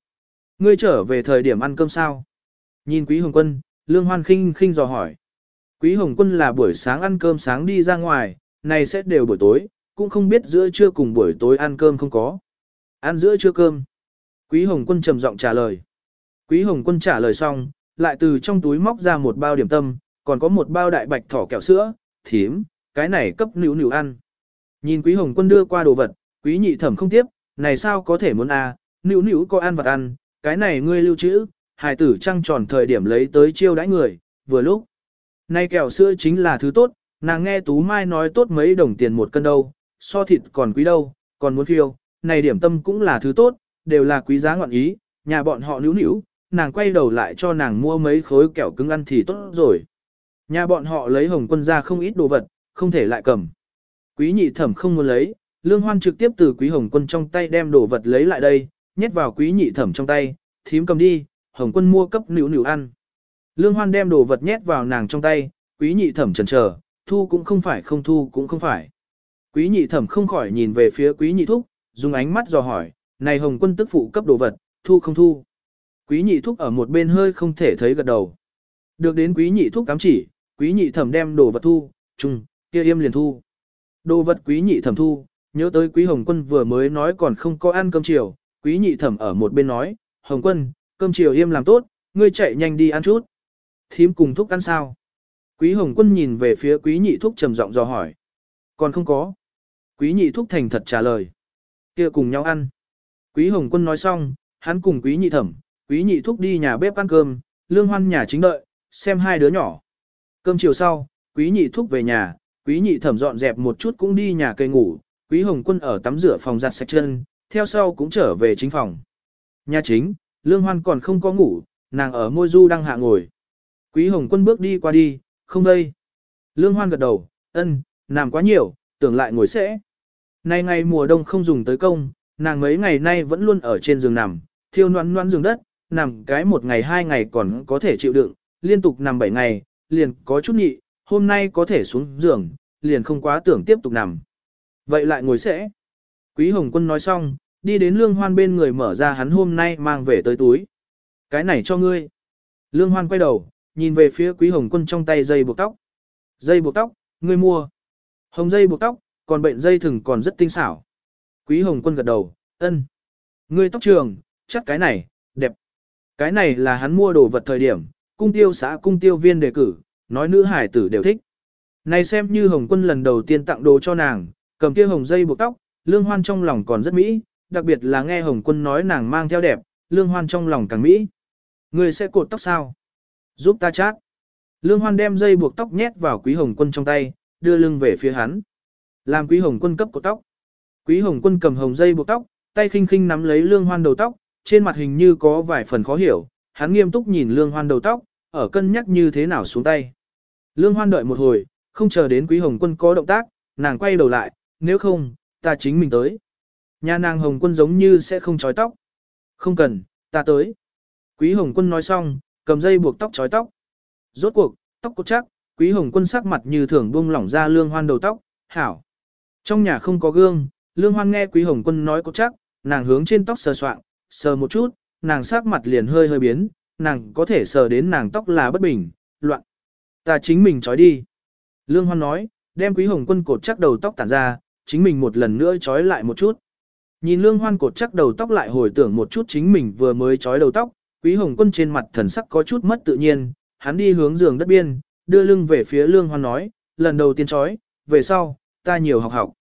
Ngươi trở về thời điểm ăn cơm sao? Nhìn Quý Hồng Quân, Lương Hoan khinh khinh dò hỏi. Quý Hồng Quân là buổi sáng ăn cơm sáng đi ra ngoài, này sẽ đều buổi tối, cũng không biết giữa trưa cùng buổi tối ăn cơm không có. Ăn giữa trưa cơm. Quý Hồng Quân trầm giọng trả lời. Quý Hồng Quân trả lời xong, lại từ trong túi móc ra một bao điểm tâm, còn có một bao đại bạch thỏ kẹo sữa, thím, cái này cấp nữu nữu ăn. Nhìn Quý Hồng Quân đưa qua đồ vật, Quý Nhị Thẩm không tiếp, này sao có thể muốn à, nữu nữu có ăn vật ăn, cái này ngươi lưu trữ, hài tử trăng tròn thời điểm lấy tới chiêu đãi người, vừa lúc. Nay kẹo sữa chính là thứ tốt, nàng nghe Tú Mai nói tốt mấy đồng tiền một cân đâu, so thịt còn quý đâu, còn muốn phiêu, này điểm tâm cũng là thứ tốt, đều là quý giá ngọn ý, nhà bọn họ níu níu, nàng quay đầu lại cho nàng mua mấy khối kẹo cứng ăn thì tốt rồi. Nhà bọn họ lấy hồng quân ra không ít đồ vật, không thể lại cầm. Quý nhị thẩm không muốn lấy, lương hoan trực tiếp từ quý hồng quân trong tay đem đồ vật lấy lại đây, nhét vào quý nhị thẩm trong tay, thím cầm đi, hồng quân mua cấp níu níu ăn. Lương hoan đem đồ vật nhét vào nàng trong tay, quý nhị thẩm chần chờ, thu cũng không phải không thu cũng không phải. Quý nhị thẩm không khỏi nhìn về phía quý nhị thúc, dùng ánh mắt dò hỏi, này hồng quân tức phụ cấp đồ vật, thu không thu. Quý nhị thúc ở một bên hơi không thể thấy gật đầu. Được đến quý nhị thúc cám chỉ, quý nhị thẩm đem đồ vật thu, chung, kia im liền thu. Đồ vật quý nhị thẩm thu, nhớ tới quý hồng quân vừa mới nói còn không có ăn cơm chiều, quý nhị thẩm ở một bên nói, hồng quân, cơm chiều im làm tốt, ngươi chạy nhanh đi ăn chút. Thím cùng thúc ăn sao? Quý hồng quân nhìn về phía quý nhị thúc trầm giọng dò hỏi. Còn không có. Quý nhị thúc thành thật trả lời. kia cùng nhau ăn. Quý hồng quân nói xong, hắn cùng quý nhị thẩm, quý nhị thúc đi nhà bếp ăn cơm, lương hoan nhà chính đợi, xem hai đứa nhỏ. Cơm chiều sau, quý nhị thúc về nhà, quý nhị thẩm dọn dẹp một chút cũng đi nhà cây ngủ, quý hồng quân ở tắm rửa phòng giặt sạch chân, theo sau cũng trở về chính phòng. Nhà chính, lương hoan còn không có ngủ, nàng ở môi du đang hạ ngồi. Quý hồng quân bước đi qua đi, không đây. Lương hoan gật đầu, ân, làm quá nhiều, tưởng lại ngồi sẽ. Nay ngày mùa đông không dùng tới công, nàng mấy ngày nay vẫn luôn ở trên giường nằm, thiêu noan noan giường đất, nằm cái một ngày hai ngày còn có thể chịu đựng, liên tục nằm bảy ngày, liền có chút nhị, hôm nay có thể xuống giường, liền không quá tưởng tiếp tục nằm. Vậy lại ngồi sẽ. Quý Hồng Quân nói xong, đi đến Lương Hoan bên người mở ra hắn hôm nay mang về tới túi. Cái này cho ngươi. Lương Hoan quay đầu, nhìn về phía Quý Hồng Quân trong tay dây buộc tóc. Dây buộc tóc, ngươi mua. Hồng dây buộc tóc, còn bệnh dây thừng còn rất tinh xảo. Quý Hồng Quân gật đầu, ân. Ngươi tóc trường, chắc cái này, đẹp. Cái này là hắn mua đồ vật thời điểm, cung tiêu xã cung tiêu viên đề cử, nói nữ hải tử đều thích. Này xem như Hồng Quân lần đầu tiên tặng đồ cho nàng, cầm kia hồng dây buộc tóc, Lương Hoan trong lòng còn rất mỹ, đặc biệt là nghe Hồng Quân nói nàng mang theo đẹp, Lương Hoan trong lòng càng mỹ. Ngươi sẽ cột tóc sao? Giúp ta chát. Lương Hoan đem dây buộc tóc nhét vào Quý Hồng Quân trong tay, đưa lưng về phía hắn. Làm Quý Hồng Quân cấp cột tóc. Quý Hồng Quân cầm hồng dây buộc tóc, tay khinh khinh nắm lấy Lương Hoan đầu tóc, trên mặt hình như có vài phần khó hiểu, hắn nghiêm túc nhìn Lương Hoan đầu tóc, ở cân nhắc như thế nào xuống tay. Lương Hoan đợi một hồi, không chờ đến Quý Hồng Quân có động tác, nàng quay đầu lại, nếu không, ta chính mình tới. Nhà nàng Hồng Quân giống như sẽ không trói tóc. Không cần, ta tới. Quý Hồng Quân nói xong, cầm dây buộc tóc trói tóc. Rốt cuộc, tóc cốt chắc, Quý Hồng Quân sắc mặt như thường buông lỏng ra Lương Hoan đầu tóc, hảo. Trong nhà không có gương, Lương Hoan nghe Quý Hồng Quân nói có chắc, nàng hướng trên tóc sờ soạng, sờ một chút, nàng sắc mặt liền hơi hơi biến, nàng có thể sờ đến nàng tóc là bất bình, loạn. Ta chính mình trói đi. Lương Hoan nói, đem Quý Hồng Quân cột chắc đầu tóc tản ra, chính mình một lần nữa trói lại một chút. Nhìn Lương Hoan cột chắc đầu tóc lại hồi tưởng một chút chính mình vừa mới trói đầu tóc, Quý Hồng Quân trên mặt thần sắc có chút mất tự nhiên, hắn đi hướng giường đất biên, đưa lưng về phía Lương Hoan nói, lần đầu tiên trói, về sau, ta nhiều học học.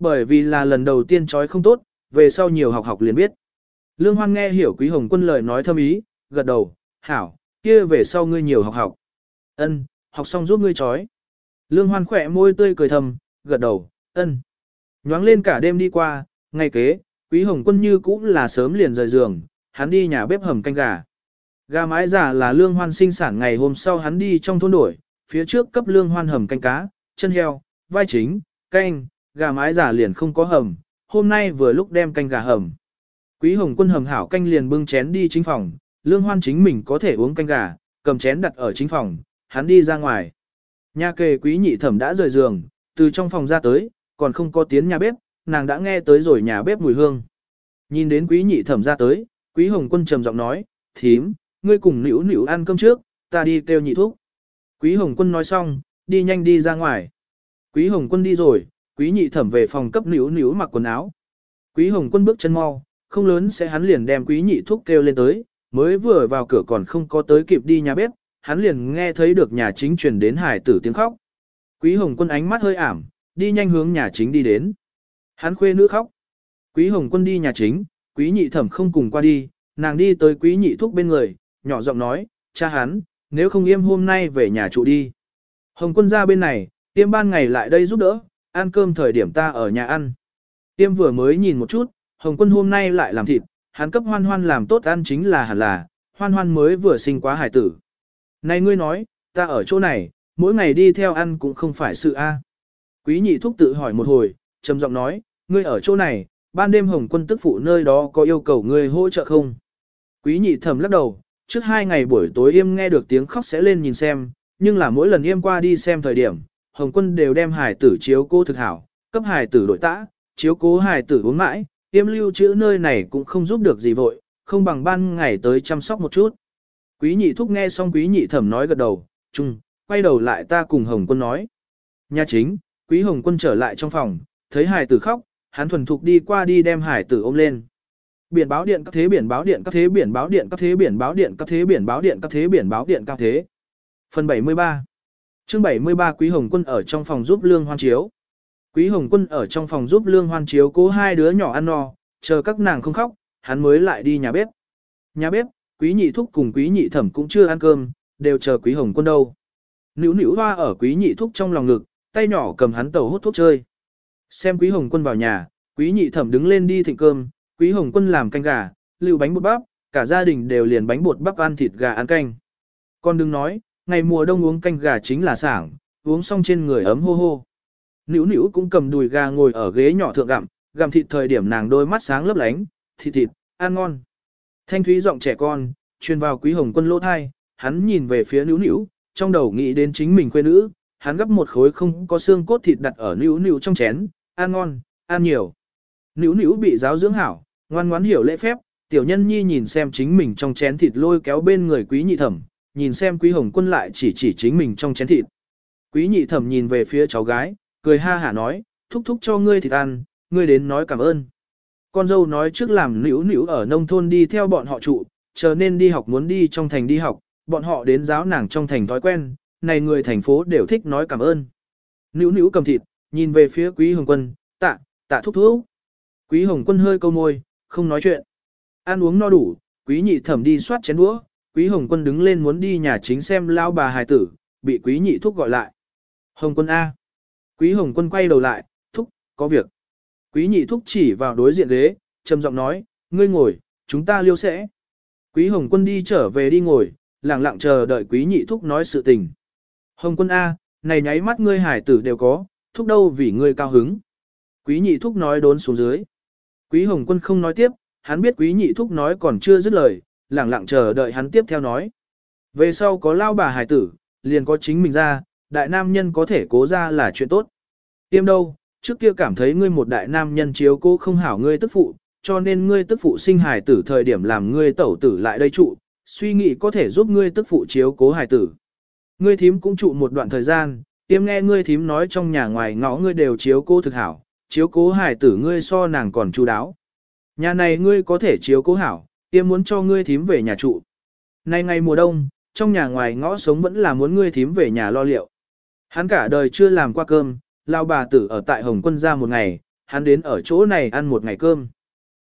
Bởi vì là lần đầu tiên trói không tốt, về sau nhiều học học liền biết. Lương Hoan nghe hiểu Quý Hồng Quân lời nói thâm ý, gật đầu, hảo, kia về sau ngươi nhiều học học. Ân, học xong giúp ngươi trói. Lương Hoan khỏe môi tươi cười thầm, gật đầu, ân. Nhoáng lên cả đêm đi qua, ngày kế, Quý Hồng Quân như cũng là sớm liền rời giường, hắn đi nhà bếp hầm canh gà. Gà mái giả là lương hoan sinh sản ngày hôm sau hắn đi trong thôn đổi, phía trước cấp lương hoan hầm canh cá, chân heo, vai chính, canh, gà mái giả liền không có hầm, hôm nay vừa lúc đem canh gà hầm. Quý Hồng Quân hầm hảo canh liền bưng chén đi chính phòng, lương hoan chính mình có thể uống canh gà, cầm chén đặt ở chính phòng, hắn đi ra ngoài. Nhà kề quý nhị thẩm đã rời giường, từ trong phòng ra tới, còn không có tiếng nhà bếp, nàng đã nghe tới rồi nhà bếp mùi hương. Nhìn đến quý nhị thẩm ra tới, quý hồng quân trầm giọng nói, thím, ngươi cùng nữu nữu ăn cơm trước, ta đi kêu nhị thuốc. Quý hồng quân nói xong, đi nhanh đi ra ngoài. Quý hồng quân đi rồi, quý nhị thẩm về phòng cấp nữu nữu mặc quần áo. Quý hồng quân bước chân mau, không lớn sẽ hắn liền đem quý nhị thuốc kêu lên tới, mới vừa vào cửa còn không có tới kịp đi nhà bếp, hắn liền nghe thấy được nhà chính truyền đến hải tử tiếng khóc. Quý hồng quân ánh mắt hơi ảm, đi nhanh hướng nhà chính đi đến. Hắn khuê nữ khóc. Quý hồng quân đi nhà chính, quý nhị thẩm không cùng qua đi, nàng đi tới quý nhị thúc bên người, nhỏ giọng nói, cha hắn, nếu không yêm hôm nay về nhà trụ đi. Hồng quân ra bên này, tiêm ban ngày lại đây giúp đỡ, ăn cơm thời điểm ta ở nhà ăn. Tiêm vừa mới nhìn một chút, hồng quân hôm nay lại làm thịt, hắn cấp hoan hoan làm tốt ăn chính là hẳn là, hoan hoan mới vừa sinh quá hải tử. Này ngươi nói, ta ở chỗ này, mỗi ngày đi theo ăn cũng không phải sự A. Quý nhị thúc tự hỏi một hồi, trầm giọng nói, ngươi ở chỗ này, ban đêm hồng quân tức phụ nơi đó có yêu cầu ngươi hỗ trợ không? Quý nhị thầm lắc đầu, trước hai ngày buổi tối im nghe được tiếng khóc sẽ lên nhìn xem, nhưng là mỗi lần im qua đi xem thời điểm, hồng quân đều đem hải tử chiếu cô thực hảo, cấp hải tử đội tã, chiếu cố hải tử uống mãi, tiêm lưu chữ nơi này cũng không giúp được gì vội, không bằng ban ngày tới chăm sóc một chút. Quý nhị thúc nghe xong quý nhị thẩm nói gật đầu, chung, quay đầu lại ta cùng hồng quân nói. Nhà chính, quý hồng quân trở lại trong phòng, thấy hải tử khóc, hắn thuần thục đi qua đi đem hải tử ôm lên. Biển báo điện các thế biển báo điện các thế biển báo điện các thế biển báo điện các thế biển báo điện các thế biển báo điện các thế. Phần 73 chương 73 Quý Hồng Quân ở trong phòng giúp Lương Hoan chiếu. Quý Hồng Quân ở trong phòng giúp Lương Hoan chiếu cố hai đứa nhỏ ăn no, chờ các nàng không khóc, hắn mới lại đi nhà bếp. Nhà bếp, Quý Nhị Thúc cùng Quý Nhị Thẩm cũng chưa ăn cơm, đều chờ Quý Hồng Quân đâu. Nữu nữu hoa ở Quý Nhị Thúc trong lòng ngực, tay nhỏ cầm hắn tàu hút thuốc chơi. Xem Quý Hồng Quân vào nhà, Quý Nhị Thẩm đứng lên đi thịnh cơm, Quý Hồng Quân làm canh gà, lưu bánh bột bắp, cả gia đình đều liền bánh bột bắp ăn thịt gà ăn canh. Con đừng nói, ngày mùa đông uống canh gà chính là sảng, uống xong trên người ấm hô hô. Nữu nữu cũng cầm đùi gà ngồi ở ghế nhỏ thượng gặm, gặm thịt thời điểm nàng đôi mắt sáng lấp lánh, thịt thịt, ăn ngon. Thanh thúy giọng trẻ con, truyền vào Quý Hồng Quân lỗ thai, hắn nhìn về phía nữu nữu, trong đầu nghĩ đến chính mình quê nữ, hắn gấp một khối không có xương cốt thịt đặt ở nữu nữu trong chén, ăn ngon, ăn nhiều. Nữu nữu bị giáo dưỡng hảo, ngoan ngoãn hiểu lễ phép, tiểu nhân nhi nhìn xem chính mình trong chén thịt lôi kéo bên người quý nhị thẩm, nhìn xem quý hồng quân lại chỉ chỉ chính mình trong chén thịt. Quý nhị thẩm nhìn về phía cháu gái, cười ha hả nói, thúc thúc cho ngươi thịt ăn, ngươi đến nói cảm ơn. Con dâu nói trước làm nữu nữu ở nông thôn đi theo bọn họ trụ, chờ nên đi học muốn đi trong thành đi học, bọn họ đến giáo nàng trong thành thói quen, này người thành phố đều thích nói cảm ơn. Nữu nữu cầm thịt, nhìn về phía quý hồng quân, tạ, tạ thúc thúc. Quý hồng quân hơi câu môi, không nói chuyện. Ăn uống no đủ, quý nhị thẩm đi soát chén đũa, quý hồng quân đứng lên muốn đi nhà chính xem lao bà hài tử, bị quý nhị thúc gọi lại. Hồng quân A. Quý hồng quân quay đầu lại, thúc, có việc. Quý nhị thúc chỉ vào đối diện ghế, trầm giọng nói, ngươi ngồi, chúng ta liêu sẽ. Quý hồng quân đi trở về đi ngồi, lặng lặng chờ đợi quý nhị thúc nói sự tình. Hồng quân A, này nháy mắt ngươi hải tử đều có, thúc đâu vì ngươi cao hứng. Quý nhị thúc nói đốn xuống dưới. Quý hồng quân không nói tiếp, hắn biết quý nhị thúc nói còn chưa dứt lời, lặng lặng chờ đợi hắn tiếp theo nói. Về sau có lao bà hải tử, liền có chính mình ra, đại nam nhân có thể cố ra là chuyện tốt. Tiêm đâu, trước kia cảm thấy ngươi một đại nam nhân chiếu cố không hảo ngươi tức phụ, cho nên ngươi tức phụ sinh hài tử thời điểm làm ngươi tẩu tử lại đây trụ, suy nghĩ có thể giúp ngươi tức phụ chiếu cố hài tử. Ngươi thím cũng trụ một đoạn thời gian, tiêm nghe ngươi thím nói trong nhà ngoài ngõ ngươi đều chiếu cố thực hảo, chiếu cố hài tử ngươi so nàng còn chu đáo. Nhà này ngươi có thể chiếu cố hảo, tiêm muốn cho ngươi thím về nhà trụ. Nay ngày mùa đông, trong nhà ngoài ngõ sống vẫn là muốn ngươi thím về nhà lo liệu. Hắn cả đời chưa làm qua cơm, lao bà tử ở tại Hồng Quân ra một ngày, hắn đến ở chỗ này ăn một ngày cơm.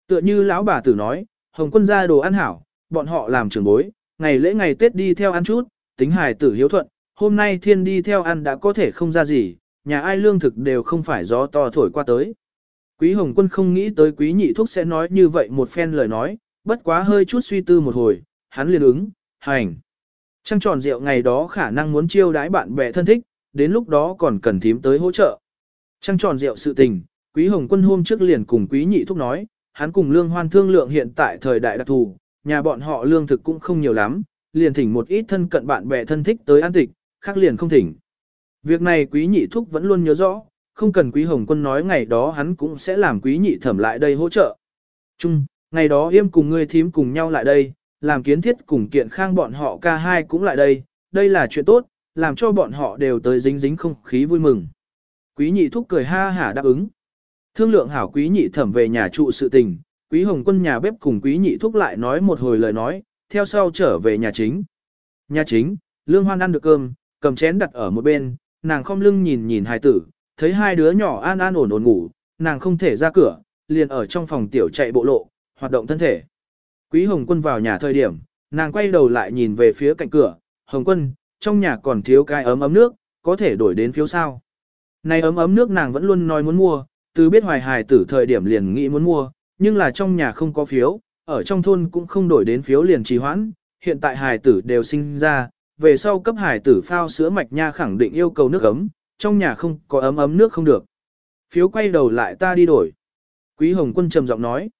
Tựa như lão bà tử nói, Hồng Quân ra đồ ăn hảo, bọn họ làm trưởng bối, ngày lễ ngày Tết đi theo ăn chút, tính hài tử hiếu thuận, hôm nay thiên đi theo ăn đã có thể không ra gì, nhà ai lương thực đều không phải gió to thổi qua tới. Quý Hồng Quân không nghĩ tới quý nhị thuốc sẽ nói như vậy một phen lời nói, bất quá hơi chút suy tư một hồi, hắn liền ứng, hành. Trăng tròn rượu ngày đó khả năng muốn chiêu đái bạn bè thân thích, đến lúc đó còn cần thím tới hỗ trợ. Trăng tròn rượu sự tình, Quý Hồng Quân hôm trước liền cùng Quý Nhị Thúc nói, hắn cùng Lương Hoan thương lượng hiện tại thời đại đặc thù, nhà bọn họ lương thực cũng không nhiều lắm, liền thỉnh một ít thân cận bạn bè thân thích tới ăn tịch, khác liền không thỉnh. Việc này Quý Nhị Thúc vẫn luôn nhớ rõ, không cần Quý Hồng Quân nói ngày đó hắn cũng sẽ làm Quý Nhị Thẩm lại đây hỗ trợ. Chung, ngày đó yêm cùng ngươi thím cùng nhau lại đây, làm kiến thiết cùng kiện khang bọn họ ca hai cũng lại đây, đây là chuyện tốt, làm cho bọn họ đều tới dính dính không khí vui mừng. Quý nhị thúc cười ha hả đáp ứng. Thương lượng hảo quý nhị thẩm về nhà trụ sự tình, quý hồng quân nhà bếp cùng quý nhị thúc lại nói một hồi lời nói, theo sau trở về nhà chính. Nhà chính, lương hoan ăn được cơm, cầm chén đặt ở một bên, nàng không lưng nhìn nhìn hài tử, thấy hai đứa nhỏ an an ổn ổn ngủ, nàng không thể ra cửa, liền ở trong phòng tiểu chạy bộ lộ, hoạt động thân thể. Quý Hồng Quân vào nhà thời điểm, nàng quay đầu lại nhìn về phía cạnh cửa, Hồng Quân, trong nhà còn thiếu cái ấm ấm nước, có thể đổi đến phiếu sao. Này ấm ấm nước nàng vẫn luôn nói muốn mua, từ biết hoài hài tử thời điểm liền nghĩ muốn mua, nhưng là trong nhà không có phiếu, ở trong thôn cũng không đổi đến phiếu liền trì hoãn, hiện tại hài tử đều sinh ra, về sau cấp hài tử phao sữa mạch nha khẳng định yêu cầu nước ấm, trong nhà không có ấm ấm nước không được. Phiếu quay đầu lại ta đi đổi. Quý Hồng Quân trầm giọng nói.